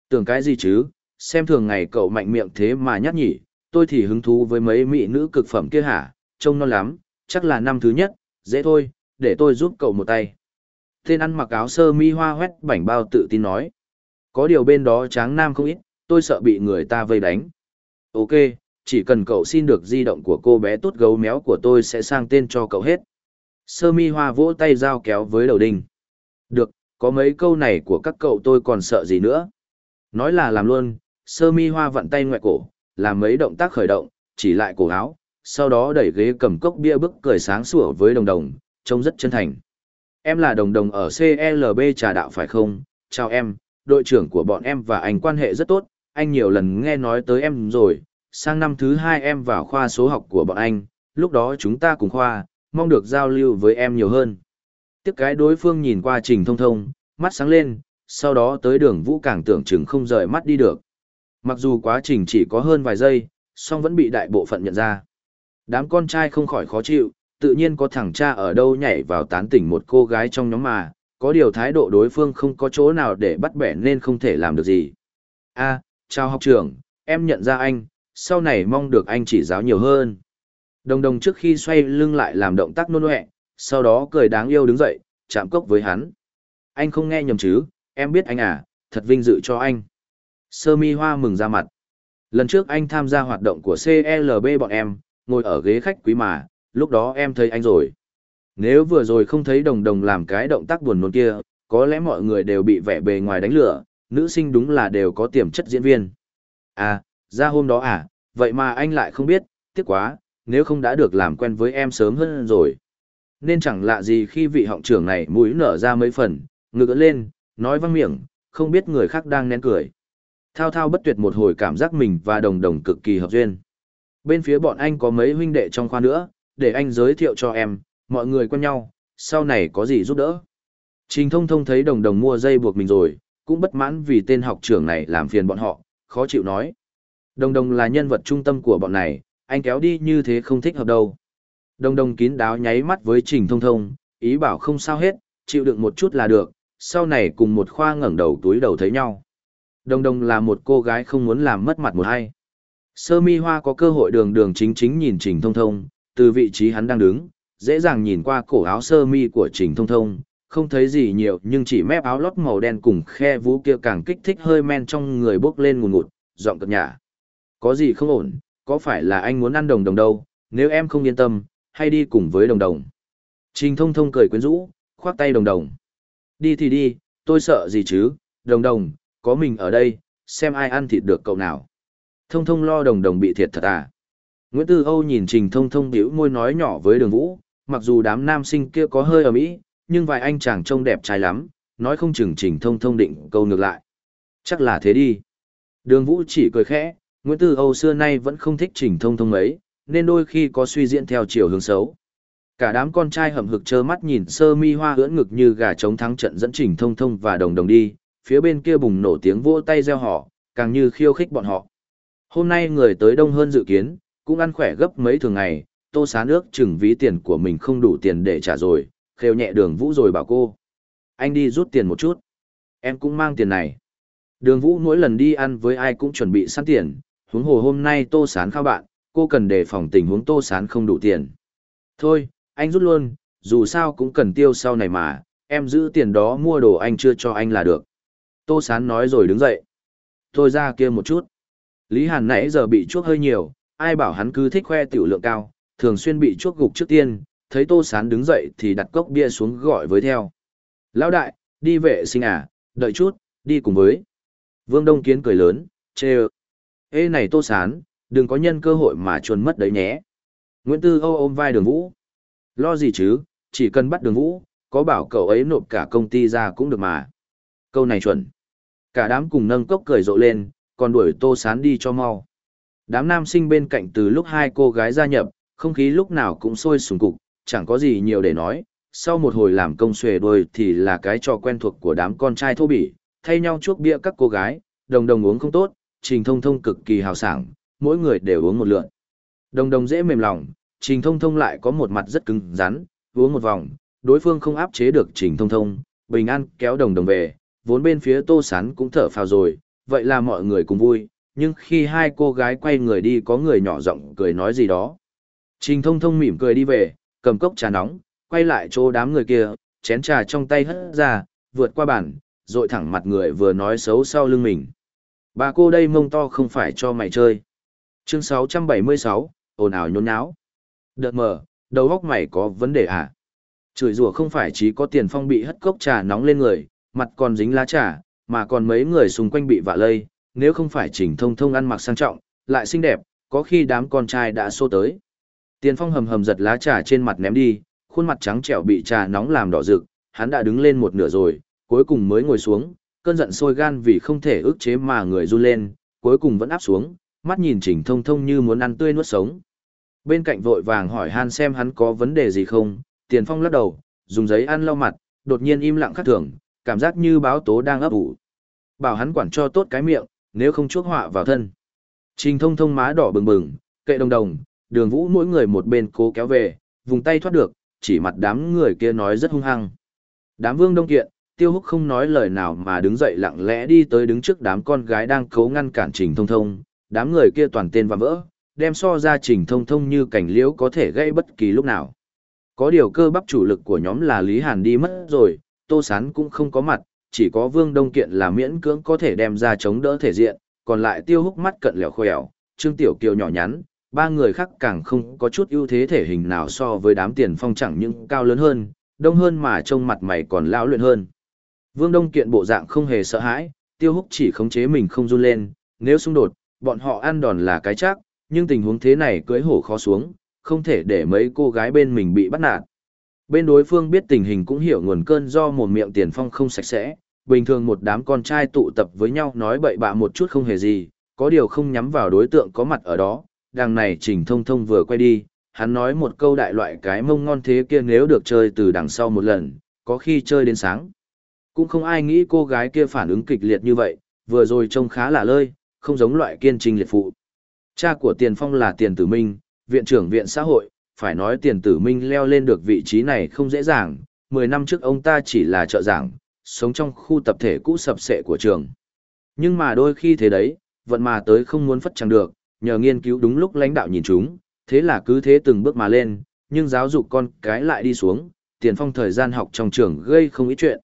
Tưởng cái gì chứ, xem thường ngày cậu mạnh miệng thế mà nhát nhỉ, tôi thì hứng thú với mấy mỹ nữ cực phẩm kia hả, trông non lắm, chắc là năm thứ nhất, dễ thôi, để tôi giúp cậu một tay. Tên ăn mặc áo sơ mi hoa hoét bảnh bao tự tin nói. Có điều bên đó tráng nam không ít, tôi sợ bị người ta vây đánh. Ok, chỉ cần cậu xin được di động của cô bé tốt gấu méo của tôi sẽ sang tên cho cậu hết. Sơ mi hoa vỗ tay giao kéo với đầu đinh. Được, có mấy câu này của các cậu tôi còn sợ gì nữa. Nói là làm luôn, sơ mi hoa vặn tay ngoại cổ, làm mấy động tác khởi động, chỉ lại cổ áo, sau đó đẩy ghế cầm cốc bia bức cười sáng sủa với đồng đồng, trông rất chân thành. Em là đồng đồng ở CLB trà đạo phải không? Chào em, đội trưởng của bọn em và anh quan hệ rất tốt, anh nhiều lần nghe nói tới em rồi, sang năm thứ hai em vào khoa số học của bọn anh, lúc đó chúng ta cùng khoa, mong được giao lưu với em nhiều hơn. Tiếp cái đối phương nhìn qua trình thông thông, mắt sáng lên, sau đó tới đường vũ càng tưởng chừng không rời mắt đi được. Mặc dù quá trình chỉ có hơn vài giây, song vẫn bị đại bộ phận nhận ra. Đám con trai không khỏi khó chịu, tự nhiên có thằng cha ở đâu nhảy vào tán tỉnh một cô gái trong nhóm mà, có điều thái độ đối phương không có chỗ nào để bắt bẻ nên không thể làm được gì. a chào học trưởng, em nhận ra anh, sau này mong được anh chỉ giáo nhiều hơn. Đồng đồng trước khi xoay lưng lại làm động tác nôn nọe, sau đó cười đáng yêu đứng dậy, chạm cốc với hắn. Anh không nghe nhầm chứ, em biết anh à, thật vinh dự cho anh. Sơ mi hoa mừng ra mặt. Lần trước anh tham gia hoạt động của CLB bọn em, ngồi ở ghế khách quý mà, lúc đó em thấy anh rồi. Nếu vừa rồi không thấy đồng đồng làm cái động tác buồn nôn kia, có lẽ mọi người đều bị vẻ bề ngoài đánh lửa, nữ sinh đúng là đều có tiềm chất diễn viên. À, ra hôm đó à, vậy mà anh lại không biết, tiếc quá, nếu không đã được làm quen với em sớm hơn rồi. Nên chẳng lạ gì khi vị họng trưởng này mũi nở ra mấy phần, ngực lên, nói văng miệng, không biết người khác đang nén cười. Thao thao bất tuyệt một hồi cảm giác mình và đồng đồng cực kỳ hợp duyên. Bên phía bọn anh có mấy huynh đệ trong khoa nữa, để anh giới thiệu cho em, mọi người quen nhau, sau này có gì giúp đỡ. Trình thông thông thấy đồng đồng mua dây buộc mình rồi, cũng bất mãn vì tên học trưởng này làm phiền bọn họ, khó chịu nói. Đồng đồng là nhân vật trung tâm của bọn này, anh kéo đi như thế không thích hợp đâu. Đồng đồng kín đáo nháy mắt với trình thông thông, ý bảo không sao hết, chịu đựng một chút là được, sau này cùng một khoa ngẩng đầu túi đầu thấy nhau. Đồng đồng là một cô gái không muốn làm mất mặt một ai. Sơ mi hoa có cơ hội đường đường chính chính nhìn trình thông thông, từ vị trí hắn đang đứng, dễ dàng nhìn qua cổ áo sơ mi của trình thông thông, không thấy gì nhiều nhưng chỉ mép áo lót màu đen cùng khe vú kia càng kích thích hơi men trong người bốc lên ngùn ngụt, giọng cật nhả. Có gì không ổn, có phải là anh muốn ăn đồng đồng đâu, nếu em không yên tâm, hay đi cùng với đồng đồng. Trình thông thông cười quyến rũ, khoác tay đồng đồng. Đi thì đi, tôi sợ gì chứ, đồng đồng, có mình ở đây, xem ai ăn thịt được cậu nào. Thông thông lo đồng đồng bị thiệt thật à. Nguyễn Tư Âu nhìn Trình Thông Thông biểu môi nói nhỏ với đường vũ, mặc dù đám nam sinh kia có hơi ở mỹ, nhưng vài anh chàng trông đẹp trai lắm, nói không chừng Trình Thông Thông định câu ngược lại. Chắc là thế đi. Đường vũ chỉ cười khẽ, Nguyễn Tư Âu xưa nay vẫn không thích Trình Thông Thông ấy, nên đôi khi có suy diễn theo chiều hướng xấu. Cả đám con trai hầm hực trơ mắt nhìn sơ mi hoa ưỡn ngực như gà trống thắng trận dẫn Trình Thông Thông và Đồng Đồng đi, phía bên kia bùng nổ tiếng vỗ tay reo họ, càng như khiêu khích bọn họ. Hôm nay người tới đông hơn dự kiến, cũng ăn khỏe gấp mấy thường ngày, tô xá nước chừng ví tiền của mình không đủ tiền để trả rồi, khều nhẹ đường vũ rồi bảo cô. Anh đi rút tiền một chút. Em cũng mang tiền này. Đường vũ mỗi lần đi ăn với ai cũng chuẩn bị sẵn tiền, huống hồ hôm nay tô sán khao bạn, cô cần đề phòng tình huống tô sán không đủ tiền. Thôi, anh rút luôn, dù sao cũng cần tiêu sau này mà, em giữ tiền đó mua đồ anh chưa cho anh là được. Tô sán nói rồi đứng dậy. Tôi ra kia một chút. Lý Hàn nãy giờ bị chuốc hơi nhiều, ai bảo hắn cứ thích khoe tiểu lượng cao, thường xuyên bị chuốc gục trước tiên, thấy Tô Sán đứng dậy thì đặt cốc bia xuống gọi với theo. Lão đại, đi vệ sinh à, đợi chút, đi cùng với. Vương Đông Kiến cười lớn, chê ơ. Ê này Tô Sán, đừng có nhân cơ hội mà chuồn mất đấy nhé. Nguyễn Tư Âu ôm vai đường vũ. Lo gì chứ, chỉ cần bắt đường vũ, có bảo cậu ấy nộp cả công ty ra cũng được mà. Câu này chuẩn. Cả đám cùng nâng cốc cười rộ lên, còn đuổi Tô Sán đi cho mau. Đám nam sinh bên cạnh từ lúc hai cô gái gia nhập, không khí lúc nào cũng sôi sùng cục, chẳng có gì nhiều để nói. Sau một hồi làm công xuề đôi thì là cái trò quen thuộc của đám con trai thô bỉ, thay nhau chuốc bia các cô gái, đồng đồng uống không tốt, trình thông thông cực kỳ hào sảng, mỗi người đều uống một lượn. Đồng đồng dễ mềm lòng, trình thông thông lại có một mặt rất cứng rắn, uống một vòng, đối phương không áp chế được trình thông thông, bình an kéo đồng đồng về, vốn bên phía tô sán cũng thở phào rồi, vậy là mọi người cùng vui, nhưng khi hai cô gái quay người đi có người nhỏ giọng cười nói gì đó. Trình thông thông mỉm cười đi về, cầm cốc trà nóng, quay lại chỗ đám người kia, chén trà trong tay hất ra, vượt qua bàn, rội thẳng mặt người vừa nói xấu sau lưng mình. Bà cô đây mông to không phải cho mày chơi. Chương 676, ồn ào nhốn nháo. Đợt mở, đầu góc mày có vấn đề à? Chửi rủa không phải chỉ có tiền phong bị hất cốc trà nóng lên người, mặt còn dính lá trà, mà còn mấy người xung quanh bị vạ lây, nếu không phải Trình Thông Thông ăn mặc sang trọng, lại xinh đẹp, có khi đám con trai đã xô tới. Tiền Phong hầm hầm giật lá trà trên mặt ném đi, khuôn mặt trắng trẻo bị trà nóng làm đỏ rực, hắn đã đứng lên một nửa rồi, cuối cùng mới ngồi xuống, cơn giận sôi gan vì không thể ức chế mà người run lên, cuối cùng vẫn áp xuống, mắt nhìn Trình Thông Thông như muốn ăn tươi nuốt sống. Bên cạnh vội vàng hỏi han xem hắn có vấn đề gì không, Tiền Phong lắc đầu, dùng giấy ăn lau mặt, đột nhiên im lặng khắc thường, cảm giác như báo tố đang ấp ủ. Bảo hắn quản cho tốt cái miệng, nếu không chuốc họa vào thân. Trình thông thông má đỏ bừng bừng, kệ đồng đồng, đường vũ mỗi người một bên cố kéo về, vùng tay thoát được, chỉ mặt đám người kia nói rất hung hăng. Đám vương đông kiện, tiêu húc không nói lời nào mà đứng dậy lặng lẽ đi tới đứng trước đám con gái đang cấu ngăn cản trình thông thông, đám người kia toàn tên và vỡ, đem so ra trình thông thông như cảnh liễu có thể gây bất kỳ lúc nào. Có điều cơ bắp chủ lực của nhóm là Lý Hàn đi mất rồi, Tô Sán cũng không có mặt, chỉ có Vương Đông Kiện là miễn cưỡng có thể đem ra chống đỡ thể diện, còn lại tiêu húc mắt cận lẻo khỏe, Trương Tiểu Kiều nhỏ nhắn, ba người khác càng không có chút ưu thế thể hình nào so với đám tiền phong chẳng những cao lớn hơn, đông hơn mà trông mặt mày còn lão luyện hơn. Vương Đông Kiện bộ dạng không hề sợ hãi, tiêu húc chỉ khống chế mình không run lên, nếu xung đột, bọn họ ăn đòn là cái chắc, nhưng tình huống thế này cưới hổ khó xuống, không thể để mấy cô gái bên mình bị bắt nạt. Bên đối phương biết tình hình cũng hiểu nguồn cơn do một miệng tiền phong không sạch sẽ, bình thường một đám con trai tụ tập với nhau nói bậy bạ một chút không hề gì, có điều không nhắm vào đối tượng có mặt ở đó, đằng này trình thông thông vừa quay đi, hắn nói một câu đại loại cái mông ngon thế kia nếu được chơi từ đằng sau một lần, có khi chơi đến sáng. Cũng không ai nghĩ cô gái kia phản ứng kịch liệt như vậy, vừa rồi trông khá là lơi, không giống loại kiên trình liệt phụ. Cha của Tiền Phong là Tiền Tử Minh, viện trưởng viện xã hội, phải nói Tiền Tử Minh leo lên được vị trí này không dễ dàng, 10 năm trước ông ta chỉ là trợ giảng, sống trong khu tập thể cũ sập sệ của trường. Nhưng mà đôi khi thế đấy, vận mà tới không muốn phất chẳng được, nhờ nghiên cứu đúng lúc lãnh đạo nhìn chúng, thế là cứ thế từng bước mà lên, nhưng giáo dục con cái lại đi xuống, Tiền Phong thời gian học trong trường gây không ít chuyện.